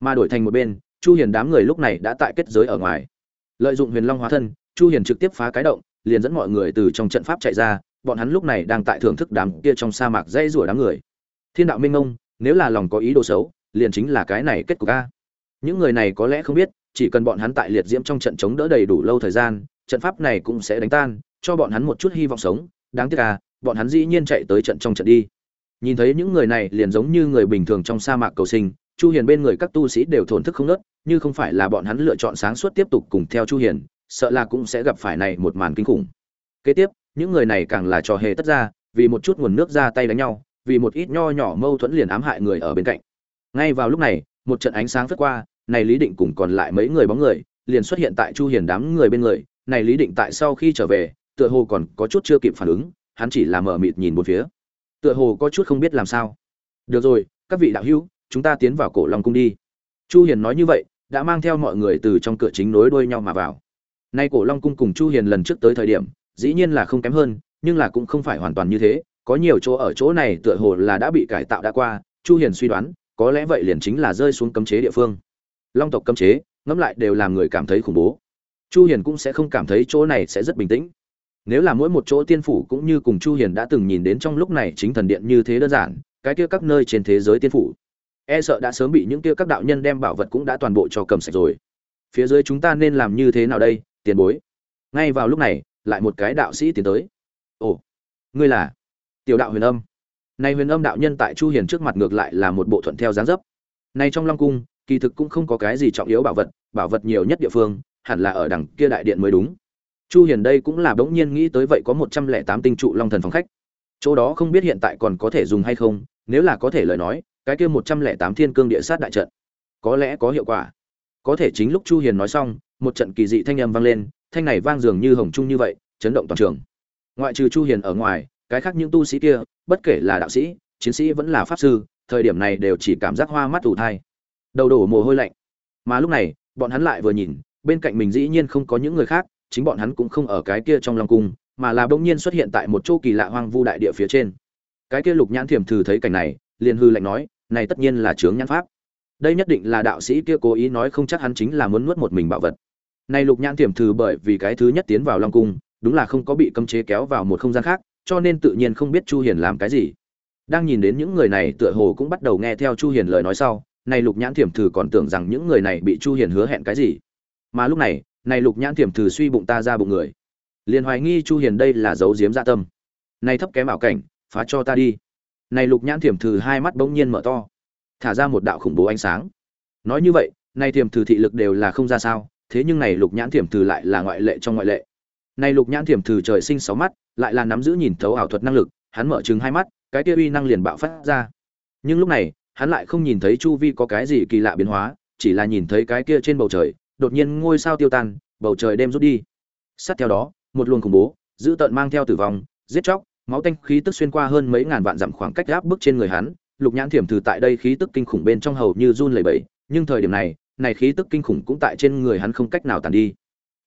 Mà đổi thành một bên, chu hiền đám người lúc này đã tại kết giới ở ngoài. Lợi dụng huyền long hóa thân, chu hiền trực tiếp phá cái động, liền dẫn mọi người từ trong trận pháp chạy ra, bọn hắn lúc này đang tại thưởng thức đám kia trong sa mạc dây rủa đám người. Thiên đạo minh ông, nếu là lòng có ý đồ xấu, liền chính là cái này kết cục a. Những người này có lẽ không biết, chỉ cần bọn hắn tại liệt diễm trong trận chống đỡ đầy đủ lâu thời gian, trận pháp này cũng sẽ đánh tan, cho bọn hắn một chút hy vọng sống đáng tiếc à bọn hắn dĩ nhiên chạy tới trận trong trận đi. Nhìn thấy những người này liền giống như người bình thường trong sa mạc cầu sinh, chu hiền bên người các tu sĩ đều thổn thức không nớt, như không phải là bọn hắn lựa chọn sáng suốt tiếp tục cùng theo chu hiền, sợ là cũng sẽ gặp phải này một màn kinh khủng. Kế tiếp, những người này càng là trò hề tất ra, vì một chút nguồn nước ra tay đánh nhau, vì một ít nho nhỏ mâu thuẫn liền ám hại người ở bên cạnh. Ngay vào lúc này, một trận ánh sáng phất qua, này lý định cùng còn lại mấy người bóng người, liền xuất hiện tại chu hiền đám người bên người, này lý định tại sau khi trở về tựa hồ còn có chút chưa kịp phản ứng, hắn chỉ là mở mịt nhìn một phía. Tựa hồ có chút không biết làm sao. Được rồi, các vị đạo hữu, chúng ta tiến vào cổ long cung đi. Chu hiền nói như vậy, đã mang theo mọi người từ trong cửa chính nối đuôi nhau mà vào. Nay cổ long cung cùng chu hiền lần trước tới thời điểm, dĩ nhiên là không kém hơn, nhưng là cũng không phải hoàn toàn như thế. Có nhiều chỗ ở chỗ này tựa hồ là đã bị cải tạo đã qua. Chu hiền suy đoán, có lẽ vậy liền chính là rơi xuống cấm chế địa phương. Long tộc cấm chế, ngẫm lại đều làm người cảm thấy khủng bố. Chu hiền cũng sẽ không cảm thấy chỗ này sẽ rất bình tĩnh nếu là mỗi một chỗ tiên phủ cũng như cùng chu hiền đã từng nhìn đến trong lúc này chính thần điện như thế đơn giản, cái kia các nơi trên thế giới tiên phủ e sợ đã sớm bị những kia các đạo nhân đem bảo vật cũng đã toàn bộ cho cầm sạch rồi. Phía dưới chúng ta nên làm như thế nào đây, tiền bối? Ngay vào lúc này, lại một cái đạo sĩ tiến tới. Ồ, ngươi là? Tiểu đạo huyền âm. Này huyền âm đạo nhân tại chu hiền trước mặt ngược lại là một bộ thuận theo dáng dấp. Này trong long cung, kỳ thực cũng không có cái gì trọng yếu bảo vật bảo vật nhiều nhất địa phương, hẳn là ở đằng kia đại điện mới đúng chu hiền đây cũng là bỗng nhiên nghĩ tới vậy có 108 tinh trụ long thần phòng khách. Chỗ đó không biết hiện tại còn có thể dùng hay không, nếu là có thể lời nói, cái kia 108 thiên cương địa sát đại trận, có lẽ có hiệu quả. Có thể chính lúc chu hiền nói xong, một trận kỳ dị thanh âm vang lên, thanh này vang dường như hồng trung như vậy, chấn động toàn trường. Ngoại trừ chu hiền ở ngoài, cái khác những tu sĩ kia, bất kể là đạo sĩ, chiến sĩ vẫn là pháp sư, thời điểm này đều chỉ cảm giác hoa mắt ủ thai. Đầu đổ mồ hôi lạnh. Mà lúc này, bọn hắn lại vừa nhìn, bên cạnh mình dĩ nhiên không có những người khác chính bọn hắn cũng không ở cái kia trong long cung, mà là bỗng nhiên xuất hiện tại một chỗ kỳ lạ hoang vu đại địa phía trên. Cái kia lục nhãn thiểm thử thấy cảnh này, liền hư lạnh nói, này tất nhiên là chướng nhãn pháp. Đây nhất định là đạo sĩ kia cố ý nói không chắc hắn chính là muốn nuốt một mình bảo vật. Này lục nhãn thiểm thử bởi vì cái thứ nhất tiến vào long cung, đúng là không có bị cấm chế kéo vào một không gian khác, cho nên tự nhiên không biết chu hiền làm cái gì. Đang nhìn đến những người này, tựa hồ cũng bắt đầu nghe theo chu hiền lời nói sau, này lục nhãn thiểm thử còn tưởng rằng những người này bị chu hiền hứa hẹn cái gì. Mà lúc này này lục nhãn thiểm thử suy bụng ta ra bụng người. Liền hoài nghi chu hiền đây là giấu giếm dạ tâm. Này thấp kém ảo cảnh, phá cho ta đi. Này lục nhãn thiểm thử hai mắt bỗng nhiên mở to. Thả ra một đạo khủng bố ánh sáng. Nói như vậy, này thiểm thử thị lực đều là không ra sao, thế nhưng này lục nhãn thiểm thử lại là ngoại lệ trong ngoại lệ. Này lục nhãn thiểm thử trời sinh sáu mắt, lại là nắm giữ nhìn thấu ảo thuật năng lực, hắn mở trừng hai mắt, cái kia uy năng liền bạo phát ra. Nhưng lúc này, hắn lại không nhìn thấy chu vi có cái gì kỳ lạ biến hóa, chỉ là nhìn thấy cái kia trên bầu trời đột nhiên ngôi sao tiêu tan, bầu trời đêm rút đi. Sát theo đó, một luồng khủng bố giữ tận mang theo tử vong, giết chóc, máu tanh khí tức xuyên qua hơn mấy ngàn vạn dặm khoảng cách áp bức trên người hắn. Lục nhãn thiểm thử tại đây khí tức kinh khủng bên trong hầu như run lẩy bẩy, nhưng thời điểm này này khí tức kinh khủng cũng tại trên người hắn không cách nào tàn đi.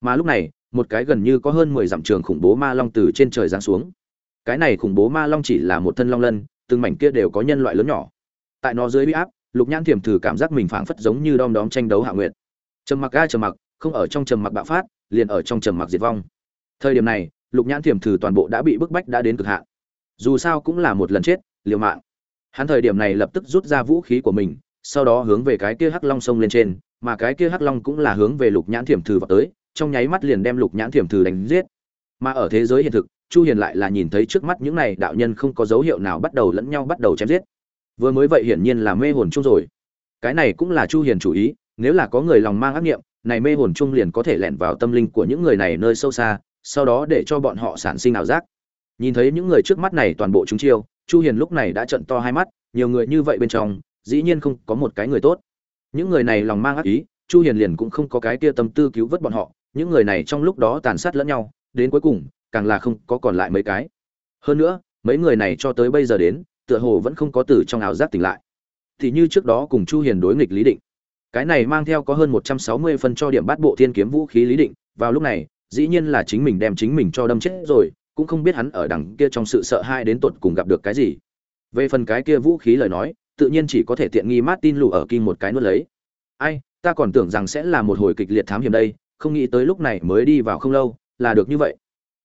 Mà lúc này, một cái gần như có hơn mười dặm trường khủng bố ma long từ trên trời giáng xuống. Cái này khủng bố ma long chỉ là một thân long lân, từng mảnh kia đều có nhân loại lớn nhỏ. Tại nó dưới uy áp, lục nhãn thiểm thử cảm giác mình phảng phất giống như đom đóm tranh đấu hạ nguyện trầm mặc ga trầm mặc, không ở trong trầm mặc bạo phát, liền ở trong trầm mặc diệt vong. Thời điểm này, lục nhãn thiểm thử toàn bộ đã bị bức bách đã đến cực hạn. Dù sao cũng là một lần chết, liều mạng. Hắn thời điểm này lập tức rút ra vũ khí của mình, sau đó hướng về cái kia hắc long sông lên trên, mà cái kia hắc long cũng là hướng về lục nhãn thiểm thử vào tới, trong nháy mắt liền đem lục nhãn thiểm thử đánh giết. Mà ở thế giới hiện thực, chu hiền lại là nhìn thấy trước mắt những này đạo nhân không có dấu hiệu nào bắt đầu lẫn nhau bắt đầu chém giết. Vừa mới vậy hiển nhiên là mê hồn chung rồi. Cái này cũng là chu hiền chủ ý nếu là có người lòng mang ác nghiệm, này mê hồn chung liền có thể lẻn vào tâm linh của những người này nơi sâu xa, sau đó để cho bọn họ sản sinh ảo giác. Nhìn thấy những người trước mắt này toàn bộ chúng chiêu, chu hiền lúc này đã trận to hai mắt, nhiều người như vậy bên trong, dĩ nhiên không có một cái người tốt. Những người này lòng mang ác ý, chu hiền liền cũng không có cái kia tâm tư cứu vớt bọn họ, những người này trong lúc đó tàn sát lẫn nhau, đến cuối cùng, càng là không có còn lại mấy cái. Hơn nữa, mấy người này cho tới bây giờ đến, tựa hồ vẫn không có từ trong ảo giác tỉnh lại. Thì như trước đó cùng chu hiền đối nghịch lý định cái này mang theo có hơn 160 phân cho điểm bát bộ thiên kiếm vũ khí lý định, vào lúc này, dĩ nhiên là chính mình đem chính mình cho đâm chết rồi, cũng không biết hắn ở đằng kia trong sự sợ hãi đến tột cùng gặp được cái gì. Về phần cái kia vũ khí lời nói, tự nhiên chỉ có thể tiện nghi Martin lù ở kinh một cái nuốt lấy. Ai, ta còn tưởng rằng sẽ là một hồi kịch liệt thám hiểm đây, không nghĩ tới lúc này mới đi vào không lâu, là được như vậy.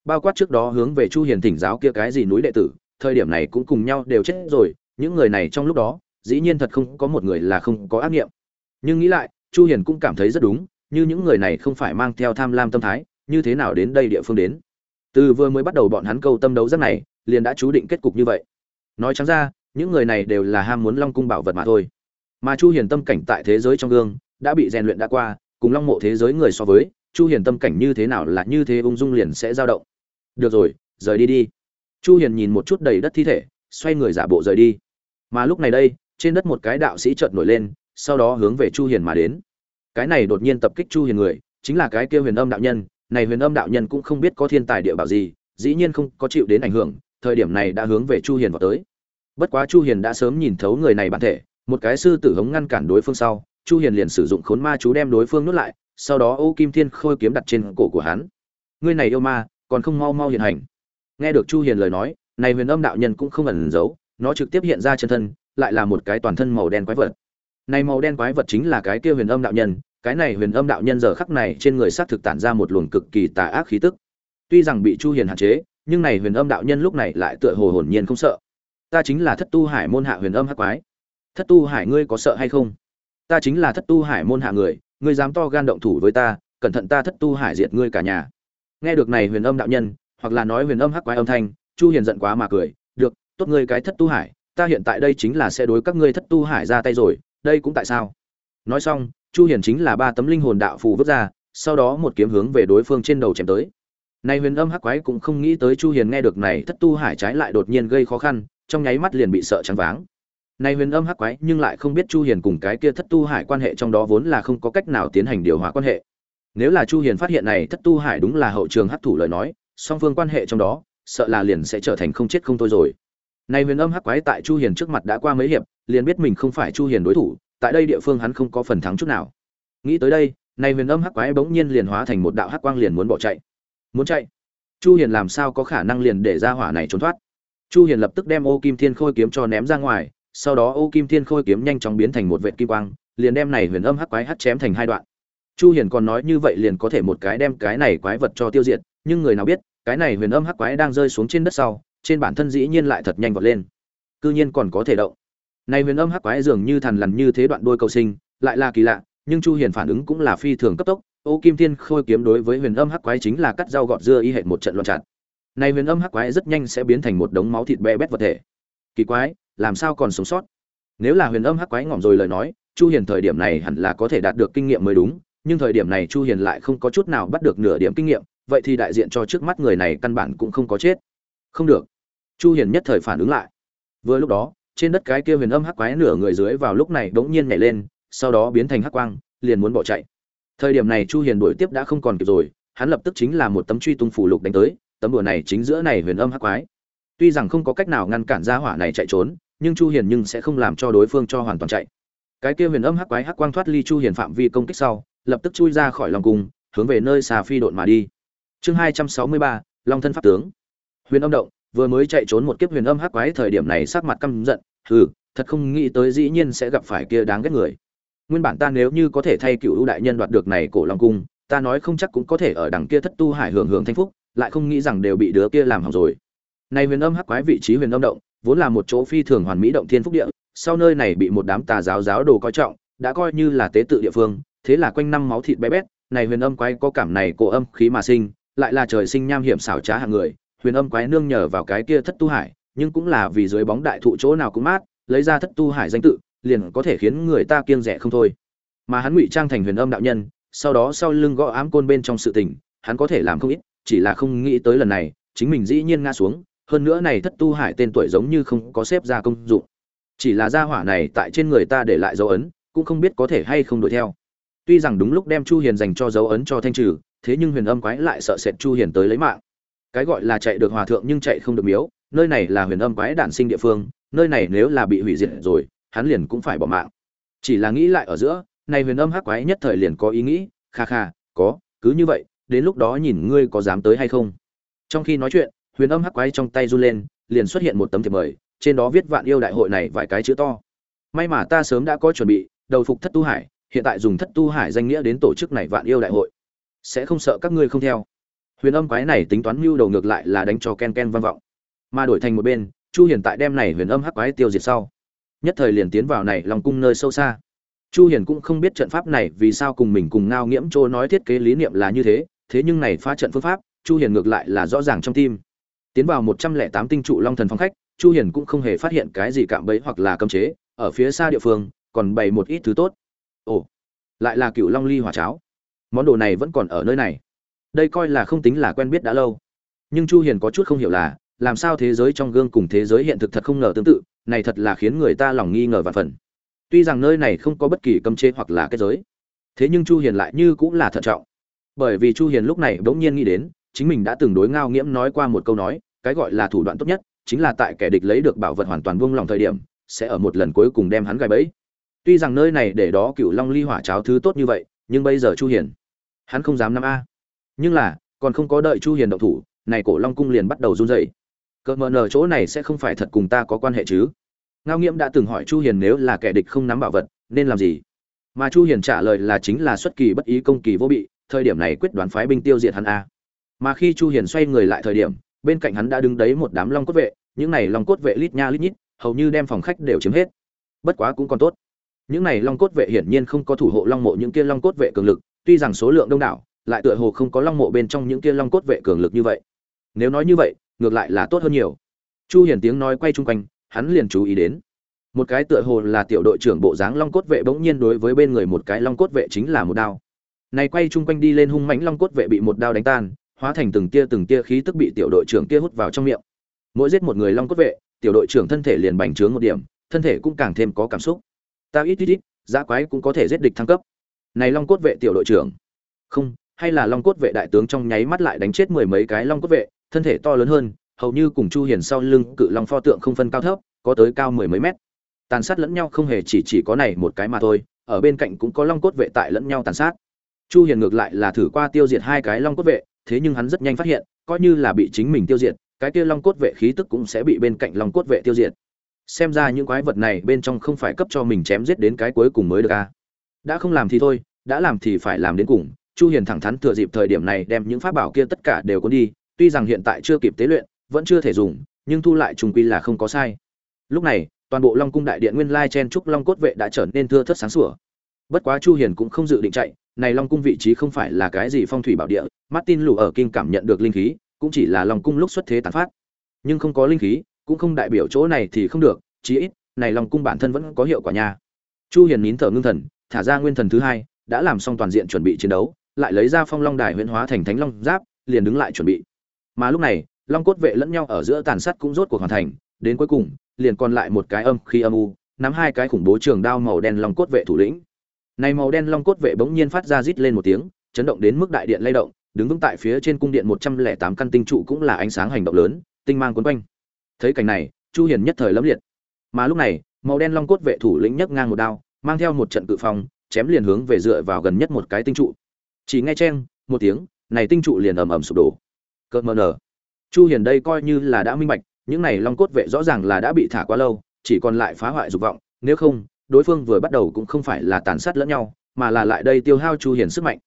Bao quát trước đó hướng về chu hiền thỉnh giáo kia cái gì núi đệ tử, thời điểm này cũng cùng nhau đều chết rồi, những người này trong lúc đó, dĩ nhiên thật không có một người là không có ác nghiệm nhưng nghĩ lại, chu hiền cũng cảm thấy rất đúng, như những người này không phải mang theo tham lam tâm thái, như thế nào đến đây địa phương đến. Từ vừa mới bắt đầu bọn hắn câu tâm đấu rất này, liền đã chú định kết cục như vậy. Nói trắng ra, những người này đều là ham muốn long cung bảo vật mà thôi. Mà chu hiền tâm cảnh tại thế giới trong gương, đã bị rèn luyện đã qua, cùng long mộ thế giới người so với, chu hiền tâm cảnh như thế nào là như thế ung dung liền sẽ dao động. Được rồi, rời đi đi. Chu hiền nhìn một chút đầy đất thi thể, xoay người giả bộ rời đi. Mà lúc này đây, trên đất một cái đạo sĩ chợt nổi lên sau đó hướng về chu hiền mà đến. Cái này đột nhiên tập kích chu hiền người, chính là cái kia huyền âm đạo nhân. Này huyền âm đạo nhân cũng không biết có thiên tài địa bảo gì, dĩ nhiên không có chịu đến ảnh hưởng, thời điểm này đã hướng về chu hiền vào tới. Bất quá chu hiền đã sớm nhìn thấu người này bản thể, một cái sư tử hống ngăn cản đối phương sau, chu hiền liền sử dụng khốn ma chú đem đối phương nuốt lại, sau đó ô kim thiên khôi kiếm đặt trên cổ của hắn. Ngươi này yêu ma, còn không mau mau hiện hành. Nghe được chu hiền lời nói, này huyền âm đạo nhân cũng không ẩn giấu, nó trực tiếp hiện ra chân thân, lại là một cái toàn thân màu đen quái vật này màu đen quái vật chính là cái kia huyền âm đạo nhân, cái này huyền âm đạo nhân giờ khắc này trên người xác thực tản ra một luồng cực kỳ tà ác khí tức. Tuy rằng bị chu hiền hạn chế, nhưng này huyền âm đạo nhân lúc này lại tựa hồ hồn nhiên không sợ. Ta chính là thất tu hải môn hạ huyền âm hắc quái. Thất tu hải, ngươi có sợ hay không? Ta chính là thất tu hải môn hạ người, ngươi dám to gan động thủ với ta, cẩn thận ta thất tu hải diệt ngươi cả nhà. Nghe được này huyền âm đạo nhân, hoặc là nói huyền âm hắc quái âm thanh, chu hiền giận quá mà cười, được, tốt ngươi cái thất tu hải, ta hiện tại đây chính là sẽ đối các ngươi thất tu hải ra tay rồi đây cũng tại sao? Nói xong, chu hiền chính là ba tấm linh hồn đạo phù vứt ra, sau đó một kiếm hướng về đối phương trên đầu chém tới. Nay huyền âm hắc quái cũng không nghĩ tới chu hiền nghe được này thất tu hải trái lại đột nhiên gây khó khăn, trong nháy mắt liền bị sợ trắng váng. Nay huyền âm hắc quái nhưng lại không biết chu hiền cùng cái kia thất tu hải quan hệ trong đó vốn là không có cách nào tiến hành điều hòa quan hệ. Nếu là chu hiền phát hiện này thất tu hải đúng là hậu trường hắc thủ lời nói, song phương quan hệ trong đó, sợ là liền sẽ trở thành không chết không thôi rồi. Nay huyền âm hắc quái tại chu hiền trước mặt đã qua mấy hiệp, liền biết mình không phải chu hiền đối thủ, tại đây địa phương hắn không có phần thắng chút nào. Nghĩ tới đây, nay huyền âm hắc quái bỗng nhiên liền hóa thành một đạo hắc quang liền muốn bỏ chạy. Muốn chạy? Chu hiền làm sao có khả năng liền để ra hỏa này trốn thoát? Chu hiền lập tức đem ô kim thiên khôi kiếm cho ném ra ngoài, sau đó ô kim thiên khôi kiếm nhanh chóng biến thành một vệt kim quang, liền đem này huyền âm hắc quái hắt chém thành hai đoạn. Chu hiền còn nói như vậy liền có thể một cái đem cái này quái vật cho tiêu diệt, nhưng người nào biết, cái này huyền âm hắc quái đang rơi xuống trên đất sau trên bản thân dĩ nhiên lại thật nhanh vọt lên. Cư nhiên còn có thể động. Này huyền âm hắc quái dường như thần lằn như thế đoạn đuôi cầu sinh, lại là kỳ lạ, nhưng chu hiền phản ứng cũng là phi thường cấp tốc. Ô kim thiên khôi kiếm đối với huyền âm hắc quái chính là cắt dao gọt dưa y hệ một trận loạn chặt. Này huyền âm hắc quái rất nhanh sẽ biến thành một đống máu thịt bè bét vật thể. Kỳ quái, làm sao còn sống sót? Nếu là huyền âm hắc quái ngỏm rồi lời nói, chu hiền thời điểm này hẳn là có thể đạt được kinh nghiệm mới đúng, nhưng thời điểm này chu hiền lại không có chút nào bắt được nửa điểm kinh nghiệm, vậy thì đại diện cho trước mắt người này căn bản cũng không có chết. Không được chu hiền nhất thời phản ứng lại. Vừa lúc đó trên đất cái kia huyền âm hắc quái nửa người dưới vào lúc này đống nhiên nhảy lên sau đó biến thành hắc quang liền muốn bỏ chạy. Thời điểm này chu hiền đuổi tiếp đã không còn kịp rồi hắn lập tức chính là một tấm truy tung phủ lục đánh tới tấm đùa này chính giữa này huyền âm hắc quái. Tuy rằng không có cách nào ngăn cản ra hỏa này chạy trốn nhưng chu hiền nhưng sẽ không làm cho đối phương cho hoàn toàn chạy. Cái kia huyền âm hắc quái hắc quang thoát ly chu hiền phạm vi công kích sau lập tức chui ra khỏi lòng cung hướng về nơi xà phi độn mà đi. Chương 263, long thân pháp tướng. Huyền âm động vừa mới chạy trốn một kiếp huyền âm hắc quái thời điểm này sắc mặt căm giận, hừ, thật không nghĩ tới dĩ nhiên sẽ gặp phải kia đáng ghét người. Nguyên bản ta nếu như có thể thay cựu ưu đại nhân đoạt được này cổ long cung, ta nói không chắc cũng có thể ở đằng kia thất tu hải hưởng hưởng thanh phúc, lại không nghĩ rằng đều bị đứa kia làm hỏng rồi. Này huyền âm hắc quái vị trí huyền âm động, vốn là một chỗ phi thường hoàn mỹ động thiên phúc địa, sau nơi này bị một đám tà giáo giáo đồ coi trọng, đã coi như là tế tự địa phương, thế là quanh năm máu thịt bé bét, này huyền âm quái có cảm này cổ âm khí mà sinh, lại là trời sinh nham hiểm xảo trá hạng người huyền âm quái nương nhờ vào cái kia thất tu hải, nhưng cũng là vì dưới bóng đại thụ chỗ nào cũng mát, lấy ra thất tu hải danh tự, liền có thể khiến người ta kiêng rẻ không thôi. Mà hắn ngụy trang thành huyền âm đạo nhân, sau đó sau lưng gõ ám côn bên trong sự tình, hắn có thể làm không ít, chỉ là không nghĩ tới lần này, chính mình dĩ nhiên ngã xuống, hơn nữa này thất tu hải tên tuổi giống như không có xếp ra công dụng. Chỉ là gia hỏa này tại trên người ta để lại dấu ấn, cũng không biết có thể hay không đuổi theo. Tuy rằng đúng lúc đem chu hiền dành cho dấu ấn cho thanh trừ, thế nhưng huyền âm quái lại sợ sệt chu hiền tới lấy mạng cái gọi là chạy được hòa thượng nhưng chạy không được miếu, nơi này là huyền âm quái đản sinh địa phương, nơi này nếu là bị hủy diệt rồi, hắn liền cũng phải bỏ mạng. Chỉ là nghĩ lại ở giữa, này huyền âm hắc quái nhất thời liền có ý nghĩ, kha kha, có, cứ như vậy, đến lúc đó nhìn ngươi có dám tới hay không. Trong khi nói chuyện, huyền âm hắc quái trong tay run lên, liền xuất hiện một tấm thiệp mời, trên đó viết vạn yêu đại hội này vài cái chữ to. May mà ta sớm đã có chuẩn bị, đầu phục thất tu hải, hiện tại dùng thất tu hải danh nghĩa đến tổ chức này vạn yêu đại hội. Sẽ không sợ các ngươi không theo huyền âm quái này tính toán mưu đầu ngược lại là đánh cho ken ken vang vọng. Mà đổi thành một bên, chu hiền tại đem này huyền âm hắc quái tiêu diệt sau, nhất thời liền tiến vào này lòng cung nơi sâu xa. Chu hiền cũng không biết trận pháp này vì sao cùng mình cùng ngao nghiễm trô nói thiết kế lý niệm là như thế thế nhưng này phá trận phương pháp, chu hiền ngược lại là rõ ràng trong tim. Tiến vào 108 tinh trụ long thần phong khách, chu hiền cũng không hề phát hiện cái gì cạm bẫy hoặc là cấm chế, ở phía xa địa phương, còn bày một ít thứ tốt. Ồ, lại là cựu long ly hỏa cháo. Món đồ này vẫn còn ở nơi này đây coi là không tính là quen biết đã lâu. Nhưng chu hiền có chút không hiểu là, làm sao thế giới trong gương cùng thế giới hiện thực thật không ngờ tương tự, này thật là khiến người ta lòng nghi ngờ vạn phần. Tuy rằng nơi này không có bất kỳ cấm chế hoặc là kết giới, thế nhưng chu hiền lại như cũng là thận trọng. Bởi vì chu hiền lúc này bỗng nhiên nghĩ đến, chính mình đã từng đối ngao nghiễm nói qua một câu nói, cái gọi là thủ đoạn tốt nhất, chính là tại kẻ địch lấy được bảo vật hoàn toàn buông lòng thời điểm, sẽ ở một lần cuối cùng đem hắn gài bẫy. Tuy rằng nơi này để đó cựu long ly hỏa cháo thứ tốt như vậy, nhưng bây giờ chu hiền, hắn không dám năm a nhưng là, còn không có đợi chu hiền động thủ, này cổ long cung liền bắt đầu run rẩy. Cỡ mờ nở chỗ này sẽ không phải thật cùng ta có quan hệ chứ? Ngao nghiễm đã từng hỏi chu hiền nếu là kẻ địch không nắm bảo vật, nên làm gì? Mà chu hiền trả lời là chính là xuất kỳ bất ý công kỳ vô bị, thời điểm này quyết đoán phái binh tiêu diệt hắn a. Mà khi chu hiền xoay người lại thời điểm, bên cạnh hắn đã đứng đấy một đám long cốt vệ, những này long cốt vệ lít nha lít nhít, hầu như đem phòng khách đều chiếm hết. Bất quá cũng còn tốt. Những này long cốt vệ hiển nhiên không có thủ hộ long mộ những kia long cốt vệ cường lực, tuy rằng số lượng đông đảo lại tựa hồ không có long mộ bên trong những kia long cốt vệ cường lực như vậy. Nếu nói như vậy, ngược lại là tốt hơn nhiều. Chu hiền tiếng nói quay chung quanh, hắn liền chú ý đến. Một cái tựa hồ là tiểu đội trưởng bộ dáng long cốt vệ bỗng nhiên đối với bên người một cái long cốt vệ chính là một đao. Này quay chung quanh đi lên hung mãnh long cốt vệ bị một đao đánh tan, hóa thành từng tia từng tia khí tức bị tiểu đội trưởng kia hút vào trong miệng. Mỗi giết một người long cốt vệ, tiểu đội trưởng thân thể liền bành trướng một điểm, thân thể cũng càng thêm có cảm xúc. Ta ít ít ít giá quái cũng có thể giết địch thăng cấp. Này long cốt vệ tiểu đội trưởng. Không hay là long cốt vệ đại tướng trong nháy mắt lại đánh chết mười mấy cái long cốt vệ, thân thể to lớn hơn, hầu như cùng chu hiền sau lưng cự long pho tượng không phân cao thấp, có tới cao mười mấy mét. Tàn sát lẫn nhau không hề chỉ chỉ có này một cái mà thôi, ở bên cạnh cũng có long cốt vệ tại lẫn nhau tàn sát. Chu hiền ngược lại là thử qua tiêu diệt hai cái long cốt vệ, thế nhưng hắn rất nhanh phát hiện, coi như là bị chính mình tiêu diệt, cái kia long cốt vệ khí tức cũng sẽ bị bên cạnh long cốt vệ tiêu diệt. Xem ra những quái vật này bên trong không phải cấp cho mình chém giết đến cái cuối cùng mới được a đã không làm thì thôi, đã làm thì phải làm đến cùng chu hiền thẳng thắn thừa dịp thời điểm này đem những pháp bảo kia tất cả đều cuốn đi, tuy rằng hiện tại chưa kịp tế luyện, vẫn chưa thể dùng, nhưng thu lại trùng quy là không có sai. Lúc này, toàn bộ long cung đại điện nguyên lai chen trúc long cốt vệ đã trở nên thưa thớt sáng sủa. Bất quá chu hiền cũng không dự định chạy, này long cung vị trí không phải là cái gì phong thủy bảo địa, martin lù ở kinh cảm nhận được linh khí, cũng chỉ là long cung lúc xuất thế tán phát. Nhưng không có linh khí, cũng không đại biểu chỗ này thì không được, chí ít, này long cung bản thân vẫn có hiệu quả nha. Chu hiền nín thở ngưng thần, thả ra nguyên thần thứ hai, đã làm xong toàn diện chuẩn bị chiến đấu lại lấy ra phong long đài huyễn hóa thành thánh long giáp, liền đứng lại chuẩn bị. Mà lúc này, long cốt vệ lẫn nhau ở giữa tàn sát cũng rốt cuộc hoàn thành, đến cuối cùng, liền còn lại một cái âm khi âm u, nắm hai cái khủng bố trường đao màu đen long cốt vệ thủ lĩnh. Này màu đen long cốt vệ bỗng nhiên phát ra rít lên một tiếng, chấn động đến mức đại điện lay động, đứng vững tại phía trên cung điện một trăm lẻ tám căn tinh trụ cũng là ánh sáng hành động lớn, tinh mang quấn quanh. Thấy cảnh này, chu hiền nhất thời lấm liệt. Mà lúc này, màu đen long cốt vệ thủ lĩnh nhấc ngang một đao, mang theo một trận cự phong, chém liền hướng về dựa vào gần nhất một cái tinh trụ chỉ nghe chen một tiếng, này tinh trụ liền ầm ầm sụp đổ. Cợt mờ nở. Chu hiền đây coi như là đã minh bạch, những này long cốt vệ rõ ràng là đã bị thả quá lâu, chỉ còn lại phá hoại dục vọng, nếu không, đối phương vừa bắt đầu cũng không phải là tàn sát lẫn nhau, mà là lại đây tiêu hao chu hiền sức mạnh.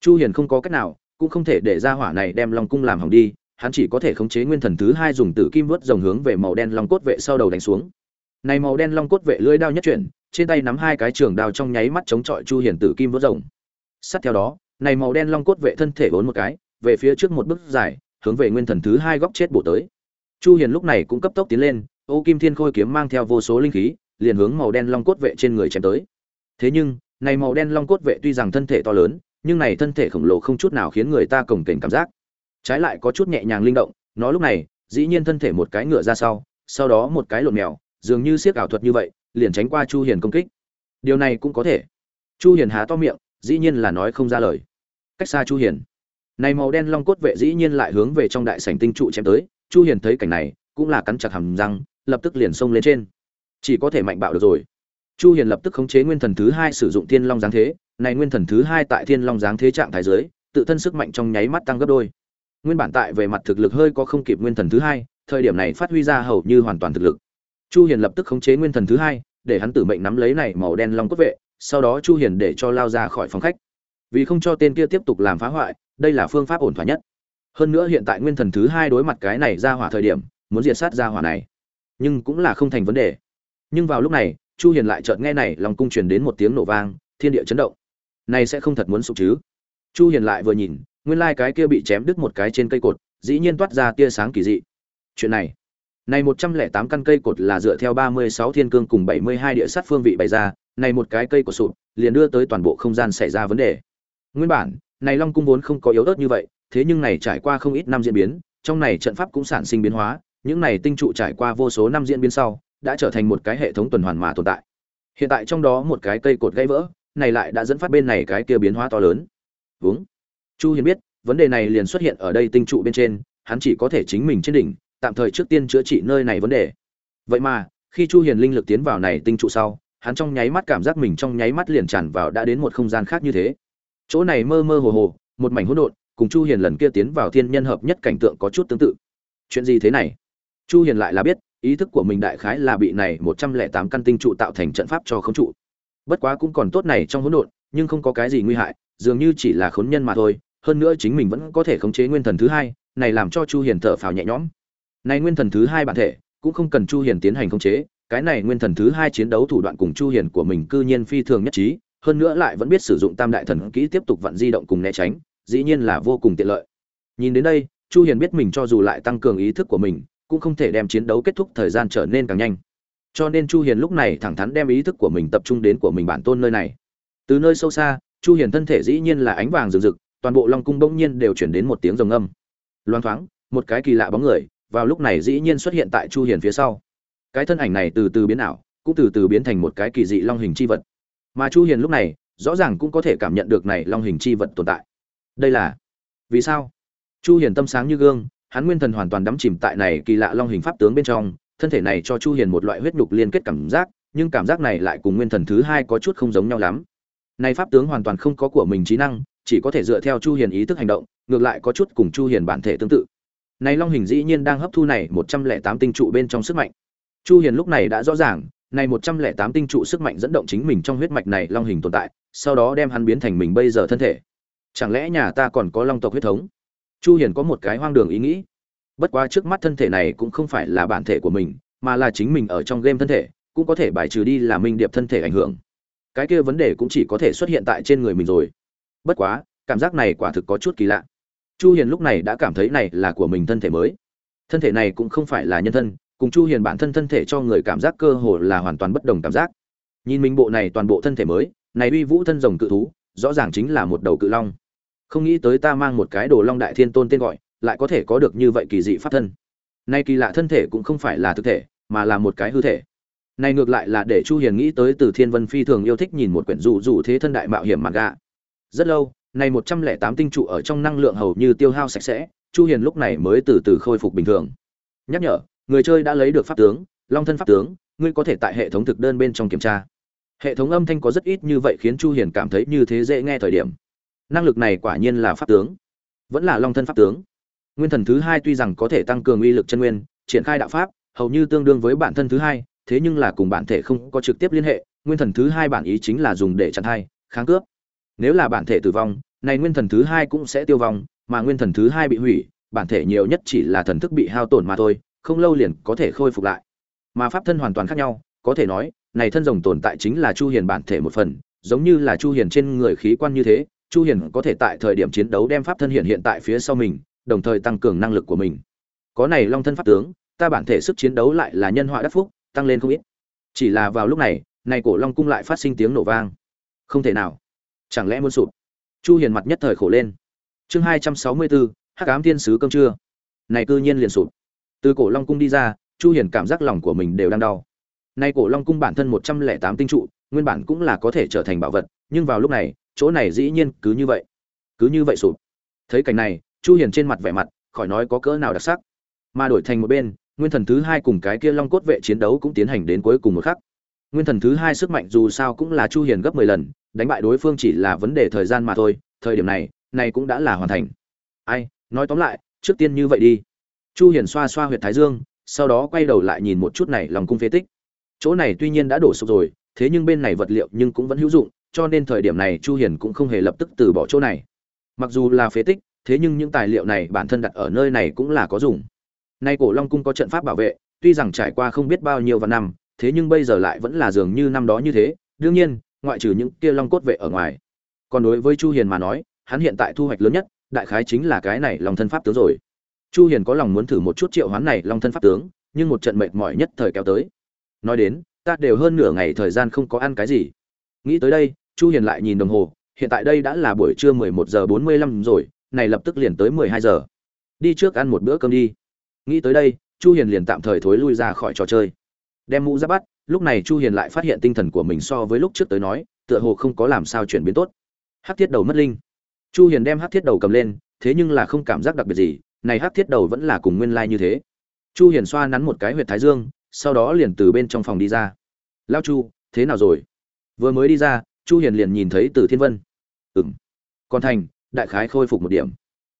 Chu hiền không có cách nào, cũng không thể để ra hỏa này đem long cung làm hỏng đi, hắn chỉ có thể khống chế nguyên thần thứ hai dùng tử kim vớt rồng hướng về màu đen long cốt vệ sau đầu đánh xuống. Này màu đen long cốt vệ lưỡi đao nhất chuyển, trên tay nắm hai cái trường đao trong nháy mắt chống chọi chu hiền tử kim vớt rồng. Sát theo đó này màu đen long cốt vệ thân thể vốn một cái, về phía trước một bước dài, hướng về nguyên thần thứ hai góc chết bổ tới. Chu hiền lúc này cũng cấp tốc tiến lên, ô kim thiên khôi kiếm mang theo vô số linh khí, liền hướng màu đen long cốt vệ trên người chém tới. Thế nhưng, này màu đen long cốt vệ tuy rằng thân thể to lớn, nhưng này thân thể khổng lồ không chút nào khiến người ta cồng kềnh cảm giác. Trái lại có chút nhẹ nhàng linh động, nó lúc này, dĩ nhiên thân thể một cái ngựa ra sau sau đó một cái lộn mèo, dường như siết ảo thuật như vậy, liền tránh qua chu hiền công kích. Điều này cũng có thể. Chu hiền há to miệng, dĩ nhiên là nói không ra lời cách xa chu hiền. Này màu đen long cốt vệ dĩ nhiên lại hướng về trong đại sảnh tinh trụ chém tới, chu hiền thấy cảnh này, cũng là cắn chặt hàm răng, lập tức liền xông lên trên. Chỉ có thể mạnh bạo được rồi. Chu hiền lập tức khống chế nguyên thần thứ hai sử dụng thiên long giáng thế, này nguyên thần thứ hai tại thiên long giáng thế trạng thái dưới, tự thân sức mạnh trong nháy mắt tăng gấp đôi. Nguyên bản tại về mặt thực lực hơi có không kịp nguyên thần thứ hai, thời điểm này phát huy ra hầu như hoàn toàn thực lực. Chu hiền lập tức khống chế nguyên thần thứ hai, để hắn tử mệnh nắm lấy này màu đen long cốt vệ, sau đó chu hiền để cho lao ra khỏi phòng khách vì không cho tên kia tiếp tục làm phá hoại, đây là phương pháp ổn thỏa nhất. Hơn nữa hiện tại nguyên thần thứ hai đối mặt cái này ra hỏa thời điểm, muốn diệt sát ra hỏa này, nhưng cũng là không thành vấn đề. Nhưng vào lúc này, chu hiền lại chợt nghe này, lòng cung truyền đến một tiếng nổ vang, thiên địa chấn động. Này sẽ không thật muốn sụp chứ? Chu hiền lại vừa nhìn, nguyên lai cái kia bị chém đứt một cái trên cây cột, dĩ nhiên toát ra tia sáng kỳ dị. Chuyện này này 108 căn cây cột là dựa theo 36 thiên cương cùng 72 địa sát phương vị bày ra, này một cái cây cột sụp, liền đưa tới toàn bộ không gian xảy ra vấn đề nguyên bản, này long cung vốn không có yếu ớt như vậy, thế nhưng này trải qua không ít năm diễn biến, trong này trận pháp cũng sản sinh biến hóa, những này tinh trụ trải qua vô số năm diễn biến sau, đã trở thành một cái hệ thống tuần hoàn mà tồn tại. Hiện tại trong đó một cái cây cột gãy vỡ, này lại đã dẫn phát bên này cái kia biến hóa to lớn. Vướng chu hiền biết, vấn đề này liền xuất hiện ở đây tinh trụ bên trên, hắn chỉ có thể chính mình trên đỉnh, tạm thời trước tiên chữa trị nơi này vấn đề. Vậy mà, khi chu hiền linh lực tiến vào này tinh trụ sau, hắn trong nháy mắt cảm giác mình trong nháy mắt liền tràn vào đã đến một không gian khác như thế chỗ này mơ mơ hồ hồ, một mảnh hỗn độn, cùng chu hiền lần kia tiến vào thiên nhân hợp nhất cảnh tượng có chút tương tự. Chuyện gì thế này? Chu hiền lại là biết, ý thức của mình đại khái là bị này 108 căn tinh trụ tạo thành trận pháp cho khống trụ. Bất quá cũng còn tốt này trong hỗn độn, nhưng không có cái gì nguy hại, dường như chỉ là khốn nhân mà thôi, hơn nữa chính mình vẫn có thể khống chế nguyên thần thứ hai, này làm cho chu hiền thở phào nhẹ nhõm. Này nguyên thần thứ hai bản thể, cũng không cần chu hiền tiến hành khống chế, cái này nguyên thần thứ hai chiến đấu thủ đoạn cùng chu hiền của mình cư nhiên phi thường nhất trí hơn nữa lại vẫn biết sử dụng tam đại thần kỹ tiếp tục vận di động cùng né tránh, dĩ nhiên là vô cùng tiện lợi. Nhìn đến đây, chu hiền biết mình cho dù lại tăng cường ý thức của mình, cũng không thể đem chiến đấu kết thúc thời gian trở nên càng nhanh. Cho nên chu hiền lúc này thẳng thắn đem ý thức của mình tập trung đến của mình bản tôn nơi này. Từ nơi sâu xa, chu hiền thân thể dĩ nhiên là ánh vàng rực rực, toàn bộ long cung bỗng nhiên đều chuyển đến một tiếng rồng âm. Loan thoáng, một cái kỳ lạ bóng người, vào lúc này dĩ nhiên xuất hiện tại chu hiền phía sau. Cái thân ảnh này từ từ biến ảo, cũng từ từ biến thành một cái kỳ dị long hình chi vật mà chu hiền lúc này, rõ ràng cũng có thể cảm nhận được này long hình chi vật tồn tại. Đây là, vì sao? Chu hiền tâm sáng như gương, hắn nguyên thần hoàn toàn đắm chìm tại này kỳ lạ long hình pháp tướng bên trong, thân thể này cho chu hiền một loại huyết nhục liên kết cảm giác, nhưng cảm giác này lại cùng nguyên thần thứ hai có chút không giống nhau lắm. Này pháp tướng hoàn toàn không có của mình trí năng, chỉ có thể dựa theo chu hiền ý thức hành động, ngược lại có chút cùng chu hiền bản thể tương tự. Này long hình dĩ nhiên đang hấp thu này 108 tinh trụ bên trong sức mạnh. Chu hiền lúc này đã rõ ràng này 108 tinh trụ sức mạnh dẫn động chính mình trong huyết mạch này long hình tồn tại, sau đó đem hắn biến thành mình bây giờ thân thể. Chẳng lẽ nhà ta còn có long tộc huyết thống? Chu hiền có một cái hoang đường ý nghĩ. Bất quá trước mắt thân thể này cũng không phải là bản thể của mình, mà là chính mình ở trong game thân thể, cũng có thể bài trừ đi là minh điệp thân thể ảnh hưởng. Cái kia vấn đề cũng chỉ có thể xuất hiện tại trên người mình rồi. Bất quá, cảm giác này quả thực có chút kỳ lạ. Chu hiền lúc này đã cảm thấy này là của mình thân thể mới. Thân thể này cũng không phải là nhân thân cùng chu hiền bản thân thân thể cho người cảm giác cơ hồ là hoàn toàn bất đồng cảm giác. Nhìn mình bộ này toàn bộ thân thể mới, này uy vũ thân rồng cự thú, rõ ràng chính là một đầu cự long. Không nghĩ tới ta mang một cái đồ long đại thiên tôn tên gọi, lại có thể có được như vậy kỳ dị pháp thân. Nay kỳ lạ thân thể cũng không phải là thực thể, mà là một cái hư thể. Này ngược lại là để chu hiền nghĩ tới từ thiên vân phi thường yêu thích nhìn một quyển dụ dụ thế thân đại mạo hiểm mà gạ rất lâu, này 108 tinh trụ ở trong năng lượng hầu như tiêu hao sạch sẽ, chu hiền lúc này mới từ từ khôi phục bình thường. Nhắc nhở người chơi đã lấy được pháp tướng, long thân pháp tướng, ngươi có thể tại hệ thống thực đơn bên trong kiểm tra. Hệ thống âm thanh có rất ít như vậy khiến chu hiền cảm thấy như thế dễ nghe thời điểm. Năng lực này quả nhiên là pháp tướng. Vẫn là long thân pháp tướng. Nguyên thần thứ hai tuy rằng có thể tăng cường uy lực chân nguyên, triển khai đạo pháp, hầu như tương đương với bản thân thứ hai, thế nhưng là cùng bản thể không có trực tiếp liên hệ, nguyên thần thứ hai bản ý chính là dùng để chặn hai kháng cướp. Nếu là bản thể tử vong, này nguyên thần thứ hai cũng sẽ tiêu vong, mà nguyên thần thứ hai bị hủy, bản thể nhiều nhất chỉ là thần thức bị hao tổn mà thôi không lâu liền có thể khôi phục lại. Mà pháp thân hoàn toàn khác nhau có thể nói này thân rồng tồn tại chính là chu hiền bản thể một phần giống như là chu hiền trên người khí quan như thế chu hiền có thể tại thời điểm chiến đấu đem pháp thân hiện hiện tại phía sau mình đồng thời tăng cường năng lực của mình. Có này long thân pháp tướng ta bản thể sức chiến đấu lại là nhân họa đắc phúc tăng lên không ít. Chỉ là vào lúc này này cổ long cung lại phát sinh tiếng nổ vang. Không thể nào. Chẳng lẽ muốn sụp? Chu hiền mặt nhất thời khổ lên. Chương 264, hắc ám thiên sứ cơm trưa. Này cư nhiên liền sụp từ cổ long cung đi ra, chu hiền cảm giác lòng của mình đều đang đau. Nay cổ long cung bản thân 108 tinh trụ, nguyên bản cũng là có thể trở thành bảo vật, nhưng vào lúc này, chỗ này dĩ nhiên cứ như vậy. Cứ như vậy sụp. Thấy cảnh này, chu hiền trên mặt vẻ mặt, khỏi nói có cỡ nào đặc sắc. Mà đổi thành một bên, nguyên thần thứ hai cùng cái kia long cốt vệ chiến đấu cũng tiến hành đến cuối cùng một khắc. Nguyên thần thứ hai sức mạnh dù sao cũng là chu hiền gấp 10 lần, đánh bại đối phương chỉ là vấn đề thời gian mà thôi, thời điểm này này cũng đã là hoàn thành. Ai, nói tóm lại, trước tiên như vậy đi chu hiền xoa xoa huyệt thái dương, sau đó quay đầu lại nhìn một chút này lòng cung phế tích. Chỗ này tuy nhiên đã đổ sụp rồi, thế nhưng bên này vật liệu nhưng cũng vẫn hữu dụng, cho nên thời điểm này chu hiền cũng không hề lập tức từ bỏ chỗ này. Mặc dù là phế tích, thế nhưng những tài liệu này bản thân đặt ở nơi này cũng là có dùng. Nay cổ long cung có trận pháp bảo vệ, tuy rằng trải qua không biết bao nhiêu vạn năm, thế nhưng bây giờ lại vẫn là dường như năm đó như thế. Đương nhiên, ngoại trừ những kia long cốt vệ ở ngoài. Còn đối với chu hiền mà nói, hắn hiện tại thu hoạch lớn nhất, đại khái chính là cái này lòng thân pháp tướng rồi chu hiền có lòng muốn thử một chút triệu hoán này long thân pháp tướng, nhưng một trận mệt mỏi nhất thời kéo tới. Nói đến, ta đều hơn nửa ngày thời gian không có ăn cái gì. Nghĩ tới đây, chu hiền lại nhìn đồng hồ, hiện tại đây đã là buổi trưa 11 giờ 45 rồi, này lập tức liền tới 12 giờ. Đi trước ăn một bữa cơm đi. Nghĩ tới đây, chu hiền liền tạm thời thối lui ra khỏi trò chơi. Đem mũ giáp bắt, lúc này chu hiền lại phát hiện tinh thần của mình so với lúc trước tới nói, tựa hồ không có làm sao chuyển biến tốt. Hắc thiết đầu mất linh. Chu hiền đem hắc thiết đầu cầm lên, thế nhưng là không cảm giác đặc biệt gì này hắc thiết đầu vẫn là cùng nguyên lai like như thế. Chu hiền xoa nắn một cái huyệt thái dương, sau đó liền từ bên trong phòng đi ra. Lao chu, thế nào rồi? Vừa mới đi ra, chu hiền liền nhìn thấy từ thiên vân. Ừm. Còn thành, đại khái khôi phục một điểm.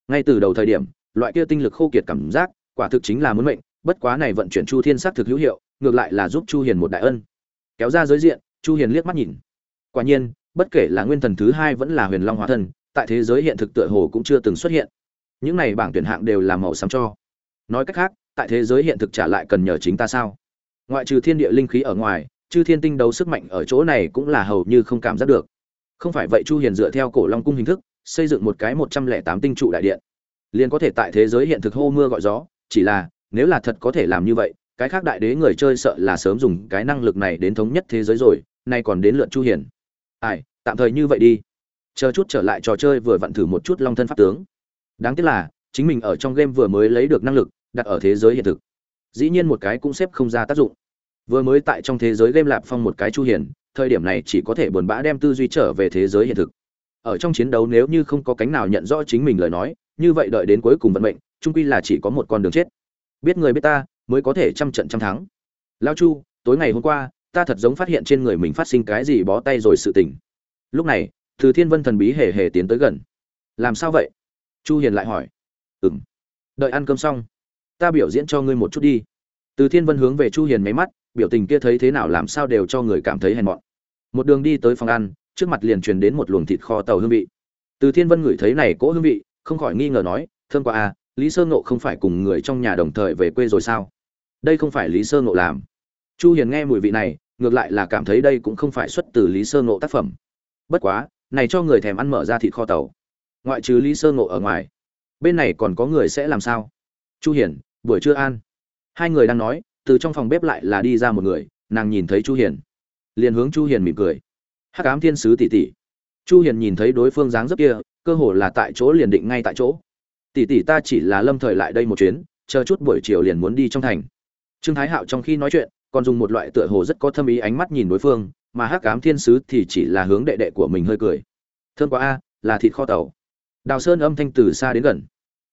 Ngay từ đầu thời điểm, loại kia tinh lực khô kiệt cảm giác, quả thực chính là muốn mệnh, bất quá này vận chuyển chu thiên sắc thực hữu hiệu, ngược lại là giúp chu hiền một đại ân. Kéo ra giới diện, chu hiền liếc mắt nhìn. Quả nhiên, bất kể là nguyên thần thứ hai vẫn là huyền long hóa thân tại thế giới hiện thực tựa hồ cũng chưa từng xuất hiện những này bảng tuyển hạng đều là màu xám cho. Nói cách khác, tại thế giới hiện thực trả lại cần nhờ chính ta sao? Ngoại trừ thiên địa linh khí ở ngoài, chư thiên tinh đấu sức mạnh ở chỗ này cũng là hầu như không cảm giác được. Không phải vậy chu hiền dựa theo cổ long cung hình thức, xây dựng một cái 108 tinh trụ đại điện. Liền có thể tại thế giới hiện thực hô mưa gọi gió, chỉ là, nếu là thật có thể làm như vậy, cái khác đại đế người chơi sợ là sớm dùng cái năng lực này đến thống nhất thế giới rồi, nay còn đến lượt chu hiền. Ai, tạm thời như vậy đi. Chờ chút trở lại trò chơi vừa vặn thử một chút long thân pháp tướng đáng tiếc là, chính mình ở trong game vừa mới lấy được năng lực, đặt ở thế giới hiện thực. Dĩ nhiên một cái cũng xếp không ra tác dụng. Vừa mới tại trong thế giới game lạp phong một cái chu hiền, thời điểm này chỉ có thể buồn bã đem tư duy trở về thế giới hiện thực. Ở trong chiến đấu nếu như không có cánh nào nhận rõ chính mình lời nói, như vậy đợi đến cuối cùng vận mệnh trung quy là chỉ có một con đường chết. Biết người biết ta, mới có thể trăm trận trăm thắng. Lao chu, tối ngày hôm qua, ta thật giống phát hiện trên người mình phát sinh cái gì bó tay rồi sự tình. Lúc này, từ thiên vân thần bí hề hề tiến tới gần. Làm sao vậy? Chu hiền lại hỏi. Ừm, đợi ăn cơm xong, ta biểu diễn cho ngươi một chút đi. Từ thiên vân hướng về chu hiền mấy mắt, biểu tình kia thấy thế nào làm sao đều cho người cảm thấy hèn mọn. Một đường đi tới phòng ăn, trước mặt liền truyền đến một luồng thịt kho tàu hương vị. Từ thiên vân ngửi thấy này cỗ hương vị, không khỏi nghi ngờ nói, thơm quá à lý sơ ngộ không phải cùng người trong nhà đồng thời về quê rồi sao? Đây không phải lý sơ ngộ làm. Chu hiền nghe mùi vị này, ngược lại là cảm thấy đây cũng không phải xuất từ lý sơ ngộ tác phẩm. Bất quá, này cho người thèm ăn mở ra thịt kho tàu ngoại trừ lý sơ ngộ ở ngoài, bên này còn có người sẽ làm sao? Chu hiền, buổi trưa an. Hai người đang nói, từ trong phòng bếp lại là đi ra một người, nàng nhìn thấy chu hiền. Liền hướng chu hiền mỉm cười. Hắc ám thiên sứ tỷ tỷ. Chu hiền nhìn thấy đối phương dáng dấp kia, cơ hồ là tại chỗ liền định ngay tại chỗ. Tỷ tỷ ta chỉ là lâm thời lại đây một chuyến, chờ chút buổi chiều liền muốn đi trong thành. Trương thái hạo trong khi nói chuyện, còn dùng một loại tựa hồ rất có thâm ý ánh mắt nhìn đối phương, mà hắc ám thiên sứ thì chỉ là hướng đệ đệ của mình hơi cười. Thương quá a, là thịt kho tàu đào sơn âm thanh từ xa đến gần.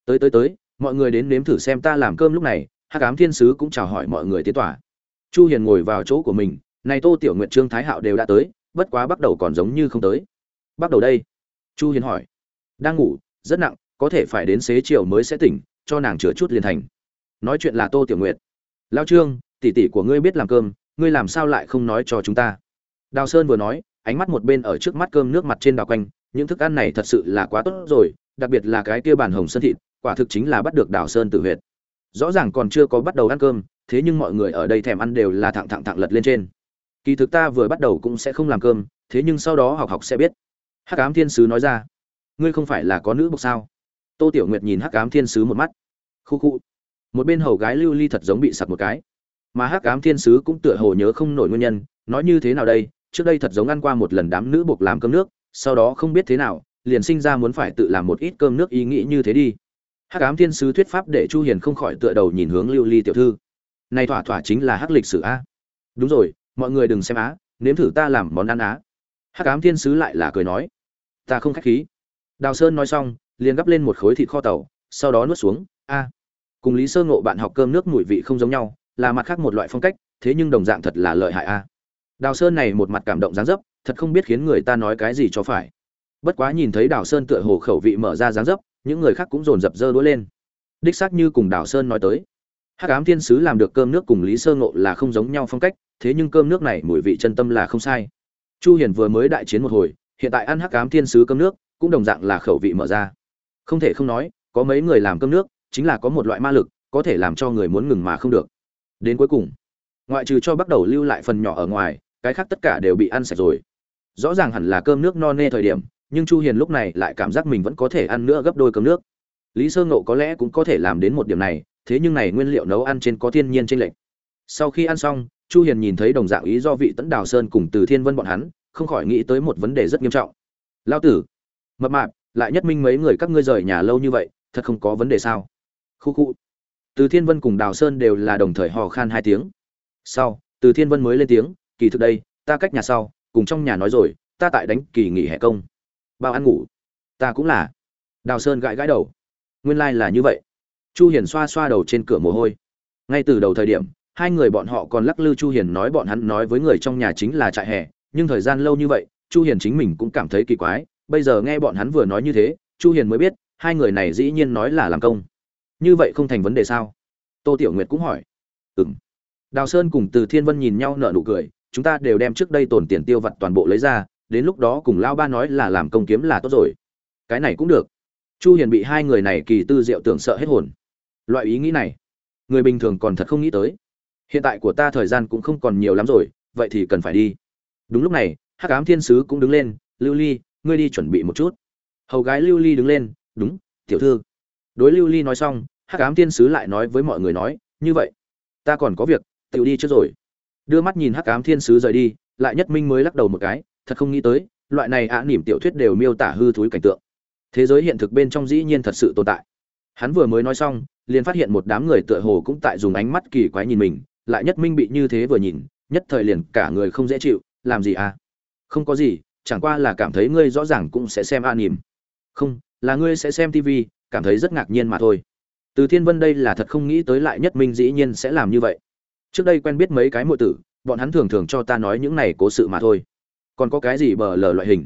Tới tới tới, mọi người đến nếm thử xem ta làm cơm lúc này, hắc ám thiên sứ cũng chào hỏi mọi người tiến tỏa chu hiền ngồi vào chỗ của mình, này tô tiểu nguyện trương thái hạo đều đã tới, bất quá bắt đầu còn giống như không tới. Bắt đầu đây. Chu hiền hỏi. Đang ngủ, rất nặng, có thể phải đến xế chiều mới sẽ tỉnh, cho nàng chữa chút liền thành. Nói chuyện là tô tiểu nguyệt. Lao trương, tỷ tỷ của ngươi biết làm cơm, ngươi làm sao lại không nói cho chúng ta? Đào sơn vừa nói ánh mắt một bên ở trước mắt cơm nước mặt trên đào quanh, những thức ăn này thật sự là quá tốt rồi, đặc biệt là cái kia bản hồng sơn thịt, quả thực chính là bắt được đào sơn tự huyệt. Rõ ràng còn chưa có bắt đầu ăn cơm, thế nhưng mọi người ở đây thèm ăn đều là thẳng thẳng thẳng lật lên trên. Kỳ thực ta vừa bắt đầu cũng sẽ không làm cơm, thế nhưng sau đó học học sẽ biết. Hắc ám thiên sứ nói ra, ngươi không phải là có nữ bộc sao? Tô tiểu nguyệt nhìn hắc ám thiên sứ một mắt. Khu khu. Một bên hầu gái lưu ly thật giống bị sặc một cái. Mà hắc ám thiên sứ cũng tựa hồ nhớ không nổi nguyên nhân, nói như thế nào đây? Trước đây thật giống ăn qua một lần đám nữ buộc làm cơm nước, sau đó không biết thế nào, liền sinh ra muốn phải tự làm một ít cơm nước ý nghĩ như thế đi. Hắc ám thiên sứ thuyết pháp để chu hiền không khỏi tựa đầu nhìn hướng lưu ly tiểu thư. Này thỏa thỏa chính là hắc lịch sử a. Đúng rồi, mọi người đừng xem á, nếm thử ta làm món ăn á. Hắc ám thiên sứ lại là cười nói. Ta không khách khí. Đào sơn nói xong, liền gắp lên một khối thịt kho tàu, sau đó nuốt xuống. A. Cùng lý sơ ngộ bạn học cơm nước mùi vị không giống nhau, là mặt khác một loại phong cách, thế nhưng đồng dạng thật là lợi hại a đào sơn này một mặt cảm động dáng dấp, thật không biết khiến người ta nói cái gì cho phải. Bất quá nhìn thấy đào sơn tựa hồ khẩu vị mở ra dáng dấp, những người khác cũng dồn dập dơ đũa lên. Đích xác như cùng đào sơn nói tới. Hắc ám thiên sứ làm được cơm nước cùng lý sơ ngộ là không giống nhau phong cách, thế nhưng cơm nước này mùi vị chân tâm là không sai. Chu hiền vừa mới đại chiến một hồi, hiện tại ăn hắc ám thiên sứ cơm nước, cũng đồng dạng là khẩu vị mở ra. Không thể không nói, có mấy người làm cơm nước, chính là có một loại ma lực, có thể làm cho người muốn ngừng mà không được. Đến cuối cùng, ngoại trừ cho bắt đầu lưu lại phần nhỏ ở ngoài cái khác tất cả đều bị ăn sạch rồi. Rõ ràng hẳn là cơm nước no nê thời điểm, nhưng chu hiền lúc này lại cảm giác mình vẫn có thể ăn nữa gấp đôi cơm nước. Lý sơ ngộ có lẽ cũng có thể làm đến một điểm này, thế nhưng này nguyên liệu nấu ăn trên có thiên nhiên trên lệnh sau khi ăn xong, chu hiền nhìn thấy đồng dạng ý do vị tấn đào sơn cùng từ thiên vân bọn hắn, không khỏi nghĩ tới một vấn đề rất nghiêm trọng. Lao tử, mập mạp, lại nhất minh mấy người các ngươi rời nhà lâu như vậy, thật không có vấn đề sao? Khu khu. Từ thiên vân cùng đào sơn đều là đồng thời hò khan hai tiếng. Sau, từ thiên vân mới lên tiếng kỳ thực đây, ta cách nhà sau, cùng trong nhà nói rồi, ta tại đánh kỳ nghỉ hè công. Bao ăn ngủ. Ta cũng là. Đào sơn gãi gãi đầu. Nguyên lai、like、là như vậy. Chu hiền xoa xoa đầu trên cửa mồ hôi. Ngay từ đầu thời điểm, hai người bọn họ còn lắc lư chu hiền nói bọn hắn nói với người trong nhà chính là trại hè, nhưng thời gian lâu như vậy, chu hiền chính mình cũng cảm thấy kỳ quái. Bây giờ nghe bọn hắn vừa nói như thế, chu hiền mới biết, hai người này dĩ nhiên nói là làm công. Như vậy không thành vấn đề sao? Tô tiểu nguyệt cũng hỏi. Ừm. Đào sơn cùng từ thiên vân nhìn nhau nở nụ cười chúng ta đều đem trước đây tổn tiền tiêu vặt toàn bộ lấy ra, đến lúc đó cùng lao ba nói là làm công kiếm là tốt rồi. Cái này cũng được. Chu hiền bị hai người này kỳ tư diệu tưởng sợ hết hồn. Loại ý nghĩ này, người bình thường còn thật không nghĩ tới. Hiện tại của ta thời gian cũng không còn nhiều lắm rồi, vậy thì cần phải đi. Đúng lúc này, hắc ám thiên sứ cũng đứng lên, lưu ly, ngươi đi chuẩn bị một chút. Hầu gái lưu ly đứng lên, đúng, tiểu thư. Đối lưu ly nói xong, hắc ám thiên sứ lại nói với mọi người nói, như vậy, ta còn có việc tự đi trước rồi đưa mắt nhìn hắc ám thiên sứ rời đi lại nhất minh mới lắc đầu một cái thật không nghĩ tới loại này ạ à, nỉm tiểu thuyết đều miêu tả hư thúi cảnh tượng. Thế giới hiện thực bên trong dĩ nhiên thật sự tồn tại. Hắn vừa mới nói xong liền phát hiện một đám người tựa hồ cũng tại dùng ánh mắt kỳ quái nhìn mình lại nhất minh bị như thế vừa nhìn nhất thời liền cả người không dễ chịu làm gì à? Không có gì chẳng qua là cảm thấy ngươi rõ ràng cũng sẽ xem a nỉm không là ngươi sẽ xem tv cảm thấy rất ngạc nhiên mà thôi. Từ thiên vân đây là thật không nghĩ tới lại nhất minh dĩ nhiên sẽ làm như vậy trước đây quen biết mấy cái muội tử, bọn hắn thường thường cho ta nói những này cố sự mà thôi. Còn có cái gì bờ lờ loại hình?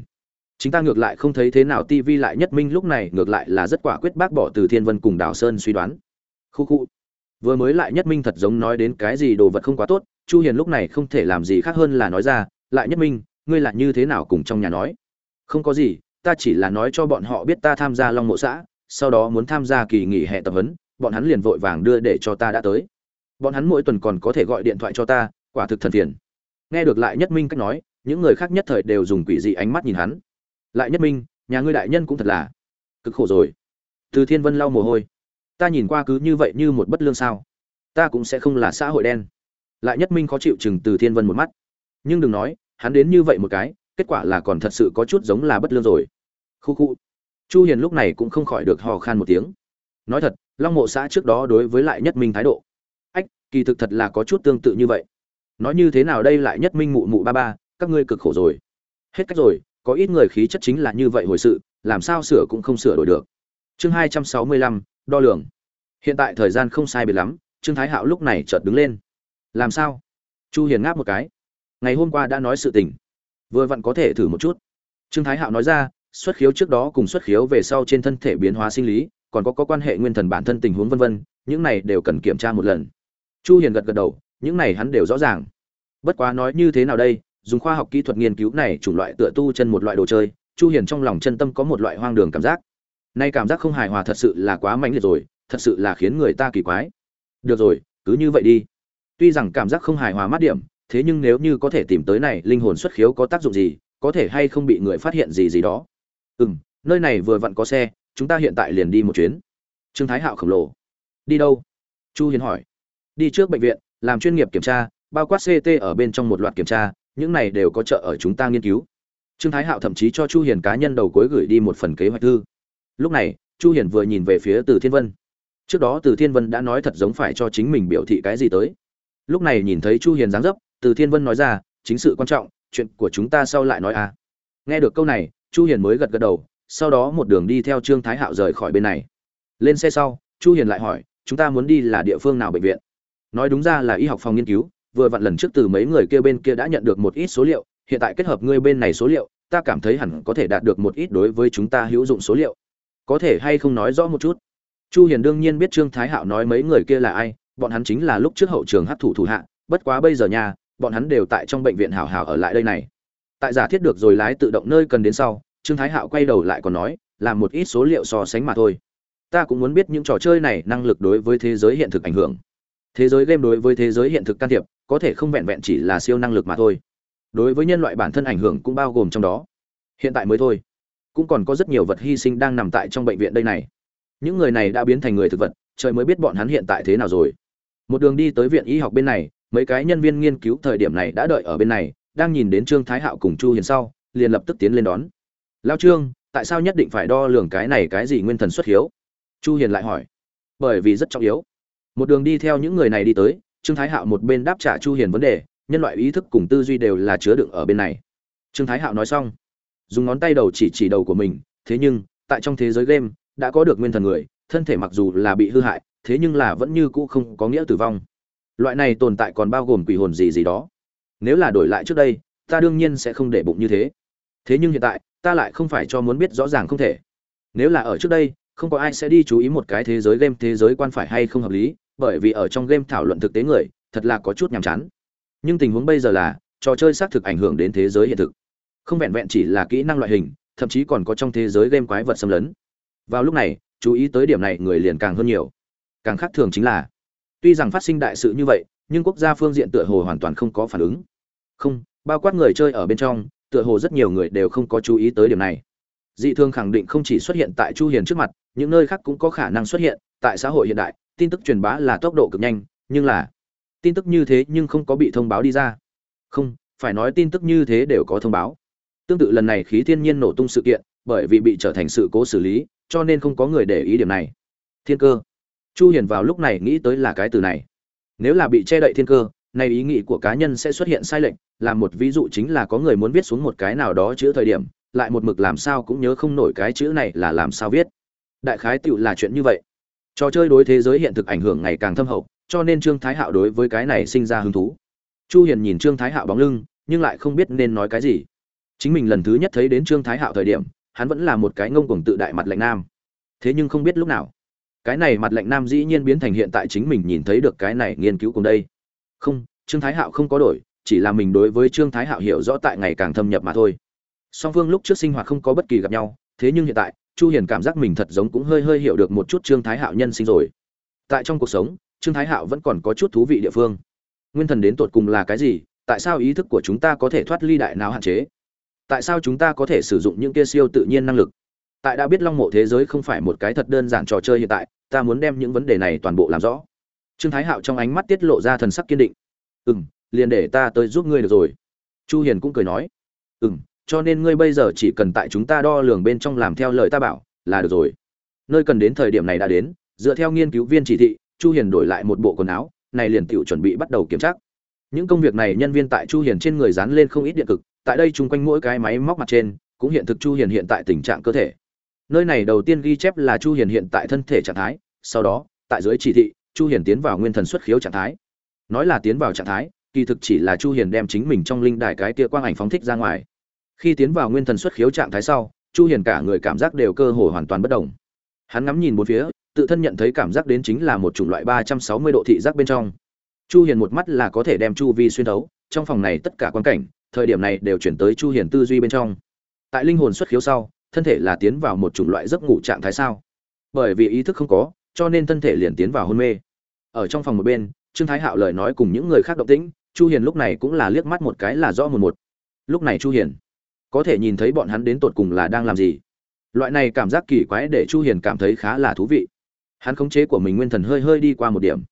Chính ta ngược lại không thấy thế nào TV lại nhất minh lúc này, ngược lại là rất quả quyết bác bỏ từ thiên vân cùng đào sơn suy đoán. Khu khu. Vừa mới lại nhất minh thật giống nói đến cái gì đồ vật không quá tốt, chu hiền lúc này không thể làm gì khác hơn là nói ra, lại nhất minh, ngươi là như thế nào cùng trong nhà nói? Không có gì, ta chỉ là nói cho bọn họ biết ta tham gia long mộ xã, sau đó muốn tham gia kỳ nghỉ hè tập huấn, bọn hắn liền vội vàng đưa để cho ta đã tới bọn hắn mỗi tuần còn có thể gọi điện thoại cho ta, quả thực thần thiền. Nghe được lại nhất minh cách nói, những người khác nhất thời đều dùng quỷ dị ánh mắt nhìn hắn. Lại nhất minh, nhà ngươi đại nhân cũng thật là cực khổ rồi. Từ thiên vân lau mồ hôi. Ta nhìn qua cứ như vậy như một bất lương sao. Ta cũng sẽ không là xã hội đen. Lại nhất minh khó chịu chừng từ thiên vân một mắt. Nhưng đừng nói, hắn đến như vậy một cái, kết quả là còn thật sự có chút giống là bất lương rồi. Khu khu. Chu hiền lúc này cũng không khỏi được hò khan một tiếng. Nói thật, long mộ xã trước đó đối với lại nhất minh thái độ kỳ thực thật là có chút tương tự như vậy. Nói như thế nào đây lại nhất minh mụ mụ ba ba, các ngươi cực khổ rồi. Hết cách rồi, có ít người khí chất chính là như vậy hồi sự, làm sao sửa cũng không sửa đổi được. Chương hai trăm sáu mươi lăm, đo lường. Hiện tại thời gian không sai biệt lắm, trương thái hạo lúc này chợt đứng lên. Làm sao? Chu hiền ngáp một cái. Ngày hôm qua đã nói sự tình. Vừa vặn có thể thử một chút. Trương thái hạo nói ra, xuất khiếu trước đó cùng xuất khiếu về sau trên thân thể biến hóa sinh lý, còn có có quan hệ nguyên thần bản thân tình huống vân vân, những này đều cần kiểm tra một lần chu hiền gật gật đầu, những này hắn đều rõ ràng. Bất quá nói như thế nào đây, dùng khoa học kỹ thuật nghiên cứu này chủng loại tựa tu chân một loại đồ chơi, chu hiền trong lòng chân tâm có một loại hoang đường cảm giác. Nay cảm giác không hài hòa thật sự là quá mãnh liệt rồi, thật sự là khiến người ta kỳ quái. Được rồi, cứ như vậy đi. Tuy rằng cảm giác không hài hòa mát điểm, thế nhưng nếu như có thể tìm tới này, linh hồn xuất khiếu có tác dụng gì, có thể hay không bị người phát hiện gì gì đó. Ừm, nơi này vừa vặn có xe, chúng ta hiện tại liền đi một chuyến. Trương thái hạo khổng lồ. Đi đâu? Chu hiền hỏi đi trước bệnh viện, làm chuyên nghiệp kiểm tra, bao quát ct ở bên trong một loạt kiểm tra, những này đều có trợ ở chúng ta nghiên cứu. Trương thái hạo thậm chí cho chu hiền cá nhân đầu cuối gửi đi một phần kế hoạch thư. Lúc này, chu hiền vừa nhìn về phía từ thiên vân. Trước đó từ thiên vân đã nói thật giống phải cho chính mình biểu thị cái gì tới. Lúc này nhìn thấy chu hiền dáng dấp, từ thiên vân nói ra, chính sự quan trọng, chuyện của chúng ta sau lại nói à. Nghe được câu này, chu hiền mới gật gật đầu, sau đó một đường đi theo trương thái hạo rời khỏi bên này. Lên xe sau, chu hiền lại hỏi, chúng ta muốn đi là địa phương nào bệnh viện? Nói đúng ra là y học phòng nghiên cứu, vừa vặn lần trước từ mấy người kia bên kia đã nhận được một ít số liệu, hiện tại kết hợp ngươi bên này số liệu, ta cảm thấy hẳn có thể đạt được một ít đối với chúng ta hữu dụng số liệu. Có thể hay không nói rõ một chút? Chu hiền đương nhiên biết trương thái hạo nói mấy người kia là ai, bọn hắn chính là lúc trước hậu trường hấp thụ thủ hạ, bất quá bây giờ nha, bọn hắn đều tại trong bệnh viện hảo hảo ở lại đây này. Tại giả thiết được rồi lái tự động nơi cần đến sau, trương thái hạo quay đầu lại còn nói làm một ít số liệu so sánh mà thôi. Ta cũng muốn biết những trò chơi này năng lực đối với thế giới hiện thực ảnh hưởng thế giới game đối với thế giới hiện thực can thiệp, có thể không vẹn vẹn chỉ là siêu năng lực mà thôi. Đối với nhân loại bản thân ảnh hưởng cũng bao gồm trong đó. Hiện tại mới thôi, cũng còn có rất nhiều vật hy sinh đang nằm tại trong bệnh viện đây này. Những người này đã biến thành người thực vật, trời mới biết bọn hắn hiện tại thế nào rồi. Một đường đi tới viện y học bên này, mấy cái nhân viên nghiên cứu thời điểm này đã đợi ở bên này, đang nhìn đến trương thái hạo cùng chu hiền sau, liền lập tức tiến lên đón. Lao trương, tại sao nhất định phải đo lường cái này cái gì nguyên thần xuất hiếu? Chu hiền lại hỏi. Bởi vì rất trọng yếu một đường đi theo những người này đi tới, trương thái hạo một bên đáp trả chu hiền vấn đề, nhân loại ý thức cùng tư duy đều là chứa đựng ở bên này. Trương thái hạo nói xong, dùng ngón tay đầu chỉ chỉ đầu của mình, thế nhưng, tại trong thế giới game, đã có được nguyên thần người, thân thể mặc dù là bị hư hại, thế nhưng là vẫn như cũ không có nghĩa tử vong. Loại này tồn tại còn bao gồm quỷ hồn gì gì đó. Nếu là đổi lại trước đây, ta đương nhiên sẽ không để bụng như thế. Thế nhưng hiện tại, ta lại không phải cho muốn biết rõ ràng không thể. Nếu là ở trước đây, không có ai sẽ đi chú ý một cái thế giới game, thế giới quan phải hay không hợp lý bởi vì ở trong game thảo luận thực tế người, thật là có chút nhàm chán. Nhưng tình huống bây giờ là, trò chơi xác thực ảnh hưởng đến thế giới hiện thực. Không vẹn vẹn chỉ là kỹ năng loại hình, thậm chí còn có trong thế giới game quái vật xâm lấn. Vào lúc này, chú ý tới điểm này người liền càng hơn nhiều. Càng khác thường chính là, tuy rằng phát sinh đại sự như vậy, nhưng quốc gia phương diện tựa hồ hoàn toàn không có phản ứng. Không, bao quát người chơi ở bên trong, tựa hồ rất nhiều người đều không có chú ý tới điểm này. Dị thương khẳng định không chỉ xuất hiện tại chu hiền trước mặt, những nơi khác cũng có khả năng xuất hiện, tại xã hội hiện đại tin tức truyền bá là tốc độ cực nhanh, nhưng là tin tức như thế nhưng không có bị thông báo đi ra. Không, phải nói tin tức như thế đều có thông báo. Tương tự lần này khí thiên nhiên nổ tung sự kiện, bởi vì bị trở thành sự cố xử lý, cho nên không có người để ý điểm này. Thiên cơ. Chu hiền vào lúc này nghĩ tới là cái từ này. Nếu là bị che đậy thiên cơ, này ý nghĩ của cá nhân sẽ xuất hiện sai lệch, làm một ví dụ chính là có người muốn viết xuống một cái nào đó chữ thời điểm, lại một mực làm sao cũng nhớ không nổi cái chữ này là làm sao viết. Đại khái tựu là chuyện như vậy trò chơi đối thế giới hiện thực ảnh hưởng ngày càng thâm hậu, cho nên trương thái hạo đối với cái này sinh ra hứng thú. Chu hiền nhìn trương thái hạo bóng lưng, nhưng lại không biết nên nói cái gì. Chính mình lần thứ nhất thấy đến trương thái hạo thời điểm, hắn vẫn là một cái ngông cuồng tự đại mặt lạnh nam. Thế nhưng không biết lúc nào, cái này mặt lạnh nam dĩ nhiên biến thành hiện tại chính mình nhìn thấy được cái này nghiên cứu cùng đây. Không, trương thái hạo không có đổi, chỉ là mình đối với trương thái hạo hiểu rõ tại ngày càng thâm nhập mà thôi. Song phương lúc trước sinh hoạt không có bất kỳ gặp nhau, thế nhưng hiện tại chu hiền cảm giác mình thật giống cũng hơi hơi hiểu được một chút trương thái hạo nhân sinh rồi. Tại trong cuộc sống, trương thái hạo vẫn còn có chút thú vị địa phương. Nguyên thần đến tột cùng là cái gì, tại sao ý thức của chúng ta có thể thoát ly đại não hạn chế? Tại sao chúng ta có thể sử dụng những kia siêu tự nhiên năng lực? Tại đã biết long mộ thế giới không phải một cái thật đơn giản trò chơi hiện tại, ta muốn đem những vấn đề này toàn bộ làm rõ. Trương thái hạo trong ánh mắt tiết lộ ra thần sắc kiên định. Ừ m liền để ta tới giúp ngươi được rồi. Chu hiền cũng cười nói. Ừ m cho nên ngươi bây giờ chỉ cần tại chúng ta đo lường bên trong làm theo lời ta bảo, là được rồi. Nơi cần đến thời điểm này đã đến, dựa theo nghiên cứu viên chỉ thị, chu hiền đổi lại một bộ quần áo, này liền tiểu chuẩn bị bắt đầu kiểm tra. Những công việc này nhân viên tại chu hiền trên người dán lên không ít điện cực, tại đây chung quanh mỗi cái máy móc mặt trên, cũng hiện thực chu hiền hiện tại tình trạng cơ thể. Nơi này đầu tiên ghi chép là chu hiền hiện tại thân thể trạng thái, sau đó, tại dưới chỉ thị, chu hiền tiến vào nguyên thần xuất khiếu trạng thái. Nói là tiến vào trạng thái, kỳ thực chỉ là chu hiền đem chính mình trong linh đài cái kia quang ảnh phóng thích ra ngoài khi tiến vào nguyên thần xuất khiếu trạng thái sau, chu hiền cả người cảm giác đều cơ hồ hoàn toàn bất động. Hắn ngắm nhìn bốn phía, tự thân nhận thấy cảm giác đến chính là một chủng loại 360 độ thị giác bên trong. Chu hiền một mắt là có thể đem chu vi xuyên thấu, trong phòng này tất cả quan cảnh, thời điểm này đều chuyển tới chu hiền tư duy bên trong. Tại linh hồn xuất khiếu sau, thân thể là tiến vào một chủng loại giấc ngủ trạng thái sao? Bởi vì ý thức không có, cho nên thân thể liền tiến vào hôn mê. Ở trong phòng một bên, trương thái hạo lời nói cùng những người khác động tĩnh, chu hiền lúc này cũng là liếc mắt một cái là rõ một một. Lúc này chu hiền có thể nhìn thấy bọn hắn đến tột cùng là đang làm gì. Loại này cảm giác kỳ quái để chu hiền cảm thấy khá là thú vị. Hắn khống chế của mình nguyên thần hơi hơi đi qua một điểm.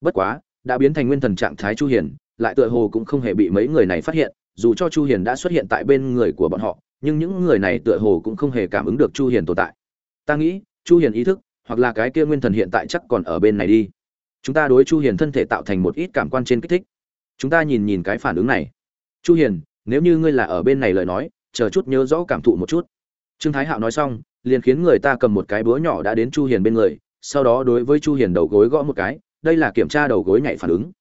Bất quá, đã biến thành nguyên thần trạng thái chu hiền, lại tựa hồ cũng không hề bị mấy người này phát hiện, dù cho chu hiền đã xuất hiện tại bên người của bọn họ, nhưng những người này tựa hồ cũng không hề cảm ứng được chu hiền tồn tại. Ta nghĩ, chu hiền ý thức, hoặc là cái kia nguyên thần hiện tại chắc còn ở bên này đi. Chúng ta đối chu hiền thân thể tạo thành một ít cảm quan trên kích thích. Chúng ta nhìn nhìn cái phản ứng này. Chu hiền, nếu như ngươi là ở bên này lời nói chờ chút nhớ rõ cảm thụ một chút. Trương thái hạo nói xong, liền khiến người ta cầm một cái búa nhỏ đã đến chu hiền bên người, sau đó đối với chu hiền đầu gối gõ một cái, đây là kiểm tra đầu gối nhạy phản ứng.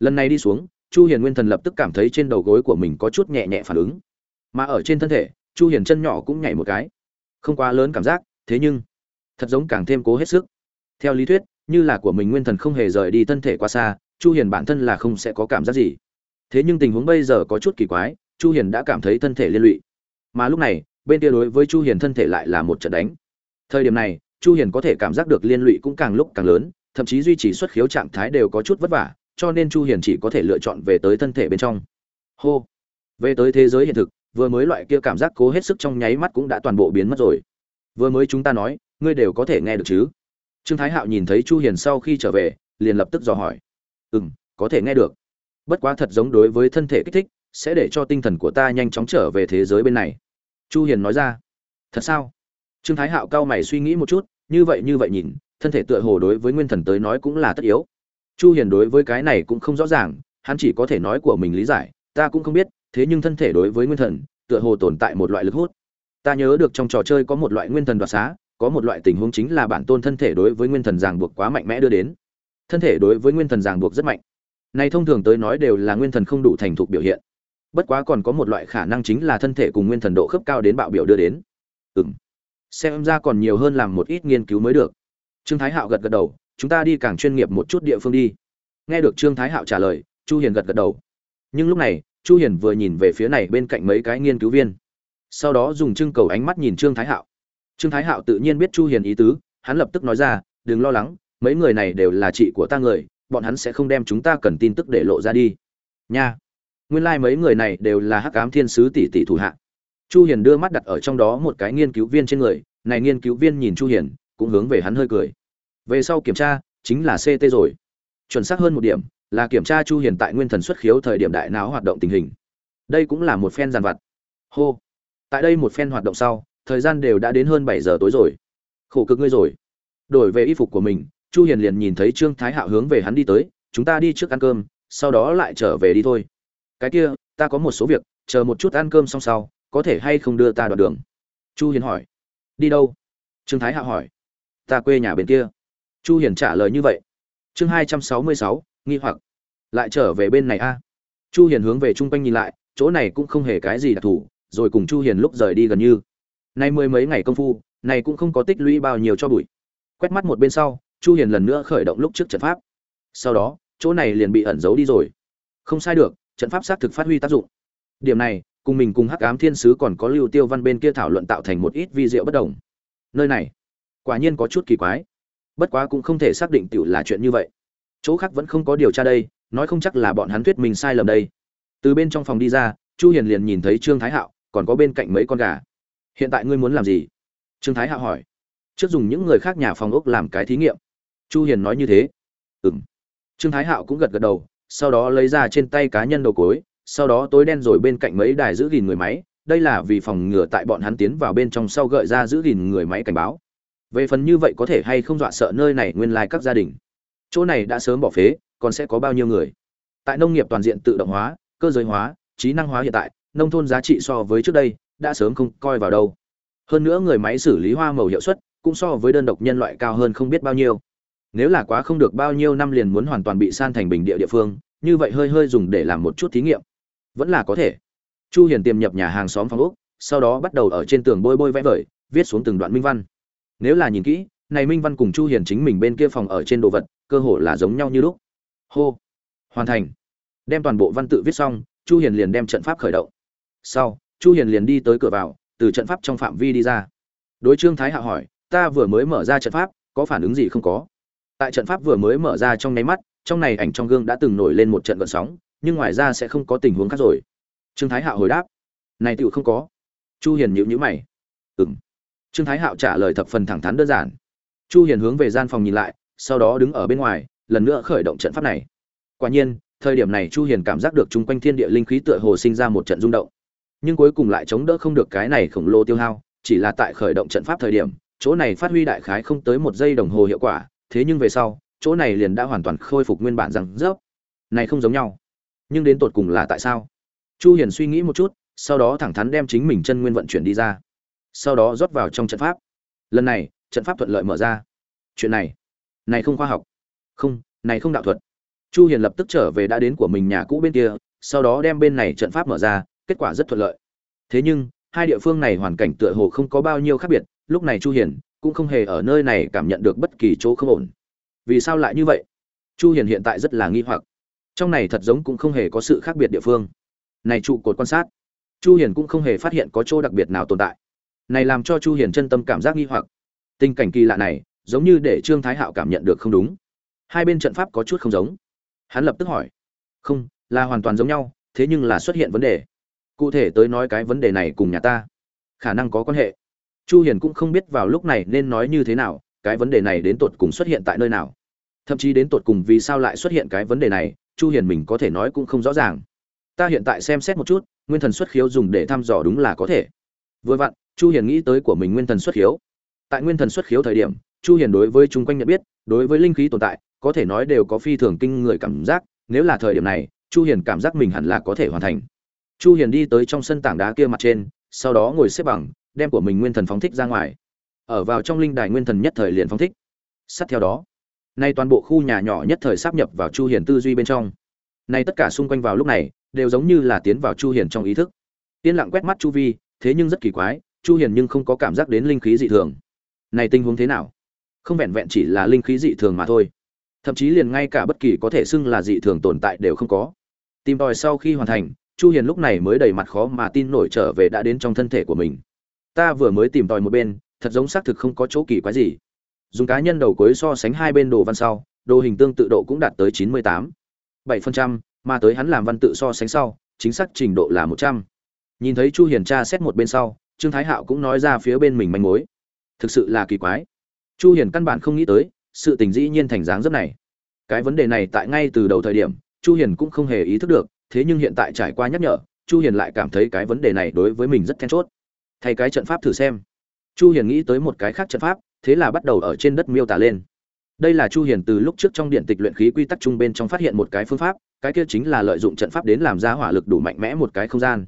Lần này đi xuống, chu hiền nguyên thần lập tức cảm thấy trên đầu gối của mình có chút nhẹ nhẹ phản ứng. Mà ở trên thân thể, chu hiền chân nhỏ cũng nhảy một cái. Không quá lớn cảm giác, thế nhưng, thật giống càng thêm cố hết sức. Theo lý thuyết, như là của mình nguyên thần không hề rời đi thân thể quá xa, chu hiền bản thân là không sẽ có cảm giác gì. Thế nhưng tình huống bây giờ có chút kỳ quái, chu hiền đã cảm thấy thân thể liên lụy mà lúc này, bên kia đối với chu hiền thân thể lại là một trận đánh. Thời điểm này, chu hiền có thể cảm giác được liên lụy cũng càng lúc càng lớn, thậm chí duy trì xuất khiếu trạng thái đều có chút vất vả, cho nên chu hiền chỉ có thể lựa chọn về tới thân thể bên trong. Hô! Về tới thế giới hiện thực, vừa mới loại kia cảm giác cố hết sức trong nháy mắt cũng đã toàn bộ biến mất rồi. Vừa mới chúng ta nói, ngươi đều có thể nghe được chứ? Trương thái hạo nhìn thấy chu hiền sau khi trở về, liền lập tức dò hỏi. Ừm, có thể nghe được. Bất quá thật giống đối với thân thể kích thích sẽ để cho tinh thần của ta nhanh chóng trở về thế giới bên này. Chu hiền nói ra. Thật sao? Trương thái hạo cao mày suy nghĩ một chút, như vậy như vậy nhìn, thân thể tựa hồ đối với nguyên thần tới nói cũng là tất yếu. Chu hiền đối với cái này cũng không rõ ràng, hắn chỉ có thể nói của mình lý giải, ta cũng không biết, thế nhưng thân thể đối với nguyên thần, tựa hồ tồn tại một loại lực hút. Ta nhớ được trong trò chơi có một loại nguyên thần đoạt xá, có một loại tình huống chính là bản tôn thân thể đối với nguyên thần ràng buộc quá mạnh mẽ đưa đến. Thân thể đối với nguyên thần ràng buộc rất mạnh. Này thông thường tới nói đều là nguyên thần không đủ thành thục biểu hiện bất quá còn có một loại khả năng chính là thân thể cùng nguyên thần độ khớp cao đến bạo biểu đưa đến. Ừ m xem ra còn nhiều hơn làm một ít nghiên cứu mới được. Trương thái hạo gật gật đầu, chúng ta đi càng chuyên nghiệp một chút địa phương đi. Nghe được trương thái hạo trả lời, chu hiền gật gật đầu. Nhưng lúc này, chu hiền vừa nhìn về phía này bên cạnh mấy cái nghiên cứu viên. Sau đó dùng trưng cầu ánh mắt nhìn trương thái hạo. Trương thái hạo tự nhiên biết chu hiền ý tứ, hắn lập tức nói ra, đừng lo lắng, mấy người này đều là chị của ta người, bọn hắn sẽ không đem chúng ta cần tin tức để lộ ra đi. Nha nguyên lai like mấy người này đều là hắc ám thiên sứ tỷ tỷ thủ hạ. Chu hiền đưa mắt đặt ở trong đó một cái nghiên cứu viên trên người, này nghiên cứu viên nhìn chu hiền, cũng hướng về hắn hơi cười. Về sau kiểm tra, chính là ct rồi. Chuẩn xác hơn một điểm, là kiểm tra chu hiền tại nguyên thần xuất khiếu thời điểm đại não hoạt động tình hình. Đây cũng là một phen giàn vặt. Hô. Tại đây một phen hoạt động sau, thời gian đều đã đến hơn 7 giờ tối rồi. Khổ cực ngươi rồi. Đổi về y phục của mình, chu hiền liền nhìn thấy trương thái hạo hướng về hắn đi tới, chúng ta đi trước ăn cơm, sau đó lại trở về đi thôi cái kia ta có một số việc chờ một chút ăn cơm xong sau có thể hay không đưa ta đoạn đường? Chu hiền hỏi. Đi đâu? Trương thái Hạ hỏi. Ta quê nhà bên kia. Chu hiền trả lời như vậy. Chương 266, nghi hoặc. Lại trở về bên này a. Chu hiền hướng về trung quanh nhìn lại chỗ này cũng không hề cái gì đặc thù rồi cùng chu hiền lúc rời đi gần như. Nay mười mấy ngày công phu này cũng không có tích lũy bao nhiêu cho bụi. Quét mắt một bên sau chu hiền lần nữa khởi động lúc trước trận pháp. Sau đó chỗ này liền bị ẩn giấu đi rồi. Không sai được trận pháp xác thực phát huy tác dụng. Điểm này, cùng mình cùng hắc ám thiên sứ còn có lưu tiêu văn bên kia thảo luận tạo thành một ít vi diệu bất đồng. Nơi này, quả nhiên có chút kỳ quái. Bất quá cũng không thể xác định tiểu là chuyện như vậy. Chỗ khác vẫn không có điều tra đây, nói không chắc là bọn hắn thuyết mình sai lầm đây. Từ bên trong phòng đi ra, chu hiền liền nhìn thấy trương thái hạo, còn có bên cạnh mấy con gà. Hiện tại ngươi muốn làm gì? Trương thái hạo hỏi. Trước dùng những người khác nhà phòng ốc làm cái thí nghiệm. Chu hiền nói như thế. Ừm. Trương thái hạo cũng gật gật đầu sau đó lấy ra trên tay cá nhân đầu cối, sau đó tối đen rồi bên cạnh mấy đài giữ gìn người máy, đây là vì phòng ngừa tại bọn hắn tiến vào bên trong sau gợi ra giữ gìn người máy cảnh báo. Về phần như vậy có thể hay không dọa sợ nơi này nguyên lai các gia đình. Chỗ này đã sớm bỏ phế, còn sẽ có bao nhiêu người? Tại nông nghiệp toàn diện tự động hóa, cơ giới hóa, trí năng hóa hiện tại, nông thôn giá trị so với trước đây, đã sớm không coi vào đâu. Hơn nữa người máy xử lý hoa màu hiệu suất cũng so với đơn độc nhân loại cao hơn không biết bao nhiêu nếu là quá không được bao nhiêu năm liền muốn hoàn toàn bị san thành bình địa địa phương, như vậy hơi hơi dùng để làm một chút thí nghiệm. Vẫn là có thể. Chu hiền tiềm nhập nhà hàng xóm phòng úc sau đó bắt đầu ở trên tường bôi bôi vẽ vời, viết xuống từng đoạn minh văn. Nếu là nhìn kỹ, này minh văn cùng chu hiền chính mình bên kia phòng ở trên đồ vật, cơ hồ là giống nhau như lúc. Hô. Hoàn thành. Đem toàn bộ văn tự viết xong, chu hiền liền đem trận pháp khởi động. Sau, chu hiền liền đi tới cửa vào, từ trận pháp trong phạm vi đi ra. Đối trương thái hạ hỏi, ta vừa mới mở ra trận pháp, có phản ứng gì không có? Tại trận pháp vừa mới mở ra trong nháy mắt, trong này ảnh trong gương đã từng nổi lên một trận gợn sóng, nhưng ngoài ra sẽ không có tình huống khác rồi. Trương thái hạo hồi đáp. Này tựu không có. Chu hiền nhíu nhíu mày. Ừm. Trương thái hạo trả lời thập phần thẳng thắn đơn giản. Chu hiền hướng về gian phòng nhìn lại, sau đó đứng ở bên ngoài, lần nữa khởi động trận pháp này. Quả nhiên, thời điểm này chu hiền cảm giác được chung quanh thiên địa linh khí tựa hồ sinh ra một trận rung động. Nhưng cuối cùng lại chống đỡ không được cái này khổng lồ tiêu hao, chỉ là tại khởi động trận pháp thời điểm, chỗ này phát huy đại khái không tới một giây đồng hồ hiệu quả thế nhưng về sau, chỗ này liền đã hoàn toàn khôi phục nguyên bản rằng rớp. Này không giống nhau. Nhưng đến tột cùng là tại sao? Chu hiền suy nghĩ một chút, sau đó thẳng thắn đem chính mình chân nguyên vận chuyển đi ra. Sau đó rót vào trong trận pháp. Lần này, trận pháp thuận lợi mở ra. Chuyện này này không khoa học. Không, này không đạo thuật. Chu hiền lập tức trở về đã đến của mình nhà cũ bên kia, sau đó đem bên này trận pháp mở ra, kết quả rất thuận lợi. Thế nhưng, hai địa phương này hoàn cảnh tựa hồ không có bao nhiêu khác biệt, lúc này chu hiền cũng không hề ở nơi này cảm nhận được bất kỳ chỗ không ổn. Vì sao lại như vậy? Chu hiền hiện tại rất là nghi hoặc. Trong này thật giống cũng không hề có sự khác biệt địa phương. Này trụ cột quan sát, chu hiền cũng không hề phát hiện có chỗ đặc biệt nào tồn tại. Này làm cho chu hiền chân tâm cảm giác nghi hoặc. Tình cảnh kỳ lạ này, giống như để trương thái hạo cảm nhận được không đúng. Hai bên trận pháp có chút không giống. Hắn lập tức hỏi. Không, là hoàn toàn giống nhau, thế nhưng là xuất hiện vấn đề. Cụ thể tới nói cái vấn đề này cùng nhà ta khả năng có quan hệ chu hiền cũng không biết vào lúc này nên nói như thế nào, cái vấn đề này đến tột cùng xuất hiện tại nơi nào. Thậm chí đến tột cùng vì sao lại xuất hiện cái vấn đề này, chu hiền mình có thể nói cũng không rõ ràng. Ta hiện tại xem xét một chút, nguyên thần xuất khiếu dùng để thăm dò đúng là có thể. Vừa vặn, chu hiền nghĩ tới của mình nguyên thần xuất khiếu. Tại nguyên thần xuất khiếu thời điểm, chu hiền đối với chung quanh nhận biết, đối với linh khí tồn tại, có thể nói đều có phi thường kinh người cảm giác, nếu là thời điểm này, chu hiền cảm giác mình hẳn là có thể hoàn thành. Chu hiền đi tới trong sân tảng đá kia mặt trên, sau đó ngồi xếp bằng đem của mình nguyên thần phóng thích ra ngoài. Ở vào trong linh đài nguyên thần nhất thời liền phóng thích. Sát theo đó, nay toàn bộ khu nhà nhỏ nhất thời sắp nhập vào chu hiền tư duy bên trong. Nay tất cả xung quanh vào lúc này, đều giống như là tiến vào chu hiền trong ý thức. Tiên lặng quét mắt chu vi, thế nhưng rất kỳ quái, chu hiền nhưng không có cảm giác đến linh khí dị thường. Này tình huống thế nào? Không vẹn vẹn chỉ là linh khí dị thường mà thôi. Thậm chí liền ngay cả bất kỳ có thể xưng là dị thường tồn tại đều không có. Tìm tòi sau khi hoàn thành, chu hiền lúc này mới đầy mặt khó mà tin nổi trở về đã đến trong thân thể của mình ta vừa mới tìm tòi một bên thật giống xác thực không có chỗ kỳ quái gì. Dùng cá nhân đầu cuối so sánh hai bên đồ văn sau đồ hình tương tự độ cũng đạt tới 98 7%, mà tới hắn làm văn tự so sánh sau chính xác trình độ là 100. nhìn thấy chu hiền tra xét một bên sau trương thái hạo cũng nói ra phía bên mình manh mối. Thực sự là kỳ quái. Chu hiền căn bản không nghĩ tới sự tình dĩ nhiên thành dáng dấp này. Cái vấn đề này tại ngay từ đầu thời điểm chu hiền cũng không hề ý thức được thế nhưng hiện tại trải qua nhắc nhở chu hiền lại cảm thấy cái vấn đề này đối với mình rất then chốt thay cái trận pháp thử xem. Chu hiền nghĩ tới một cái khác trận pháp, thế là bắt đầu ở trên đất miêu tả lên. Đây là chu hiền từ lúc trước trong điện tịch luyện khí quy tắc trung bên trong phát hiện một cái phương pháp, cái kia chính là lợi dụng trận pháp đến làm ra hỏa lực đủ mạnh mẽ một cái không gian.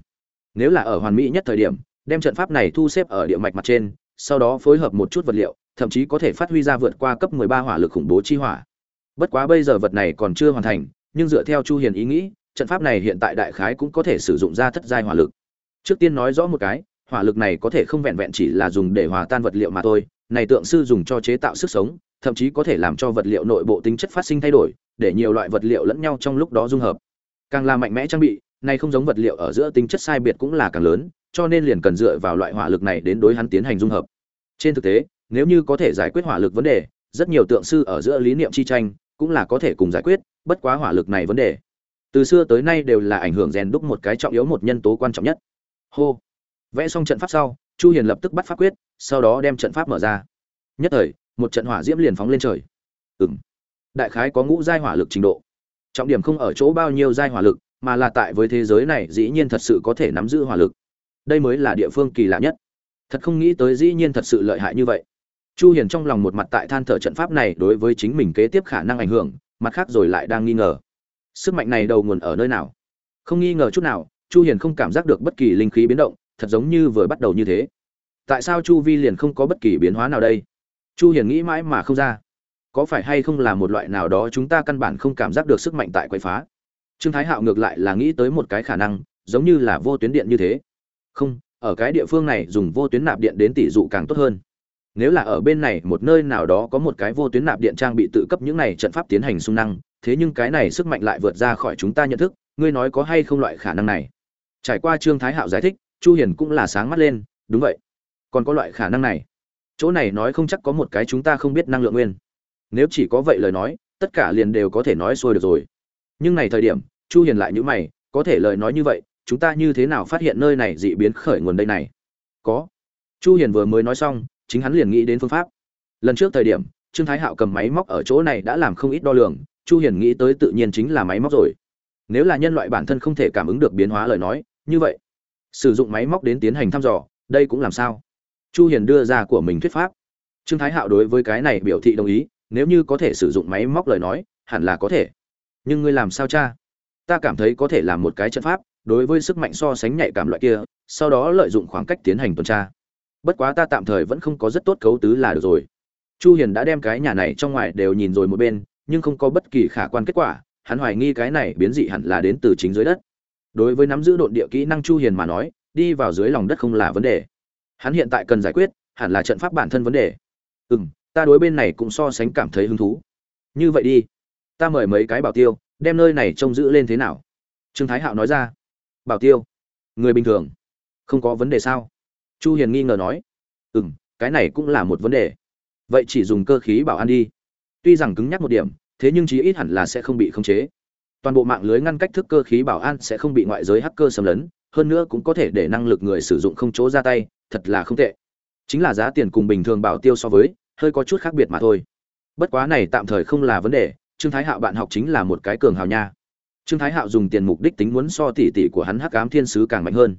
Nếu là ở hoàn mỹ nhất thời điểm, đem trận pháp này thu xếp ở địa mạch mặt trên, sau đó phối hợp một chút vật liệu, thậm chí có thể phát huy ra vượt qua cấp 13 hỏa lực khủng bố chi hỏa. Bất quá bây giờ vật này còn chưa hoàn thành, nhưng dựa theo chu hiền ý nghĩ, trận pháp này hiện tại đại khái cũng có thể sử dụng ra thất giai hỏa lực. Trước tiên nói rõ một cái hỏa lực này có thể không vẹn vẹn chỉ là dùng để hòa tan vật liệu mà thôi, này tượng sư dùng cho chế tạo sức sống, thậm chí có thể làm cho vật liệu nội bộ tính chất phát sinh thay đổi, để nhiều loại vật liệu lẫn nhau trong lúc đó dung hợp. Càng là mạnh mẽ trang bị, này không giống vật liệu ở giữa tính chất sai biệt cũng là càng lớn, cho nên liền cần dựa vào loại hỏa lực này đến đối hắn tiến hành dung hợp. Trên thực tế, nếu như có thể giải quyết hỏa lực vấn đề, rất nhiều tượng sư ở giữa lý niệm chi tranh cũng là có thể cùng giải quyết, bất quá hỏa lực này vấn đề, từ xưa tới nay đều là ảnh hưởng rèn đúc một cái trọng yếu một nhân tố quan trọng nhất. Hô vẽ xong trận pháp sau, chu hiền lập tức bắt pháp quyết, sau đó đem trận pháp mở ra. Nhất thời, một trận hỏa diễm liền phóng lên trời. Ừm. Đại khái có ngũ giai hỏa lực trình độ. Trọng điểm không ở chỗ bao nhiêu giai hỏa lực, mà là tại với thế giới này dĩ nhiên thật sự có thể nắm giữ hỏa lực. Đây mới là địa phương kỳ lạ nhất. Thật không nghĩ tới dĩ nhiên thật sự lợi hại như vậy. Chu hiền trong lòng một mặt tại than thở trận pháp này đối với chính mình kế tiếp khả năng ảnh hưởng, mặt khác rồi lại đang nghi ngờ. Sức mạnh này đầu nguồn ở nơi nào? Không nghi ngờ chút nào, chu hiền không cảm giác được bất kỳ linh khí biến động thật giống như vừa bắt đầu như thế. Tại sao chu vi liền không có bất kỳ biến hóa nào đây? Chu hiền nghĩ mãi mà không ra. Có phải hay không là một loại nào đó chúng ta căn bản không cảm giác được sức mạnh tại quậy phá? Trương thái hạo ngược lại là nghĩ tới một cái khả năng, giống như là vô tuyến điện như thế. Không, ở cái địa phương này dùng vô tuyến nạp điện đến tỷ dụ càng tốt hơn. Nếu là ở bên này một nơi nào đó có một cái vô tuyến nạp điện trang bị tự cấp những này trận pháp tiến hành xung năng, thế nhưng cái này sức mạnh lại vượt ra khỏi chúng ta nhận thức, ngươi nói có hay không loại khả năng này? Trải qua trương thái hạo giải thích chu hiền cũng là sáng mắt lên, đúng vậy, còn có loại khả năng này. Chỗ này nói không chắc có một cái chúng ta không biết năng lượng nguyên. Nếu chỉ có vậy lời nói, tất cả liền đều có thể nói xuôi được rồi. Nhưng này thời điểm, chu hiền lại như mày, có thể lời nói như vậy, chúng ta như thế nào phát hiện nơi này dị biến khởi nguồn đây này? Có. Chu hiền vừa mới nói xong, chính hắn liền nghĩ đến phương pháp. Lần trước thời điểm, trương thái hạo cầm máy móc ở chỗ này đã làm không ít đo lường, chu hiền nghĩ tới tự nhiên chính là máy móc rồi. Nếu là nhân loại bản thân không thể cảm ứng được biến hóa lời nói, như vậy sử dụng máy móc đến tiến hành thăm dò, đây cũng làm sao? Chu hiền đưa ra của mình thuyết pháp. Trương thái hạo đối với cái này biểu thị đồng ý, nếu như có thể sử dụng máy móc lời nói, hẳn là có thể. Nhưng ngươi làm sao cha? Ta cảm thấy có thể làm một cái trận pháp, đối với sức mạnh so sánh nhạy cảm loại kia, sau đó lợi dụng khoảng cách tiến hành tuần tra. Bất quá ta tạm thời vẫn không có rất tốt cấu tứ là được rồi. Chu hiền đã đem cái nhà này trong ngoài đều nhìn rồi một bên, nhưng không có bất kỳ khả quan kết quả, hắn hoài nghi cái này biến dị hẳn là đến từ chính dưới đất đối với nắm giữ độn địa kỹ năng chu hiền mà nói, đi vào dưới lòng đất không là vấn đề. Hắn hiện tại cần giải quyết, hẳn là trận pháp bản thân vấn đề. Ừm, ta đối bên này cũng so sánh cảm thấy hứng thú. Như vậy đi. Ta mời mấy cái bảo tiêu, đem nơi này trông giữ lên thế nào? Trương thái hạo nói ra. Bảo tiêu. Người bình thường. Không có vấn đề sao? Chu hiền nghi ngờ nói. Ừm, cái này cũng là một vấn đề. Vậy chỉ dùng cơ khí bảo an đi. Tuy rằng cứng nhắc một điểm, thế nhưng chí ít hẳn là sẽ không bị khống chế toàn bộ mạng lưới ngăn cách thức cơ khí bảo an sẽ không bị ngoại giới hacker xâm lấn, hơn nữa cũng có thể để năng lực người sử dụng không chỗ ra tay, thật là không tệ. Chính là giá tiền cùng bình thường bảo tiêu so với, hơi có chút khác biệt mà thôi. Bất quá này tạm thời không là vấn đề, trương thái hạo bạn học chính là một cái cường hào nha. Trương thái hạo dùng tiền mục đích tính muốn so tỷ tỷ của hắn hắc ám thiên sứ càng mạnh hơn.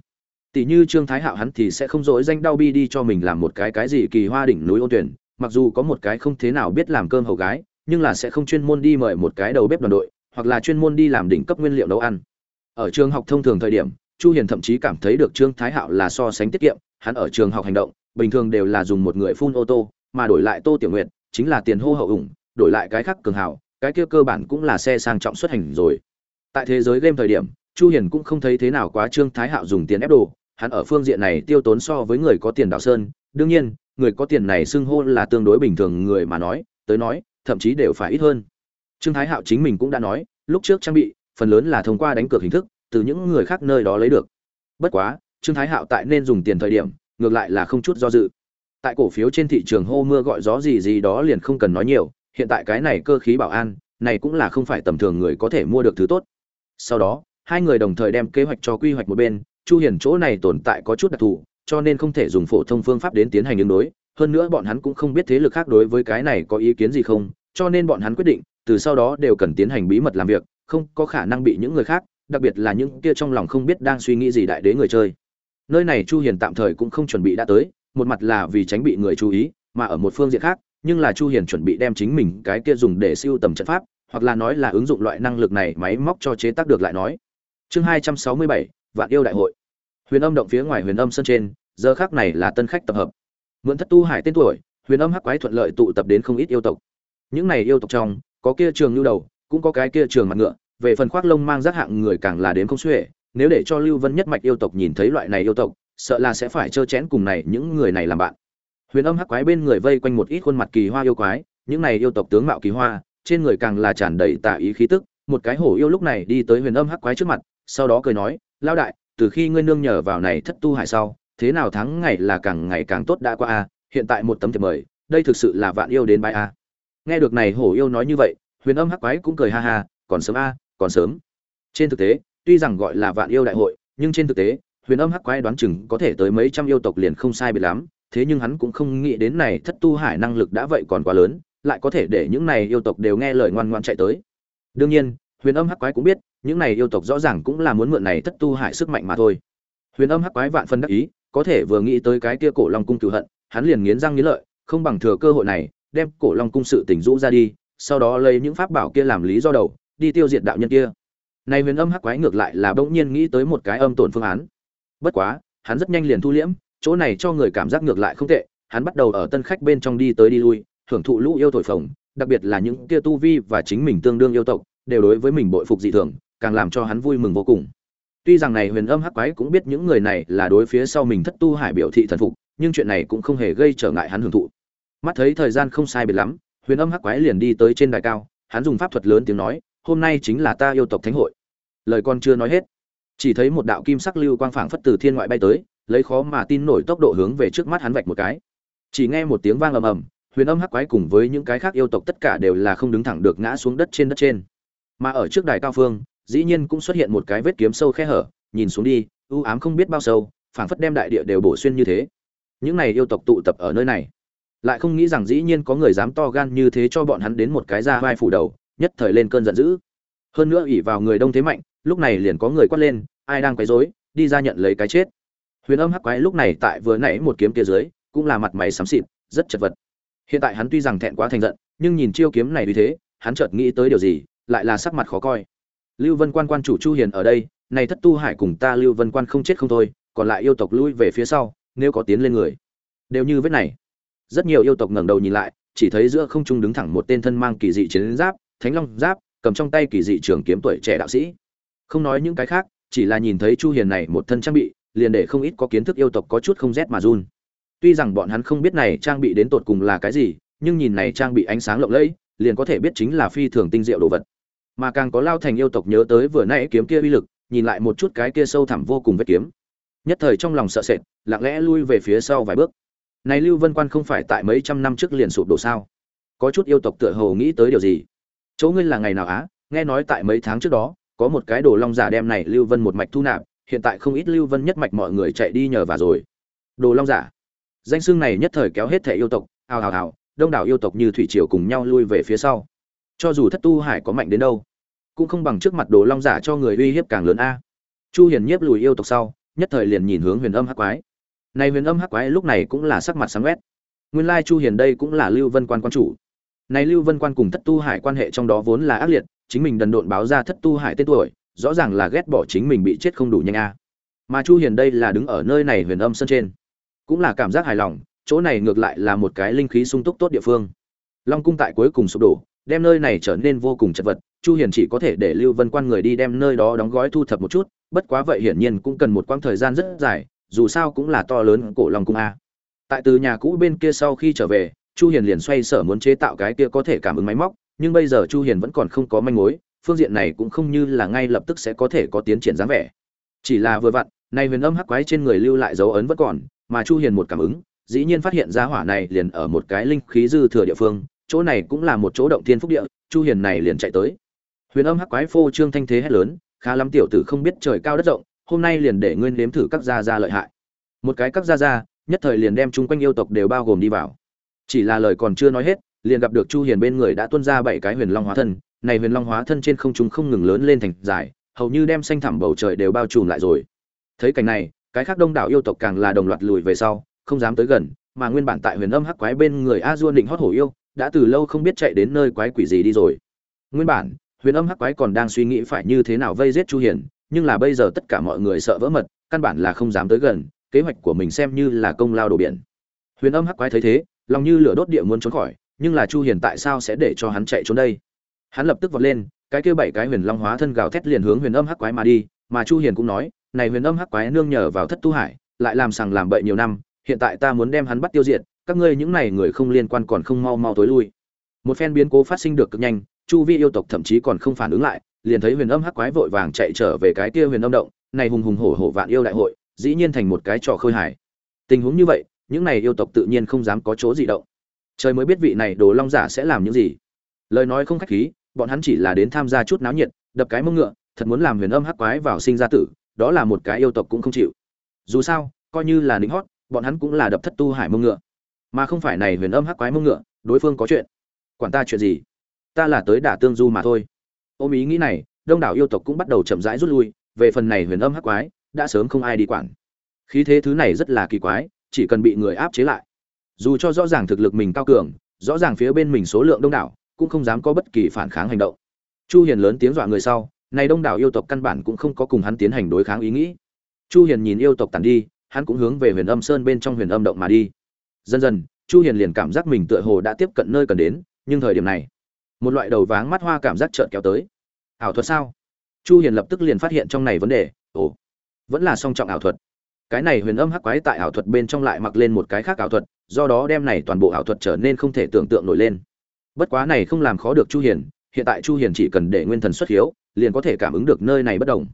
Tỷ như trương thái hạo hắn thì sẽ không dỗi danh đau bi đi cho mình làm một cái cái gì kỳ hoa đỉnh núi ôn tuyển, mặc dù có một cái không thế nào biết làm cơm hầu gái, nhưng là sẽ không chuyên môn đi mời một cái đầu bếp đoàn đội hoặc là chuyên môn đi làm đỉnh cấp nguyên liệu nấu ăn. Ở trường học thông thường thời điểm, chu hiền thậm chí cảm thấy được trương thái hạo là so sánh tiết kiệm, hắn ở trường học hành động, bình thường đều là dùng một người phun ô tô, mà đổi lại tô tiểu nguyện chính là tiền hô hậu ủng, đổi lại cái khác cường hào, cái kia cơ bản cũng là xe sang trọng xuất hành rồi. Tại thế giới game thời điểm, chu hiền cũng không thấy thế nào quá trương thái hạo dùng tiền ép đồ, hắn ở phương diện này tiêu tốn so với người có tiền đào sơn, đương nhiên, người có tiền này xưng hô là tương đối bình thường người mà nói, tới nói, thậm chí đều phải ít hơn trương thái hạo chính mình cũng đã nói, lúc trước trang bị, phần lớn là thông qua đánh cược hình thức, từ những người khác nơi đó lấy được. Bất quá, trương thái hạo tại nên dùng tiền thời điểm, ngược lại là không chút do dự. Tại cổ phiếu trên thị trường hô mưa gọi gió gì gì đó liền không cần nói nhiều, hiện tại cái này cơ khí bảo an, này cũng là không phải tầm thường người có thể mua được thứ tốt. Sau đó, hai người đồng thời đem kế hoạch cho quy hoạch một bên, chu hiền chỗ này tồn tại có chút đặc thù, cho nên không thể dùng phổ thông phương pháp đến tiến hành ứng đối, hơn nữa bọn hắn cũng không biết thế lực khác đối với cái này có ý kiến gì không, cho nên bọn hắn quyết định từ sau đó đều cần tiến hành bí mật làm việc không có khả năng bị những người khác đặc biệt là những kia trong lòng không biết đang suy nghĩ gì đại đế người chơi. Nơi này chu hiền tạm thời cũng không chuẩn bị đã tới một mặt là vì tránh bị người chú ý mà ở một phương diện khác nhưng là chu hiền chuẩn bị đem chính mình cái kia dùng để siêu tầm trận pháp hoặc là nói là ứng dụng loại năng lực này máy móc cho chế tác được lại nói. Chương 267, vạn yêu đại hội. Huyền âm động phía ngoài huyền âm sân trên giờ khác này là tân khách tập hợp. Mượn thất tu hải tên tuổi huyền âm hắc quái thuận lợi tụ tập đến không ít yêu tộc. Những này yêu tộc trong có kia trường lưu đầu, cũng có cái kia trường mặt ngựa, về phần khoác lông mang rác hạng người càng là đến không xuể, nếu để cho lưu vân nhất mạch yêu tộc nhìn thấy loại này yêu tộc, sợ là sẽ phải trơ chẽn cùng này những người này làm bạn. Huyền âm hắc quái bên người vây quanh một ít khuôn mặt kỳ hoa yêu quái, những này yêu tộc tướng mạo kỳ hoa, trên người càng là tràn đầy tà ý khí tức, một cái hổ yêu lúc này đi tới huyền âm hắc quái trước mặt, sau đó cười nói lao đại, từ khi ngươi nương nhờ vào này thất tu hải sau, thế nào tháng ngày là càng ngày càng tốt đã qua a, hiện tại một tấm thiệp mời, đây thực sự là vạn yêu đến bãi a nghe được này hổ yêu nói như vậy, huyền âm hắc quái cũng cười ha ha, còn sớm a, còn sớm. Trên thực tế, tuy rằng gọi là vạn yêu đại hội, nhưng trên thực tế, huyền âm hắc quái đoán chừng có thể tới mấy trăm yêu tộc liền không sai biệt lắm, thế nhưng hắn cũng không nghĩ đến này thất tu hải năng lực đã vậy còn quá lớn, lại có thể để những này yêu tộc đều nghe lời ngoan ngoan chạy tới. Đương nhiên, huyền âm hắc quái cũng biết, những này yêu tộc rõ ràng cũng là muốn mượn này thất tu hải sức mạnh mà thôi. Huyền âm hắc quái vạn phân đắc ý, có thể vừa nghĩ tới cái kia cổ long cung cửu hận, hắn liền nghiến răng nghiến lợi, không bằng thừa cơ hội này đem cổ long cung sự tình rũ ra đi, sau đó lấy những pháp bảo kia làm lý do đầu, đi tiêu diệt đạo nhân kia. Này huyền âm hắc quái ngược lại là bỗng nhiên nghĩ tới một cái âm tổn phương án. Bất quá, hắn rất nhanh liền thu liễm, chỗ này cho người cảm giác ngược lại không tệ, hắn bắt đầu ở tân khách bên trong đi tới đi lui, hưởng thụ lũ yêu thổi phồng, đặc biệt là những kia tu vi và chính mình tương đương yêu tộc, đều đối với mình bội phục dị thường, càng làm cho hắn vui mừng vô cùng. Tuy rằng này huyền âm hắc quái cũng biết những người này là đối phía sau mình thất tu hải biểu thị thần phục, nhưng chuyện này cũng không hề gây trở ngại hắn hưởng thụ mắt thấy thời gian không sai biệt lắm, huyền âm hắc quái liền đi tới trên đài cao, hắn dùng pháp thuật lớn tiếng nói, hôm nay chính là ta yêu tộc thánh hội. Lời con chưa nói hết, chỉ thấy một đạo kim sắc lưu quang phảng phất từ thiên ngoại bay tới, lấy khó mà tin nổi tốc độ hướng về trước mắt hắn vạch một cái. Chỉ nghe một tiếng vang ầm ầm, huyền âm hắc quái cùng với những cái khác yêu tộc tất cả đều là không đứng thẳng được ngã xuống đất trên đất trên. Mà ở trước đài cao phương, dĩ nhiên cũng xuất hiện một cái vết kiếm sâu khe hở, nhìn xuống đi ưu ám không biết bao sâu, phảng phất đem đại địa đều bổ xuyên như thế. Những này yêu tộc tụ tập ở nơi này lại không nghĩ rằng dĩ nhiên có người dám to gan như thế cho bọn hắn đến một cái ra vai phủ đầu, nhất thời lên cơn giận dữ. Hơn nữa ỉ vào người đông thế mạnh, lúc này liền có người quát lên, ai đang quấy rối? Đi ra nhận lấy cái chết. Huyền âm hắc quái lúc này tại vừa nãy một kiếm kia dưới, cũng là mặt mày xám xịt, rất chật vật. Hiện tại hắn tuy rằng thẹn quá thành giận, nhưng nhìn chiêu kiếm này như thế, hắn chợt nghĩ tới điều gì, lại là sắc mặt khó coi. Lưu vân quan quan chủ chu hiền ở đây, này thất tu hải cùng ta lưu vân quan không chết không thôi, còn lại yêu tộc lui về phía sau, nếu có tiến lên người. Đều như vết này rất nhiều yêu tộc ngẩng đầu nhìn lại, chỉ thấy giữa không trung đứng thẳng một tên thân mang kỳ dị chiến giáp, thánh long giáp, cầm trong tay kỳ dị trường kiếm tuổi trẻ đạo sĩ. Không nói những cái khác, chỉ là nhìn thấy chu hiền này một thân trang bị, liền để không ít có kiến thức yêu tộc có chút không rét mà run. Tuy rằng bọn hắn không biết này trang bị đến tột cùng là cái gì, nhưng nhìn này trang bị ánh sáng lộng lẫy, liền có thể biết chính là phi thường tinh diệu đồ vật. Mà càng có lao thành yêu tộc nhớ tới vừa nãy kiếm kia uy lực, nhìn lại một chút cái kia sâu thẳm vô cùng vết kiếm. Nhất thời trong lòng sợ sệt, lặng lẽ lui về phía sau vài bước này lưu vân quan không phải tại mấy trăm năm trước liền sụp đổ sao? Có chút yêu tộc tựa hồ nghĩ tới điều gì? Chỗ ngươi là ngày nào á? Nghe nói tại mấy tháng trước đó, có một cái đồ long giả đem này lưu vân một mạch thu nạp, hiện tại không ít lưu vân nhất mạch mọi người chạy đi nhờ và rồi. Đồ long giả. Danh xưng này nhất thời kéo hết thể yêu tộc, hào hào hào, đông đảo yêu tộc như thủy triều cùng nhau lui về phía sau. Cho dù thất tu hải có mạnh đến đâu, cũng không bằng trước mặt đồ long giả cho người uy hiếp càng lớn a. Chu hiền nhiếp lùi yêu tộc sau, nhất thời liền nhìn hướng huyền âm hắc quái này huyền âm hắc quái lúc này cũng là sắc mặt sáng quét. Nguyên lai chu hiền đây cũng là lưu vân quan quan chủ. Này lưu vân quan cùng thất tu hải quan hệ trong đó vốn là ác liệt, chính mình đần độn báo ra thất tu hải tên tuổi, rõ ràng là ghét bỏ chính mình bị chết không đủ nhanh a. Mà chu hiền đây là đứng ở nơi này huyền âm sân trên. Cũng là cảm giác hài lòng, chỗ này ngược lại là một cái linh khí sung túc tốt địa phương. Long cung tại cuối cùng sụp đổ, đem nơi này trở nên vô cùng chật vật, chu hiền chỉ có thể để lưu vân quan người đi đem nơi đó đóng gói thu thập một chút, bất quá vậy hiển nhiên cũng cần một quãng thời gian rất dài dù sao cũng là to lớn cổ long cung a. Tại từ nhà cũ bên kia sau khi trở về, chu hiền liền xoay sở muốn chế tạo cái kia có thể cảm ứng máy móc, nhưng bây giờ chu hiền vẫn còn không có manh mối, phương diện này cũng không như là ngay lập tức sẽ có thể có tiến triển dáng vẻ. Chỉ là vừa vặn này huyền âm hắc quái trên người lưu lại dấu ấn vẫn còn, mà chu hiền một cảm ứng, dĩ nhiên phát hiện ra hỏa này liền ở một cái linh khí dư thừa địa phương, chỗ này cũng là một chỗ động thiên phúc địa, chu hiền này liền chạy tới. Huyền âm hắc quái phô trương thanh thế hét lớn, khá lắm tiểu tử không biết trời cao đất rộng hôm nay liền để ngươi nếm thử các gia gia lợi hại. Một cái các gia gia, nhất thời liền đem chung quanh yêu tộc đều bao gồm đi vào. Chỉ là lời còn chưa nói hết, liền gặp được chu hiền bên người đã tuôn ra bảy cái huyền long hóa thân. Này huyền long hóa thân trên không trung không ngừng lớn lên thành dài, hầu như đem xanh thẳm bầu trời đều bao trùm lại rồi. Thấy cảnh này, cái khác đông đảo yêu tộc càng là đồng loạt lùi về sau, không dám tới gần, mà nguyên bản tại huyền âm hắc quái bên người a duôn định hót hổ yêu, đã từ lâu không biết chạy đến nơi quái quỷ gì đi rồi. Nguyên bản, huyền âm hắc quái còn đang suy nghĩ phải như thế nào vây giết chu hiền nhưng là bây giờ tất cả mọi người sợ vỡ mật, căn bản là không dám tới gần, kế hoạch của mình xem như là công lao đổ biển. Huyền âm hắc quái thấy thế, lòng như lửa đốt địa muốn trốn khỏi, nhưng là chu hiền tại sao sẽ để cho hắn chạy trốn đây? Hắn lập tức vọt lên, cái kia bảy cái huyền long hóa thân gào thét liền hướng huyền âm hắc quái mà đi, mà chu hiền cũng nói, này huyền âm hắc quái nương nhờ vào thất tu hải, lại làm sằng làm bậy nhiều năm, hiện tại ta muốn đem hắn bắt tiêu diệt, các ngươi những này người không liên quan còn không mau mau tối lui. Một phen biến cố phát sinh được cực nhanh, chu vi yêu tộc thậm chí còn không phản ứng lại liền thấy huyền âm hắc quái vội vàng chạy trở về cái kia huyền âm động, này hùng hùng hổ hổ vạn yêu đại hội, dĩ nhiên thành một cái trò khơi hài. Tình huống như vậy, những này yêu tộc tự nhiên không dám có chỗ gì động. Trời mới biết vị này đồ long giả sẽ làm những gì. Lời nói không khách khí, bọn hắn chỉ là đến tham gia chút náo nhiệt, đập cái mông ngựa, thật muốn làm huyền âm hắc quái vào sinh ra tử, đó là một cái yêu tộc cũng không chịu. Dù sao, coi như là lính hót, bọn hắn cũng là đập thất tu hải mông ngựa. Mà không phải này huyền âm hắc quái mông ngựa, đối phương có chuyện. Quản ta chuyện gì? Ta là tới đả tương du mà thôi ôm ý nghĩ này, đông đảo yêu tộc cũng bắt đầu chậm rãi rút lui, về phần này huyền âm hắc quái, đã sớm không ai đi quản. Khí thế thứ này rất là kỳ quái, chỉ cần bị người áp chế lại. Dù cho rõ ràng thực lực mình cao cường, rõ ràng phía bên mình số lượng đông đảo, cũng không dám có bất kỳ phản kháng hành động. Chu hiền lớn tiếng dọa người sau, này đông đảo yêu tộc căn bản cũng không có cùng hắn tiến hành đối kháng ý nghĩ. Chu hiền nhìn yêu tộc tàn đi, hắn cũng hướng về huyền âm sơn bên trong huyền âm động mà đi. Dần dần, chu hiền liền cảm giác mình tựa hồ đã tiếp cận nơi cần đến, nhưng thời điểm này, một loại đầu váng mắt hoa cảm giác chợt kéo tới ảo thuật sao? Chu hiền lập tức liền phát hiện trong này vấn đề. Ồ vẫn là song trọng ảo thuật. Cái này huyền âm hắc quái tại ảo thuật bên trong lại mặc lên một cái khác ảo thuật do đó đem này toàn bộ ảo thuật trở nên không thể tưởng tượng nổi lên. Bất quá này không làm khó được chu hiền hiện tại chu hiền chỉ cần để nguyên thần xuất hiếu liền có thể cảm ứng được nơi này bất động.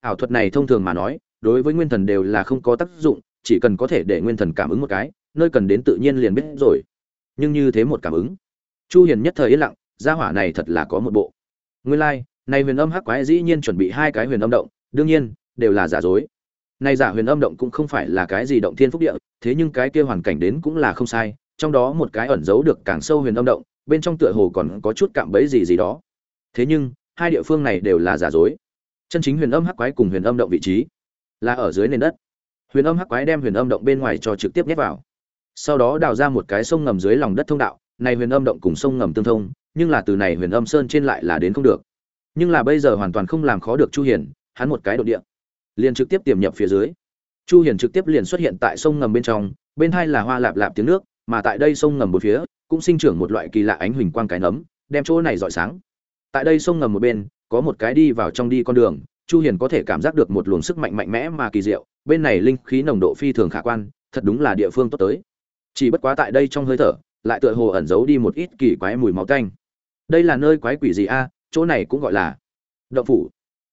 ảo thuật này thông thường mà nói đối với nguyên thần đều là không có tác dụng chỉ cần có thể để nguyên thần cảm ứng một cái nơi cần đến tự nhiên liền biết rồi. Nhưng như thế một cảm ứng chu hiền nhất thời yên lặng gia hỏa này thật là có một bộ. Nguyên lai like, này huyền âm hắc quái dĩ nhiên chuẩn bị hai cái huyền âm động, đương nhiên, đều là giả dối. Nay giả huyền âm động cũng không phải là cái gì động thiên phúc địa, thế nhưng cái kia hoàn cảnh đến cũng là không sai, trong đó một cái ẩn giấu được càng sâu huyền âm động, bên trong tựa hồ còn có chút cạm bẫy gì gì đó. Thế nhưng, hai địa phương này đều là giả dối. Chân chính huyền âm hắc quái cùng huyền âm động vị trí là ở dưới nền đất. Huyền âm hắc quái đem huyền âm động bên ngoài cho trực tiếp nhét vào. Sau đó đào ra một cái sông ngầm dưới lòng đất thông đạo, này huyền âm động cùng sông ngầm tương thông, nhưng là từ này huyền âm sơn trên lại là đến không được nhưng là bây giờ hoàn toàn không làm khó được chu hiền, hắn một cái đột địa. Liền trực tiếp tiềm nhập phía dưới. Chu hiền trực tiếp liền xuất hiện tại sông ngầm bên trong, bên hai là hoa lạp lạp tiếng nước, mà tại đây sông ngầm một phía, cũng sinh trưởng một loại kỳ lạ ánh huỳnh quang cái nấm, đem chỗ này rọi sáng. Tại đây sông ngầm một bên, có một cái đi vào trong đi con đường, chu hiền có thể cảm giác được một luồng sức mạnh mạnh mẽ mà kỳ diệu, bên này linh khí nồng độ phi thường khả quan, thật đúng là địa phương tốt tới. Chỉ bất quá tại đây trong hơi thở, lại tựa hồ ẩn giấu đi một ít kỳ quái mùi máu tanh. Đây là nơi quái quỷ gì a? Chỗ này cũng gọi là động phủ.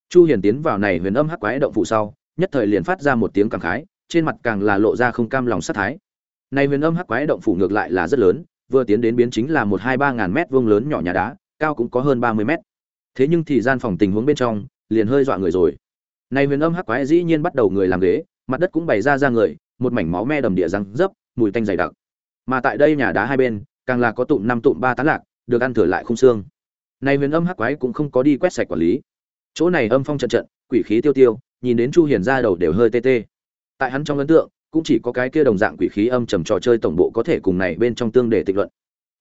Chu hiền tiến vào này huyền âm hắc quái động phủ sau, nhất thời liền phát ra một tiếng cảm khái, trên mặt càng là lộ ra không cam lòng sát thái. Này huyền âm hắc quái động phủ ngược lại là rất lớn, vừa tiến đến biến chính là một hai ba ngàn mét vuông lớn nhỏ nhà đá, cao cũng có hơn 30 mét. Thế nhưng thì gian phòng tình huống bên trong, liền hơi dọa người rồi. Này huyền âm hắc quái dĩ nhiên bắt đầu người làm ghế, mặt đất cũng bày ra ra người, một mảnh máu me đầm địa răng dấp, mùi tanh dày đặc. Mà tại đây nhà đá hai bên, càng là có tụm năm tụm ba tán lạc, được ăn thừa lại không xương này huyền âm hắc quái cũng không có đi quét sạch quản lý. Chỗ này âm phong trận trận, quỷ khí tiêu tiêu, nhìn đến chu hiền ra đầu đều hơi tê tê. Tại hắn trong ấn tượng, cũng chỉ có cái kia đồng dạng quỷ khí âm trầm trò chơi tổng bộ có thể cùng này bên trong tương để tịch luận.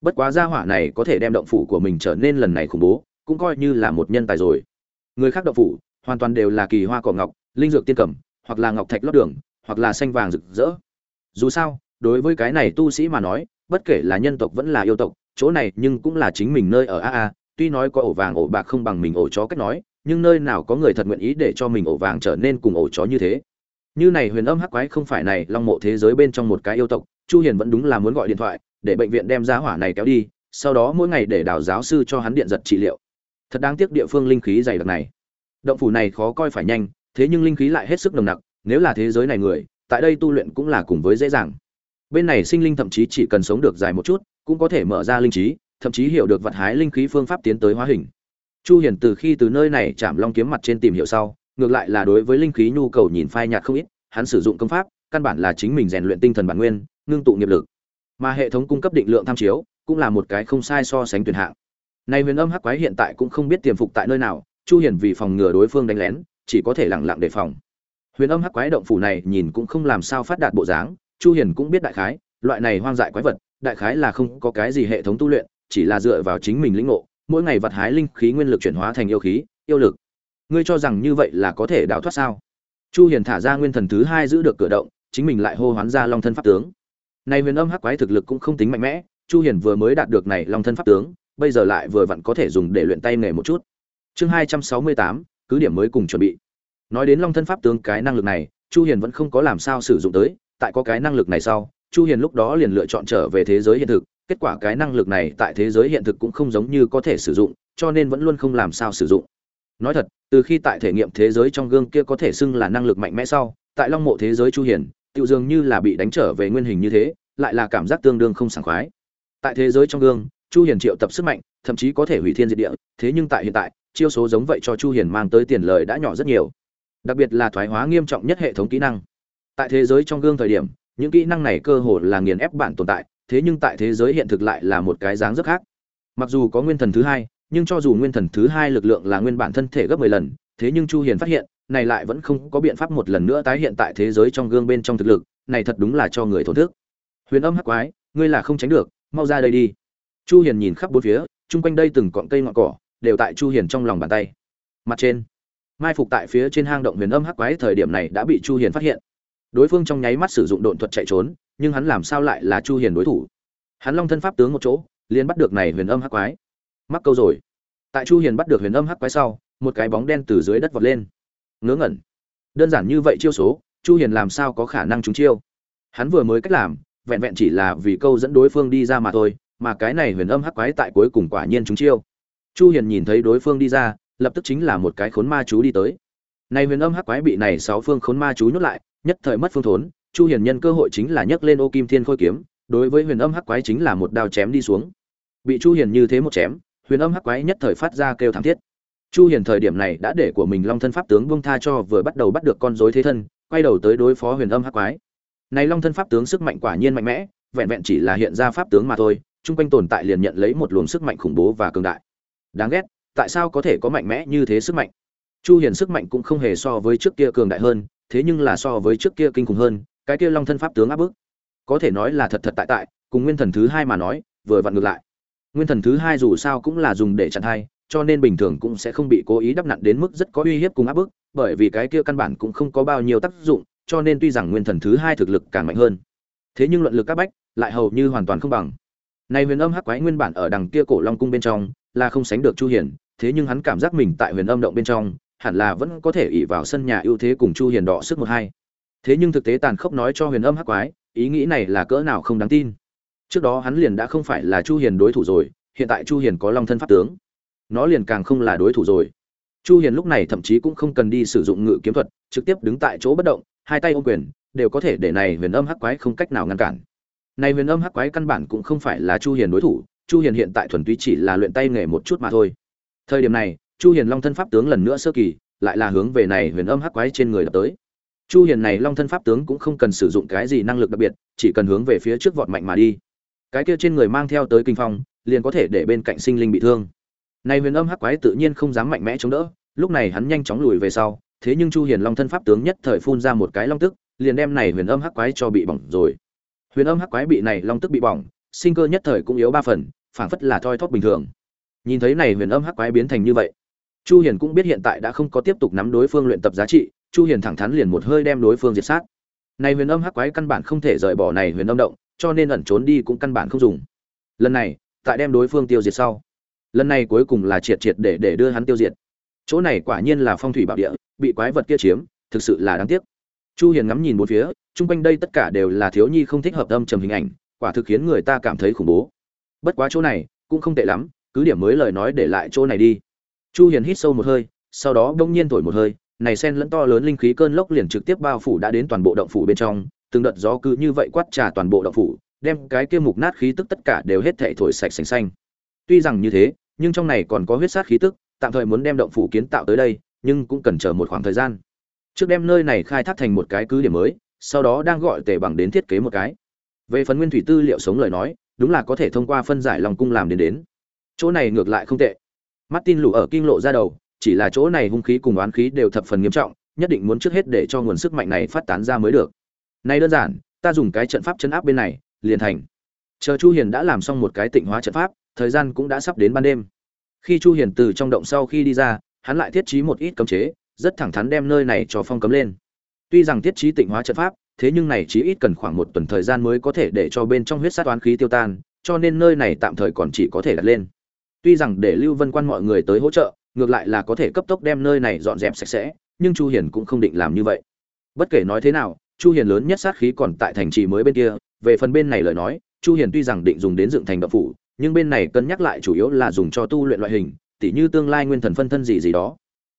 Bất quá gia hỏa này có thể đem động phủ của mình trở nên lần này khủng bố, cũng coi như là một nhân tài rồi. Người khác động phủ, hoàn toàn đều là kỳ hoa cỏ ngọc, linh dược tiên cẩm hoặc là ngọc thạch lót đường, hoặc là xanh vàng rực rỡ. Dù sao, đối với cái này tu sĩ mà nói, bất kể là nhân tộc vẫn là yêu tộc, chỗ này nhưng cũng là chính mình nơi ở a a tuy nói có ổ vàng ổ bạc không bằng mình ổ chó cách nói, nhưng nơi nào có người thật nguyện ý để cho mình ổ vàng trở nên cùng ổ chó như thế. Như này huyền âm hắc quái không phải này, long mộ thế giới bên trong một cái yêu tộc, chu hiền vẫn đúng là muốn gọi điện thoại, để bệnh viện đem giá hỏa này kéo đi, sau đó mỗi ngày để đào giáo sư cho hắn điện giật trị liệu. Thật đáng tiếc địa phương linh khí dày đặc này. Động phủ này khó coi phải nhanh, thế nhưng linh khí lại hết sức nồng nặc, nếu là thế giới này người, tại đây tu luyện cũng là cùng với dễ dàng. Bên này sinh linh thậm chí chỉ cần sống được dài một chút, cũng có thể mở ra linh trí thậm chí hiểu được vật hái linh khí phương pháp tiến tới hóa hình. Chu hiền từ khi từ nơi này chạm long kiếm mặt trên tìm hiểu sau, ngược lại là đối với linh khí nhu cầu nhìn phai nhạt không ít, hắn sử dụng công pháp, căn bản là chính mình rèn luyện tinh thần bản nguyên, ngưng tụ nghiệp lực. Mà hệ thống cung cấp định lượng tham chiếu, cũng là một cái không sai so sánh tuyệt hạng. Này huyền âm hắc quái hiện tại cũng không biết tiềm phục tại nơi nào, chu hiền vì phòng ngừa đối phương đánh lén, chỉ có thể lặng lặng đề phòng. Huyền âm hắc quái động phủ này nhìn cũng không làm sao phát đạt bộ dáng, chu hiền cũng biết đại khái, loại này hoang dại quái vật, đại khái là không có cái gì hệ thống tu luyện chỉ là dựa vào chính mình lĩnh ngộ mỗi ngày vật hái linh khí nguyên lực chuyển hóa thành yêu khí yêu lực. Ngươi cho rằng như vậy là có thể đào thoát sao? Chu hiền thả ra nguyên thần thứ hai giữ được cửa động chính mình lại hô hoán ra long thân pháp tướng. Này huyền âm hắc quái thực lực cũng không tính mạnh mẽ chu hiền vừa mới đạt được này long thân pháp tướng bây giờ lại vừa vặn có thể dùng để luyện tay nghề một chút. Chương 268, cứ điểm mới cùng chuẩn bị. Nói đến long thân pháp tướng cái năng lực này chu hiền vẫn không có làm sao sử dụng tới tại có cái năng lực này sau chu hiền lúc đó liền lựa chọn trở về thế giới hiện thực kết quả cái năng lực này tại thế giới hiện thực cũng không giống như có thể sử dụng, cho nên vẫn luôn không làm sao sử dụng. Nói thật, từ khi tại thể nghiệm thế giới trong gương kia có thể xưng là năng lực mạnh mẽ sau, tại long mộ thế giới chu hiền tự dường như là bị đánh trở về nguyên hình như thế, lại là cảm giác tương đương không sảng khoái. Tại thế giới trong gương, chu hiền triệu tập sức mạnh, thậm chí có thể hủy thiên diệt địa, thế nhưng tại hiện tại, chiêu số giống vậy cho chu hiền mang tới tiền lời đã nhỏ rất nhiều. Đặc biệt là thoái hóa nghiêm trọng nhất hệ thống kỹ năng. Tại thế giới trong gương thời điểm, những kỹ năng này cơ hồ là nghiền ép bản tồn tại thế nhưng tại thế giới hiện thực lại là một cái dáng rất khác. Mặc dù có nguyên thần thứ hai, nhưng cho dù nguyên thần thứ hai lực lượng là nguyên bản thân thể gấp 10 lần, thế nhưng chu hiền phát hiện, này lại vẫn không có biện pháp một lần nữa tái hiện tại thế giới trong gương bên trong thực lực, này thật đúng là cho người thổn thức. Huyền âm hắc quái, ngươi là không tránh được, mau ra đây đi. Chu hiền nhìn khắp bốn phía, chung quanh đây từng cọng cây ngọn cỏ, đều tại chu hiền trong lòng bàn tay. Mặt trên, mai phục tại phía trên hang động huyền âm hắc quái thời điểm này đã bị chu hiền phát hiện. Đối phương trong nháy mắt sử dụng độn thuật chạy trốn nhưng hắn làm sao lại là chu hiền đối thủ? Hắn long thân pháp tướng một chỗ, liền bắt được này huyền âm hắc quái. Mắc câu rồi. Tại chu hiền bắt được huyền âm hắc quái sau, một cái bóng đen từ dưới đất vọt lên. Ngớ ngẩn. Đơn giản như vậy chiêu số, chu hiền làm sao có khả năng trúng chiêu? Hắn vừa mới cách làm, vẹn vẹn chỉ là vì câu dẫn đối phương đi ra mà thôi, mà cái này huyền âm hắc quái tại cuối cùng quả nhiên trúng chiêu. Chu hiền nhìn thấy đối phương đi ra, lập tức chính là một cái khốn ma chú đi tới. Này huyền âm hắc quái bị này sáu phương khốn ma chú nhốt lại, nhất thời mất phương thốn chu hiền nhân cơ hội chính là nhấc lên ô kim thiên khôi kiếm, đối với huyền âm hắc quái chính là một đao chém đi xuống. Bị chu hiền như thế một chém, huyền âm hắc quái nhất thời phát ra kêu thảm thiết. Chu hiền thời điểm này đã để của mình long thân pháp tướng buông tha cho vừa bắt đầu bắt được con rối thế thân, quay đầu tới đối phó huyền âm hắc quái. Này long thân pháp tướng sức mạnh quả nhiên mạnh mẽ, vẹn vẹn chỉ là hiện ra pháp tướng mà thôi trung quanh tồn tại liền nhận lấy một luồng sức mạnh khủng bố và cường đại. Đáng ghét, tại sao có thể có mạnh mẽ như thế sức mạnh? Chu hiền sức mạnh cũng không hề so với trước kia cường đại hơn, thế nhưng là so với trước kia kinh khủng hơn cái kia long thân pháp tướng áp bức. Có thể nói là thật thật tại tại, cùng nguyên thần thứ hai mà nói, vừa vặn ngược lại. Nguyên thần thứ hai dù sao cũng là dùng để chặn hai cho nên bình thường cũng sẽ không bị cố ý đắp nặn đến mức rất có uy hiếp cùng áp bức, bởi vì cái kia căn bản cũng không có bao nhiêu tác dụng, cho nên tuy rằng nguyên thần thứ hai thực lực càng mạnh hơn. Thế nhưng luận lực các bách, lại hầu như hoàn toàn không bằng. Này huyền âm hắc quái nguyên bản ở đằng kia cổ long cung bên trong, là không sánh được chu hiền, thế nhưng hắn cảm giác mình tại huyền âm động bên trong, hẳn là vẫn có thể ỷ vào sân nhà ưu thế cùng chu hiền đọ sức một hai thế nhưng thực tế tàn khốc nói cho huyền âm hắc quái, ý nghĩ này là cỡ nào không đáng tin. Trước đó hắn liền đã không phải là chu hiền đối thủ rồi, hiện tại chu hiền có long thân pháp tướng. Nó liền càng không là đối thủ rồi. Chu hiền lúc này thậm chí cũng không cần đi sử dụng ngự kiếm thuật, trực tiếp đứng tại chỗ bất động, hai tay ôm quyền, đều có thể để này huyền âm hắc quái không cách nào ngăn cản. Này huyền âm hắc quái căn bản cũng không phải là chu hiền đối thủ, chu hiền hiện tại thuần túy chỉ là luyện tay nghề một chút mà thôi. Thời điểm này, chu hiền long thân pháp tướng lần nữa sơ kỳ, lại là hướng về này huyền âm hắc quái trên người đập tới chu hiền này long thân pháp tướng cũng không cần sử dụng cái gì năng lực đặc biệt, chỉ cần hướng về phía trước vọt mạnh mà đi. Cái kia trên người mang theo tới kinh phong, liền có thể để bên cạnh sinh linh bị thương. Này huyền âm hắc quái tự nhiên không dám mạnh mẽ chống đỡ, lúc này hắn nhanh chóng lùi về sau, thế nhưng chu hiền long thân pháp tướng nhất thời phun ra một cái long tức, liền đem này huyền âm hắc quái cho bị bỏng rồi. Huyền âm hắc quái bị này long tức bị bỏng, sinh cơ nhất thời cũng yếu ba phần, phảng phất là thoi thóp bình thường. Nhìn thấy này huyền âm hắc quái biến thành như vậy, chu hiền cũng biết hiện tại đã không có tiếp tục nắm đối phương luyện tập giá trị chu hiền thẳng thắn liền một hơi đem đối phương diệt sát. Này huyền âm hắc quái căn bản không thể rời bỏ này huyền âm động, cho nên ẩn trốn đi cũng căn bản không dùng. Lần này, tại đem đối phương tiêu diệt sau. Lần này cuối cùng là triệt triệt để để đưa hắn tiêu diệt. Chỗ này quả nhiên là phong thủy bảo địa, bị quái vật kia chiếm, thực sự là đáng tiếc. Chu hiền ngắm nhìn bốn phía, chung quanh đây tất cả đều là thiếu nhi không thích hợp âm trầm hình ảnh, quả thực khiến người ta cảm thấy khủng bố. Bất quá chỗ này, cũng không tệ lắm, cứ điểm mới lời nói để lại chỗ này đi. Chu hiền hít sâu một hơi, sau đó bỗng nhiên thổi một hơi này sen lẫn to lớn linh khí cơn lốc liền trực tiếp bao phủ đã đến toàn bộ động phủ bên trong, từng đợt gió cứ như vậy quát trà toàn bộ động phủ, đem cái kia mục nát khí tức tất cả đều hết thảy thổi sạch sành xanh. Tuy rằng như thế, nhưng trong này còn có huyết sát khí tức, tạm thời muốn đem động phủ kiến tạo tới đây, nhưng cũng cần chờ một khoảng thời gian. Trước đem nơi này khai thác thành một cái cứ điểm mới, sau đó đang gọi tề bằng đến thiết kế một cái. Về phần nguyên thủy tư liệu sống lời nói, đúng là có thể thông qua phân giải lòng cung làm đến đến. Chỗ này ngược lại không tệ. Martin lù ở kinh lộ ra đầu chỉ là chỗ này hung khí cùng oán khí đều thập phần nghiêm trọng, nhất định muốn trước hết để cho nguồn sức mạnh này phát tán ra mới được. Nay đơn giản, ta dùng cái trận pháp chấn áp bên này, liền thành. Chờ chu hiền đã làm xong một cái tịnh hóa trận pháp, thời gian cũng đã sắp đến ban đêm. Khi chu hiền từ trong động sau khi đi ra, hắn lại thiết trí một ít cấm chế, rất thẳng thắn đem nơi này cho phong cấm lên. Tuy rằng thiết trí tịnh hóa trận pháp, thế nhưng này chỉ ít cần khoảng một tuần thời gian mới có thể để cho bên trong huyết sát toán khí tiêu tan, cho nên nơi này tạm thời còn chỉ có thể đặt lên. Tuy rằng để lưu vân quan mọi người tới hỗ trợ ngược lại là có thể cấp tốc đem nơi này dọn dẹp sạch sẽ, nhưng chu hiền cũng không định làm như vậy. Bất kể nói thế nào, chu hiền lớn nhất sát khí còn tại thành trì mới bên kia, về phần bên này lời nói, chu hiền tuy rằng định dùng đến dựng thành đập phủ, nhưng bên này cân nhắc lại chủ yếu là dùng cho tu luyện loại hình, tỉ như tương lai nguyên thần phân thân gì gì đó.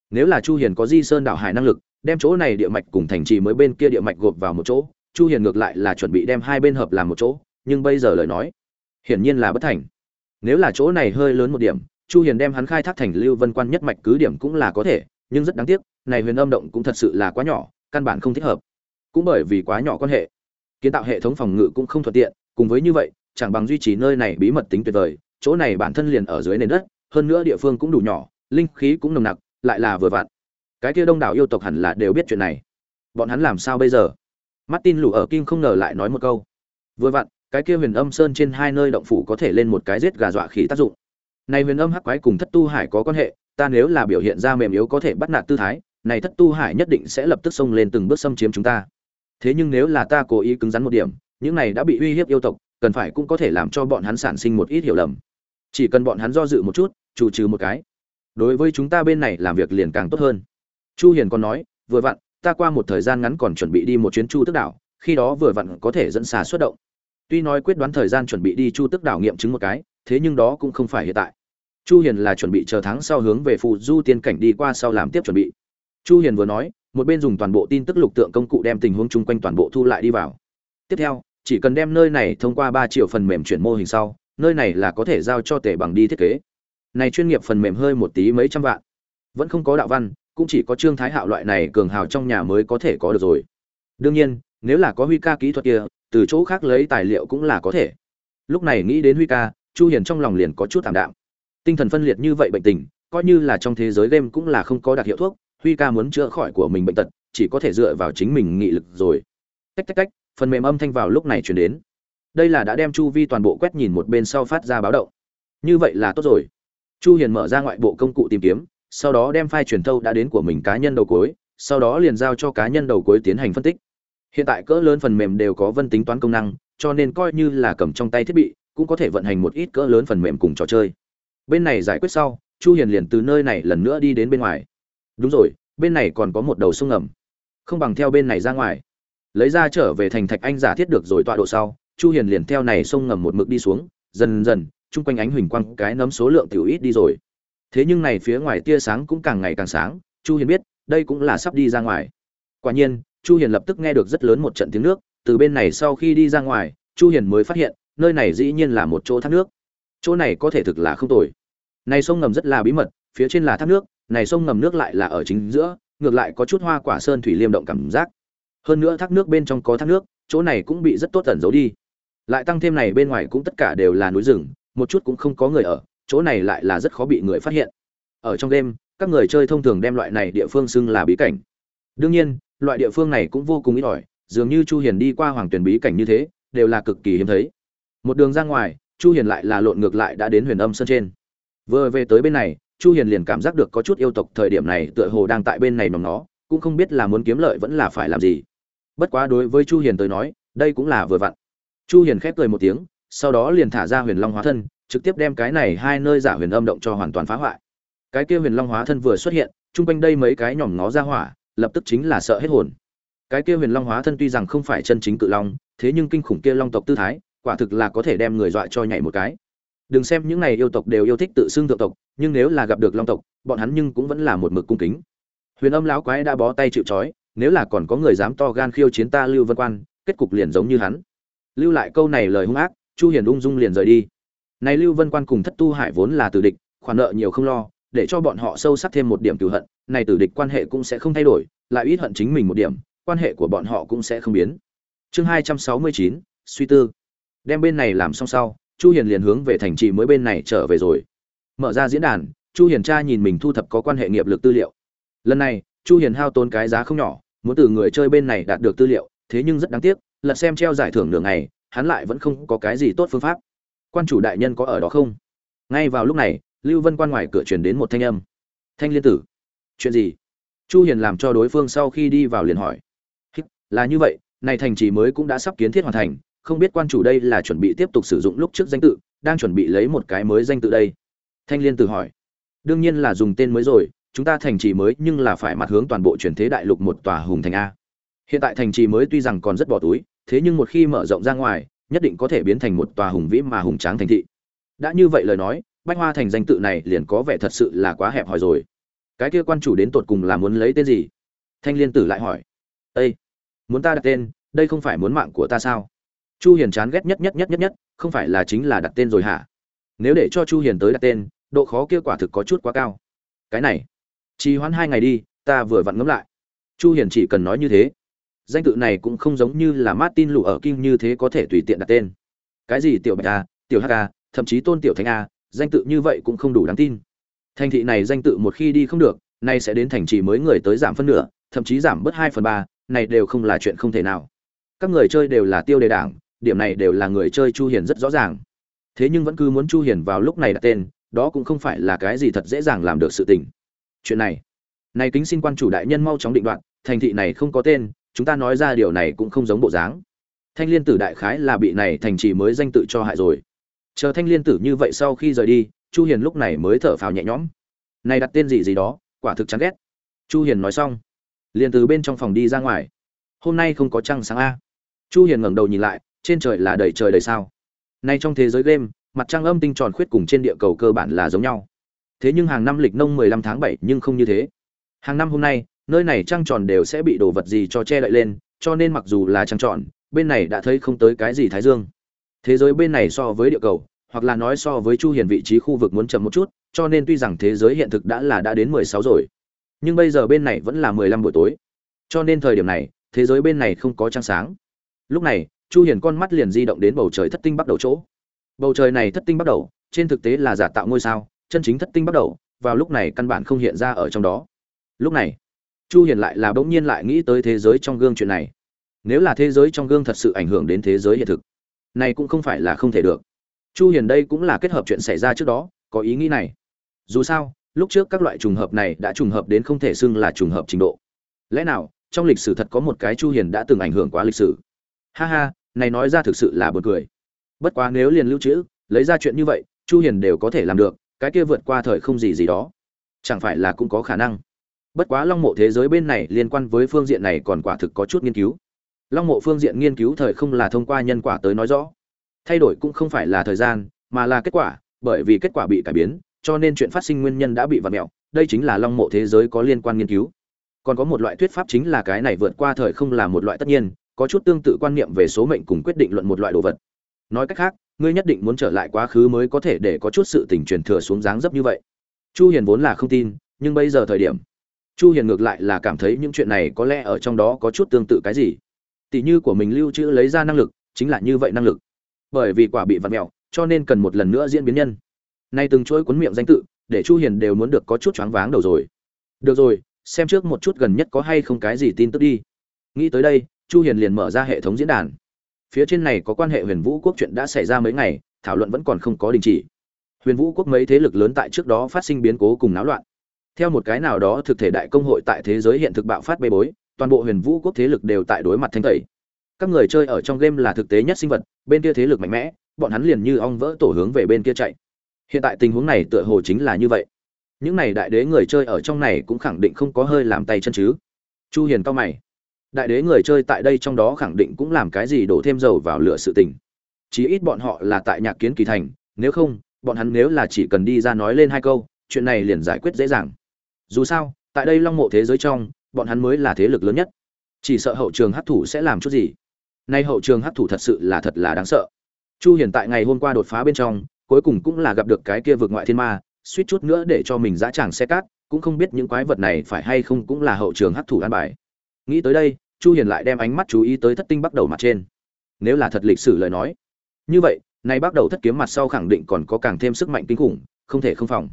Nếu là chu hiền có di sơn Đảo hải năng lực, đem chỗ này địa mạch cùng thành trì mới bên kia địa mạch gộp vào một chỗ, chu hiền ngược lại là chuẩn bị đem hai bên hợp làm một chỗ, nhưng bây giờ lời nói, hiển nhiên là bất thành. Nếu là chỗ này hơi lớn một điểm chu hiền đem hắn khai thác thành lưu vân quan nhất mạch cứ điểm cũng là có thể, nhưng rất đáng tiếc, này huyền âm động cũng thật sự là quá nhỏ, căn bản không thích hợp. Cũng bởi vì quá nhỏ quan hệ, kiến tạo hệ thống phòng ngự cũng không thuận tiện, cùng với như vậy, chẳng bằng duy trì nơi này bí mật tính tuyệt vời, chỗ này bản thân liền ở dưới nền đất, hơn nữa địa phương cũng đủ nhỏ, linh khí cũng nồng nặc, lại là vừa vặn. Cái kia đông đảo yêu tộc hẳn là đều biết chuyện này. Bọn hắn làm sao bây giờ? Martin lù ở kim không ngờ lại nói một câu. Vừa vặn, cái kia huyền âm sơn trên hai nơi động phủ có thể lên một cái giết gà dọa khí tác dụng này huyền âm hắc quái cùng thất tu hải có quan hệ, ta nếu là biểu hiện ra mềm yếu có thể bắt nạt tư thái, này thất tu hải nhất định sẽ lập tức xông lên từng bước xâm chiếm chúng ta. Thế nhưng nếu là ta cố ý cứng rắn một điểm, những này đã bị uy hiếp yêu tộc, cần phải cũng có thể làm cho bọn hắn sản sinh một ít hiểu lầm. Chỉ cần bọn hắn do dự một chút, chủ trừ một cái. Đối với chúng ta bên này làm việc liền càng tốt hơn. Chu hiền còn nói, vừa vặn, ta qua một thời gian ngắn còn chuẩn bị đi một chuyến chu tức đảo, khi đó vừa vặn có thể dẫn xà xuất động. Tuy nói quyết đoán thời gian chuẩn bị đi chu tức đảo nghiệm chứng một cái, thế nhưng đó cũng không phải hiện tại chu hiền là chuẩn bị chờ tháng sau hướng về phù du tiên cảnh đi qua sau làm tiếp chuẩn bị. Chu hiền vừa nói, một bên dùng toàn bộ tin tức lục tượng công cụ đem tình huống chung quanh toàn bộ thu lại đi vào. Tiếp theo, chỉ cần đem nơi này thông qua 3 triệu phần mềm chuyển mô hình sau, nơi này là có thể giao cho tể bằng đi thiết kế. Này chuyên nghiệp phần mềm hơi một tí mấy trăm vạn. Vẫn không có đạo văn, cũng chỉ có trương thái hạo loại này cường hào trong nhà mới có thể có được rồi. Đương nhiên, nếu là có huy ca kỹ thuật kia, từ chỗ khác lấy tài liệu cũng là có thể. Lúc này nghĩ đến huy ca, chu hiền trong lòng liền có chút thảm đạm tinh thần phân liệt như vậy bệnh tình, coi như là trong thế giới game cũng là không có đặc hiệu thuốc, huy ca muốn chữa khỏi của mình bệnh tật, chỉ có thể dựa vào chính mình nghị lực rồi. Tách tách tách, phần mềm âm thanh vào lúc này chuyển đến. Đây là đã đem chu vi toàn bộ quét nhìn một bên sau phát ra báo động. Như vậy là tốt rồi. Chu hiền mở ra ngoại bộ công cụ tìm kiếm, sau đó đem file truyền thâu đã đến của mình cá nhân đầu cuối, sau đó liền giao cho cá nhân đầu cuối tiến hành phân tích. Hiện tại cỡ lớn phần mềm đều có vân tính toán công năng, cho nên coi như là cầm trong tay thiết bị, cũng có thể vận hành một ít cỡ lớn phần mềm cùng trò chơi bên này giải quyết sau, chu hiền liền từ nơi này lần nữa đi đến bên ngoài. Đúng rồi, bên này còn có một đầu sông ngầm. Không bằng theo bên này ra ngoài. Lấy ra trở về thành thạch anh giả thiết được rồi tọa độ sau, chu hiền liền theo này sông ngầm một mực đi xuống, dần dần, chung quanh ánh huỳnh quang, cái nấm số lượng tiểu ít đi rồi. Thế nhưng này phía ngoài tia sáng cũng càng ngày càng sáng, chu hiền biết, đây cũng là sắp đi ra ngoài. Quả nhiên, chu hiền lập tức nghe được rất lớn một trận tiếng nước, từ bên này sau khi đi ra ngoài, chu hiền mới phát hiện, nơi này dĩ nhiên là một chỗ thác nước chỗ này có thể thực là không tồi. Này sông ngầm rất là bí mật, phía trên là thác nước, này sông ngầm nước lại là ở chính giữa, ngược lại có chút hoa quả sơn thủy liêm động cảm giác. Hơn nữa thác nước bên trong có thác nước, chỗ này cũng bị rất tốt tẩn giấu đi. Lại tăng thêm này bên ngoài cũng tất cả đều là núi rừng, một chút cũng không có người ở, chỗ này lại là rất khó bị người phát hiện. Ở trong đêm, các người chơi thông thường đem loại này địa phương xưng là bí cảnh. Đương nhiên, loại địa phương này cũng vô cùng ít ỏi, dường như chu hiền đi qua hoàng tuyển bí cảnh như thế, đều là cực kỳ hiếm thấy. Một đường ra ngoài chu hiền lại là lộn ngược lại đã đến huyền âm sơn trên. Vừa về tới bên này, chu hiền liền cảm giác được có chút yêu tộc thời điểm này tựa hồ đang tại bên này nằm nó, cũng không biết là muốn kiếm lợi vẫn là phải làm gì. Bất quá đối với chu hiền tới nói, đây cũng là vừa vặn. Chu hiền khép cười một tiếng, sau đó liền thả ra huyền long hóa thân, trực tiếp đem cái này hai nơi giả huyền âm động cho hoàn toàn phá hoại. Cái kia huyền long hóa thân vừa xuất hiện trung quanh đây mấy cái nhỏm ngó ra hỏa, lập tức chính là sợ hết hồn. Cái kia huyền long hóa thân tuy rằng không phải chân chính cự long, thế nhưng kinh khủng kia long tộc tư thái quả thực là có thể đem người dọa cho nhảy một cái. Đừng xem những này yêu tộc đều yêu thích tự xưng thượng tộc nhưng nếu là gặp được long tộc bọn hắn nhưng cũng vẫn là một mực cung kính. Huyền âm lão quái đã bó tay chịu trói nếu là còn có người dám to gan khiêu chiến ta lưu vân quan kết cục liền giống như hắn. Lưu lại câu này lời hung ác chu hiền ung dung liền rời đi. Này lưu vân quan cùng thất tu hải vốn là tử địch khoản nợ nhiều không lo để cho bọn họ sâu sắc thêm một điểm cửu hận này tử địch quan hệ cũng sẽ không thay đổi lại ít hận chính mình một điểm quan hệ của bọn họ cũng sẽ không biến. Chương 269, suy tư đem bên này làm xong sau, chu hiền liền hướng về thành trì mới bên này trở về rồi. Mở ra diễn đàn, chu hiền tra nhìn mình thu thập có quan hệ nghiệp lực tư liệu. Lần này, chu hiền hao tốn cái giá không nhỏ, muốn từ người chơi bên này đạt được tư liệu, thế nhưng rất đáng tiếc lật xem treo giải thưởng nửa ngày, hắn lại vẫn không có cái gì tốt phương pháp. Quan chủ đại nhân có ở đó không? Ngay vào lúc này, lưu vân quan ngoài cửa truyền đến một thanh âm. Thanh liên tử. Chuyện gì? Chu hiền làm cho đối phương sau khi đi vào liền hỏi. Là như vậy, này thành trì mới cũng đã sắp kiến thiết hoàn thành không biết quan chủ đây là chuẩn bị tiếp tục sử dụng lúc trước danh tự, đang chuẩn bị lấy một cái mới danh tự đây. Thanh liên tử hỏi. Đương nhiên là dùng tên mới rồi, chúng ta thành trì mới nhưng là phải mặt hướng toàn bộ chuyển thế đại lục một tòa hùng thành a. Hiện tại thành trì mới tuy rằng còn rất bỏ túi, thế nhưng một khi mở rộng ra ngoài, nhất định có thể biến thành một tòa hùng vĩ mà hùng tráng thành thị. Đã như vậy lời nói, bách hoa thành danh tự này liền có vẻ thật sự là quá hẹp hòi rồi. Cái kia quan chủ đến tột cùng là muốn lấy tên gì? Thanh liên tử lại hỏi. Ây muốn ta đặt tên, đây không phải muốn mạng của ta sao? Chu hiền chán ghét nhất nhất nhất nhất nhất, không phải là chính là đặt tên rồi hả? Nếu để cho chu hiền tới đặt tên, độ khó kia quả thực có chút quá cao. Cái này, trì hoãn hai ngày đi, ta vừa vặn ngẫm lại. Chu hiền chỉ cần nói như thế, danh tự này cũng không giống như là martin lụ ở kim như thế có thể tùy tiện đặt tên. Cái gì tiểu bạch a, tiểu hk thậm chí tôn tiểu thánh a, danh tự như vậy cũng không đủ đáng tin. Thành thị này danh tự một khi đi không được, nay sẽ đến thành trì mới người tới giảm phân nửa, thậm chí giảm bớt hai phần ba, này đều không là chuyện không thể nào. Các người chơi đều là tiêu đề đảng điểm này đều là người chơi chu hiền rất rõ ràng. Thế nhưng vẫn cứ muốn chu hiền vào lúc này đặt tên, đó cũng không phải là cái gì thật dễ dàng làm được sự tình. Chuyện này này kính xin quan chủ đại nhân mau chóng định đoạt, thành thị này không có tên, chúng ta nói ra điều này cũng không giống bộ dáng. Thanh liên tử đại khái là bị này thành trì mới danh tự cho hại rồi. Chờ thanh liên tử như vậy sau khi rời đi, chu hiền lúc này mới thở phào nhẹ nhõm. Này đặt tên gì gì đó, quả thực chán ghét. Chu hiền nói xong, liền từ bên trong phòng đi ra ngoài. Hôm nay không có trăng sáng a. Chu hiền ngẩng đầu nhìn lại trên trời là đầy trời đầy sao. Nay trong thế giới game, mặt trăng âm tinh tròn khuyết cùng trên địa cầu cơ bản là giống nhau. Thế nhưng hàng năm lịch nông 15 tháng 7 nhưng không như thế. Hàng năm hôm nay, nơi này trăng tròn đều sẽ bị đồ vật gì cho che đậy lên, cho nên mặc dù là trăng tròn, bên này đã thấy không tới cái gì thái dương. Thế giới bên này so với địa cầu, hoặc là nói so với chu hiền vị trí khu vực muốn chậm một chút, cho nên tuy rằng thế giới hiện thực đã là đã đến 16 rồi, nhưng bây giờ bên này vẫn là 15 buổi tối. Cho nên thời điểm này, thế giới bên này không có trăng sáng. Lúc này chu hiền con mắt liền di động đến bầu trời thất tinh bắt đầu chỗ. Bầu trời này thất tinh bắt đầu, trên thực tế là giả tạo ngôi sao, chân chính thất tinh bắt đầu, vào lúc này căn bản không hiện ra ở trong đó. Lúc này, chu hiền lại là bỗng nhiên lại nghĩ tới thế giới trong gương chuyện này. Nếu là thế giới trong gương thật sự ảnh hưởng đến thế giới hiện thực, này cũng không phải là không thể được. Chu hiền đây cũng là kết hợp chuyện xảy ra trước đó, có ý nghĩ này. Dù sao, lúc trước các loại trùng hợp này đã trùng hợp đến không thể xưng là trùng hợp trình độ. Lẽ nào, trong lịch sử thật có một cái chu hiền đã từng ảnh hưởng quá lịch sử? Ha ha này nói ra thực sự là buồn cười. Bất quá nếu liền lưu trữ, lấy ra chuyện như vậy, chu hiền đều có thể làm được, cái kia vượt qua thời không gì gì đó. Chẳng phải là cũng có khả năng. Bất quá long mộ thế giới bên này liên quan với phương diện này còn quả thực có chút nghiên cứu. Long mộ phương diện nghiên cứu thời không là thông qua nhân quả tới nói rõ. Thay đổi cũng không phải là thời gian, mà là kết quả, bởi vì kết quả bị cải biến, cho nên chuyện phát sinh nguyên nhân đã bị vặn mẹo. Đây chính là long mộ thế giới có liên quan nghiên cứu. Còn có một loại thuyết pháp chính là cái này vượt qua thời không là một loại tất nhiên có chút tương tự quan niệm về số mệnh cùng quyết định luận một loại đồ vật. Nói cách khác, ngươi nhất định muốn trở lại quá khứ mới có thể để có chút sự tình truyền thừa xuống dáng dấp như vậy. Chu hiền vốn là không tin, nhưng bây giờ thời điểm, chu hiền ngược lại là cảm thấy những chuyện này có lẽ ở trong đó có chút tương tự cái gì. Tỷ như của mình lưu trữ lấy ra năng lực, chính là như vậy năng lực. Bởi vì quả bị vặn mẹo, cho nên cần một lần nữa diễn biến nhân. Nay từng chuỗi cuốn miệng danh tự, để chu hiền đều muốn được có chút choáng váng đầu rồi. Được rồi, xem trước một chút gần nhất có hay không cái gì tin tức đi. Nghĩ tới đây chu hiền liền mở ra hệ thống diễn đàn. Phía trên này có quan hệ huyền vũ quốc chuyện đã xảy ra mấy ngày, thảo luận vẫn còn không có đình chỉ. Huyền vũ quốc mấy thế lực lớn tại trước đó phát sinh biến cố cùng náo loạn. Theo một cái nào đó thực thể đại công hội tại thế giới hiện thực bạo phát bê bối, toàn bộ huyền vũ quốc thế lực đều tại đối mặt thanh tẩy. Các người chơi ở trong game là thực tế nhất sinh vật, bên kia thế lực mạnh mẽ, bọn hắn liền như ong vỡ tổ hướng về bên kia chạy. Hiện tại tình huống này tựa hồ chính là như vậy. Những này đại đế người chơi ở trong này cũng khẳng định không có hơi làm tay chân chứ. Chu hiền cao mày đại đế người chơi tại đây trong đó khẳng định cũng làm cái gì đổ thêm dầu vào lửa sự tình. Chí ít bọn họ là tại nhạc kiến kỳ thành, nếu không, bọn hắn nếu là chỉ cần đi ra nói lên hai câu, chuyện này liền giải quyết dễ dàng. Dù sao, tại đây long mộ thế giới trong, bọn hắn mới là thế lực lớn nhất. Chỉ sợ hậu trường hấp thủ sẽ làm chút gì. Nay hậu trường hấp thủ thật sự là thật là đáng sợ. Chu hiền tại ngày hôm qua đột phá bên trong, cuối cùng cũng là gặp được cái kia vượt ngoại thiên ma, suýt chút nữa để cho mình dã tràng xe cát, cũng không biết những quái vật này phải hay không cũng là hậu trường hấp thủ an bài. Nghĩ tới đây chu hiền lại đem ánh mắt chú ý tới thất tinh bắt đầu mặt trên. Nếu là thật lịch sử lời nói. Như vậy, nay bắt đầu thất kiếm mặt sau khẳng định còn có càng thêm sức mạnh kinh khủng, không thể không phòng.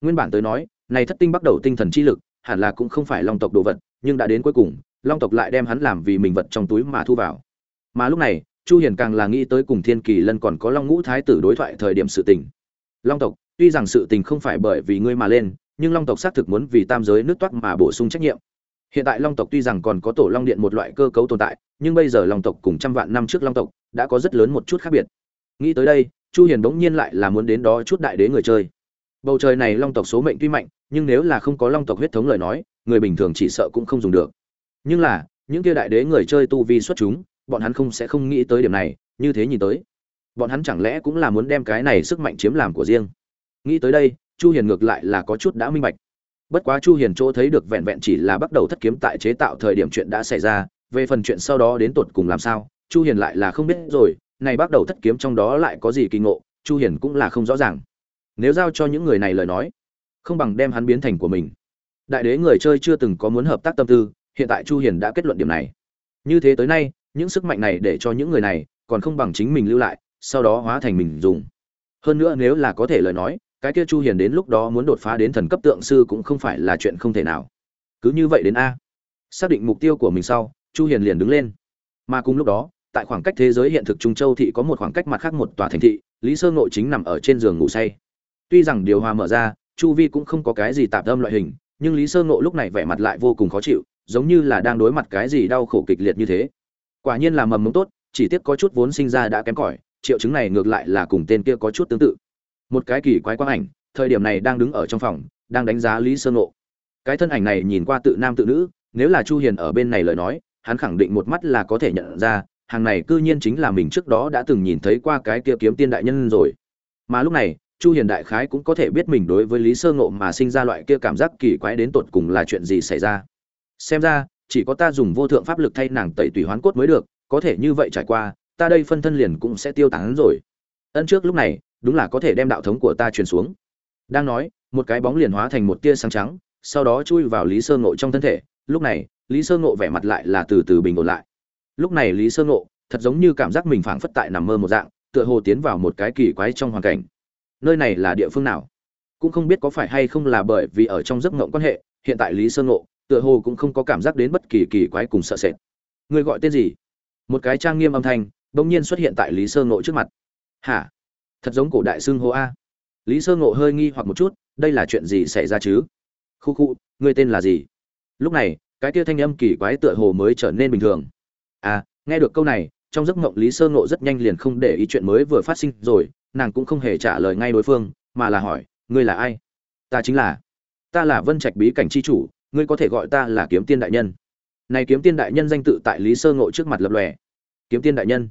Nguyên bản tới nói này thất tinh bắt đầu tinh thần chi lực, hẳn là cũng không phải long tộc đồ vật, nhưng đã đến cuối cùng, long tộc lại đem hắn làm vì mình vật trong túi mà thu vào. Mà lúc này, chu hiền càng là nghĩ tới cùng thiên kỳ lân còn có long ngũ thái tử đối thoại thời điểm sự tình. Long tộc, tuy rằng sự tình không phải bởi vì ngươi mà lên, nhưng long tộc xác thực muốn vì tam giới nước toát mà bổ sung trách nhiệm hiện tại long tộc tuy rằng còn có tổ long điện một loại cơ cấu tồn tại, nhưng bây giờ long tộc cùng trăm vạn năm trước long tộc đã có rất lớn một chút khác biệt. Nghĩ tới đây, chu hiền bỗng nhiên lại là muốn đến đó chút đại đế người chơi. Bầu trời này long tộc số mệnh tuy mạnh, nhưng nếu là không có long tộc huyết thống lời nói, người bình thường chỉ sợ cũng không dùng được. Nhưng là, những kia đại đế người chơi tu vi xuất chúng, bọn hắn không sẽ không nghĩ tới điểm này, như thế nhìn tới. Bọn hắn chẳng lẽ cũng là muốn đem cái này sức mạnh chiếm làm của riêng? Nghĩ tới đây, chu hiền ngược lại là có chút đã minh bạch bất quá chu hiền chỗ thấy được vẹn vẹn chỉ là bắt đầu thất kiếm tại chế tạo thời điểm chuyện đã xảy ra, về phần chuyện sau đó đến tột cùng làm sao, chu hiền lại là không biết rồi, này bắt đầu thất kiếm trong đó lại có gì kỳ ngộ, chu hiền cũng là không rõ ràng. Nếu giao cho những người này lời nói, không bằng đem hắn biến thành của mình. Đại đế người chơi chưa từng có muốn hợp tác tâm tư, hiện tại chu hiền đã kết luận điểm này. Như thế tới nay, những sức mạnh này để cho những người này còn không bằng chính mình lưu lại, sau đó hóa thành mình dùng. Hơn nữa nếu là có thể lời nói cái kia chu hiền đến lúc đó muốn đột phá đến thần cấp tượng sư cũng không phải là chuyện không thể nào. Cứ như vậy đến a. Xác định mục tiêu của mình sau, chu hiền liền đứng lên. Mà cùng lúc đó, tại khoảng cách thế giới hiện thực trung châu thị có một khoảng cách mặt khác một tòa thành thị, lý sơ nội chính nằm ở trên giường ngủ say. Tuy rằng điều hòa mở ra, chu vi cũng không có cái gì tạp âm loại hình, nhưng lý sơ ngộ lúc này vẻ mặt lại vô cùng khó chịu, giống như là đang đối mặt cái gì đau khổ kịch liệt như thế. Quả nhiên là mầm mống tốt, chỉ tiếc có chút vốn sinh ra đã kém cỏi, triệu chứng này ngược lại là cùng tên kia có chút tương tự một cái kỳ quái quang ảnh, thời điểm này đang đứng ở trong phòng, đang đánh giá lý sơ ngộ. Cái thân ảnh này nhìn qua tự nam tự nữ, nếu là chu hiền ở bên này lời nói, hắn khẳng định một mắt là có thể nhận ra, hàng này cư nhiên chính là mình trước đó đã từng nhìn thấy qua cái kia kiếm tiên đại nhân rồi. Mà lúc này, chu hiền đại khái cũng có thể biết mình đối với lý sơ ngộ mà sinh ra loại kia cảm giác kỳ quái đến tột cùng là chuyện gì xảy ra. Xem ra, chỉ có ta dùng vô thượng pháp lực thay nàng tẩy tùy hoán cốt mới được, có thể như vậy trải qua, ta đây phân thân liền cũng sẽ tiêu tán rồi. Ân trước lúc này đúng là có thể đem đạo thống của ta truyền xuống. Đang nói, một cái bóng liền hóa thành một tia sáng trắng, sau đó chui vào lý sơ ngộ trong thân thể. Lúc này, lý sơ ngộ vẻ mặt lại là từ từ bình ổn lại. Lúc này lý sơ ngộ, thật giống như cảm giác mình phảng phất tại nằm mơ một dạng, tựa hồ tiến vào một cái kỳ quái trong hoàn cảnh. Nơi này là địa phương nào? Cũng không biết có phải hay không là bởi vì ở trong giấc ngộng quan hệ, hiện tại lý sơ ngộ, tựa hồ cũng không có cảm giác đến bất kỳ kỳ quái cùng sợ sệt. Người gọi tên gì? Một cái trang nghiêm âm thanh, bỗng nhiên xuất hiện tại lý sơ ngộ trước mặt. Hả? Thật giống cổ đại xưng hô a. Lý sơ ngộ hơi nghi hoặc một chút, đây là chuyện gì xảy ra chứ? Khu khu người tên là gì? Lúc này, cái kia thanh âm kỳ quái tựa hồ mới trở nên bình thường. À nghe được câu này, trong giấc mộng lý sơ ngộ rất nhanh liền không để ý chuyện mới vừa phát sinh rồi, nàng cũng không hề trả lời ngay đối phương, mà là hỏi, ngươi là ai? Ta chính là, ta là vân trạch bí cảnh c h i chủ, ngươi có thể gọi ta là kiếm tiên đại nhân. Này kiếm tiên đại nhân danh tự tại lý sơ ngộ trước mặt lập lòe. Kiếm tiên đại nhân.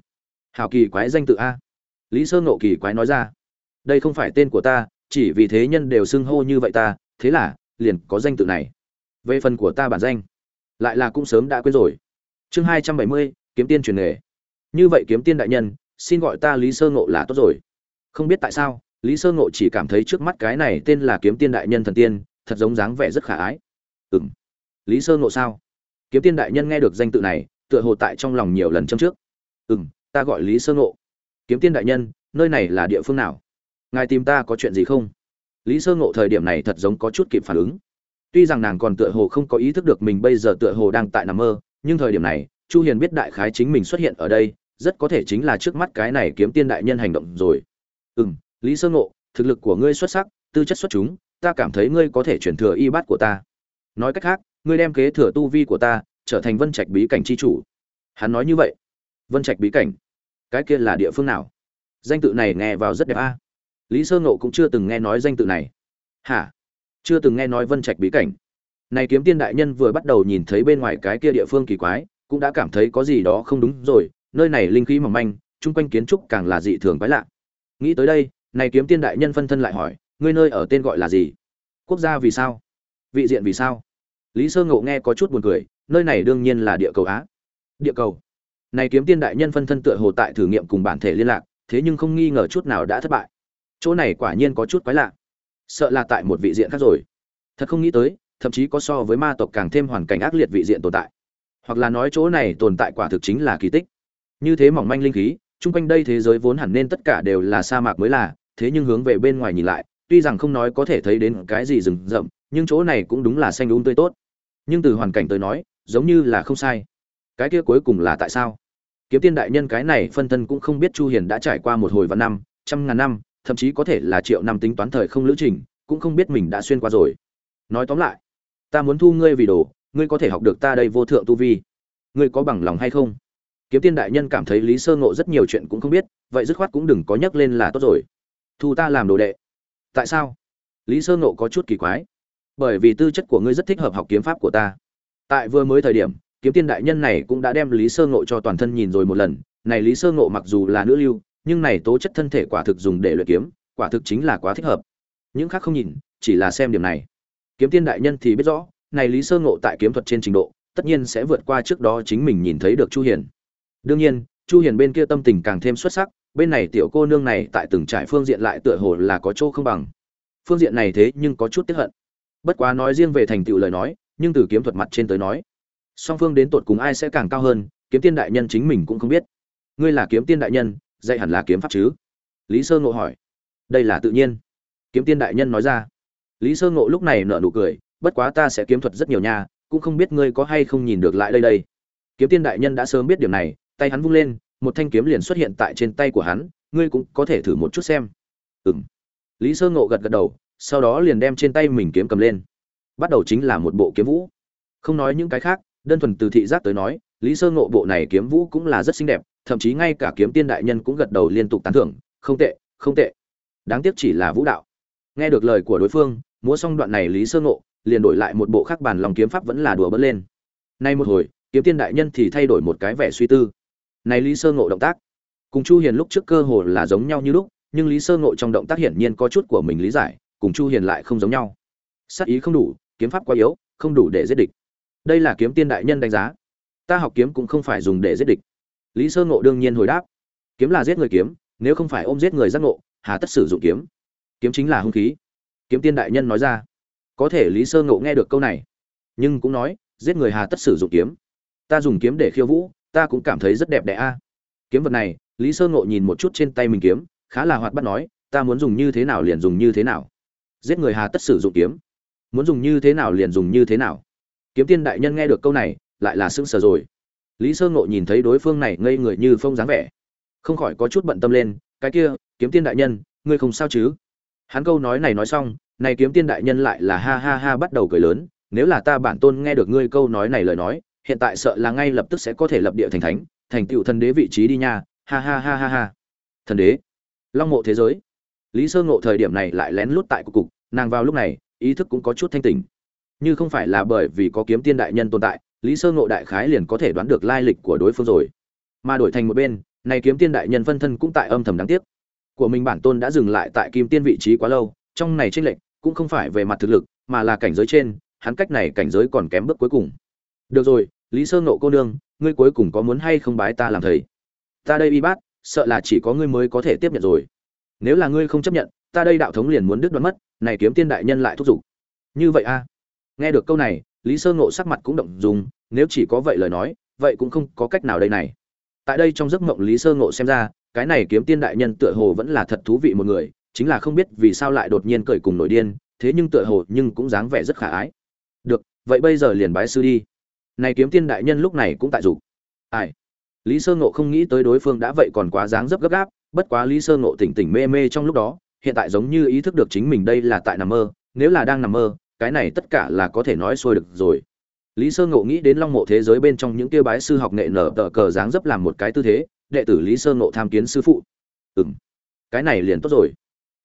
Hào kỳ quái danh tự a lý sơ ngộ kỳ quái nói ra, đây không phải tên của ta, chỉ vì thế nhân đều xưng hô như vậy ta, thế là liền có danh tự này. Về phần của ta bản danh, lại là cũng sớm đã quên rồi. Chương hai trăm bảy mươi, kiếm tiên truyền nghề. Như vậy kiếm tiên đại nhân, xin gọi ta lý sơ ngộ là tốt rồi. Không biết tại sao, lý sơ ngộ chỉ cảm thấy trước mắt cái này tên là kiếm tiên đại nhân thần tiên, thật giống dáng vẻ rất khả ái. Ừ m lý sơ ngộ sao? Kiếm tiên đại nhân nghe được danh tự này, tựa hồ tại trong lòng nhiều lần châm trước. Ừ m ta gọi lý sơ ngộ kiếm tiên đại nhân, nơi này là địa phương nào? Ngài tìm ta có chuyện gì không? Lý sơ ngộ thời điểm này thật giống có chút kịp phản ứng. Tuy rằng nàng còn tựa hồ không có ý thức được mình bây giờ tựa hồ đang tại nằm mơ, nhưng thời điểm này, chu hiền biết đại khái chính mình xuất hiện ở đây, rất có thể chính là trước mắt cái này kiếm tiên đại nhân hành động rồi. Ừ lý sơ ngộ, thực lực của ngươi xuất sắc, tư chất xuất chúng, ta cảm thấy ngươi có thể chuyển thừa y bát của ta. Nói cách khác, ngươi đem kế thừa tu vi của ta, trở thành vân trạch bí cảnh chi chủ. Hắn nói như vậy. Vân trạch bí cảnh cái kia là địa phương nào? Danh tự này nghe vào rất đẹp a. Lý sơ ngộ cũng chưa từng nghe nói danh tự này. Hả? Chưa từng nghe nói vân trạch bí cảnh. Này kiếm tiên đại nhân vừa bắt đầu nhìn thấy bên ngoài cái kia địa phương kỳ quái, cũng đã cảm thấy có gì đó không đúng rồi, nơi này linh khí mỏng manh, chung quanh kiến trúc càng là dị thường quái lạ. Nghĩ tới đây, này kiếm tiên đại nhân phân thân lại hỏi, ngươi nơi ở tên gọi là gì? Quốc gia vì sao? Vị diện vì sao? Lý sơ ngộ nghe có chút buồn cười, nơi này đương nhiên là địa cầu á. Địa cầu? Này kiếm tiên đại nhân phân thân tựa hồ tại thử nghiệm cùng bản thể liên lạc, thế nhưng không nghi ngờ chút nào đã thất bại. Chỗ này quả nhiên có chút quái lạ. Sợ là tại một vị diện khác rồi. Thật không nghĩ tới, thậm chí có so với ma tộc càng thêm hoàn cảnh ác liệt vị diện tồn tại. Hoặc là nói chỗ này tồn tại quả thực chính là kỳ tích. Như thế mỏng manh linh khí, chung quanh đây thế giới vốn hẳn nên tất cả đều là sa mạc mới là, thế nhưng hướng về bên ngoài nhìn lại, tuy rằng không nói có thể thấy đến cái gì rừng rậm, nhưng chỗ này cũng đúng là xanh um tươi tốt. Nhưng từ hoàn cảnh tới nói, giống như là không sai cái kia cuối cùng là tại sao? Kiếm tiên đại nhân cái này phân thân cũng không biết chu hiền đã trải qua một hồi vạn năm, trăm ngàn năm, thậm chí có thể là triệu năm tính toán thời không lữ trình, cũng không biết mình đã xuyên qua rồi. Nói tóm lại, ta muốn thu ngươi vì đồ, ngươi có thể học được ta đây vô thượng tu vi. Ngươi có bằng lòng hay không? Kiếm tiên đại nhân cảm thấy lý sơ ngộ rất nhiều chuyện cũng không biết, vậy dứt khoát cũng đừng có nhắc lên là tốt rồi. Thu ta làm đồ đệ. Tại sao? Lý sơ ngộ có chút kỳ quái. Bởi vì tư chất của ngươi rất thích hợp học kiếm pháp của ta. Tại vừa mới thời điểm kiếm tiên đại nhân này cũng đã đem lý sơ ngộ cho toàn thân nhìn rồi một lần. Này lý sơ ngộ mặc dù là nữ lưu, nhưng này tố chất thân thể quả thực dùng để luyện kiếm, quả thực chính là quá thích hợp. Những khác không nhìn, chỉ là xem điểm này. Kiếm tiên đại nhân thì biết rõ, này lý sơ ngộ tại kiếm thuật trên trình độ, tất nhiên sẽ vượt qua trước đó chính mình nhìn thấy được chu hiền. Đương nhiên, chu hiền bên kia tâm tình càng thêm xuất sắc, bên này tiểu cô nương này tại từng trải phương diện lại tựa hồ là có chỗ không bằng. Phương diện này thế nhưng có chút tiếc hận. Bất quá nói riêng về thành tựu lời nói, nhưng từ kiếm thuật mặt trên tới nói song phương đến tột cùng ai sẽ càng cao hơn, kiếm tiên đại nhân chính mình cũng không biết. Ngươi là kiếm tiên đại nhân, dạy hẳn là kiếm pháp chứ? Lý sơ ngộ hỏi. Đây là tự nhiên. Kiếm tiên đại nhân nói ra. Lý sơ ngộ lúc này nở nụ cười, bất quá ta sẽ kiếm thuật rất nhiều nha, cũng không biết ngươi có hay không nhìn được lại đây đây. Kiếm tiên đại nhân đã sớm biết điểm này, tay hắn vung lên, một thanh kiếm liền xuất hiện tại trên tay của hắn, ngươi cũng có thể thử một chút xem. Ừ m lý sơ ngộ gật gật đầu, sau đó liền đem trên tay mình kiếm cầm lên. Bắt đầu chính là một bộ kiếm vũ. Không nói những cái khác đơn thuần từ thị giác tới nói, lý sơ ngộ bộ này kiếm vũ cũng là rất xinh đẹp, thậm chí ngay cả kiếm tiên đại nhân cũng gật đầu liên tục tán thưởng, không tệ không tệ. Đáng tiếc chỉ là vũ đạo. Nghe được lời của đối phương, múa xong đoạn này lý sơ ngộ, liền đổi lại một bộ khác bản lòng kiếm pháp vẫn là đùa bớt lên. Nay một hồi, kiếm tiên đại nhân thì thay đổi một cái vẻ suy tư. Này lý sơ ngộ động tác, cùng chu hiền lúc trước cơ hồ là giống nhau như lúc, nhưng lý sơ ngộ trong động tác hiển nhiên có chút của mình lý giải, cùng chu hiền lại không giống nhau. Sát ý không đủ, kiếm pháp quá yếu, không đủ để giết địch đây là kiếm tiên đại nhân đánh giá. Ta học kiếm cũng không phải dùng để giết địch. Lý sơ ngộ đương nhiên hồi đáp. Kiếm là giết người kiếm, nếu không phải ôm giết người giác ngộ, hà tất sử dụng kiếm. Kiếm chính là hung khí. Kiếm tiên đại nhân nói ra. Có thể lý sơ ngộ nghe được câu này, nhưng cũng nói, giết người hà tất sử dụng kiếm. Ta dùng kiếm để khiêu vũ, ta cũng cảm thấy rất đẹp đẽ a. Kiếm vật này, lý sơ ngộ nhìn một chút trên tay mình kiếm, khá là hoạt bắt nói, ta muốn dùng như thế nào liền dùng như thế nào. Giết người hà tất sử dụng kiếm. Muốn dùng như thế nào liền dùng như thế nào kiếm tiên đại nhân nghe được câu này, lại là sững sờ rồi. Lý sơ ngộ nhìn thấy đối phương này ngây người như phong dáng vẻ. Không khỏi có chút bận tâm lên, cái kia, kiếm tiên đại nhân, ngươi không sao chứ? Hắn câu nói này nói xong, này kiếm tiên đại nhân lại là ha ha ha bắt đầu cười lớn, nếu là ta bản tôn nghe được ngươi câu nói này lời nói, hiện tại sợ là ngay lập tức sẽ có thể lập địa thành thánh, thành tựu thần đế vị trí đi nha. Ha ha ha ha ha. Thần đế. Long mộ thế giới. Lý sơ ngộ thời điểm này lại lén lút tại cục cục, nàng vào lúc này, ý thức cũng có chút thanh tỉnh như không phải là bởi vì có kiếm tiên đại nhân tồn tại, lý sơ ngộ đại khái liền có thể đoán được lai lịch của đối phương rồi. Mà đổi thành một bên, này kiếm tiên đại nhân phân thân cũng tại âm thầm đáng tiếc. Của mình bản tôn đã dừng lại tại kim tiên vị trí quá lâu, trong này tranh lệch cũng không phải về mặt thực lực, mà là cảnh giới trên, hắn cách này cảnh giới còn kém bước cuối cùng. Được rồi, lý sơ ngộ cô nương, ngươi cuối cùng có muốn hay không bái ta làm thầy? Ta đây y bát, sợ là chỉ có ngươi mới có thể tiếp nhận rồi. Nếu là ngươi không chấp nhận, ta đây đạo thống liền muốn đứt đoán mất, này kiếm tiên đại nhân lại thúc giục. Như vậy a nghe được câu này, lý sơ ngộ sắc mặt cũng động dùng nếu chỉ có vậy lời nói, vậy cũng không có cách nào đây này. Tại đây trong giấc mộng lý sơ ngộ xem ra, cái này kiếm tiên đại nhân tựa hồ vẫn là thật thú vị một người, chính là không biết vì sao lại đột nhiên cười cùng nổi điên, thế nhưng tựa hồ nhưng cũng dáng vẻ rất khả ái. Được, vậy bây giờ liền bái sư đi. Này kiếm tiên đại nhân lúc này cũng tại dục. Ai? Lý sơ ngộ không nghĩ tới đối phương đã vậy còn quá dáng dấp gấp gáp, bất quá lý sơ ngộ tỉnh tỉnh mê mê trong lúc đó, hiện tại giống như ý thức được chính mình đây là tại nằm mơ, nếu là đang nằm mơ cái này tất cả là có thể nói xuôi được rồi. Lý sơ ngộ nghĩ đến long mộ thế giới bên trong những kia bái sư học nghệ nở tờ cờ dáng dấp làm một cái tư thế, đệ tử lý sơ ngộ tham kiến sư phụ. Ừ m cái này liền tốt rồi.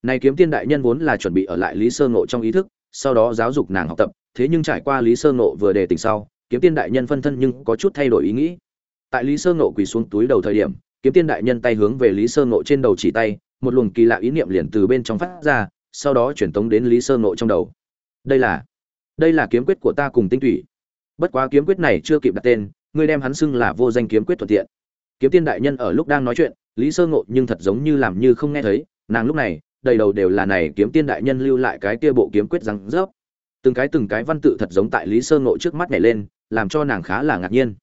Này kiếm tiên đại nhân vốn là chuẩn bị ở lại lý sơ ngộ trong ý thức, sau đó giáo dục nàng học tập, thế nhưng trải qua lý sơ ngộ vừa đề tỉnh sau, kiếm tiên đại nhân phân thân nhưng có chút thay đổi ý nghĩ. Tại lý sơ ngộ quỳ xuống túi đầu thời điểm, kiếm tiên đại nhân tay hướng về lý sơ ngộ trên đầu chỉ tay, một luồng kỳ lạ ý niệm liền từ bên trong phát ra, sau đó chuyển tống đến lý sơ ngộ trong đầu đây là đây là kiếm quyết của ta cùng tinh thủy bất quá kiếm quyết này chưa kịp đặt tên, ngươi đem hắn xưng là vô danh kiếm quyết thuận tiện. Kiếm tiên đại nhân ở lúc đang nói chuyện, lý sơ ngộ nhưng thật giống như làm như không nghe thấy, nàng lúc này, đầy đầu đều là này kiếm tiên đại nhân lưu lại cái kia bộ kiếm quyết răng rớp. Từng cái từng cái văn tự thật giống tại lý sơ ngộ trước mắt nhảy lên, làm cho nàng khá là ngạc nhiên.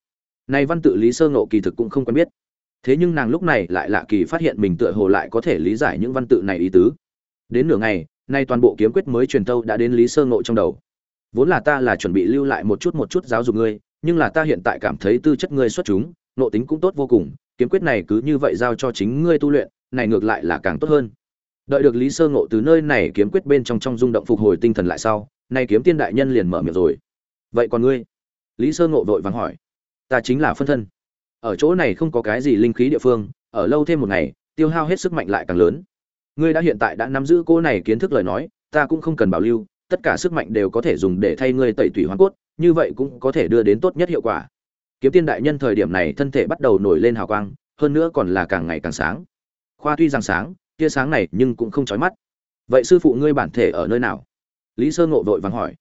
Nay văn tự lý sơ ngộ kỳ thực cũng không quen biết. Thế nhưng nàng lúc này lại lạ kỳ phát hiện mình tựa hồ lại có thể lý giải những văn tự này ý tứ. Đến nửa ngày nay toàn bộ kiếm quyết mới truyền tâu đã đến lý sơ ngộ trong đầu. Vốn là ta là chuẩn bị lưu lại một chút một chút giáo dục ngươi, nhưng là ta hiện tại cảm thấy tư chất ngươi xuất chúng nộ tính cũng tốt vô cùng, kiếm quyết này cứ như vậy giao cho chính ngươi tu luyện, này ngược lại là càng tốt hơn. Đợi được lý sơ ngộ từ nơi này kiếm quyết bên trong trong rung động phục hồi tinh thần lại sau, nay kiếm tiên đại nhân liền mở miệng rồi. Vậy còn ngươi? Lý sơ ngộ vội vàng hỏi. Ta chính là phân thân. Ở chỗ này không có cái gì linh khí địa phương, ở lâu thêm một ngày, tiêu hao hết sức mạnh lại càng lớn ngươi đã hiện tại đã nắm giữ cô này kiến thức lời nói, ta cũng không cần bảo lưu, tất cả sức mạnh đều có thể dùng để thay ngươi tẩy tủy hoàn cốt, như vậy cũng có thể đưa đến tốt nhất hiệu quả. Kiếm tiên đại nhân thời điểm này thân thể bắt đầu nổi lên hào quang, hơn nữa còn là càng ngày càng sáng. Khoa tuy rằng sáng, tia sáng này nhưng cũng không chói mắt. Vậy sư phụ ngươi bản thể ở nơi nào? Lý sơ ngộ vội vàng hỏi.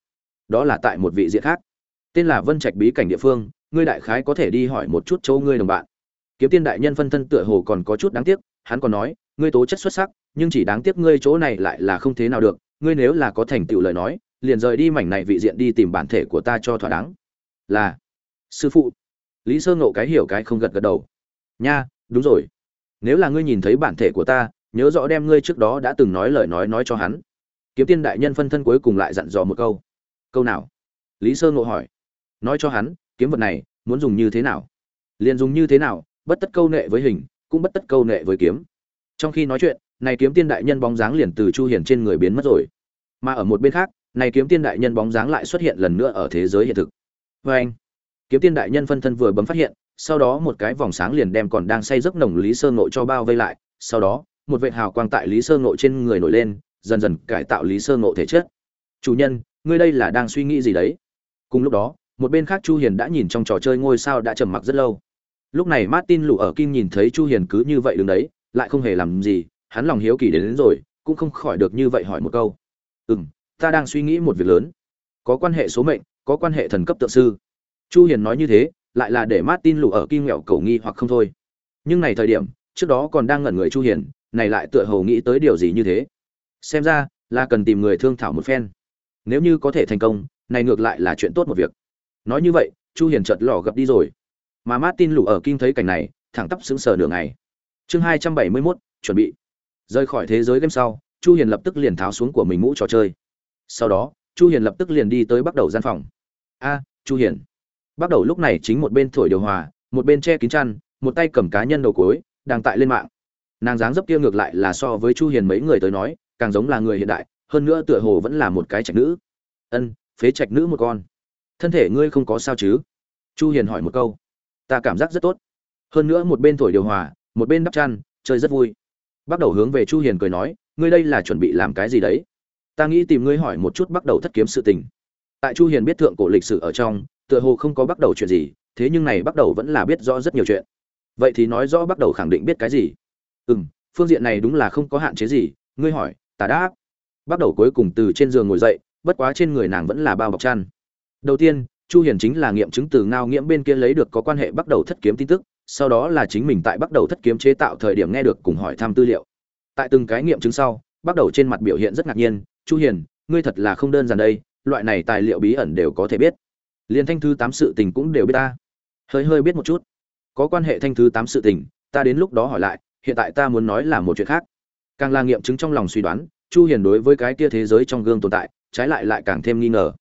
Đó là tại một vị diện khác. Tên là vân trạch bí cảnh địa phương, ngươi đại khái có thể đi hỏi một chút chỗ ngươi đồng bạn. Kiếm tiên đại nhân phân thân tựa hồ còn có chút đáng tiếc, hắn còn nói ngươi tố chất xuất sắc, nhưng chỉ đáng tiếc ngươi chỗ này lại là không thế nào được, ngươi nếu là có thành tựu lời nói, liền rời đi mảnh này vị diện đi tìm bản thể của ta cho thỏa đáng. Là, sư phụ. Lý sơ ngộ cái hiểu cái không gật gật đầu. Nha, đúng rồi. Nếu là ngươi nhìn thấy bản thể của ta, nhớ rõ đem ngươi trước đó đã từng nói lời nói nói cho hắn. Kiếm tiên đại nhân phân thân cuối cùng lại dặn dò một câu. Câu nào? Lý sơ ngộ hỏi. Nói cho hắn, kiếm vật này muốn dùng như thế nào? Liền dùng như thế nào, bất tất câu nệ với hình, cũng bất tất câu nệ với kiếm trong khi nói chuyện, này kiếm tiên đại nhân bóng dáng liền từ chu hiền trên người biến mất rồi. Mà ở một bên khác, này kiếm tiên đại nhân bóng dáng lại xuất hiện lần nữa ở thế giới hiện thực. Với anh, kiếm tiên đại nhân phân thân vừa bấm phát hiện, sau đó một cái vòng sáng liền đem còn đang say giấc nồng lý sơ ngộ cho bao vây lại. Sau đó, một vệt hào quang tại lý sơ ngộ trên người nổi lên, dần dần cải tạo lý sơ ngộ thể chất. Chủ nhân, ngươi đây là đang suy nghĩ gì đấy? Cùng lúc đó, một bên khác chu hiền đã nhìn trong trò chơi ngôi sao đã trầm mặc rất lâu. Lúc này martin lụ ở kim nhìn thấy chu hiền cứ như vậy đứng đấy lại không hề làm gì hắn lòng hiếu kỳ đến, đến rồi cũng không khỏi được như vậy hỏi một câu. Ừm ta đang suy nghĩ một việc lớn. Có quan hệ số mệnh có quan hệ thần cấp tượng sư. Chu hiền nói như thế lại là để martin lụ ở kim nghẹo cầu nghi hoặc không thôi. Nhưng này thời điểm trước đó còn đang ngẩn người chu hiền này lại tựa hồ nghĩ tới điều gì như thế. Xem ra là cần tìm người thương thảo một phen. Nếu như có thể thành công này ngược lại là chuyện tốt một việc. Nói như vậy chu hiền chợt lò gặp đi rồi. Mà martin lù ở Kim thấy cảnh này thẳng tắp sững sờ nửa ngày chương 271, chuẩn bị. Rời khỏi thế giới game sau chu hiền lập tức liền tháo xuống của mình mũ trò chơi. Sau đó chu hiền lập tức liền đi tới bắt đầu gian phòng. A chu hiền. Bắt đầu lúc này chính một bên thổi điều hòa một bên che kín chăn một tay cầm cá nhân đầu cối đang tại lên mạng. Nàng dáng dấp kia ngược lại là so với chu hiền mấy người tới nói càng giống là người hiện đại hơn nữa tựa hồ vẫn là một cái trạch nữ. Ân phế trạch nữ một con. Thân thể ngươi không có sao chứ? Chu hiền hỏi một câu. Ta cảm giác rất tốt. Hơn nữa một bên thổi điều hòa một bên đắp chăn, chơi rất vui. Bắt đầu hướng về chu hiền cười nói, ngươi đây là chuẩn bị làm cái gì đấy? Ta nghĩ tìm ngươi hỏi một chút bắt đầu thất kiếm sự tình. Tại chu hiền biết thượng cổ lịch sử ở trong, tựa hồ không có bắt đầu chuyện gì, thế nhưng này bắt đầu vẫn là biết rõ rất nhiều chuyện. Vậy thì nói rõ bắt đầu khẳng định biết cái gì? Ừm, phương diện này đúng là không có hạn chế gì, ngươi hỏi, ta đáp. Bắt đầu cuối cùng từ trên giường ngồi dậy, bất quá trên người nàng vẫn là bao bọc chăn. Đầu tiên, chu hiền chính là nghiệm chứng từ ngao nghiễm bên kia lấy được có quan hệ bắt đầu thất kiếm tin tức sau đó là chính mình tại bắt đầu thất kiếm chế tạo thời điểm nghe được cùng hỏi thăm tư liệu. Tại từng cái nghiệm chứng sau, bắt đầu trên mặt biểu hiện rất ngạc nhiên, chu hiền, ngươi thật là không đơn giản đây, loại này tài liệu bí ẩn đều có thể biết. Liên thanh thứ tám sự tình cũng đều biết ta. Hơi hơi biết một chút. Có quan hệ thanh thứ tám sự tình, ta đến lúc đó hỏi lại, hiện tại ta muốn nói là một chuyện khác. Càng là nghiệm chứng trong lòng suy đoán, chu hiền đối với cái kia thế giới trong gương tồn tại, trái lại lại càng thêm nghi ngờ.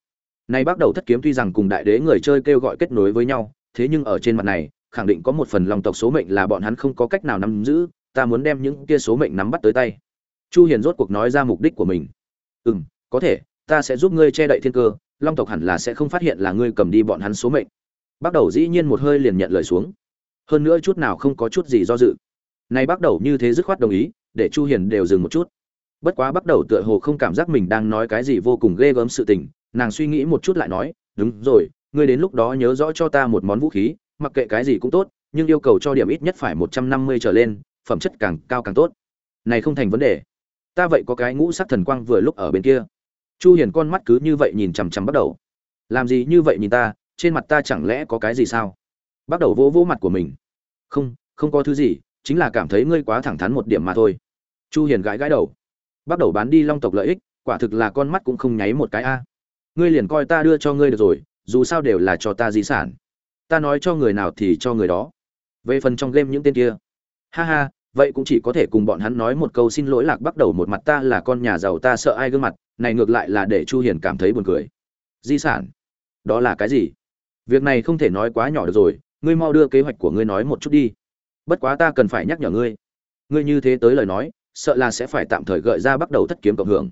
Nay bắt đầu thất kiếm tuy rằng cùng đại đế người chơi kêu gọi kết nối với nhau, thế nhưng ở trên mặt này khẳng định có một phần lòng tộc số mệnh là bọn hắn không có cách nào nắm giữ, ta muốn đem những kia số mệnh nắm bắt tới tay. Chu hiền rốt cuộc nói ra mục đích của mình. Ừm, có thể, ta sẽ giúp ngươi che đậy thiên cơ, long tộc hẳn là sẽ không phát hiện là ngươi cầm đi bọn hắn số mệnh. Bắt đầu dĩ nhiên một hơi liền nhận lời xuống. Hơn nữa chút nào không có chút gì do dự. Nay bắt đầu như thế dứt khoát đồng ý, để chu hiền đều dừng một chút. Bất quá bắt đầu tựa hồ không cảm giác mình đang nói cái gì vô cùng ghê gớm sự tình, nàng suy nghĩ một chút lại nói, đúng rồi, ngươi đến lúc đó nhớ rõ cho ta một món vũ khí mặc kệ cái gì cũng tốt, nhưng yêu cầu cho điểm ít nhất phải 150 trở lên, phẩm chất càng cao càng tốt. Này không thành vấn đề. Ta vậy có cái ngũ sắc thần quang vừa lúc ở bên kia. Chu hiền con mắt cứ như vậy nhìn chằm chằm bắt đầu. Làm gì như vậy nhìn ta, trên mặt ta chẳng lẽ có cái gì sao? Bắt đầu vỗ vỗ mặt của mình. Không không có thứ gì, chính là cảm thấy ngươi quá thẳng thắn một điểm mà thôi. Chu hiền gãi gãi đầu. Bắt đầu bán đi long tộc lợi ích, quả thực là con mắt cũng không nháy một cái a. Ngươi liền coi ta đưa cho ngươi được rồi, dù sao đều là cho ta di sản ta nói cho người nào thì cho người đó. Về phần trong game những tên kia. Ha ha, vậy cũng chỉ có thể cùng bọn hắn nói một câu xin lỗi lạc bắt đầu một mặt ta là con nhà giàu ta sợ ai gương mặt, này ngược lại là để chu hiền cảm thấy buồn cười. Di sản? Đó là cái gì? Việc này không thể nói quá nhỏ được rồi, ngươi mau đưa kế hoạch của ngươi nói một chút đi. Bất quá ta cần phải nhắc nhở ngươi. Ngươi như thế tới lời nói, sợ là sẽ phải tạm thời gợi ra bắt đầu thất kiếm cộng hưởng.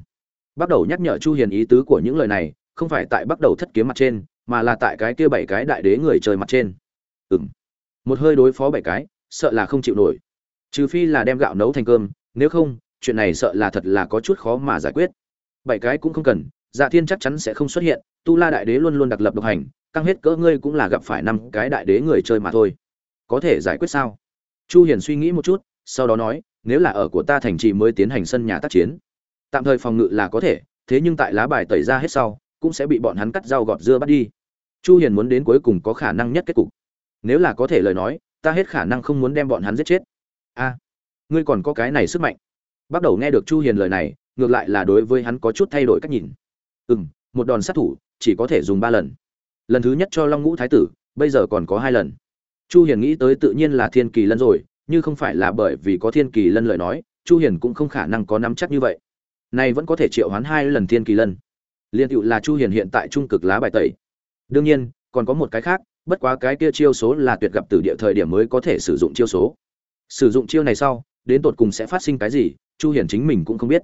Bắt đầu nhắc nhở chu hiền ý tứ của những lời này, không phải tại bắt đầu thất kiếm mặt trên mà là tại cái kia bảy cái đại đế người trời mặt trên. Ừm. Một hơi đối phó bảy cái, sợ là không chịu nổi. Trừ phi là đem gạo nấu thành cơm, nếu không, chuyện này sợ là thật là có chút khó mà giải quyết. Bảy cái cũng không cần dạ thiên chắc chắn sẽ không xuất hiện, tu la đại đế luôn luôn đặc lập độc hành, căng hết cỡ ngươi cũng là gặp phải năm cái đại đế người chơi mà thôi. Có thể giải quyết sao? Chu hiền suy nghĩ một chút, sau đó nói, nếu là ở của ta thành trì mới tiến hành sân nhà tác chiến. Tạm thời phòng ngự là có thể, thế nhưng tại lá bài tẩy ra hết sau cũng sẽ bị bọn hắn cắt rau gọt dưa bắt đi. Chu hiền muốn đến cuối cùng có khả năng nhất kết cục. Nếu là có thể lời nói, ta hết khả năng không muốn đem bọn hắn giết chết. A, ngươi còn có cái này sức mạnh. Bắt đầu nghe được chu hiền lời này, ngược lại là đối với hắn có chút thay đổi cách nhìn. Ừm, một đòn sát thủ, chỉ có thể dùng ba lần. Lần thứ nhất cho long ngũ thái tử, bây giờ còn có hai lần. Chu hiền nghĩ tới tự nhiên là thiên kỳ lân rồi, như không phải là bởi vì có thiên kỳ lân lời nói, chu hiền cũng không khả năng có nắm chắc như vậy. Này vẫn có thể triệu hoán hai lần thiên kỳ lân liên tựu là chu hiền hiện tại trung cực lá bài tẩy. Đương nhiên, còn có một cái khác, bất quá cái kia chiêu số là tuyệt gặp từ địa thời điểm mới có thể sử dụng chiêu số. Sử dụng chiêu này sau, đến tột cùng sẽ phát sinh cái gì, chu Hiền chính mình cũng không biết.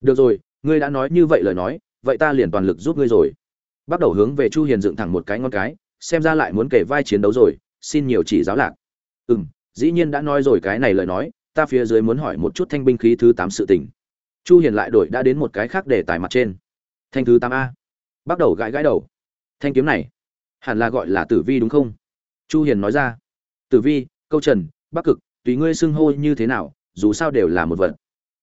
Được rồi, ngươi đã nói như vậy lời nói, vậy ta liền toàn lực giúp ngươi rồi. Bắt đầu hướng về chu hiền dựng thẳng một cái ngon cái, xem ra lại muốn kể vai chiến đấu rồi, xin nhiều chỉ giáo lạc. Ừ dĩ nhiên đã nói rồi cái này lời nói, ta phía dưới muốn hỏi một chút thanh binh khí thứ 8 sự tình. Chu hiền lại đổi đã đến một cái khác để tài mặt trên thanh thứ tám a. Bắt đầu gãi gãi đầu. Thanh kiếm này, hẳn là gọi là tử vi đúng không? Chu hiền nói ra. Tử vi, câu trần, bắc cực, tùy ngươi xưng hô như thế nào, dù sao đều là một vật.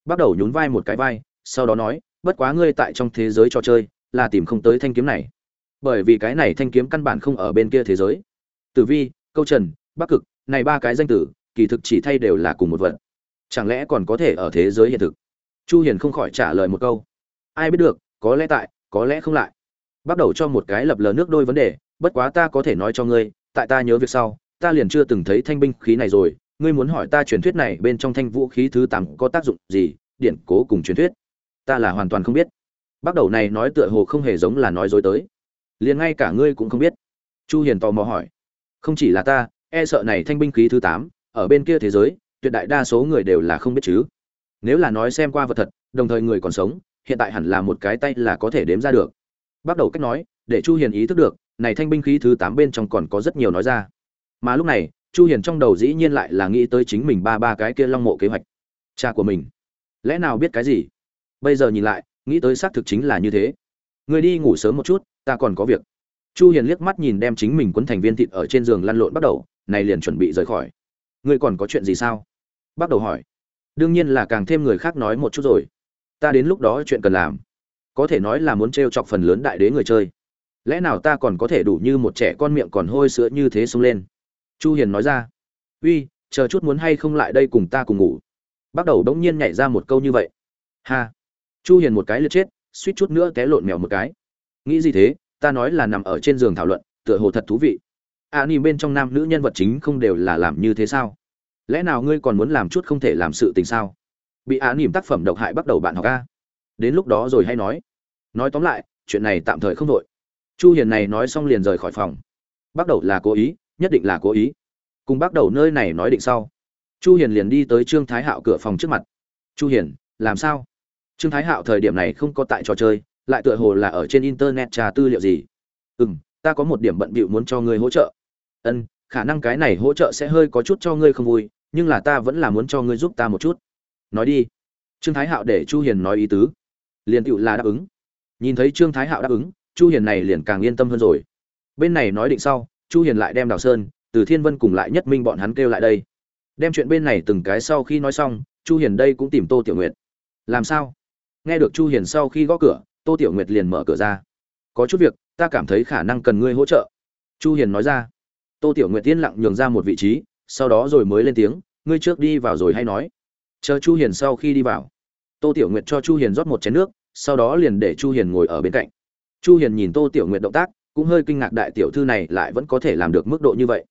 Bắt đầu nhún vai một cái vai, sau đó nói, bất quá ngươi tại trong thế giới trò chơi, là tìm không tới thanh kiếm này. Bởi vì cái này thanh kiếm căn bản không ở bên kia thế giới. Tử vi, câu trần, bắc cực, này ba cái danh tử, kỳ thực chỉ thay đều là cùng một vật. Chẳng lẽ còn có thể ở thế giới hiện thực? Chu hiền không khỏi trả lời một câu. Ai biết được có lẽ tại có lẽ không lại. Bắt đầu cho một cái lập lờ nước đôi vấn đề bất quá ta có thể nói cho ngươi tại ta nhớ việc sau ta liền chưa từng thấy thanh binh khí này rồi. Ngươi muốn hỏi ta truyền thuyết này bên trong thanh vũ khí thứ tám có tác dụng gì điện cố cùng truyền thuyết. Ta là hoàn toàn không biết. Bắt đầu này nói tựa hồ không hề giống là nói dối tới. Liền ngay cả ngươi cũng không biết. Chu hiền tò mò hỏi. Không chỉ là ta e sợ này thanh binh khí thứ 8, ở bên kia thế giới tuyệt đại đa số người đều là không biết chứ. Nếu là nói xem qua vật thật đồng thời người còn sống hiện tại hẳn là một cái tay là có thể đếm ra được. Bắt đầu cách nói, để chu hiền ý thức được, này thanh binh khí thứ 8 bên trong còn có rất nhiều nói ra. Mà lúc này, chu hiền trong đầu dĩ nhiên lại là nghĩ tới chính mình ba ba cái kia long mộ kế hoạch. Cha của mình. Lẽ nào biết cái gì? Bây giờ nhìn lại, nghĩ tới xác thực chính là như thế. Người đi ngủ sớm một chút, ta còn có việc. Chu hiền liếc mắt nhìn đem chính mình quấn thành viên thịt ở trên giường lăn lộn bắt đầu, này liền chuẩn bị rời khỏi. Ngươi còn có chuyện gì sao? Bắt đầu hỏi. Đương nhiên là càng thêm người khác nói một chút rồi ta đến lúc đó chuyện cần làm. Có thể nói là muốn trêu chọc phần lớn đại đế người chơi. Lẽ nào ta còn có thể đủ như một trẻ con miệng còn hôi sữa như thế xông lên? Chu hiền nói ra. Uy, chờ chút muốn hay không lại đây cùng ta cùng ngủ. Bắt đầu đống nhiên nhảy ra một câu như vậy. Ha. Chu hiền một cái lướt chết, suýt chút nữa té lộn mèo một cái. Nghĩ gì thế? Ta nói là nằm ở trên giường thảo luận, tựa hồ thật thú vị. À ni bên trong nam nữ nhân vật chính không đều là làm như thế sao? Lẽ nào ngươi còn muốn làm chút không thể làm sự tình sao? Bị á nỉm tác phẩm độc hại bắt đầu bạn học a. Đến lúc đó rồi hay nói. Nói tóm lại, chuyện này tạm thời không đội chu hiền này nói xong liền rời khỏi phòng. Bắt đầu là cố ý, nhất định là cố ý. Cùng bắt đầu nơi này nói định sau. Chu hiền liền đi tới trương thái hạo cửa phòng trước mặt. Chu hiền, làm sao? Trương thái hạo thời điểm này không có tại trò chơi, lại tựa hồ là ở trên internet tra tư liệu gì. Ừm, ta có một điểm bận bịu muốn cho ngươi hỗ trợ. Ân, khả năng cái này hỗ trợ sẽ hơi có chút cho ngươi không vui, nhưng là ta vẫn là muốn cho ngươi giúp ta một chút nói đi. Trương thái hạo để chu hiền nói ý tứ. Liền tựu là đáp ứng. Nhìn thấy trương thái hạo đáp ứng, chu hiền này liền càng yên tâm hơn rồi. Bên này nói định sau, chu hiền lại đem đào sơn, từ thiên vân cùng lại nhất minh bọn hắn kêu lại đây. Đem chuyện bên này từng cái sau khi nói xong, chu hiền đây cũng tìm tô tiểu nguyệt. Làm sao? Nghe được chu hiền sau khi gõ cửa, tô tiểu nguyệt liền mở cửa ra. Có chút việc, ta cảm thấy khả năng cần ngươi hỗ trợ. Chu hiền nói ra. Tô tiểu nguyệt tiên lặng nhường ra một vị trí, sau đó rồi mới lên tiếng, ngươi trước đi vào rồi hay nói chờ chu hiền sau khi đi vào. Tô tiểu nguyệt cho chu hiền rót một chén nước, sau đó liền để chu hiền ngồi ở bên cạnh. Chu hiền nhìn tô tiểu nguyệt động tác, cũng hơi kinh ngạc đại tiểu thư này lại vẫn có thể làm được mức độ như vậy.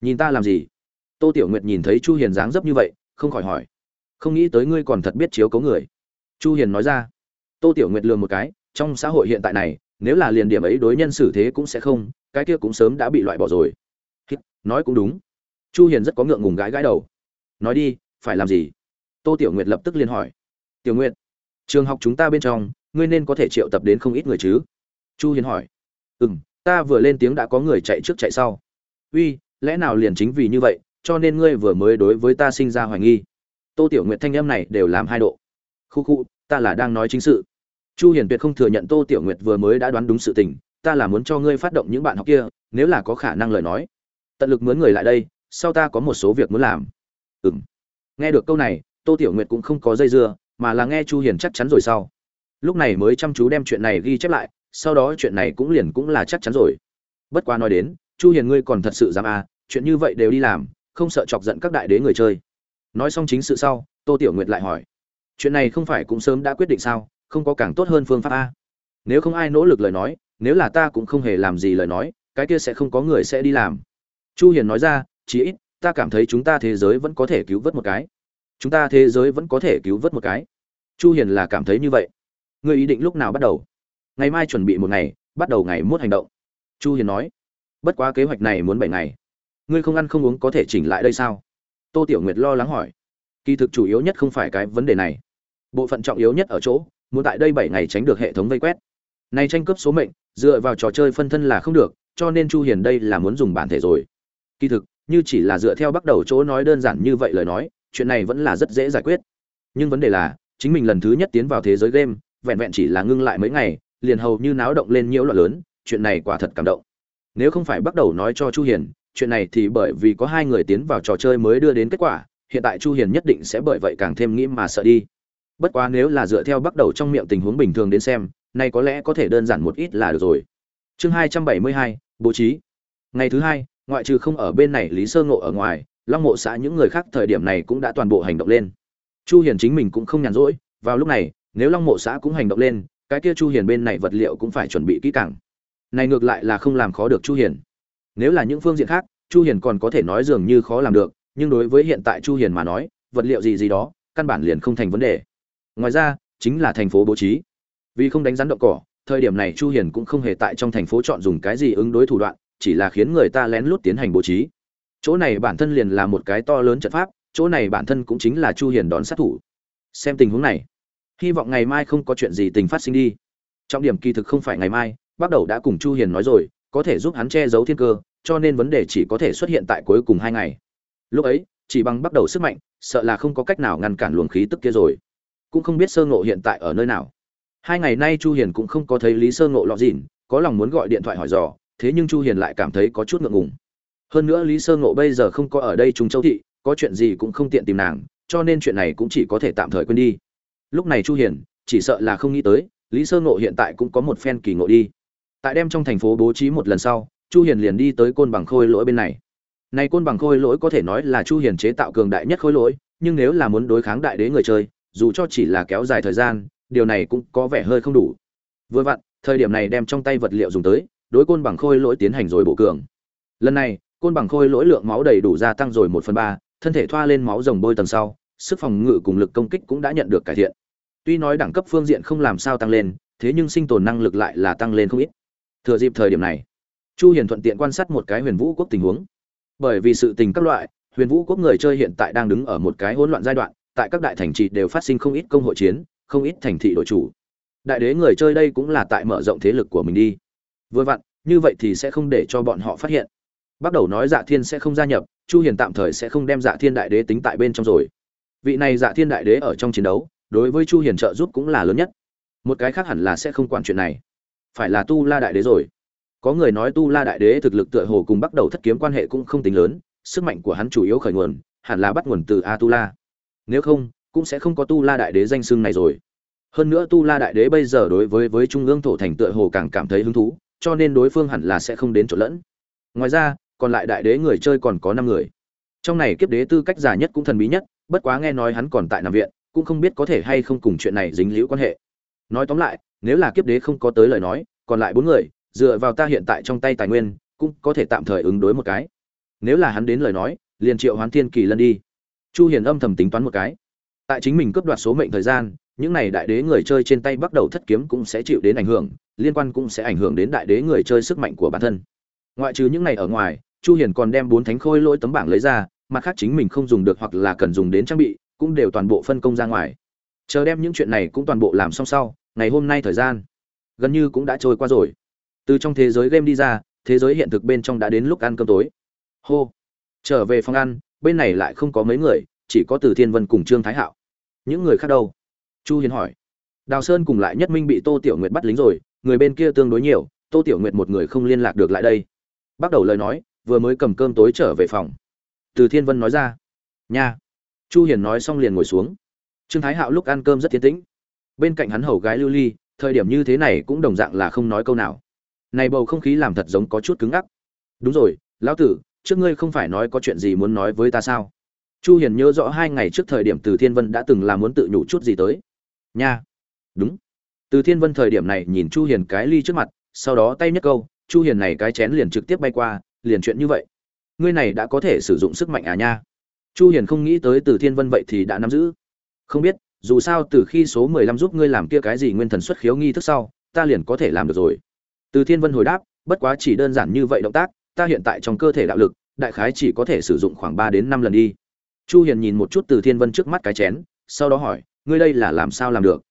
Nhìn ta làm gì? Tô tiểu nguyệt nhìn thấy chu hiền dáng dấp như vậy, không khỏi hỏi. Không nghĩ tới ngươi còn thật biết chiếu cố người. Chu hiền nói ra. Tô tiểu nguyệt lừa một cái, trong xã hội hiện tại này, nếu là liền điểm ấy đối nhân xử thế cũng sẽ không, cái kia cũng sớm đã bị loại bỏ rồi. Nói cũng đúng. Chu hiền rất có ngượng ngùng gãi gãi đầu. Nói đi, phải làm gì? Tô tiểu nguyệt lập tức liên hỏi. Tiểu nguyệt, trường học chúng ta bên trong, ngươi nên có thể triệu tập đến không ít người chứ? Chu hiền hỏi. Ừm, ta vừa lên tiếng đã có người chạy trước chạy sau. Uy, lẽ nào liền chính vì như vậy, cho nên ngươi vừa mới đối với ta sinh ra hoài nghi? Tô tiểu nguyệt thanh âm này đều làm hai độ. Khu khu, ta là đang nói chính sự. Chu hiền tuyệt không thừa nhận tô tiểu nguyệt vừa mới đã đoán đúng sự tình, ta là muốn cho ngươi phát động những bạn học kia, nếu là có khả năng lời nói. Tận lực mướn người lại đây, sau ta có một số việc muốn làm. Ừm. Nghe được câu này tô tiểu nguyệt cũng không có dây dưa, mà là nghe chu hiền chắc chắn rồi sau. Lúc này mới chăm chú đem chuyện này ghi chép lại, sau đó chuyện này cũng liền cũng là chắc chắn rồi. Bất quá nói đến, chu hiền ngươi còn thật sự dám à chuyện như vậy đều đi làm, không sợ chọc giận các đại đế người chơi. Nói xong chính sự sau, tô tiểu nguyệt lại hỏi, chuyện này không phải cũng sớm đã quyết định sao, không có càng tốt hơn phương pháp a nếu không ai nỗ lực lời nói, nếu là ta cũng không hề làm gì lời nói, cái kia sẽ không có người sẽ đi làm. Chu hiền nói ra, chí ít, ta cảm thấy chúng ta thế giới vẫn có thể cứu vớt một cái chúng ta thế giới vẫn có thể cứu vớt một cái. Chu hiền là cảm thấy như vậy. Ngươi ý định lúc nào bắt đầu? Ngày mai chuẩn bị một ngày, bắt đầu ngày mốt hành động. Chu hiền nói. Bất quá kế hoạch này muốn bảy ngày. Ngươi không ăn không uống có thể chỉnh lại đây sao? Tô tiểu nguyệt lo lắng hỏi. Kỳ thực chủ yếu nhất không phải cái vấn đề này. Bộ phận trọng yếu nhất ở chỗ, muốn tại đây bảy ngày tránh được hệ thống vây quét. Này tranh cướp số mệnh, dựa vào trò chơi phân thân là không được, cho nên chu hiền đây là muốn dùng bản thể rồi. Kỳ thực, như chỉ là dựa theo bắt đầu chỗ nói đơn giản như vậy lời nói chuyện này vẫn là rất dễ giải quyết. Nhưng vấn đề là chính mình lần thứ nhất tiến vào thế giới game vẹn vẹn chỉ là ngưng lại mấy ngày liền hầu như náo động lên nhiễu loạn lớn chuyện này quả thật cảm động. Nếu không phải bắt đầu nói cho chu hiền chuyện này thì bởi vì có hai người tiến vào trò chơi mới đưa đến kết quả hiện tại chu hiền nhất định sẽ bởi vậy càng thêm nghĩ mà sợ đi. Bất quá nếu là dựa theo bắt đầu trong miệng tình huống bình thường đến xem này có lẽ có thể đơn giản một ít là được rồi. Chương 272, bố trí. Ngày thứ hai ngoại trừ không ở bên này lý sơ ngộ ở ngoài long mộ xã những người khác thời điểm này cũng đã toàn bộ hành động lên. Chu hiền chính mình cũng không nhàn rỗi, vào lúc này, nếu long mộ xã cũng hành động lên, cái kia chu hiền bên này vật liệu cũng phải chuẩn bị kỹ càng. Này ngược lại là không làm khó được chu hiền. Nếu là những phương diện khác, chu hiền còn có thể nói dường như khó làm được, nhưng đối với hiện tại chu hiền mà nói, vật liệu gì gì đó, căn bản liền không thành vấn đề. Ngoài ra, chính là thành phố bố trí. Vì không đánh rắn động cỏ, thời điểm này chu hiền cũng không hề tại trong thành phố chọn dùng cái gì ứng đối thủ đoạn, chỉ là khiến người ta lén lút tiến hành bố trí chỗ này bản thân liền là một cái to lớn trận pháp, chỗ này bản thân cũng chính là chu hiền đón sát thủ. Xem tình huống này, hy vọng ngày mai không có chuyện gì tình phát sinh đi. Trọng điểm kỳ thực không phải ngày mai, bắt đầu đã cùng chu hiền nói rồi, có thể giúp hắn che giấu thiên cơ, cho nên vấn đề chỉ có thể xuất hiện tại cuối cùng hai ngày. Lúc ấy, chỉ bằng bắt đầu sức mạnh, sợ là không có cách nào ngăn cản luồng khí tức kia rồi. Cũng không biết sơ ngộ hiện tại ở nơi nào. Hai ngày nay chu hiền cũng không có thấy lý sơ ngộ lọt dịn, có lòng muốn gọi điện thoại hỏi dò, thế nhưng chu hiền lại cảm thấy có chút ngượng ngùng hơn nữa lý sơ ngộ bây giờ không có ở đây trung châu thị, có chuyện gì cũng không tiện tìm nàng, cho nên chuyện này cũng chỉ có thể tạm thời quên đi. Lúc này chu hiền, chỉ sợ là không nghĩ tới, lý sơ ngộ hiện tại cũng có một phen kỳ ngộ đi. Tại đem trong thành phố bố trí một lần sau, chu hiền liền đi tới côn bằng khôi lỗi bên này. Này côn bằng khôi lỗi có thể nói là chu hiền chế tạo cường đại nhất khôi lỗi, nhưng nếu là muốn đối kháng đại đế người chơi, dù cho chỉ là kéo dài thời gian, điều này cũng có vẻ hơi không đủ. Vừa vặn, thời điểm này đem trong tay vật liệu dùng tới, đối côn bằng khôi lỗi tiến hành rồi bổ cường. Lần này côn bằng khôi lỗi lượng máu đầy đủ gia tăng rồi một phần ba, thân thể thoa lên máu rồng bôi tầng sau, sức phòng ngự cùng lực công kích cũng đã nhận được cải thiện. Tuy nói đẳng cấp phương diện không làm sao tăng lên, thế nhưng sinh tồn năng lực lại là tăng lên không ít. Thừa dịp thời điểm này, chu hiền thuận tiện quan sát một cái huyền vũ quốc tình huống. Bởi vì sự tình các loại, huyền vũ quốc người chơi hiện tại đang đứng ở một cái hỗn loạn giai đoạn, tại các đại thành trì đều phát sinh không ít công hội chiến, không ít thành thị đội chủ. Đại đế người chơi đây cũng là tại mở rộng thế lực của mình đi. Vừa vặn, như vậy thì sẽ không để cho bọn họ phát hiện bắt đầu nói dạ thiên sẽ không gia nhập, chu hiền tạm thời sẽ không đem dạ thiên đại đế tính tại bên trong rồi. Vị này dạ thiên đại đế ở trong chiến đấu, đối với chu hiền trợ giúp cũng là lớn nhất. Một cái khác hẳn là sẽ không quản chuyện này. Phải là tu la đại đế rồi. Có người nói tu la đại đế thực lực tựa hồ cùng bắt đầu thất kiếm quan hệ cũng không tính lớn, sức mạnh của hắn chủ yếu khởi nguồn, hẳn là bắt nguồn từ a tu la. Nếu không, cũng sẽ không có tu la đại đế danh xưng này rồi. Hơn nữa tu la đại đế bây giờ đối với với trung ương thổ thành tựa hồ càng cảm thấy hứng thú, cho nên đối phương hẳn là sẽ không đến chỗ lẫn. Ngoài ra còn lại đại đế người chơi còn có năm người. Trong này kiếp đế tư cách giả nhất cũng thần bí nhất, bất quá nghe nói hắn còn tại nằm viện, cũng không biết có thể hay không cùng chuyện này dính liễu quan hệ. Nói tóm lại, nếu là kiếp đế không có tới lời nói, còn lại bốn người, dựa vào ta hiện tại trong tay tài nguyên, cũng có thể tạm thời ứng đối một cái. Nếu là hắn đến lời nói, liền triệu hoán thiên kỳ lân đi. Chu hiền âm thầm tính toán một cái. Tại chính mình cướp đoạt số mệnh thời gian, những này đại đế người chơi trên tay bắt đầu thất kiếm cũng sẽ chịu đến ảnh hưởng, liên quan cũng sẽ ảnh hưởng đến đại đế người chơi sức mạnh của bản thân ngoại trừ những này ở ngoài, chu hiền còn đem bốn thánh khôi lỗi tấm bảng lấy ra, mặt khác chính mình không dùng được hoặc là cần dùng đến trang bị, cũng đều toàn bộ phân công ra ngoài. Chờ đem những chuyện này cũng toàn bộ làm xong sau, ngày hôm nay thời gian, gần như cũng đã trôi qua rồi. Từ trong thế giới game đi ra, thế giới hiện thực bên trong đã đến lúc ăn cơm tối. Hô. Trở về phòng ăn, bên này lại không có mấy người, chỉ có từ thiên vân cùng trương thái hạo. Những người khác đâu? Chu hiền hỏi. Đào sơn cùng lại nhất minh bị tô tiểu nguyệt bắt lính rồi, người bên kia tương đối nhiều, tô tiểu nguyệt một người không liên lạc được lại đây bắt đầu lời nói, vừa mới cầm cơm tối trở về phòng. Từ thiên vân nói ra, nha. Chu hiền nói xong liền ngồi xuống. Trương thái hạo lúc ăn cơm rất tiến tĩnh. Bên cạnh hắn hầu gái lưu ly, thời điểm như thế này cũng đồng dạng là không nói câu nào. Này bầu không khí làm thật giống có chút cứng ngắc. Đúng rồi, lão tử, trước ngươi không phải nói có chuyện gì muốn nói với ta sao? Chu hiền nhớ rõ hai ngày trước thời điểm từ thiên vân đã từng là muốn tự nhủ chút gì tới. Nha. Đúng. Từ thiên vân thời điểm này nhìn chu hiền cái ly trước mặt, sau đó tay nhất câu chu hiền này cái chén liền trực tiếp bay qua, liền chuyện như vậy. Ngươi này đã có thể sử dụng sức mạnh à nha. Chu hiền không nghĩ tới từ thiên vân vậy thì đã nắm giữ. Không biết, dù sao từ khi số 15 giúp ngươi làm kia cái gì nguyên thần xuất khiếu nghi thức sau, ta liền có thể làm được rồi. Từ thiên vân hồi đáp, bất quá chỉ đơn giản như vậy động tác, ta hiện tại trong cơ thể đạo lực, đại khái chỉ có thể sử dụng khoảng 3 đến 5 lần đi. Chu hiền nhìn một chút từ thiên vân trước mắt cái chén, sau đó hỏi, ngươi đây là làm sao làm được?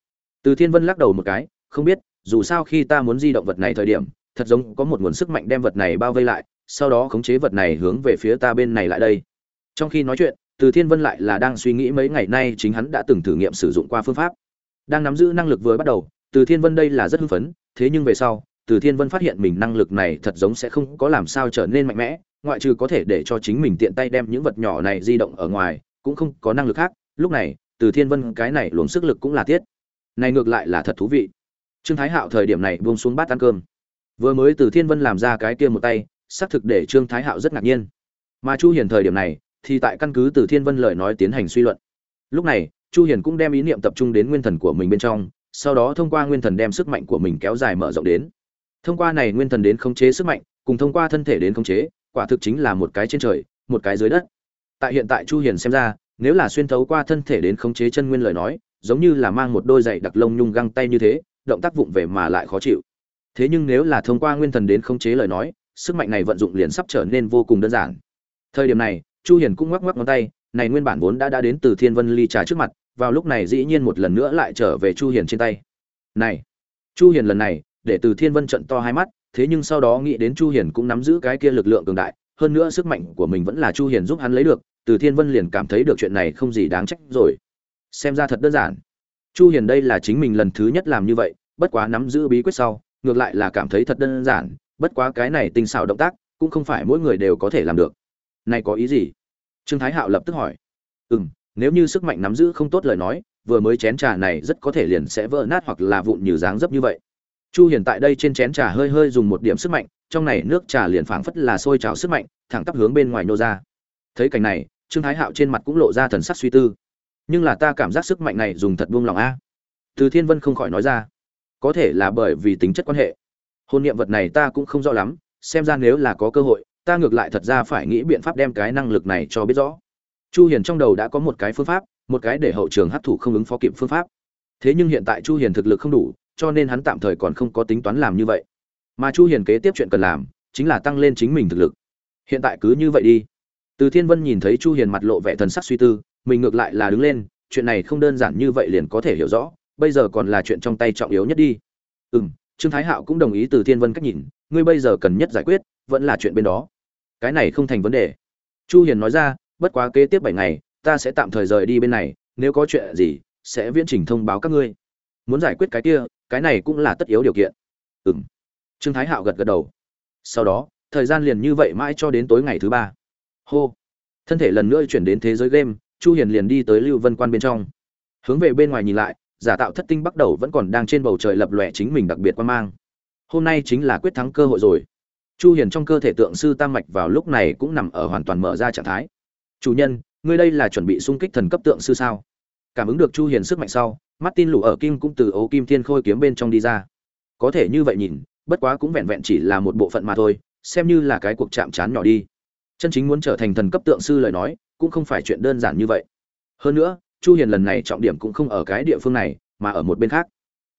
Từ thiên vân lắc đầu một cái, không biết, dù sao khi ta muốn di động vật này thời điểm thật giống có một nguồn sức mạnh đem vật này bao vây lại, sau đó khống chế vật này hướng về phía ta bên này lại đây. Trong khi nói chuyện, từ thiên vân lại là đang suy nghĩ mấy ngày nay chính hắn đã từng thử nghiệm sử dụng qua phương pháp. Đang nắm giữ năng lực vừa bắt đầu, từ thiên vân đây là rất hưng phấn, thế nhưng về sau, từ thiên vân phát hiện mình năng lực này thật giống sẽ không có làm sao trở nên mạnh mẽ, ngoại trừ có thể để cho chính mình tiện tay đem những vật nhỏ này di động ở ngoài, cũng không có năng lực khác. Lúc này, từ thiên vân cái này luồng sức lực cũng là tiết. Này ngược lại là thật thú vị. Trương thái hạo thời điểm này buông xuống bát ăn cơm vừa mới từ thiên vân làm ra cái kia một tay, xác thực để trương thái hạo rất ngạc nhiên. Mà chu hiền thời điểm này, thì tại căn cứ từ thiên vân lời nói tiến hành suy luận. Lúc này, chu hiền cũng đem ý niệm tập trung đến nguyên thần của mình bên trong, sau đó thông qua nguyên thần đem sức mạnh của mình kéo dài mở rộng đến. Thông qua này nguyên thần đến khống chế sức mạnh, cùng thông qua thân thể đến khống chế, quả thực chính là một cái trên trời, một cái dưới đất. Tại hiện tại chu hiền xem ra, nếu là xuyên thấu qua thân thể đến khống chế chân nguyên lời nói, giống như là mang một đôi giày đặc lông nhung găng tay như thế, động tác vụng về mà lại khó chịu thế nhưng nếu là thông qua nguyên thần đến khống chế lời nói, sức mạnh này vận dụng liền sắp trở nên vô cùng đơn giản. Thời điểm này, chu hiền cũng ngoắc ngoắc ngón tay, này nguyên bản vốn đã đã đến từ thiên vân ly trà trước mặt, vào lúc này dĩ nhiên một lần nữa lại trở về chu hiền trên tay. Này, chu hiền lần này, để từ thiên vân trận to hai mắt, thế nhưng sau đó nghĩ đến chu hiền cũng nắm giữ cái kia lực lượng cường đại, hơn nữa sức mạnh của mình vẫn là chu hiền giúp hắn lấy được, từ thiên vân liền cảm thấy được chuyện này không gì đáng trách rồi. Xem ra thật đơn giản. Chu hiền đây là chính mình lần thứ nhất làm như vậy, bất quá nắm giữ bí quyết sau ngược lại là cảm thấy thật đơn giản, bất quá cái này tinh xảo động tác, cũng không phải mỗi người đều có thể làm được. Này có ý gì? Trương thái hạo lập tức hỏi. Ừm, nếu như sức mạnh nắm giữ không tốt lời nói, vừa mới chén trà này rất có thể liền sẽ vỡ nát hoặc là vụn như dáng dấp như vậy. Chu hiền tại đây trên chén trà hơi hơi dùng một điểm sức mạnh, trong này nước trà liền phảng phất là sôi trào sức mạnh, thẳng tắp hướng bên ngoài nô ra. Thấy cảnh này, trương thái hạo trên mặt cũng lộ ra thần sắc suy tư. Nhưng là ta cảm giác sức mạnh này dùng thật buông lòng a. Từ thiên vân không khỏi nói ra có thể là bởi vì tính chất quan hệ. Hôn niệm vật này ta cũng không rõ lắm, xem ra nếu là có cơ hội, ta ngược lại thật ra phải nghĩ biện pháp đem cái năng lực này cho biết rõ. Chu hiền trong đầu đã có một cái phương pháp, một cái để hậu trường hấp thụ không ứng phó kịp phương pháp. Thế nhưng hiện tại chu hiền thực lực không đủ, cho nên hắn tạm thời còn không có tính toán làm như vậy. Mà chu hiền kế tiếp chuyện cần làm, chính là tăng lên chính mình thực lực. Hiện tại cứ như vậy đi. Từ thiên vân nhìn thấy chu hiền mặt lộ vẻ thần sắc suy tư, mình ngược lại là đứng lên, chuyện này không đơn giản như vậy liền có thể hiểu rõ bây giờ còn là chuyện trong tay trọng yếu nhất đi. Ừm, trương thái hạo cũng đồng ý từ thiên vân cách nhìn, ngươi bây giờ cần nhất giải quyết, vẫn là chuyện bên đó. Cái này không thành vấn đề. Chu hiền nói ra, bất quá kế tiếp 7 ngày, ta sẽ tạm thời rời đi bên này, nếu có chuyện gì, sẽ viễn trình thông báo các ngươi. Muốn giải quyết cái kia, cái này cũng là tất yếu điều kiện. Ừm. Trương thái hạo gật gật đầu. Sau đó, thời gian liền như vậy mãi cho đến tối ngày thứ ba. Hô. Thân thể lần nữa chuyển đến thế giới game, chu hiền liền đi tới lưu vân quan bên trong. Hướng về bên ngoài nhìn lại giả tạo thất tinh bắt đầu vẫn còn đang trên bầu trời lập lòe chính mình đặc biệt quan mang. Hôm nay chính là quyết thắng cơ hội rồi. Chu hiền trong cơ thể tượng sư tam mạch vào lúc này cũng nằm ở hoàn toàn mở ra trạng thái. Chủ nhân, ngươi đây là chuẩn bị xung kích thần cấp tượng sư sao? Cảm ứng được chu hiền sức mạnh sau, martin lù ở kim cũng từ ấu kim thiên khôi kiếm bên trong đi ra. Có thể như vậy nhìn, bất quá cũng vẹn vẹn chỉ là một bộ phận mà thôi, xem như là cái cuộc chạm chán nhỏ đi. Chân chính muốn trở thành thần cấp tượng sư lời nói, cũng không phải chuyện đơn giản như vậy. Hơn nữa chu hiền lần này trọng điểm cũng không ở cái địa phương này, mà ở một bên khác.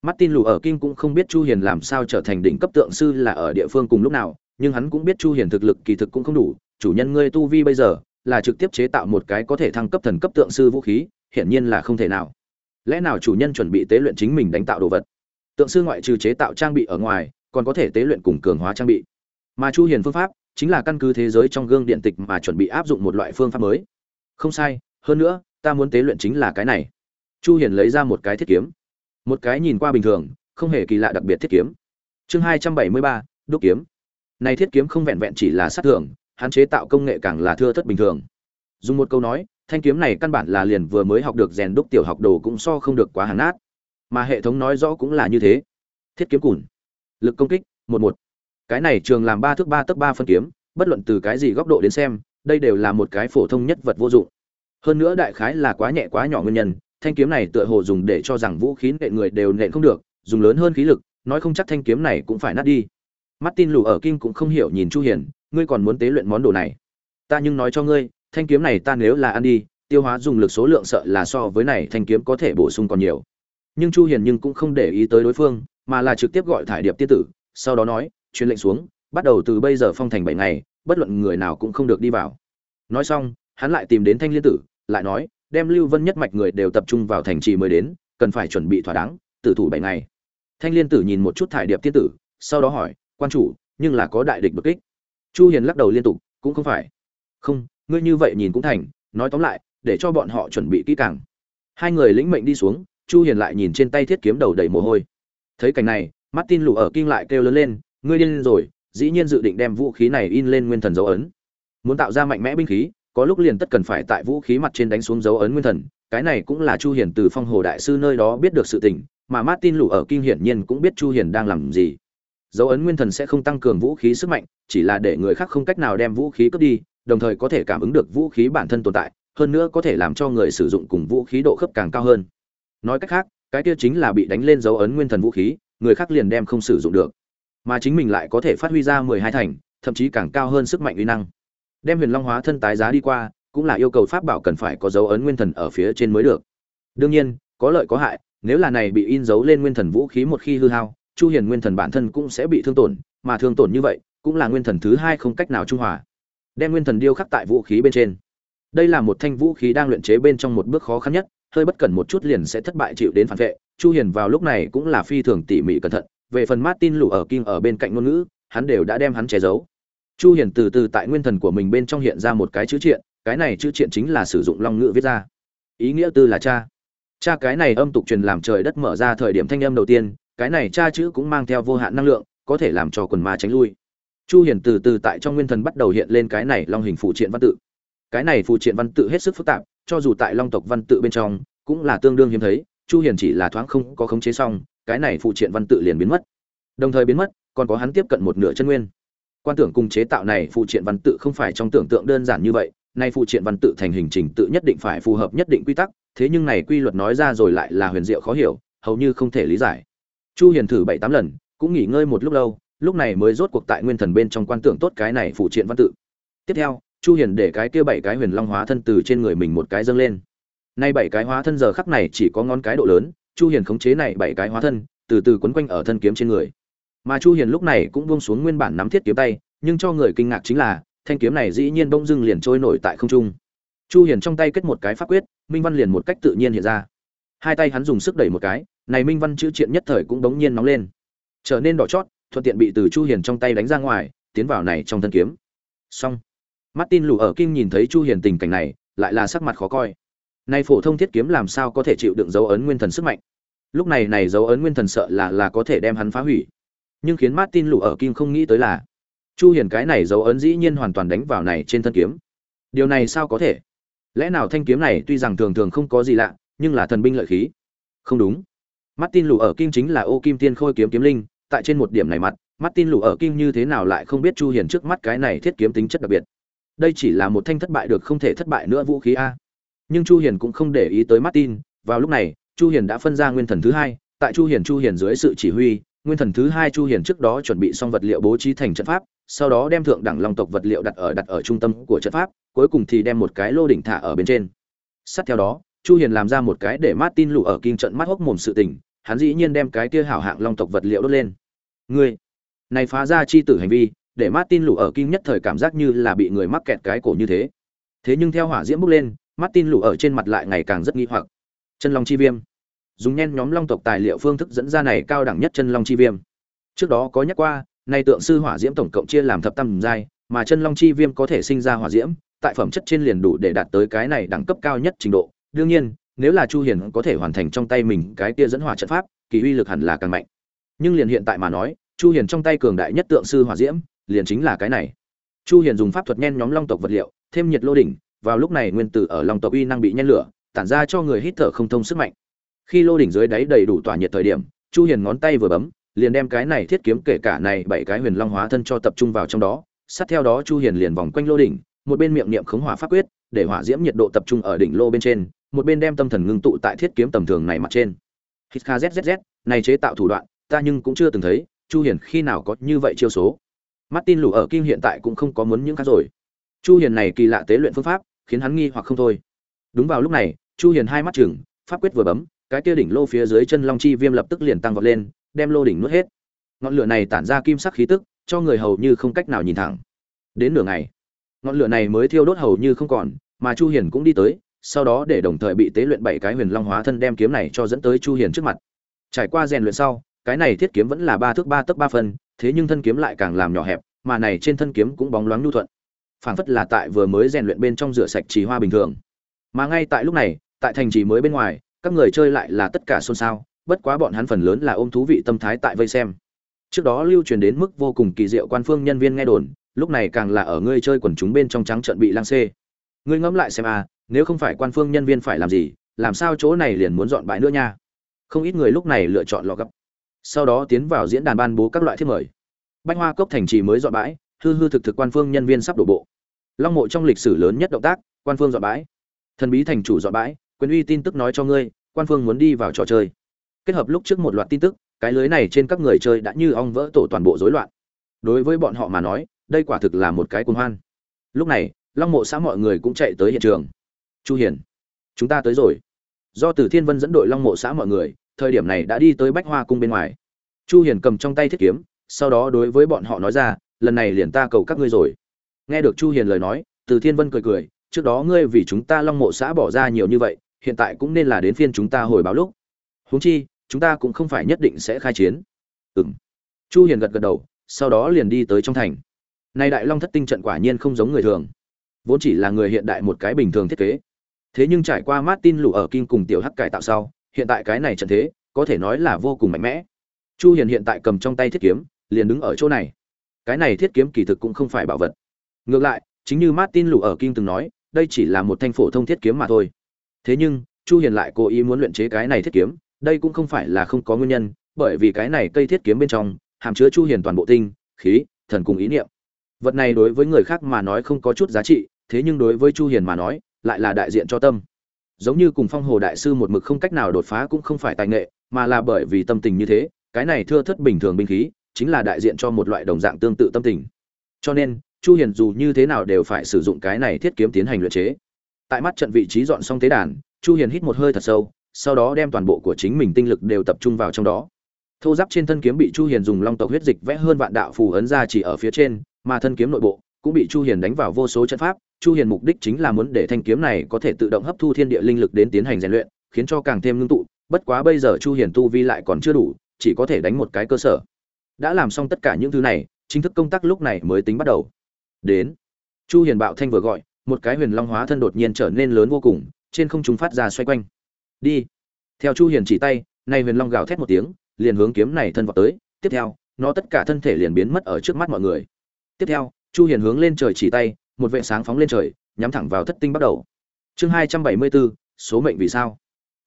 Martin lù ở kim cũng không biết chu hiền làm sao trở thành đỉnh cấp tượng sư là ở địa phương cùng lúc nào, nhưng hắn cũng biết chu hiền thực lực kỳ thực cũng không đủ. Chủ nhân ngươi tu vi bây giờ là trực tiếp chế tạo một cái có thể thăng cấp thần cấp tượng sư vũ khí, hiển nhiên là không thể nào. Lẽ nào chủ nhân chuẩn bị tế luyện chính mình đánh tạo đồ vật? Tượng sư ngoại trừ chế tạo trang bị ở ngoài, còn có thể tế luyện cùng cường hóa trang bị. Mà chu hiền phương pháp chính là căn cứ thế giới trong gương điện tịch mà chuẩn bị áp dụng một loại phương pháp mới. Không sai, hơn nữa ta muốn tế luyện chính là cái này. Chu hiền lấy ra một cái thiết kiếm. Một cái nhìn qua bình thường không hề kỳ lạ đặc biệt thiết kiếm. Chương 273, đúc kiếm. Này thiết kiếm không vẹn vẹn chỉ là sát thường, hắn chế tạo công nghệ càng là thưa thất bình thường. Dùng một câu nói thanh kiếm này căn bản là liền vừa mới học được rèn đúc tiểu học đồ cũng so không được quá hàn nát. Mà hệ thống nói rõ cũng là như thế. Thiết kiếm cùn. Lực công kích một một. Cái này trường làm ba thước ba tấc ba phân kiếm bất luận từ cái gì góc độ đến xem đây đều là một cái phổ thông nhất vật vô dụng hơn nữa đại khái là quá nhẹ quá nhỏ nguyên nhân, thanh kiếm này tựa hồ dùng để cho rằng vũ khí nện người đều nện không được, dùng lớn hơn khí lực, nói không chắc thanh kiếm này cũng phải nát đi. Martin lù ở kim cũng không hiểu nhìn chu hiền, ngươi còn muốn tế luyện món đồ này. Ta nhưng nói cho ngươi, thanh kiếm này ta nếu là ăn đi, tiêu hóa dùng lực số lượng sợ là so với này thanh kiếm có thể bổ sung còn nhiều. Nhưng chu hiền nhưng cũng không để ý tới đối phương, mà là trực tiếp gọi thải điệp tiên tử, sau đó nói, truyền lệnh xuống, bắt đầu từ bây giờ phong thành bảy ngày, bất luận người nào cũng không được đi vào. Nói xong, hắn lại tìm đến thanh liên tử lại nói, đem lưu vân nhất mạch người đều tập trung vào thành trì mới đến, cần phải chuẩn bị thỏa đáng, tử thủ bảy ngày. Thanh liên tử nhìn một chút thải điệp tiên tử, sau đó hỏi, quan chủ, nhưng là có đại địch bực kích? Chu hiền lắc đầu liên tục, cũng không phải. Không, ngươi như vậy nhìn cũng thành, nói tóm lại, để cho bọn họ chuẩn bị kỹ càng. Hai người lĩnh mệnh đi xuống, chu hiền lại nhìn trên tay thiết kiếm đầu đầy mồ hôi. Thấy cảnh này, martin lù ở kinh lại kêu lớn lên, ngươi điên rồi, dĩ nhiên dự định đem vũ khí này in lên nguyên thần dấu ấn. Muốn tạo ra mạnh mẽ binh khí có lúc liền tất cần phải tại vũ khí mặt trên đánh xuống dấu ấn nguyên thần, cái này cũng là chu hiền từ phong hồ đại sư nơi đó biết được sự tình, mà martin lù ở kinh hiển nhiên cũng biết chu hiền đang làm gì. Dấu ấn nguyên thần sẽ không tăng cường vũ khí sức mạnh, chỉ là để người khác không cách nào đem vũ khí cướp đi, đồng thời có thể cảm ứng được vũ khí bản thân tồn tại, hơn nữa có thể làm cho người sử dụng cùng vũ khí độ khớp càng cao hơn. Nói cách khác, cái kia chính là bị đánh lên dấu ấn nguyên thần vũ khí, người khác liền đem không sử dụng được. Mà chính mình lại có thể phát huy ra mười hai thành, thậm chí càng cao hơn sức mạnh uy năng đem huyền long hóa thân tái giá đi qua, cũng là yêu cầu pháp bảo cần phải có dấu ấn nguyên thần ở phía trên mới được. Đương nhiên, có lợi có hại, nếu là này bị in dấu lên nguyên thần vũ khí một khi hư hao, chu hiền nguyên thần bản thân cũng sẽ bị thương tổn, mà thương tổn như vậy, cũng là nguyên thần thứ hai không cách nào trung hòa. Đem nguyên thần điêu khắc tại vũ khí bên trên. Đây là một thanh vũ khí đang luyện chế bên trong một bước khó khăn nhất, hơi bất cẩn một chút liền sẽ thất bại chịu đến phản vệ. Chu hiền vào lúc này cũng là phi thường tỉ mỉ cẩn thận, về phần martin lù ở kim ở bên cạnh ngôn ngữ, hắn đều đã đem hắn che giấu chu hiền từ từ tại nguyên thần của mình bên trong hiện ra một cái chữ triện, cái này chữ triện chính là sử dụng long ngữ viết ra. Ý nghĩa tư là cha. Cha cái này âm tục truyền làm trời đất mở ra thời điểm thanh âm đầu tiên, cái này cha chữ cũng mang theo vô hạn năng lượng, có thể làm cho quần ma tránh lui. Chu hiền từ từ tại trong nguyên thần bắt đầu hiện lên cái này long hình phụ triện văn tự. Cái này phụ triện văn tự hết sức phức tạp, cho dù tại long tộc văn tự bên trong, cũng là tương đương hiếm thấy, chu hiền chỉ là thoáng không có khống chế xong, cái này phụ triện văn tự liền biến mất. Đồng thời biến mất, còn có hắn tiếp cận một nửa chân nguyên quan tưởng cùng chế tạo này phụ triện văn tự không phải trong tưởng tượng đơn giản như vậy, nay phụ triện văn tự thành hình trình tự nhất định phải phù hợp nhất định quy tắc, thế nhưng này quy luật nói ra rồi lại là huyền diệu khó hiểu, hầu như không thể lý giải. Chu hiền thử bảy tám lần, cũng nghỉ ngơi một lúc lâu, lúc này mới rốt cuộc tại nguyên thần bên trong quan tưởng tốt cái này phụ triện văn tự. Tiếp theo, chu hiền để cái kia bảy cái huyền long hóa thân từ trên người mình một cái dâng lên. Nay bảy cái hóa thân giờ khắc này chỉ có ngón cái độ lớn, chu hiền khống chế này bảy cái hóa thân, từ từ quấn quanh ở thân kiếm trên người mà chu hiền lúc này cũng buông xuống nguyên bản nắm thiết kiếm tay, nhưng cho người kinh ngạc chính là, thanh kiếm này dĩ nhiên bỗng dưng liền trôi nổi tại không trung. Chu hiền trong tay kết một cái pháp quyết, minh văn liền một cách tự nhiên hiện ra. Hai tay hắn dùng sức đẩy một cái, này minh văn chữ triện nhất thời cũng đống nhiên nóng lên. Trở nên đỏ chót, thuận tiện bị từ chu hiền trong tay đánh ra ngoài, tiến vào này trong thân kiếm. Xong. Martin lù ở kim nhìn thấy chu hiền tình cảnh này, lại là sắc mặt khó coi. Nay phổ thông thiết kiếm làm sao có thể chịu đựng dấu ấn nguyên thần sức mạnh? Lúc này này dấu ấn nguyên thần sợ là là có thể đem hắn phá hủy nhưng khiến martin lù ở kim không nghĩ tới là chu hiền cái này dấu ấn dĩ nhiên hoàn toàn đánh vào này trên thân kiếm. Điều này sao có thể? Lẽ nào thanh kiếm này tuy rằng thường thường không có gì lạ, nhưng là thần binh lợi khí. Không đúng. Martin lù ở kim chính là ô kim tiên khôi kiếm kiếm linh, tại trên một điểm này mặt, martin lù ở kim như thế nào lại không biết chu hiền trước mắt cái này thiết kiếm tính chất đặc biệt? Đây chỉ là một thanh thất bại được không thể thất bại nữa vũ khí a. Nhưng chu hiền cũng không để ý tới martin, vào lúc này, chu hiền đã phân ra nguyên thần thứ hai, tại chu hiền chu hiền dưới sự chỉ huy nguyên thần thứ hai chu hiền trước đó chuẩn bị xong vật liệu bố trí thành trận pháp, sau đó đem thượng đẳng long tộc vật liệu đặt ở đặt ở trung tâm của trận pháp, cuối cùng thì đem một cái lô đỉnh thả ở bên trên. Sát theo đó, chu hiền làm ra một cái để martin lù ở kinh trận mắt hốc mồm sự tình, hắn dĩ nhiên đem cái kia hảo hạng long tộc vật liệu đốt lên. Ngươi, này phá ra chi tử hành vi, để martin lù ở kinh nhất thời cảm giác như là bị người mắc kẹt cái cổ như thế. Thế nhưng theo hỏa diễm bốc lên, martin lù ở trên mặt lại ngày càng rất nghi hoặc. Chân long chi viêm dùng nhen nhóm long tộc tài liệu phương thức dẫn ra này cao đẳng nhất chân long chi viêm. Trước đó có nhắc qua, nay tượng sư hỏa diễm tổng cộng chia làm thập tam giai, mà chân long chi viêm có thể sinh ra hỏa diễm, tại phẩm chất trên liền đủ để đạt tới cái này đẳng cấp cao nhất trình độ. Đương nhiên, nếu là chu hiền có thể hoàn thành trong tay mình cái kia dẫn hỏa trận pháp, kỳ uy lực hẳn là càng mạnh. Nhưng liền hiện tại mà nói, chu hiền trong tay cường đại nhất tượng sư hỏa diễm, liền chính là cái này. Chu hiền dùng pháp thuật nhen nhóm long tộc vật liệu, thêm nhiệt lô đỉnh, vào lúc này nguyên tử ở long tộc uy năng bị nhen lửa, tản ra cho người hít thở không thông sức mạnh khi lô đỉnh dưới đáy đầy đủ tỏa nhiệt thời điểm, chu hiền ngón tay vừa bấm, liền đem cái này thiết kiếm kể cả này bảy cái huyền long hóa thân cho tập trung vào trong đó. Sát theo đó chu hiền liền vòng quanh lô đỉnh, một bên miệng niệm khống hỏa pháp quyết, để hỏa diễm nhiệt độ tập trung ở đỉnh lô bên trên, một bên đem tâm thần ngưng tụ tại thiết kiếm tầm thường này mặt trên. Hít kha zzz này chế tạo thủ đoạn, ta nhưng cũng chưa từng thấy, chu hiền khi nào có như vậy chiêu số. Martin lù ở kim hiện tại cũng không có muốn những khác rồi. Chu hiền này kỳ lạ tế luyện phương pháp, khiến hắn nghi hoặc không thôi. Đúng vào lúc này, chu hiền hai mắt chừng pháp quyết vừa bấm cái kia đỉnh lô phía dưới chân long chi viêm lập tức liền tăng vọt lên, đem lô đỉnh nuốt hết. Ngọn lửa này tản ra kim sắc khí tức, cho người hầu như không cách nào nhìn thẳng. Đến nửa ngày, ngọn lửa này mới thiêu đốt hầu như không còn, mà chu hiền cũng đi tới, sau đó để đồng thời bị tế luyện bảy cái huyền long hóa thân đem kiếm này cho dẫn tới chu hiền trước mặt. Trải qua rèn luyện sau, cái này thiết kiếm vẫn là ba thước ba tấc ba phân, thế nhưng thân kiếm lại càng làm nhỏ hẹp, mà này trên thân kiếm cũng bóng loáng nhu thuận. Phảng phất là tại vừa mới rèn luyện bên trong rửa sạch trì hoa bình thường. Mà ngay tại lúc này, tại thành trì mới bên ngoài các người chơi lại là tất cả xôn xao, bất quá bọn hắn phần lớn là ôm thú vị tâm thái tại vây xem. Trước đó lưu truyền đến mức vô cùng kỳ diệu quan phương nhân viên nghe đồn, lúc này càng là ở ngươi chơi quần chúng bên trong trắng trận bị lang xê. Ngươi ngẫm lại xem à nếu không phải quan phương nhân viên phải làm gì, làm sao chỗ này liền muốn dọn bãi nữa nha? Không ít người lúc này lựa chọn lò gấp sau đó tiến vào diễn đàn ban bố các loại thiết mời. Bách hoa cốc thành trì mới dọn bãi, hư hư thực thực quan phương nhân viên sắp đổ bộ. Long mộ trong lịch sử lớn nhất động tác, quan phương dọn bãi. Thần bí thành chủ dọn bãi quyền uy tin tức nói cho ngươi, quan phương muốn đi vào trò chơi. Kết hợp lúc trước một loạt tin tức, cái lưới này trên các người chơi đã như ong vỡ tổ toàn bộ rối loạn. Đối với bọn họ mà nói, đây quả thực là một cái cuồng hoan. Lúc này, long mộ xã mọi người cũng chạy tới hiện trường. Chu hiền, chúng ta tới rồi. Do từ thiên vân dẫn đội long mộ xã mọi người, thời điểm này đã đi tới bách hoa cung bên ngoài. Chu hiền cầm trong tay thiết kiếm, sau đó đối với bọn họ nói ra, lần này liền ta cầu các ngươi rồi. Nghe được chu hiền lời nói từ thiên vân cười cười, trước đó ngươi vì chúng ta long mộ xã bỏ ra nhiều như vậy hiện tại cũng nên là đến phiên chúng ta hồi báo lúc. Huống chi, chúng ta cũng không phải nhất định sẽ khai chiến. Ừm. Chu hiền gật gật đầu, sau đó liền đi tới trong thành. Nay đại long thất tinh trận quả nhiên không giống người thường. Vốn chỉ là người hiện đại một cái bình thường thiết kế. Thế nhưng trải qua martin lũ ở kim cùng tiểu hắc cải tạo sau, hiện tại cái này trận thế, có thể nói là vô cùng mạnh mẽ. Chu hiền hiện tại cầm trong tay thiết kiếm, liền đứng ở chỗ này. Cái này thiết kiếm kỳ thực cũng không phải bảo vật. Ngược lại, chính như martin lũ ở kim từng nói, đây chỉ là một thanh phổ thông thiết kiếm mà thôi thế nhưng, chu hiền lại cố ý muốn luyện chế cái này thiết kiếm, đây cũng không phải là không có nguyên nhân, bởi vì cái này cây thiết kiếm bên trong hàm chứa chu hiền toàn bộ tinh, khí, thần cùng ý niệm. Vật này đối với người khác mà nói không có chút giá trị, thế nhưng đối với chu hiền mà nói, lại là đại diện cho tâm. Giống như cùng phong hồ đại sư một mực không cách nào đột phá cũng không phải tài nghệ, mà là bởi vì tâm tình như thế, cái này thưa thất bình thường binh khí, chính là đại diện cho một loại đồng dạng tương tự tâm tình. Cho nên, chu hiền dù như thế nào đều phải sử dụng cái này thiết kiếm tiến hành luyện chế tại mắt trận vị trí dọn xong tế đàn, chu hiền hít một hơi thật sâu, sau đó đem toàn bộ của chính mình tinh lực đều tập trung vào trong đó. Thô giáp trên thân kiếm bị chu hiền dùng long tộc huyết dịch vẽ hơn vạn đạo phù ấn ra chỉ ở phía trên, mà thân kiếm nội bộ cũng bị chu hiền đánh vào vô số trận pháp. Chu hiền mục đích chính là muốn để thanh kiếm này có thể tự động hấp thu thiên địa linh lực đến tiến hành rèn luyện, khiến cho càng thêm ngưng tụ. Bất quá bây giờ chu hiền tu vi lại còn chưa đủ, chỉ có thể đánh một cái cơ sở. Đã làm xong tất cả những thứ này, chính thức công tác lúc này mới tính bắt đầu. Đến. Chu hiền bạo thanh vừa gọi một cái huyền long hóa thân đột nhiên trở nên lớn vô cùng trên không trung phát ra xoay quanh. Đi. Theo chu hiền chỉ tay nay huyền long gào thét một tiếng liền hướng kiếm này thân vào tới. Tiếp theo nó tất cả thân thể liền biến mất ở trước mắt mọi người. Tiếp theo chu hiền hướng lên trời chỉ tay một vệ sáng phóng lên trời nhắm thẳng vào thất tinh bắt đầu. Chương 274, số mệnh vì sao?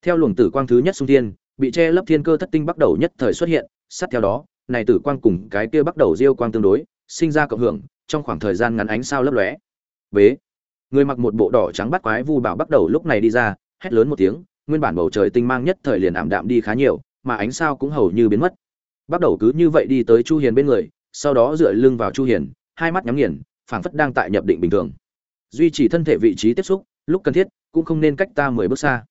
Theo luồng tử quang thứ nhất xung thiên bị che lấp thiên cơ thất tinh bắt đầu nhất thời xuất hiện. Sát theo đó này tử quang cùng cái kia bắt đầu diêu quang tương đối sinh ra cộng hưởng trong khoảng thời gian ngắn ánh sao lấp lóe. Bế người mặc một bộ đỏ trắng bắt quái vu bảo bắt đầu lúc này đi ra, hét lớn một tiếng, nguyên bản bầu trời tinh mang nhất thời liền ảm đạm đi khá nhiều, mà ánh sao cũng hầu như biến mất. Bắt đầu cứ như vậy đi tới chu hiền bên người, sau đó dựa lưng vào chu hiền, hai mắt nhắm nghiền, phảng phất đang tại nhập định bình thường. Duy trì thân thể vị trí tiếp xúc, lúc cần thiết, cũng không nên cách ta mười bước xa.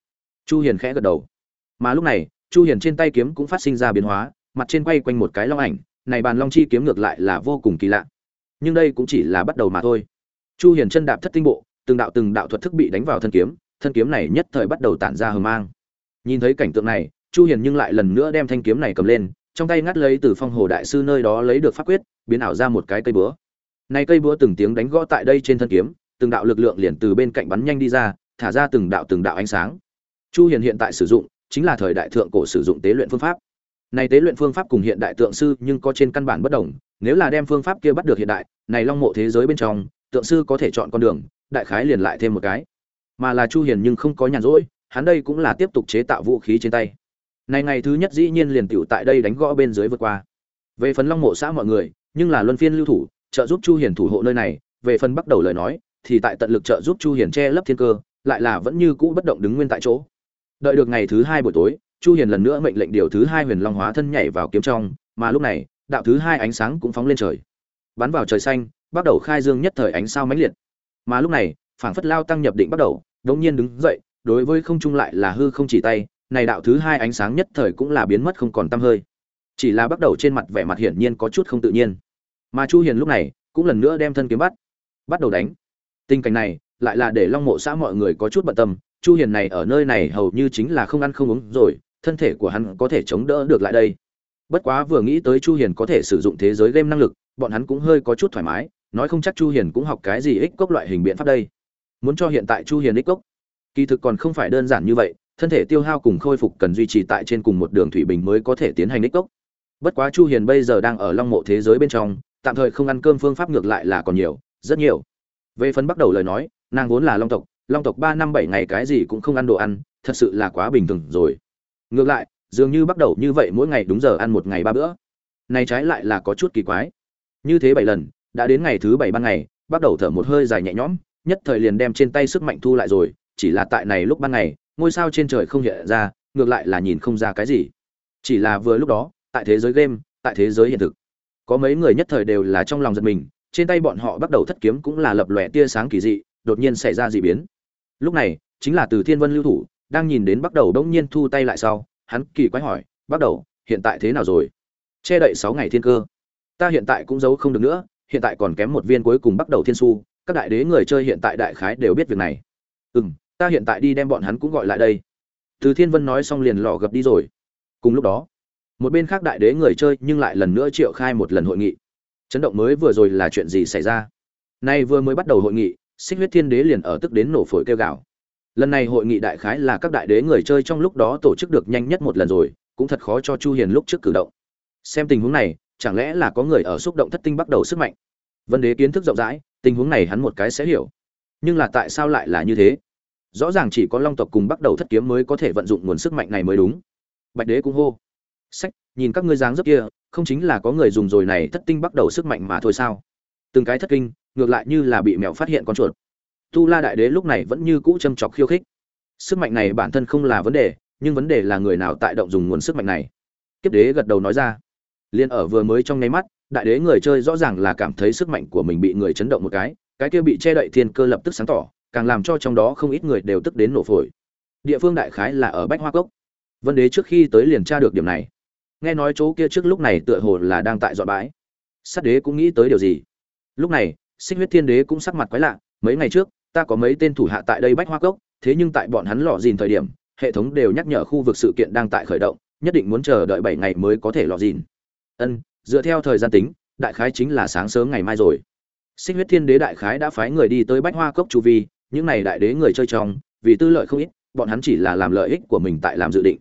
Chu hiền khẽ gật đầu. Mà lúc này, chu hiền trên tay kiếm cũng phát sinh ra biến hóa, mặt trên quay quanh một cái long ảnh, này bàn long chi kiếm ngược lại là vô cùng kỳ lạ. Nhưng đây cũng chỉ là bắt đầu mà thôi chu hiền chân đạp thất tinh bộ, từng đạo từng đạo thuật thức bị đánh vào thân kiếm thân kiếm này nhất thời bắt đầu tản ra hờ mang. Nhìn thấy cảnh tượng này, chu hiền nhưng lại lần nữa đem thanh kiếm này cầm lên, trong tay ngắt lấy từ phong hồ đại sư nơi đó lấy được pháp quyết, biến ảo ra một cái cây búa. Này cây búa từng tiếng đánh gõ tại đây trên thân kiếm, từng đạo lực lượng liền từ bên cạnh bắn nhanh đi ra, thả ra từng đạo từng đạo ánh sáng. Chu hiền hiện tại sử dụng, chính là thời đại thượng cổ sử dụng tế luyện phương pháp. Này tế luyện phương pháp cùng hiện đại tượng sư nhưng có trên căn bản bất đồng, nếu là đem phương pháp kia bắt được hiện đại, này long mộ thế giới bên trong tượng sư có thể chọn con đường, đại khái liền lại thêm một cái. Mà là chu hiền nhưng không có nhàn rỗi, hắn đây cũng là tiếp tục chế tạo vũ khí trên tay. Này ngày thứ nhất dĩ nhiên liền tiểu tại đây đánh gõ bên dưới vượt qua. Về phần long mộ xã mọi người, nhưng là luân phiên lưu thủ, trợ giúp chu hiền thủ hộ nơi này, về phần bắt đầu lời nói, thì tại tận lực trợ giúp chu hiền che lấp thiên cơ, lại là vẫn như cũ bất động đứng nguyên tại chỗ. Đợi được ngày thứ hai buổi tối, chu hiền lần nữa mệnh lệnh điều thứ hai huyền long hóa thân nhảy vào kiếm trong, mà lúc này, đạo thứ hai ánh sáng cũng phóng lên trời. Bắn vào trời xanh bắt đầu khai dương nhất thời ánh sao mãnh liệt. Mà lúc này, phảng phất lao tăng nhập định bắt đầu, đống nhiên đứng dậy, đối với không trung lại là hư không chỉ tay, này đạo thứ hai ánh sáng nhất thời cũng là biến mất không còn tăm hơi. Chỉ là bắt đầu trên mặt vẻ mặt hiển nhiên có chút không tự nhiên. Mà chu hiền lúc này, cũng lần nữa đem thân kiếm bắt bắt đầu đánh. Tình cảnh này, lại là để long mộ xã mọi người có chút bận tâm, chu hiền này ở nơi này hầu như chính là không ăn không uống rồi, thân thể của hắn có thể chống đỡ được lại đây. Bất quá vừa nghĩ tới chu hiền có thể sử dụng thế giới game năng lực, bọn hắn cũng hơi có chút thoải mái nói không chắc chu hiền cũng học cái gì ích cốc loại hình biện pháp đây. Muốn cho hiện tại chu hiền ích cốc. Kỳ thực còn không phải đơn giản như vậy, thân thể tiêu hao cùng khôi phục cần duy trì tại trên cùng một đường thủy bình mới có thể tiến hành ích cốc. Bất quá chu hiền bây giờ đang ở long mộ thế giới bên trong, tạm thời không ăn cơm phương pháp ngược lại là còn nhiều, rất nhiều. Về phần bắt đầu lời nói, nàng vốn là long tộc long tộc ba năm bảy ngày cái gì cũng không ăn đồ ăn, thật sự là quá bình thường rồi. Ngược lại, dường như bắt đầu như vậy mỗi ngày đúng giờ ăn một ngày ba bữa. Này trái lại là có chút kỳ quái. Như thế bảy lần đã đến ngày thứ bảy ban ngày, bắt đầu thở một hơi dài nhẹ nhõm, nhất thời liền đem trên tay sức mạnh thu lại rồi, chỉ là tại này lúc ban ngày, ngôi sao trên trời không hiện ra, ngược lại là nhìn không ra cái gì. Chỉ là vừa lúc đó, tại thế giới game, tại thế giới hiện thực, có mấy người nhất thời đều là trong lòng giật mình, trên tay bọn họ bắt đầu thất kiếm cũng là lập lòe tia sáng kỳ dị, đột nhiên xảy ra dị biến. Lúc này, chính là từ thiên vân lưu thủ, đang nhìn đến bắt đầu đông nhiên thu tay lại sau, hắn kỳ quái hỏi, bắt đầu, hiện tại thế nào rồi? Che đậy sáu ngày thiên cơ. Ta hiện tại cũng giấu không được nữa hiện tại còn kém một viên cuối cùng bắt đầu thiên su, các đại đế người chơi hiện tại đại khái đều biết việc này. Ừ m ta hiện tại đi đem bọn hắn cũng gọi lại đây. Từ thiên vân nói xong liền lò gập đi rồi. Cùng lúc đó, một bên khác đại đế người chơi nhưng lại lần nữa triệu khai một lần hội nghị. Chấn động mới vừa rồi là chuyện gì xảy ra? Nay vừa mới bắt đầu hội nghị, xích huyết thiên đế liền ở tức đến nổ phổi kêu gào. Lần này hội nghị đại khái là các đại đế người chơi trong lúc đó tổ chức được nhanh nhất một lần rồi, cũng thật khó cho chu hiền lúc trước cử động. Xem tình huống này chẳng lẽ là có người ở xúc động thất tinh bắt đầu sức mạnh? Vân đế kiến thức rộng rãi, tình huống này hắn một cái sẽ hiểu. Nhưng là tại sao lại là như thế? Rõ ràng chỉ có long tộc cùng bắt đầu thất kiếm mới có thể vận dụng nguồn sức mạnh này mới đúng. Bạch đế cũng hô. Sách, nhìn các ngươi dáng dấp kia, không chính là có người dùng rồi này thất tinh bắt đầu sức mạnh mà thôi sao? Từng cái thất kinh, ngược lại như là bị mèo phát hiện con chuột. Tu la đại đế lúc này vẫn như cũ châm chọc khiêu khích. Sức mạnh này bản thân không là vấn đề, nhưng vấn đề là người nào tại động dùng nguồn sức mạnh này? Kiếp đế gật đầu nói ra liên ở vừa mới trong nháy mắt, đại đế người chơi rõ ràng là cảm thấy sức mạnh của mình bị người chấn động một cái cái kia bị che đậy thiên cơ lập tức sáng tỏ, càng làm cho trong đó không ít người đều tức đến nổ phổi. Địa phương đại khái là ở bách hoa cốc. Vân đế trước khi tới liền tra được điểm này. Nghe nói chỗ kia trước lúc này tựa hồ là đang tại dọn bãi. Sát đế cũng nghĩ tới điều gì? Lúc này, xích huyết thiên đế cũng sắc mặt quái lạ, mấy ngày trước, ta có mấy tên thủ hạ tại đây bách hoa cốc, thế nhưng tại bọn hắn lọ dìn thời điểm, hệ thống đều nhắc nhở khu vực sự kiện đang tại khởi động, nhất định muốn chờ đợi bảy ngày mới có thể lọ dìn ân, dựa theo thời gian tính, đại khái chính là sáng sớm ngày mai rồi. Xích huyết thiên đế đại khái đã phái người đi tới bách hoa cốc chu vi, những này đại đế người chơi trong, vì tư lợi không ít, bọn hắn chỉ là làm lợi ích của mình tại làm dự định.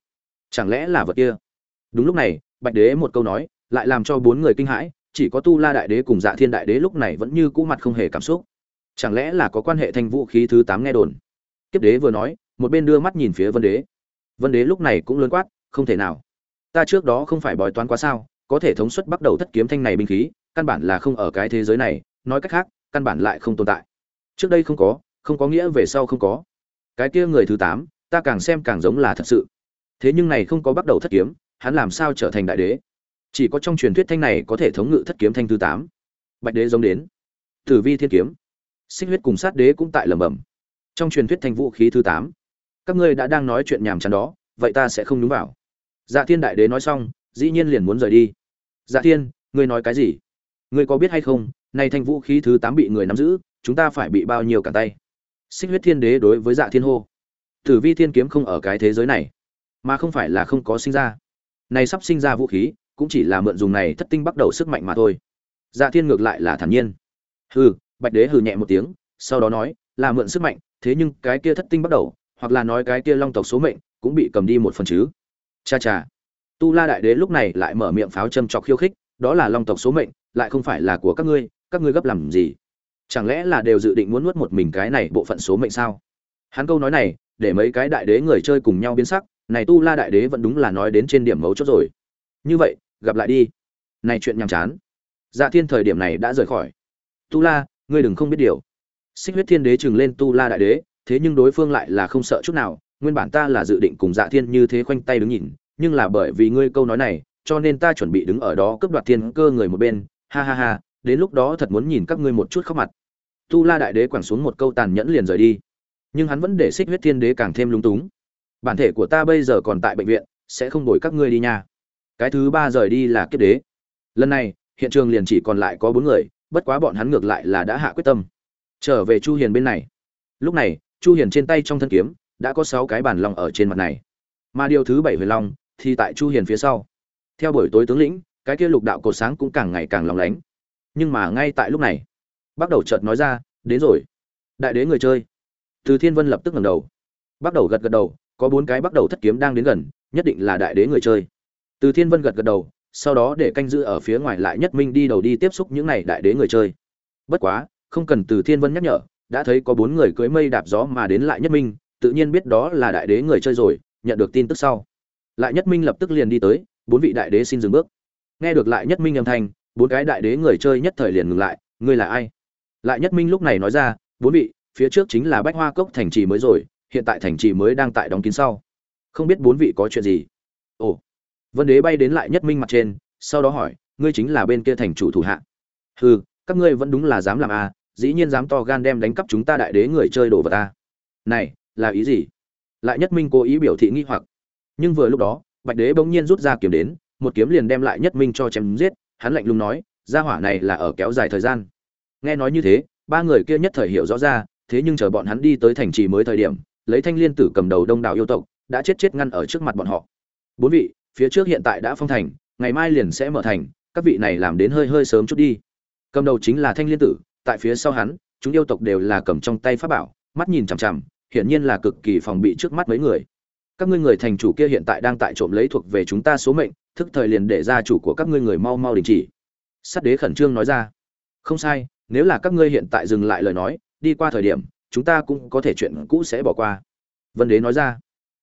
Chẳng lẽ là vật kia? Đúng lúc này, bạch đế một câu nói, lại làm cho bốn người kinh hãi, chỉ có tu la đại đế cùng dạ thiên đại đế lúc này vẫn như cũ mặt không hề cảm xúc. Chẳng lẽ là có quan hệ thanh vũ khí thứ tám nghe đồn? Kiếp đế vừa nói, một bên đưa mắt nhìn phía vân đế. Vân đế lúc này cũng lớn quát, không thể nào. Ta trước đó không phải bói toán quá sao có thể thống suất bắt đầu thất kiếm thanh này binh khí, căn bản là không ở cái thế giới này, nói cách khác, căn bản lại không tồn tại. Trước đây không có không có nghĩa về sau không có. Cái kia người thứ tám, ta càng xem càng giống là thật sự. Thế nhưng này không có bắt đầu thất kiếm, hắn làm sao trở thành đại đế? Chỉ có trong truyền thuyết thanh này có thể thống ngự thất kiếm thanh thứ tám. Bạch đế giống đến. Tử vi thiên kiếm. Xích huyết cùng sát đế cũng tại lẩm bẩm. Trong truyền thuyết thanh vũ khí thứ tám, các ngươi đã đang nói chuyện nhàm chán đó, vậy ta sẽ không đúng vào. Dạ thiên đại đế nói xong dĩ nhiên liền muốn rời đi. Dạ thiên, ngươi nói cái gì? Ngươi có biết hay không, nay thanh vũ khí thứ tám bị người nắm giữ, chúng ta phải bị bao nhiêu cả tay? Xích huyết thiên đế đối với dạ thiên hô. Tử vi thiên kiếm không ở cái thế giới này, mà không phải là không có sinh ra. Này sắp sinh ra vũ khí, cũng chỉ là mượn dùng này thất tinh bắt đầu sức mạnh mà thôi. Dạ thiên ngược lại là thản nhiên. Hừ, bạch đế hừ nhẹ một tiếng, sau đó nói, là mượn sức mạnh, thế nhưng cái kia thất tinh bắt đầu, hoặc là nói cái kia long tộc số mệnh, cũng bị cầm đi một phần chứ. Cha cha tu la đại đế lúc này lại mở miệng pháo châm chọc khiêu khích, đó là long tộc số mệnh, lại không phải là của các ngươi các ngươi gấp làm gì? Chẳng lẽ là đều dự định muốn nuốt một mình cái này bộ phận số mệnh sao? Hắn câu nói này, để mấy cái đại đế người chơi cùng nhau biến sắc, này tu la đại đế vẫn đúng là nói đến trên điểm mấu chốt rồi. Như vậy, gặp lại đi. Này chuyện nhàm chán. Dạ thiên thời điểm này đã rời khỏi. Tu la, ngươi đừng không biết điều. Xích huyết thiên đế chừng lên tu la đại đế, thế nhưng đối phương lại là không sợ chút nào, nguyên bản ta là dự định cùng dạ thiên như thế khoanh tay đứng nhìn nhưng là bởi vì ngươi câu nói này, cho nên ta chuẩn bị đứng ở đó cướp đoạt thiên cơ người một bên. Ha ha ha, đến lúc đó thật muốn nhìn các ngươi một chút khóc mặt. Tu la đại đế quẳng xuống một câu tàn nhẫn liền rời đi. Nhưng hắn vẫn để xích huyết thiên đế càng thêm lúng túng. Bản thể của ta bây giờ còn tại bệnh viện, sẽ không đổi các ngươi đi nha. Cái thứ ba rời đi là kiếp đế. Lần này, hiện trường liền chỉ còn lại có bốn người, bất quá bọn hắn ngược lại là đã hạ quyết tâm. Trở về chu hiền bên này. Lúc này, chu hiền trên tay trong thân kiếm, đã có sáu cái bản long ở trên mặt này. Mà điều thứ bảy huyền long thì tại chu hiền phía sau. Theo buổi tối tướng lĩnh, cái kia lục đạo cột sáng cũng càng ngày càng lòng lánh. Nhưng mà ngay tại lúc này bắt đầu chợt nói ra, đến rồi. Đại đế người chơi. Từ thiên vân lập tức ngẩng đầu. Bắt đầu gật gật đầu, có bốn cái bắt đầu thất kiếm đang đến gần, nhất định là đại đế người chơi. Từ thiên vân gật gật đầu, sau đó để canh giữ ở phía ngoài lại nhất minh đi đầu đi tiếp xúc những này đại đế người chơi. Bất quá, không cần từ thiên vân nhắc nhở, đã thấy có bốn người cưỡi mây đạp gió mà đến lại nhất minh, tự nhiên biết đó là đại đế người chơi rồi, nhận được tin tức sau lại nhất minh lập tức liền đi tới bốn vị đại đế xin dừng bước. Nghe được lại nhất minh âm thanh bốn cái đại đế người chơi nhất thời liền ngừng lại ngươi là ai? Lại nhất minh lúc này nói ra bốn vị phía trước chính là bách hoa cốc thành trì mới rồi hiện tại thành trì mới đang tại đóng kín sau. Không biết bốn vị có chuyện gì? Ồ. Vân đế bay đến lại nhất minh mặt trên sau đó hỏi ngươi chính là bên kia thành chủ thủ hạ? Hừ các ngươi vẫn đúng là dám làm a à, dĩ nhiên dám to gan đem đánh cắp chúng ta đại đế người chơi đổ vào ta. Này là ý gì? Lại nhất minh cố ý biểu thị nghi hoặc nhưng vừa lúc đó, bạch đế bỗng nhiên rút ra kiếm đến, một kiếm liền đem lại nhất minh cho chém giết. Hắn lạnh lùng nói, gia hỏa này là ở kéo dài thời gian. Nghe nói như thế, ba người kia nhất thời hiểu rõ ra, thế nhưng chờ bọn hắn đi tới thành trì mới thời điểm, lấy thanh liên tử cầm đầu đông đảo yêu tộc, đã chết chết ngăn ở trước mặt bọn họ. Bốn vị, phía trước hiện tại đã phong thành, ngày mai liền sẽ mở thành, các vị này làm đến hơi hơi sớm chút đi. Cầm đầu chính là thanh liên tử, tại phía sau hắn, chúng yêu tộc đều là cầm trong tay pháp bảo, mắt nhìn chằm chằm, hiển nhiên là cực kỳ phòng bị trước mắt mấy người các ngươi người thành chủ kia hiện tại đang tại trộm lấy thuộc về chúng ta số mệnh, thức thời liền để gia chủ của các ngươi người mau mau đình chỉ. Sát đế khẩn trương nói ra. Không sai, nếu là các ngươi hiện tại dừng lại lời nói, đi qua thời điểm, chúng ta cũng có thể chuyện cũ sẽ bỏ qua. Vân đế nói ra.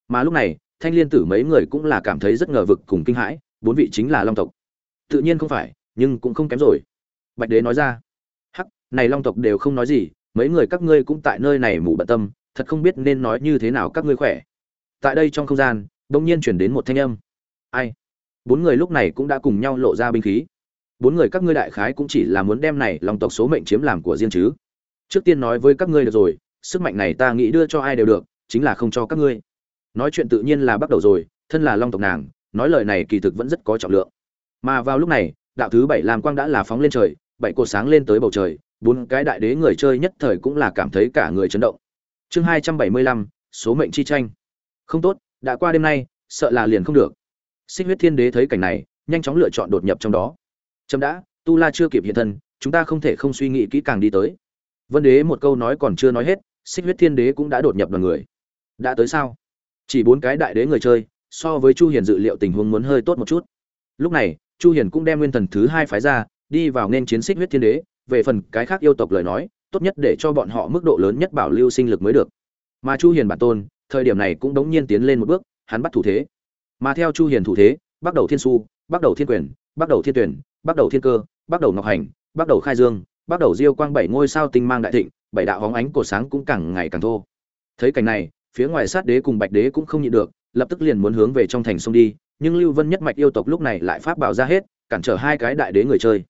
Mà lúc này, thanh liên tử mấy người cũng là cảm thấy rất ngờ vực cùng kinh hãi, bốn vị chính là long tộc. Tự nhiên không phải, nhưng cũng không kém rồi. Bạch đế nói ra. Hắc, này long tộc đều không nói gì, mấy người các ngươi cũng tại nơi này mù bận tâm, thật không biết nên nói như thế nào các ngươi khỏe tại đây trong không gian, bỗng nhiên chuyển đến một thanh âm. Ai? Bốn người lúc này cũng đã cùng nhau lộ ra binh khí. Bốn người các ngươi đại khái cũng chỉ là muốn đem này long tộc số mệnh chiếm làm của riêng chứ. Trước tiên nói với các ngươi được rồi, sức mạnh này ta nghĩ đưa cho ai đều được, chính là không cho các ngươi. Nói chuyện tự nhiên là bắt đầu rồi, thân là long tộc nàng, nói lời này kỳ thực vẫn rất có trọng lượng. Mà vào lúc này, đạo thứ bảy làm quang đã là phóng lên trời, bảy cột sáng lên tới bầu trời, bốn cái đại đế người chơi nhất thời cũng là cảm thấy cả người chấn động. Chương hai trăm bảy mươi lăm, số mệnh chi tranh không tốt, đã qua đêm nay, sợ là liền không được. Xích huyết thiên đế thấy cảnh này, nhanh chóng lựa chọn đột nhập trong đó. Trâm đã, tu la chưa kịp hiện thân, chúng ta không thể không suy nghĩ kỹ càng đi tới. Vân đế một câu nói còn chưa nói hết, xích huyết thiên đế cũng đã đột nhập đoàn người. Đã tới sao? Chỉ bốn cái đại đế người chơi, so với chu hiền dự liệu tình huống muốn hơi tốt một chút. Lúc này, chu hiền cũng đem nguyên thần thứ hai phái ra, đi vào nên chiến xích huyết thiên đế, về phần cái khác yêu tộc lời nói, tốt nhất để cho bọn họ mức độ lớn nhất bảo lưu sinh lực mới được. Mà chu hiền bản tôn thời điểm này cũng đống nhiên tiến lên một bước, hắn bắt thủ thế. Mà theo chu hiền thủ thế, bắt đầu thiên su, bắt đầu thiên quyền, bắt đầu thiên tuyển, bắt đầu thiên cơ, bắt đầu ngọc hành, bắt đầu khai dương, bắt đầu diêu quang bảy ngôi sao tinh mang đại thịnh, bảy đạo hóng ánh cổ sáng cũng càng ngày càng thô. Thấy cảnh này, phía ngoài sát đế cùng bạch đế cũng không nhịn được, lập tức liền muốn hướng về trong thành sông đi, nhưng lưu vân nhất mạch yêu tộc lúc này lại pháp bảo ra hết, cản trở hai cái đại đế người chơi.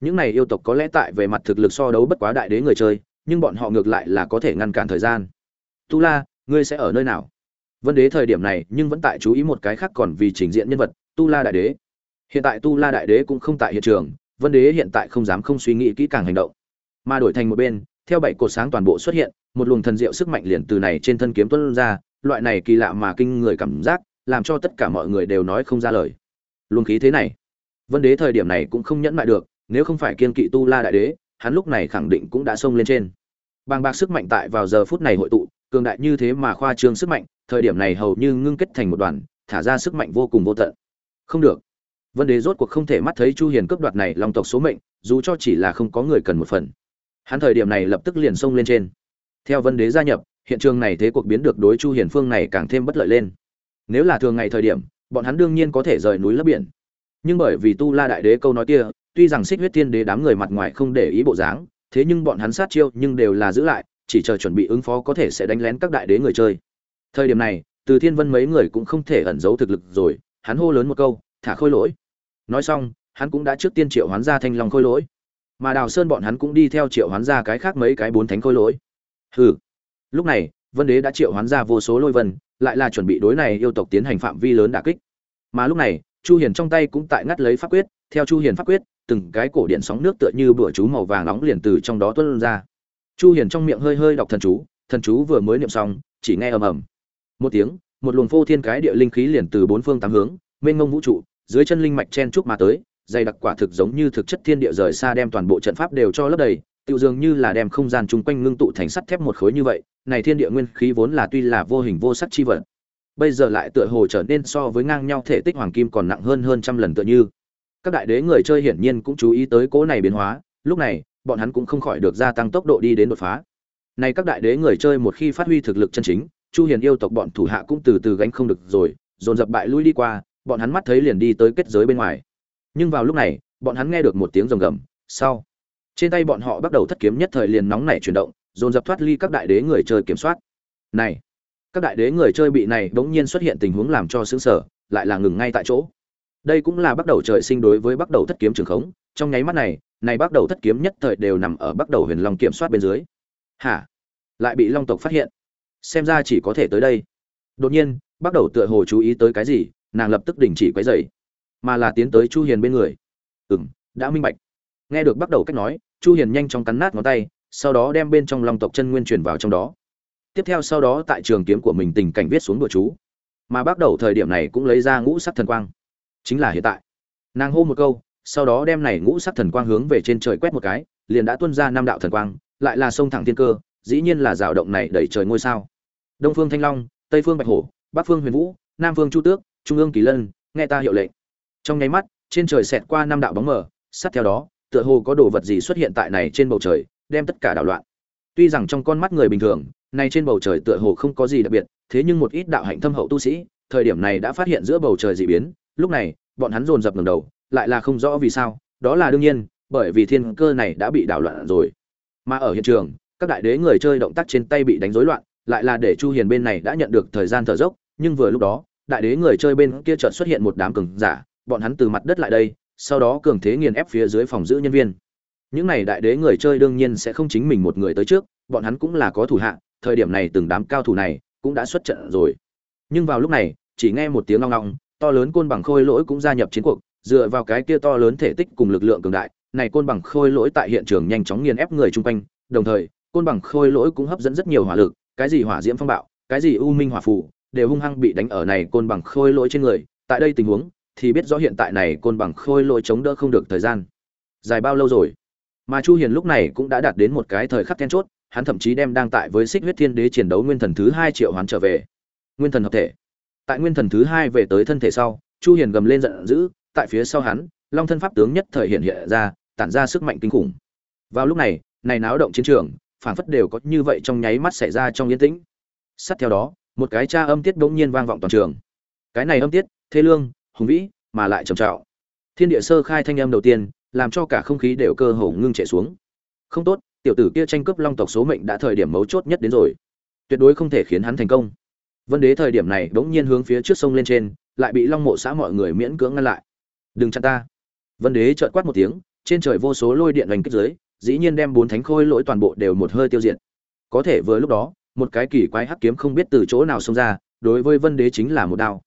Những này yêu tộc có lẽ tại về mặt thực lực so đấu bất quá đại đế người chơi, nhưng bọn họ ngược lại là có thể ngăn cản thời gian. Tu la ngươi sẽ ở nơi nào? Vân đế thời điểm này nhưng vẫn tại chú ý một cái khác còn vì trình diện nhân vật, tu la đại đế. Hiện tại tu la đại đế cũng không tại hiện trường, vân đế hiện tại không dám không suy nghĩ kỹ càng hành động. Mà đổi thành một bên, theo bảy cột sáng toàn bộ xuất hiện, một luồng thần diệu sức mạnh liền từ này trên thân kiếm tuân ra, loại này kỳ lạ mà kinh người cảm giác, làm cho tất cả mọi người đều nói không ra lời. Luồng khí thế này, vân đế thời điểm này cũng không nhẫn mại được, nếu không phải kiên kỵ tu la đại đế, hắn lúc này khẳng định cũng đã xông lên trên. Bàng bạc sức mạnh tại vào giờ phút này hội tụ cường đại như thế mà khoa trương sức mạnh, thời điểm này hầu như ngưng kết thành một đoàn, thả ra sức mạnh vô cùng vô tận. Không được. Vân đế rốt cuộc không thể mắt thấy chu hiền cướp đoạt này lòng tộc số mệnh, dù cho chỉ là không có người cần một phần. Hắn thời điểm này lập tức liền xông lên trên. Theo vân đế gia nhập, hiện trường này thế cuộc biến được đối chu hiền phương này càng thêm bất lợi lên. Nếu là thường ngày thời điểm, bọn hắn đương nhiên có thể rời núi lấp biển. Nhưng bởi vì tu la đại đế câu nói kia, tuy rằng xích huyết thiên đế đám người mặt ngoài không để ý bộ dáng, thế nhưng bọn hắn sát chiêu nhưng đều là giữ lại chỉ chờ chuẩn bị ứng phó có thể sẽ đánh lén các đại đế người chơi. Thời điểm này, từ thiên vân mấy người cũng không thể ẩn giấu thực lực rồi, hắn hô lớn một câu, thả khôi lỗi. Nói xong, hắn cũng đã trước tiên triệu hoán ra thanh long khôi lỗi. Mà đào sơn bọn hắn cũng đi theo triệu hoán ra cái khác mấy cái bốn thánh khôi lỗi. Hừ. Lúc này, vân đế đã triệu hoán ra vô số lôi vân, lại là chuẩn bị đối này yêu tộc tiến hành phạm vi lớn đả kích. Mà lúc này, chu hiền trong tay cũng tại ngắt lấy pháp quyết, theo chu hiền pháp quyết, từng cái cổ điện sóng nước tựa như bữa chú màu vàng nóng liền từ trong đó tuôn ra chu hiền trong miệng hơi hơi đọc thần chú thần chú vừa mới niệm xong, chỉ nghe ầm ầm. Một tiếng, một luồng phô thiên cái địa linh khí liền từ bốn phương tám hướng, mênh mông vũ trụ, dưới chân linh mạch chen trúc mà tới, dày đặc quả thực giống như thực chất thiên địa rời xa đem toàn bộ trận pháp đều cho lấp đầy tự dường như là đem không gian chung quanh ngưng tụ thành sắt thép một khối như vậy, này thiên địa nguyên khí vốn là tuy là vô hình vô sắc chi vật, bây giờ lại tựa hồ trở nên so với ngang nhau thể tích hoàng kim còn nặng hơn hơn trăm lần tựa như. Các đại đế người chơi hiển nhiên cũng chú ý tới cố này biến hóa, lúc này bọn hắn cũng không khỏi được gia tăng tốc độ đi đến đột phá. Này các đại đế người chơi một khi phát huy thực lực chân chính, chu hiền yêu tộc bọn thủ hạ cũng từ từ gánh không được rồi, dồn dập bại lui đi qua, bọn hắn mắt thấy liền đi tới kết giới bên ngoài. Nhưng vào lúc này, bọn hắn nghe được một tiếng rồng gầm, sau. Trên tay bọn họ bắt đầu thất kiếm nhất thời liền nóng nảy chuyển động, dồn dập thoát ly các đại đế người chơi kiểm soát. Này, các đại đế người chơi bị này bỗng nhiên xuất hiện tình huống làm cho sững sờ, lại là ngừng ngay tại chỗ đây cũng là bắt đầu trời sinh đối với bắt đầu thất kiếm trường khống, trong nháy mắt này này bắt đầu thất kiếm nhất thời đều nằm ở bắt đầu huyền long kiểm soát bên dưới. Hả? Lại bị long tộc phát hiện. Xem ra chỉ có thể tới đây. Đột nhiên bắt đầu tựa hồ chú ý tới cái gì, nàng lập tức đình chỉ quấy dày mà là tiến tới chu hiền bên người. Ừ đã minh bạch. Nghe được bắt đầu cách nói, chu hiền nhanh chóng cắn nát ngón tay, sau đó đem bên trong long tộc chân nguyên truyền vào trong đó. Tiếp theo sau đó tại trường kiếm của mình tình cảnh viết xuống bừa chú. Mà bắt đầu thời điểm này cũng lấy ra ngũ sắc thần quang chính là hiện tại. Nàng hô một câu, sau đó đem này ngũ sắc thần quang hướng về trên trời quét một cái, liền đã tuôn ra năm đạo thần quang, lại là sông thẳng thiên cơ, dĩ nhiên là rào động này đẩy trời ngôi sao. Đông phương thanh long, tây phương bạch hổ, bắc phương huyền vũ, nam phương chu tước, trung ương kỳ lân, nghe ta hiệu lệnh. Trong nháy mắt, trên trời xẹt qua năm đạo bóng mờ, sát theo đó, tựa hồ có đồ vật gì xuất hiện tại này trên bầu trời, đem tất cả đảo loạn. Tuy rằng trong con mắt người bình thường, này trên bầu trời tựa hồ không có gì đặc biệt, thế nhưng một ít đạo hạnh thâm hậu tu sĩ, thời điểm này đã phát hiện giữa bầu trời dị biến lúc này, bọn hắn dồn dập ngẩng đầu, lại là không rõ vì sao, đó là đương nhiên, bởi vì thiên cơ này đã bị đảo loạn rồi. Mà ở hiện trường, các đại đế người chơi động tác trên tay bị đánh rối loạn, lại là để chu hiền bên này đã nhận được thời gian thở dốc, nhưng vừa lúc đó, đại đế người chơi bên kia chợt xuất hiện một đám cường giả, bọn hắn từ mặt đất lại đây, sau đó cường thế nghiền ép phía dưới phòng giữ nhân viên. Những này đại đế người chơi đương nhiên sẽ không chính mình một người tới trước, bọn hắn cũng là có thủ hạ, thời điểm này từng đám cao thủ này cũng đã xuất trận rồi. Nhưng vào lúc này, chỉ nghe một tiếng long long to lớn côn bằng khôi lỗi cũng gia nhập chiến cuộc, dựa vào cái kia to lớn thể tích cùng lực lượng cường đại, này côn bằng khôi lỗi tại hiện trường nhanh chóng nghiền ép người chung quanh, đồng thời, côn bằng khôi lỗi cũng hấp dẫn rất nhiều hỏa lực, cái gì hỏa diễm phong bạo, cái gì u minh hỏa phù, đều hung hăng bị đánh ở này côn bằng khôi lỗi trên người, tại đây tình huống, thì biết rõ hiện tại này côn bằng khôi lỗi chống đỡ không được thời gian. Dài bao lâu rồi? Mà chu hiền lúc này cũng đã đạt đến một cái thời khắc then chốt, hắn thậm chí đem đang tại với xích huyết thiên đế chiến đấu nguyên thần thứ hai triệu hoán trở về. Nguyên thần hợp thể tại nguyên thần thứ hai về tới thân thể sau, chu hiền gầm lên giận dữ, tại phía sau hắn, long thân pháp tướng nhất thời hiện hiện ra, tản ra sức mạnh kinh khủng. Vào lúc này này náo động chiến trường phản phất đều có như vậy trong nháy mắt xảy ra trong yên tĩnh. Sát theo đó, một cái tra âm tiết bỗng nhiên vang vọng toàn trường. Cái này âm tiết, thế lương, hùng vĩ, mà lại trầm trọng. Thiên địa sơ khai thanh âm đầu tiên, làm cho cả không khí đều cơ hồ ngưng trệ xuống. Không tốt, tiểu tử kia tranh cướp long tộc số mệnh đã thời điểm mấu chốt nhất đến rồi. Tuyệt đối không thể khiến hắn thành công vân đế thời điểm này đống nhiên hướng phía trước sông lên trên, lại bị long mộ xã mọi người miễn cưỡng ngăn lại. Đừng chặn ta. Vân đế chợt quát một tiếng, trên trời vô số lôi điện hành kích dưới, dĩ nhiên đem bốn thánh khôi lỗi toàn bộ đều một hơi tiêu diệt. Có thể vừa lúc đó, một cái kỳ quái hắc kiếm không biết từ chỗ nào xông ra, đối với vân đế chính là một đao.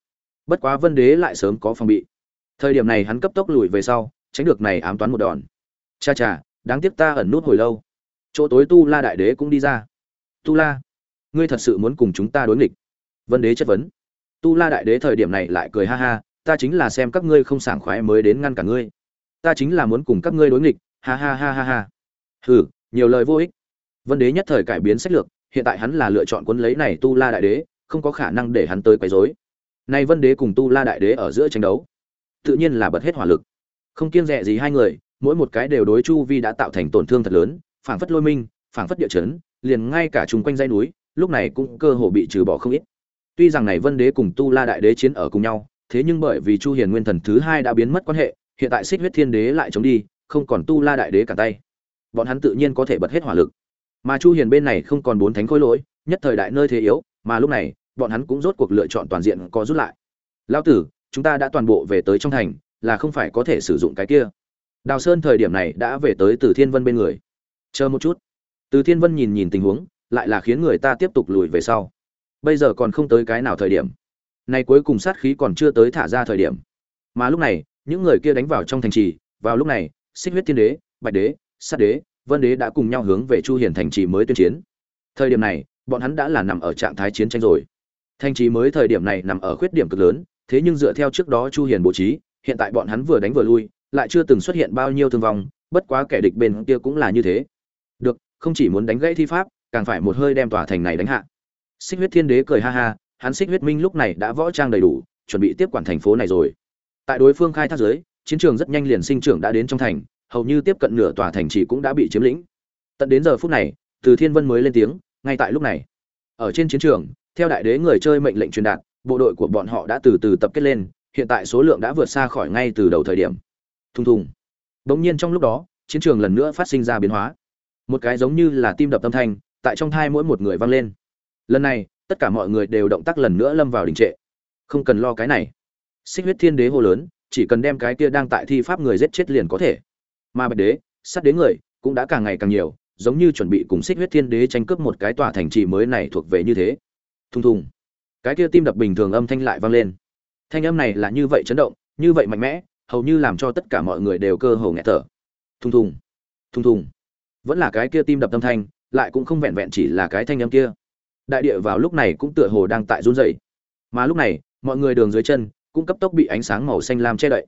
Bất quá vân đế lại sớm có phòng bị. Thời điểm này hắn cấp tốc lùi về sau, tránh được này ám toán một đòn. Cha cha, đáng tiếc ta ẩn nút hồi lâu. Chỗ tối tu la đại đế cũng đi ra. Tu la, ngươi thật sự muốn cùng chúng ta đối nghịch? Vân đế chất vấn. Tu la đại đế thời điểm này lại cười ha ha, ta chính là xem các ngươi không sảng khoái mới đến ngăn cả ngươi. Ta chính là muốn cùng các ngươi đối nghịch, ha ha ha ha ha. Hừ, nhiều lời vô ích. Vân đế nhất thời cải biến sách lược, hiện tại hắn là lựa chọn cuốn lấy này tu la đại đế, không có khả năng để hắn tới quấy rối. Nay vân đế cùng tu la đại đế ở giữa tranh đấu, tự nhiên là bật hết hỏa lực. Không kiêng rẻ gì hai người, mỗi một cái đều đối chu vi đã tạo thành tổn thương thật lớn, phảng phất lôi minh, phảng phất địa chấn, liền ngay cả chung quanh dây núi, lúc này cũng cơ hồ bị trừ bỏ không ít tuy rằng này vân đế cùng tu la đại đế chiến ở cùng nhau, thế nhưng bởi vì chu hiền nguyên thần thứ hai đã biến mất quan hệ, hiện tại xích huyết thiên đế lại chống đi, không còn tu la đại đế cả tay. Bọn hắn tự nhiên có thể bật hết hỏa lực. Mà chu hiền bên này không còn bốn thánh khối lỗi, nhất thời đại nơi thế yếu, mà lúc này, bọn hắn cũng rốt cuộc lựa chọn toàn diện có rút lại. Lão tử, chúng ta đã toàn bộ về tới trong thành, là không phải có thể sử dụng cái kia. Đào sơn thời điểm này đã về tới từ thiên vân bên người. Chờ một chút. Từ thiên vân nhìn nhìn tình huống, lại là khiến người ta tiếp tục lùi về sau bây giờ còn không tới cái nào thời điểm. Nay cuối cùng sát khí còn chưa tới thả ra thời điểm. Mà lúc này, những người kia đánh vào trong thành trì, vào lúc này, xích huyết tiên đế, bạch đế, sát đế, vân đế đã cùng nhau hướng về chu hiền thành trì mới tuyên chiến. Thời điểm này, bọn hắn đã là nằm ở trạng thái chiến tranh rồi. Thành trì mới thời điểm này nằm ở khuyết điểm cực lớn, thế nhưng dựa theo trước đó chu hiền bố trí, hiện tại bọn hắn vừa đánh vừa lui, lại chưa từng xuất hiện bao nhiêu thương vong, bất quá kẻ địch bên kia cũng là như thế. Được, không chỉ muốn đánh gãy thi pháp, càng phải một hơi đem tòa thành này đánh hạ xích huyết thiên đế cười ha ha, hắn xích huyết minh lúc này đã võ trang đầy đủ, chuẩn bị tiếp quản thành phố này rồi. Tại đối phương khai thác giới, chiến trường rất nhanh liền sinh trưởng đã đến trong thành, hầu như tiếp cận nửa tòa thành trì cũng đã bị chiếm lĩnh. Tận đến giờ phút này, từ thiên vân mới lên tiếng, ngay tại lúc này. Ở trên chiến trường, theo đại đế người chơi mệnh lệnh truyền đạt, bộ đội của bọn họ đã từ từ tập kết lên, hiện tại số lượng đã vượt xa khỏi ngay từ đầu thời điểm. Thùng thùng. Bỗng nhiên trong lúc đó, chiến trường lần nữa phát sinh ra biến hóa. Một cái giống như là tim đập tâm thanh, tại trong thai mỗi một người vang lên lần này, tất cả mọi người đều động tác lần nữa lâm vào đình trệ. Không cần lo cái này. Xích huyết thiên đế hô lớn, chỉ cần đem cái kia đang tại thi pháp người giết chết liền có thể. Mà bạch đế, sát đế người, cũng đã càng ngày càng nhiều, giống như chuẩn bị cùng xích huyết thiên đế tranh cướp một cái tòa thành trì mới này thuộc về như thế. Thùng thùng. Cái kia tim đập bình thường âm thanh lại vang lên. Thanh âm này là như vậy chấn động, như vậy mạnh mẽ, hầu như làm cho tất cả mọi người đều cơ hồ nghẹt thở. Thùng thùng. Thùng thùng. Vẫn là cái kia tim đập tâm thanh, lại cũng không vẹn vẹn chỉ là cái thanh âm kia đại địa vào lúc này cũng tựa hồ đang tại run rẩy. Mà lúc này, mọi người đường dưới chân cũng cấp tốc bị ánh sáng màu xanh lam che đậy.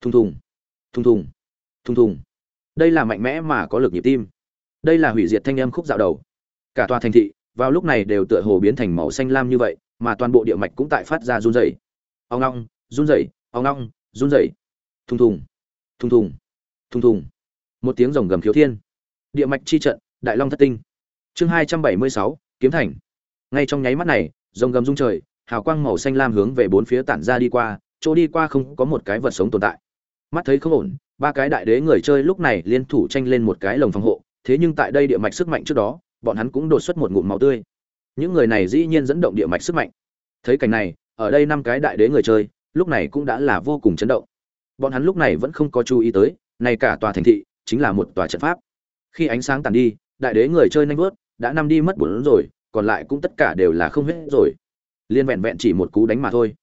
Thùng thùng thùng thùng thùng thùng. Đây là mạnh mẽ mà có lực nhịp tim. Đây là hủy diệt thanh âm khúc dạo đầu. Cả tòa thành thị vào lúc này đều tựa hồ biến thành màu xanh lam như vậy, mà toàn bộ địa mạch cũng tại phát ra run rẩy. Ông long run rẩy, ông long run rẩy. Thùng thùng thùng thùng thùng thùng. Một tiếng rồng gầm khiếu thiên. Địa mạch chi trận, đại long thất tinh. Chương hai trăm bảy mươi sáu, kiếm thành ngay trong nháy mắt này, rồng gầm rung trời, hào quang màu xanh lam hướng về bốn phía tản ra đi qua, chỗ đi qua không có một cái vật sống tồn tại. Mắt thấy không ổn, ba cái đại đế người chơi lúc này liên thủ tranh lên một cái lồng phòng hộ, thế nhưng tại đây địa mạch sức mạnh trước đó, bọn hắn cũng đột xuất một ngụm máu tươi. Những người này dĩ nhiên dẫn động địa mạch sức mạnh. Thấy cảnh này, ở đây năm cái đại đế người chơi, lúc này cũng đã là vô cùng chấn động. Bọn hắn lúc này vẫn không có chú ý tới, này cả tòa thành thị chính là một tòa trận pháp. Khi ánh sáng tàn đi, đại đế người chơi nhanh vớt, đã năm đi mất bốn rồi còn lại cũng tất cả đều là không hết rồi. Liên vẹn vẹn chỉ một cú đánh mà thôi.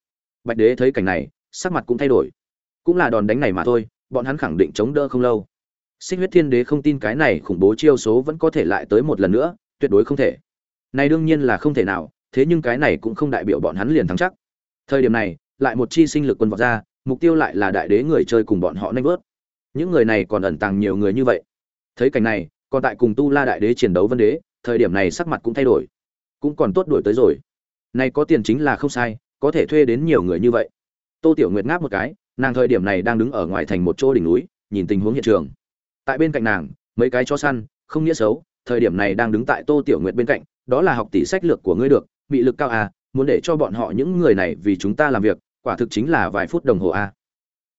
Bạch đế thấy cảnh này, sắc mặt cũng thay đổi. Cũng là đòn đánh này mà thôi, bọn hắn khẳng định chống đỡ không lâu. Xích huyết thiên đế không tin cái này khủng bố chiêu số vẫn có thể lại tới một lần nữa, tuyệt đối không thể. Này đương nhiên là không thể nào, thế nhưng cái này cũng không đại biểu bọn hắn liền thắng chắc. Thời điểm này, lại một chi sinh lực quân vọt ra, mục tiêu lại là đại đế người chơi cùng bọn họ nanh vớt. Những người này còn ẩn tàng nhiều người như vậy. Thấy cảnh này, còn tại cùng tu la đại đế chiến đấu vân đế, thời điểm này sắc mặt cũng thay đổi cũng còn tốt đuổi tới rồi. Này có tiền chính là không sai, có thể thuê đến nhiều người như vậy. Tô tiểu nguyệt ngáp một cái, nàng thời điểm này đang đứng ở ngoài thành một chỗ đỉnh núi, nhìn tình huống hiện trường. Tại bên cạnh nàng, mấy cái cho săn, không nghĩa xấu, thời điểm này đang đứng tại tô tiểu nguyệt bên cạnh, đó là học tỷ sách lược của ngươi được bị lực cao à muốn để cho bọn họ những người này vì chúng ta làm việc, quả thực chính là vài phút đồng hồ à.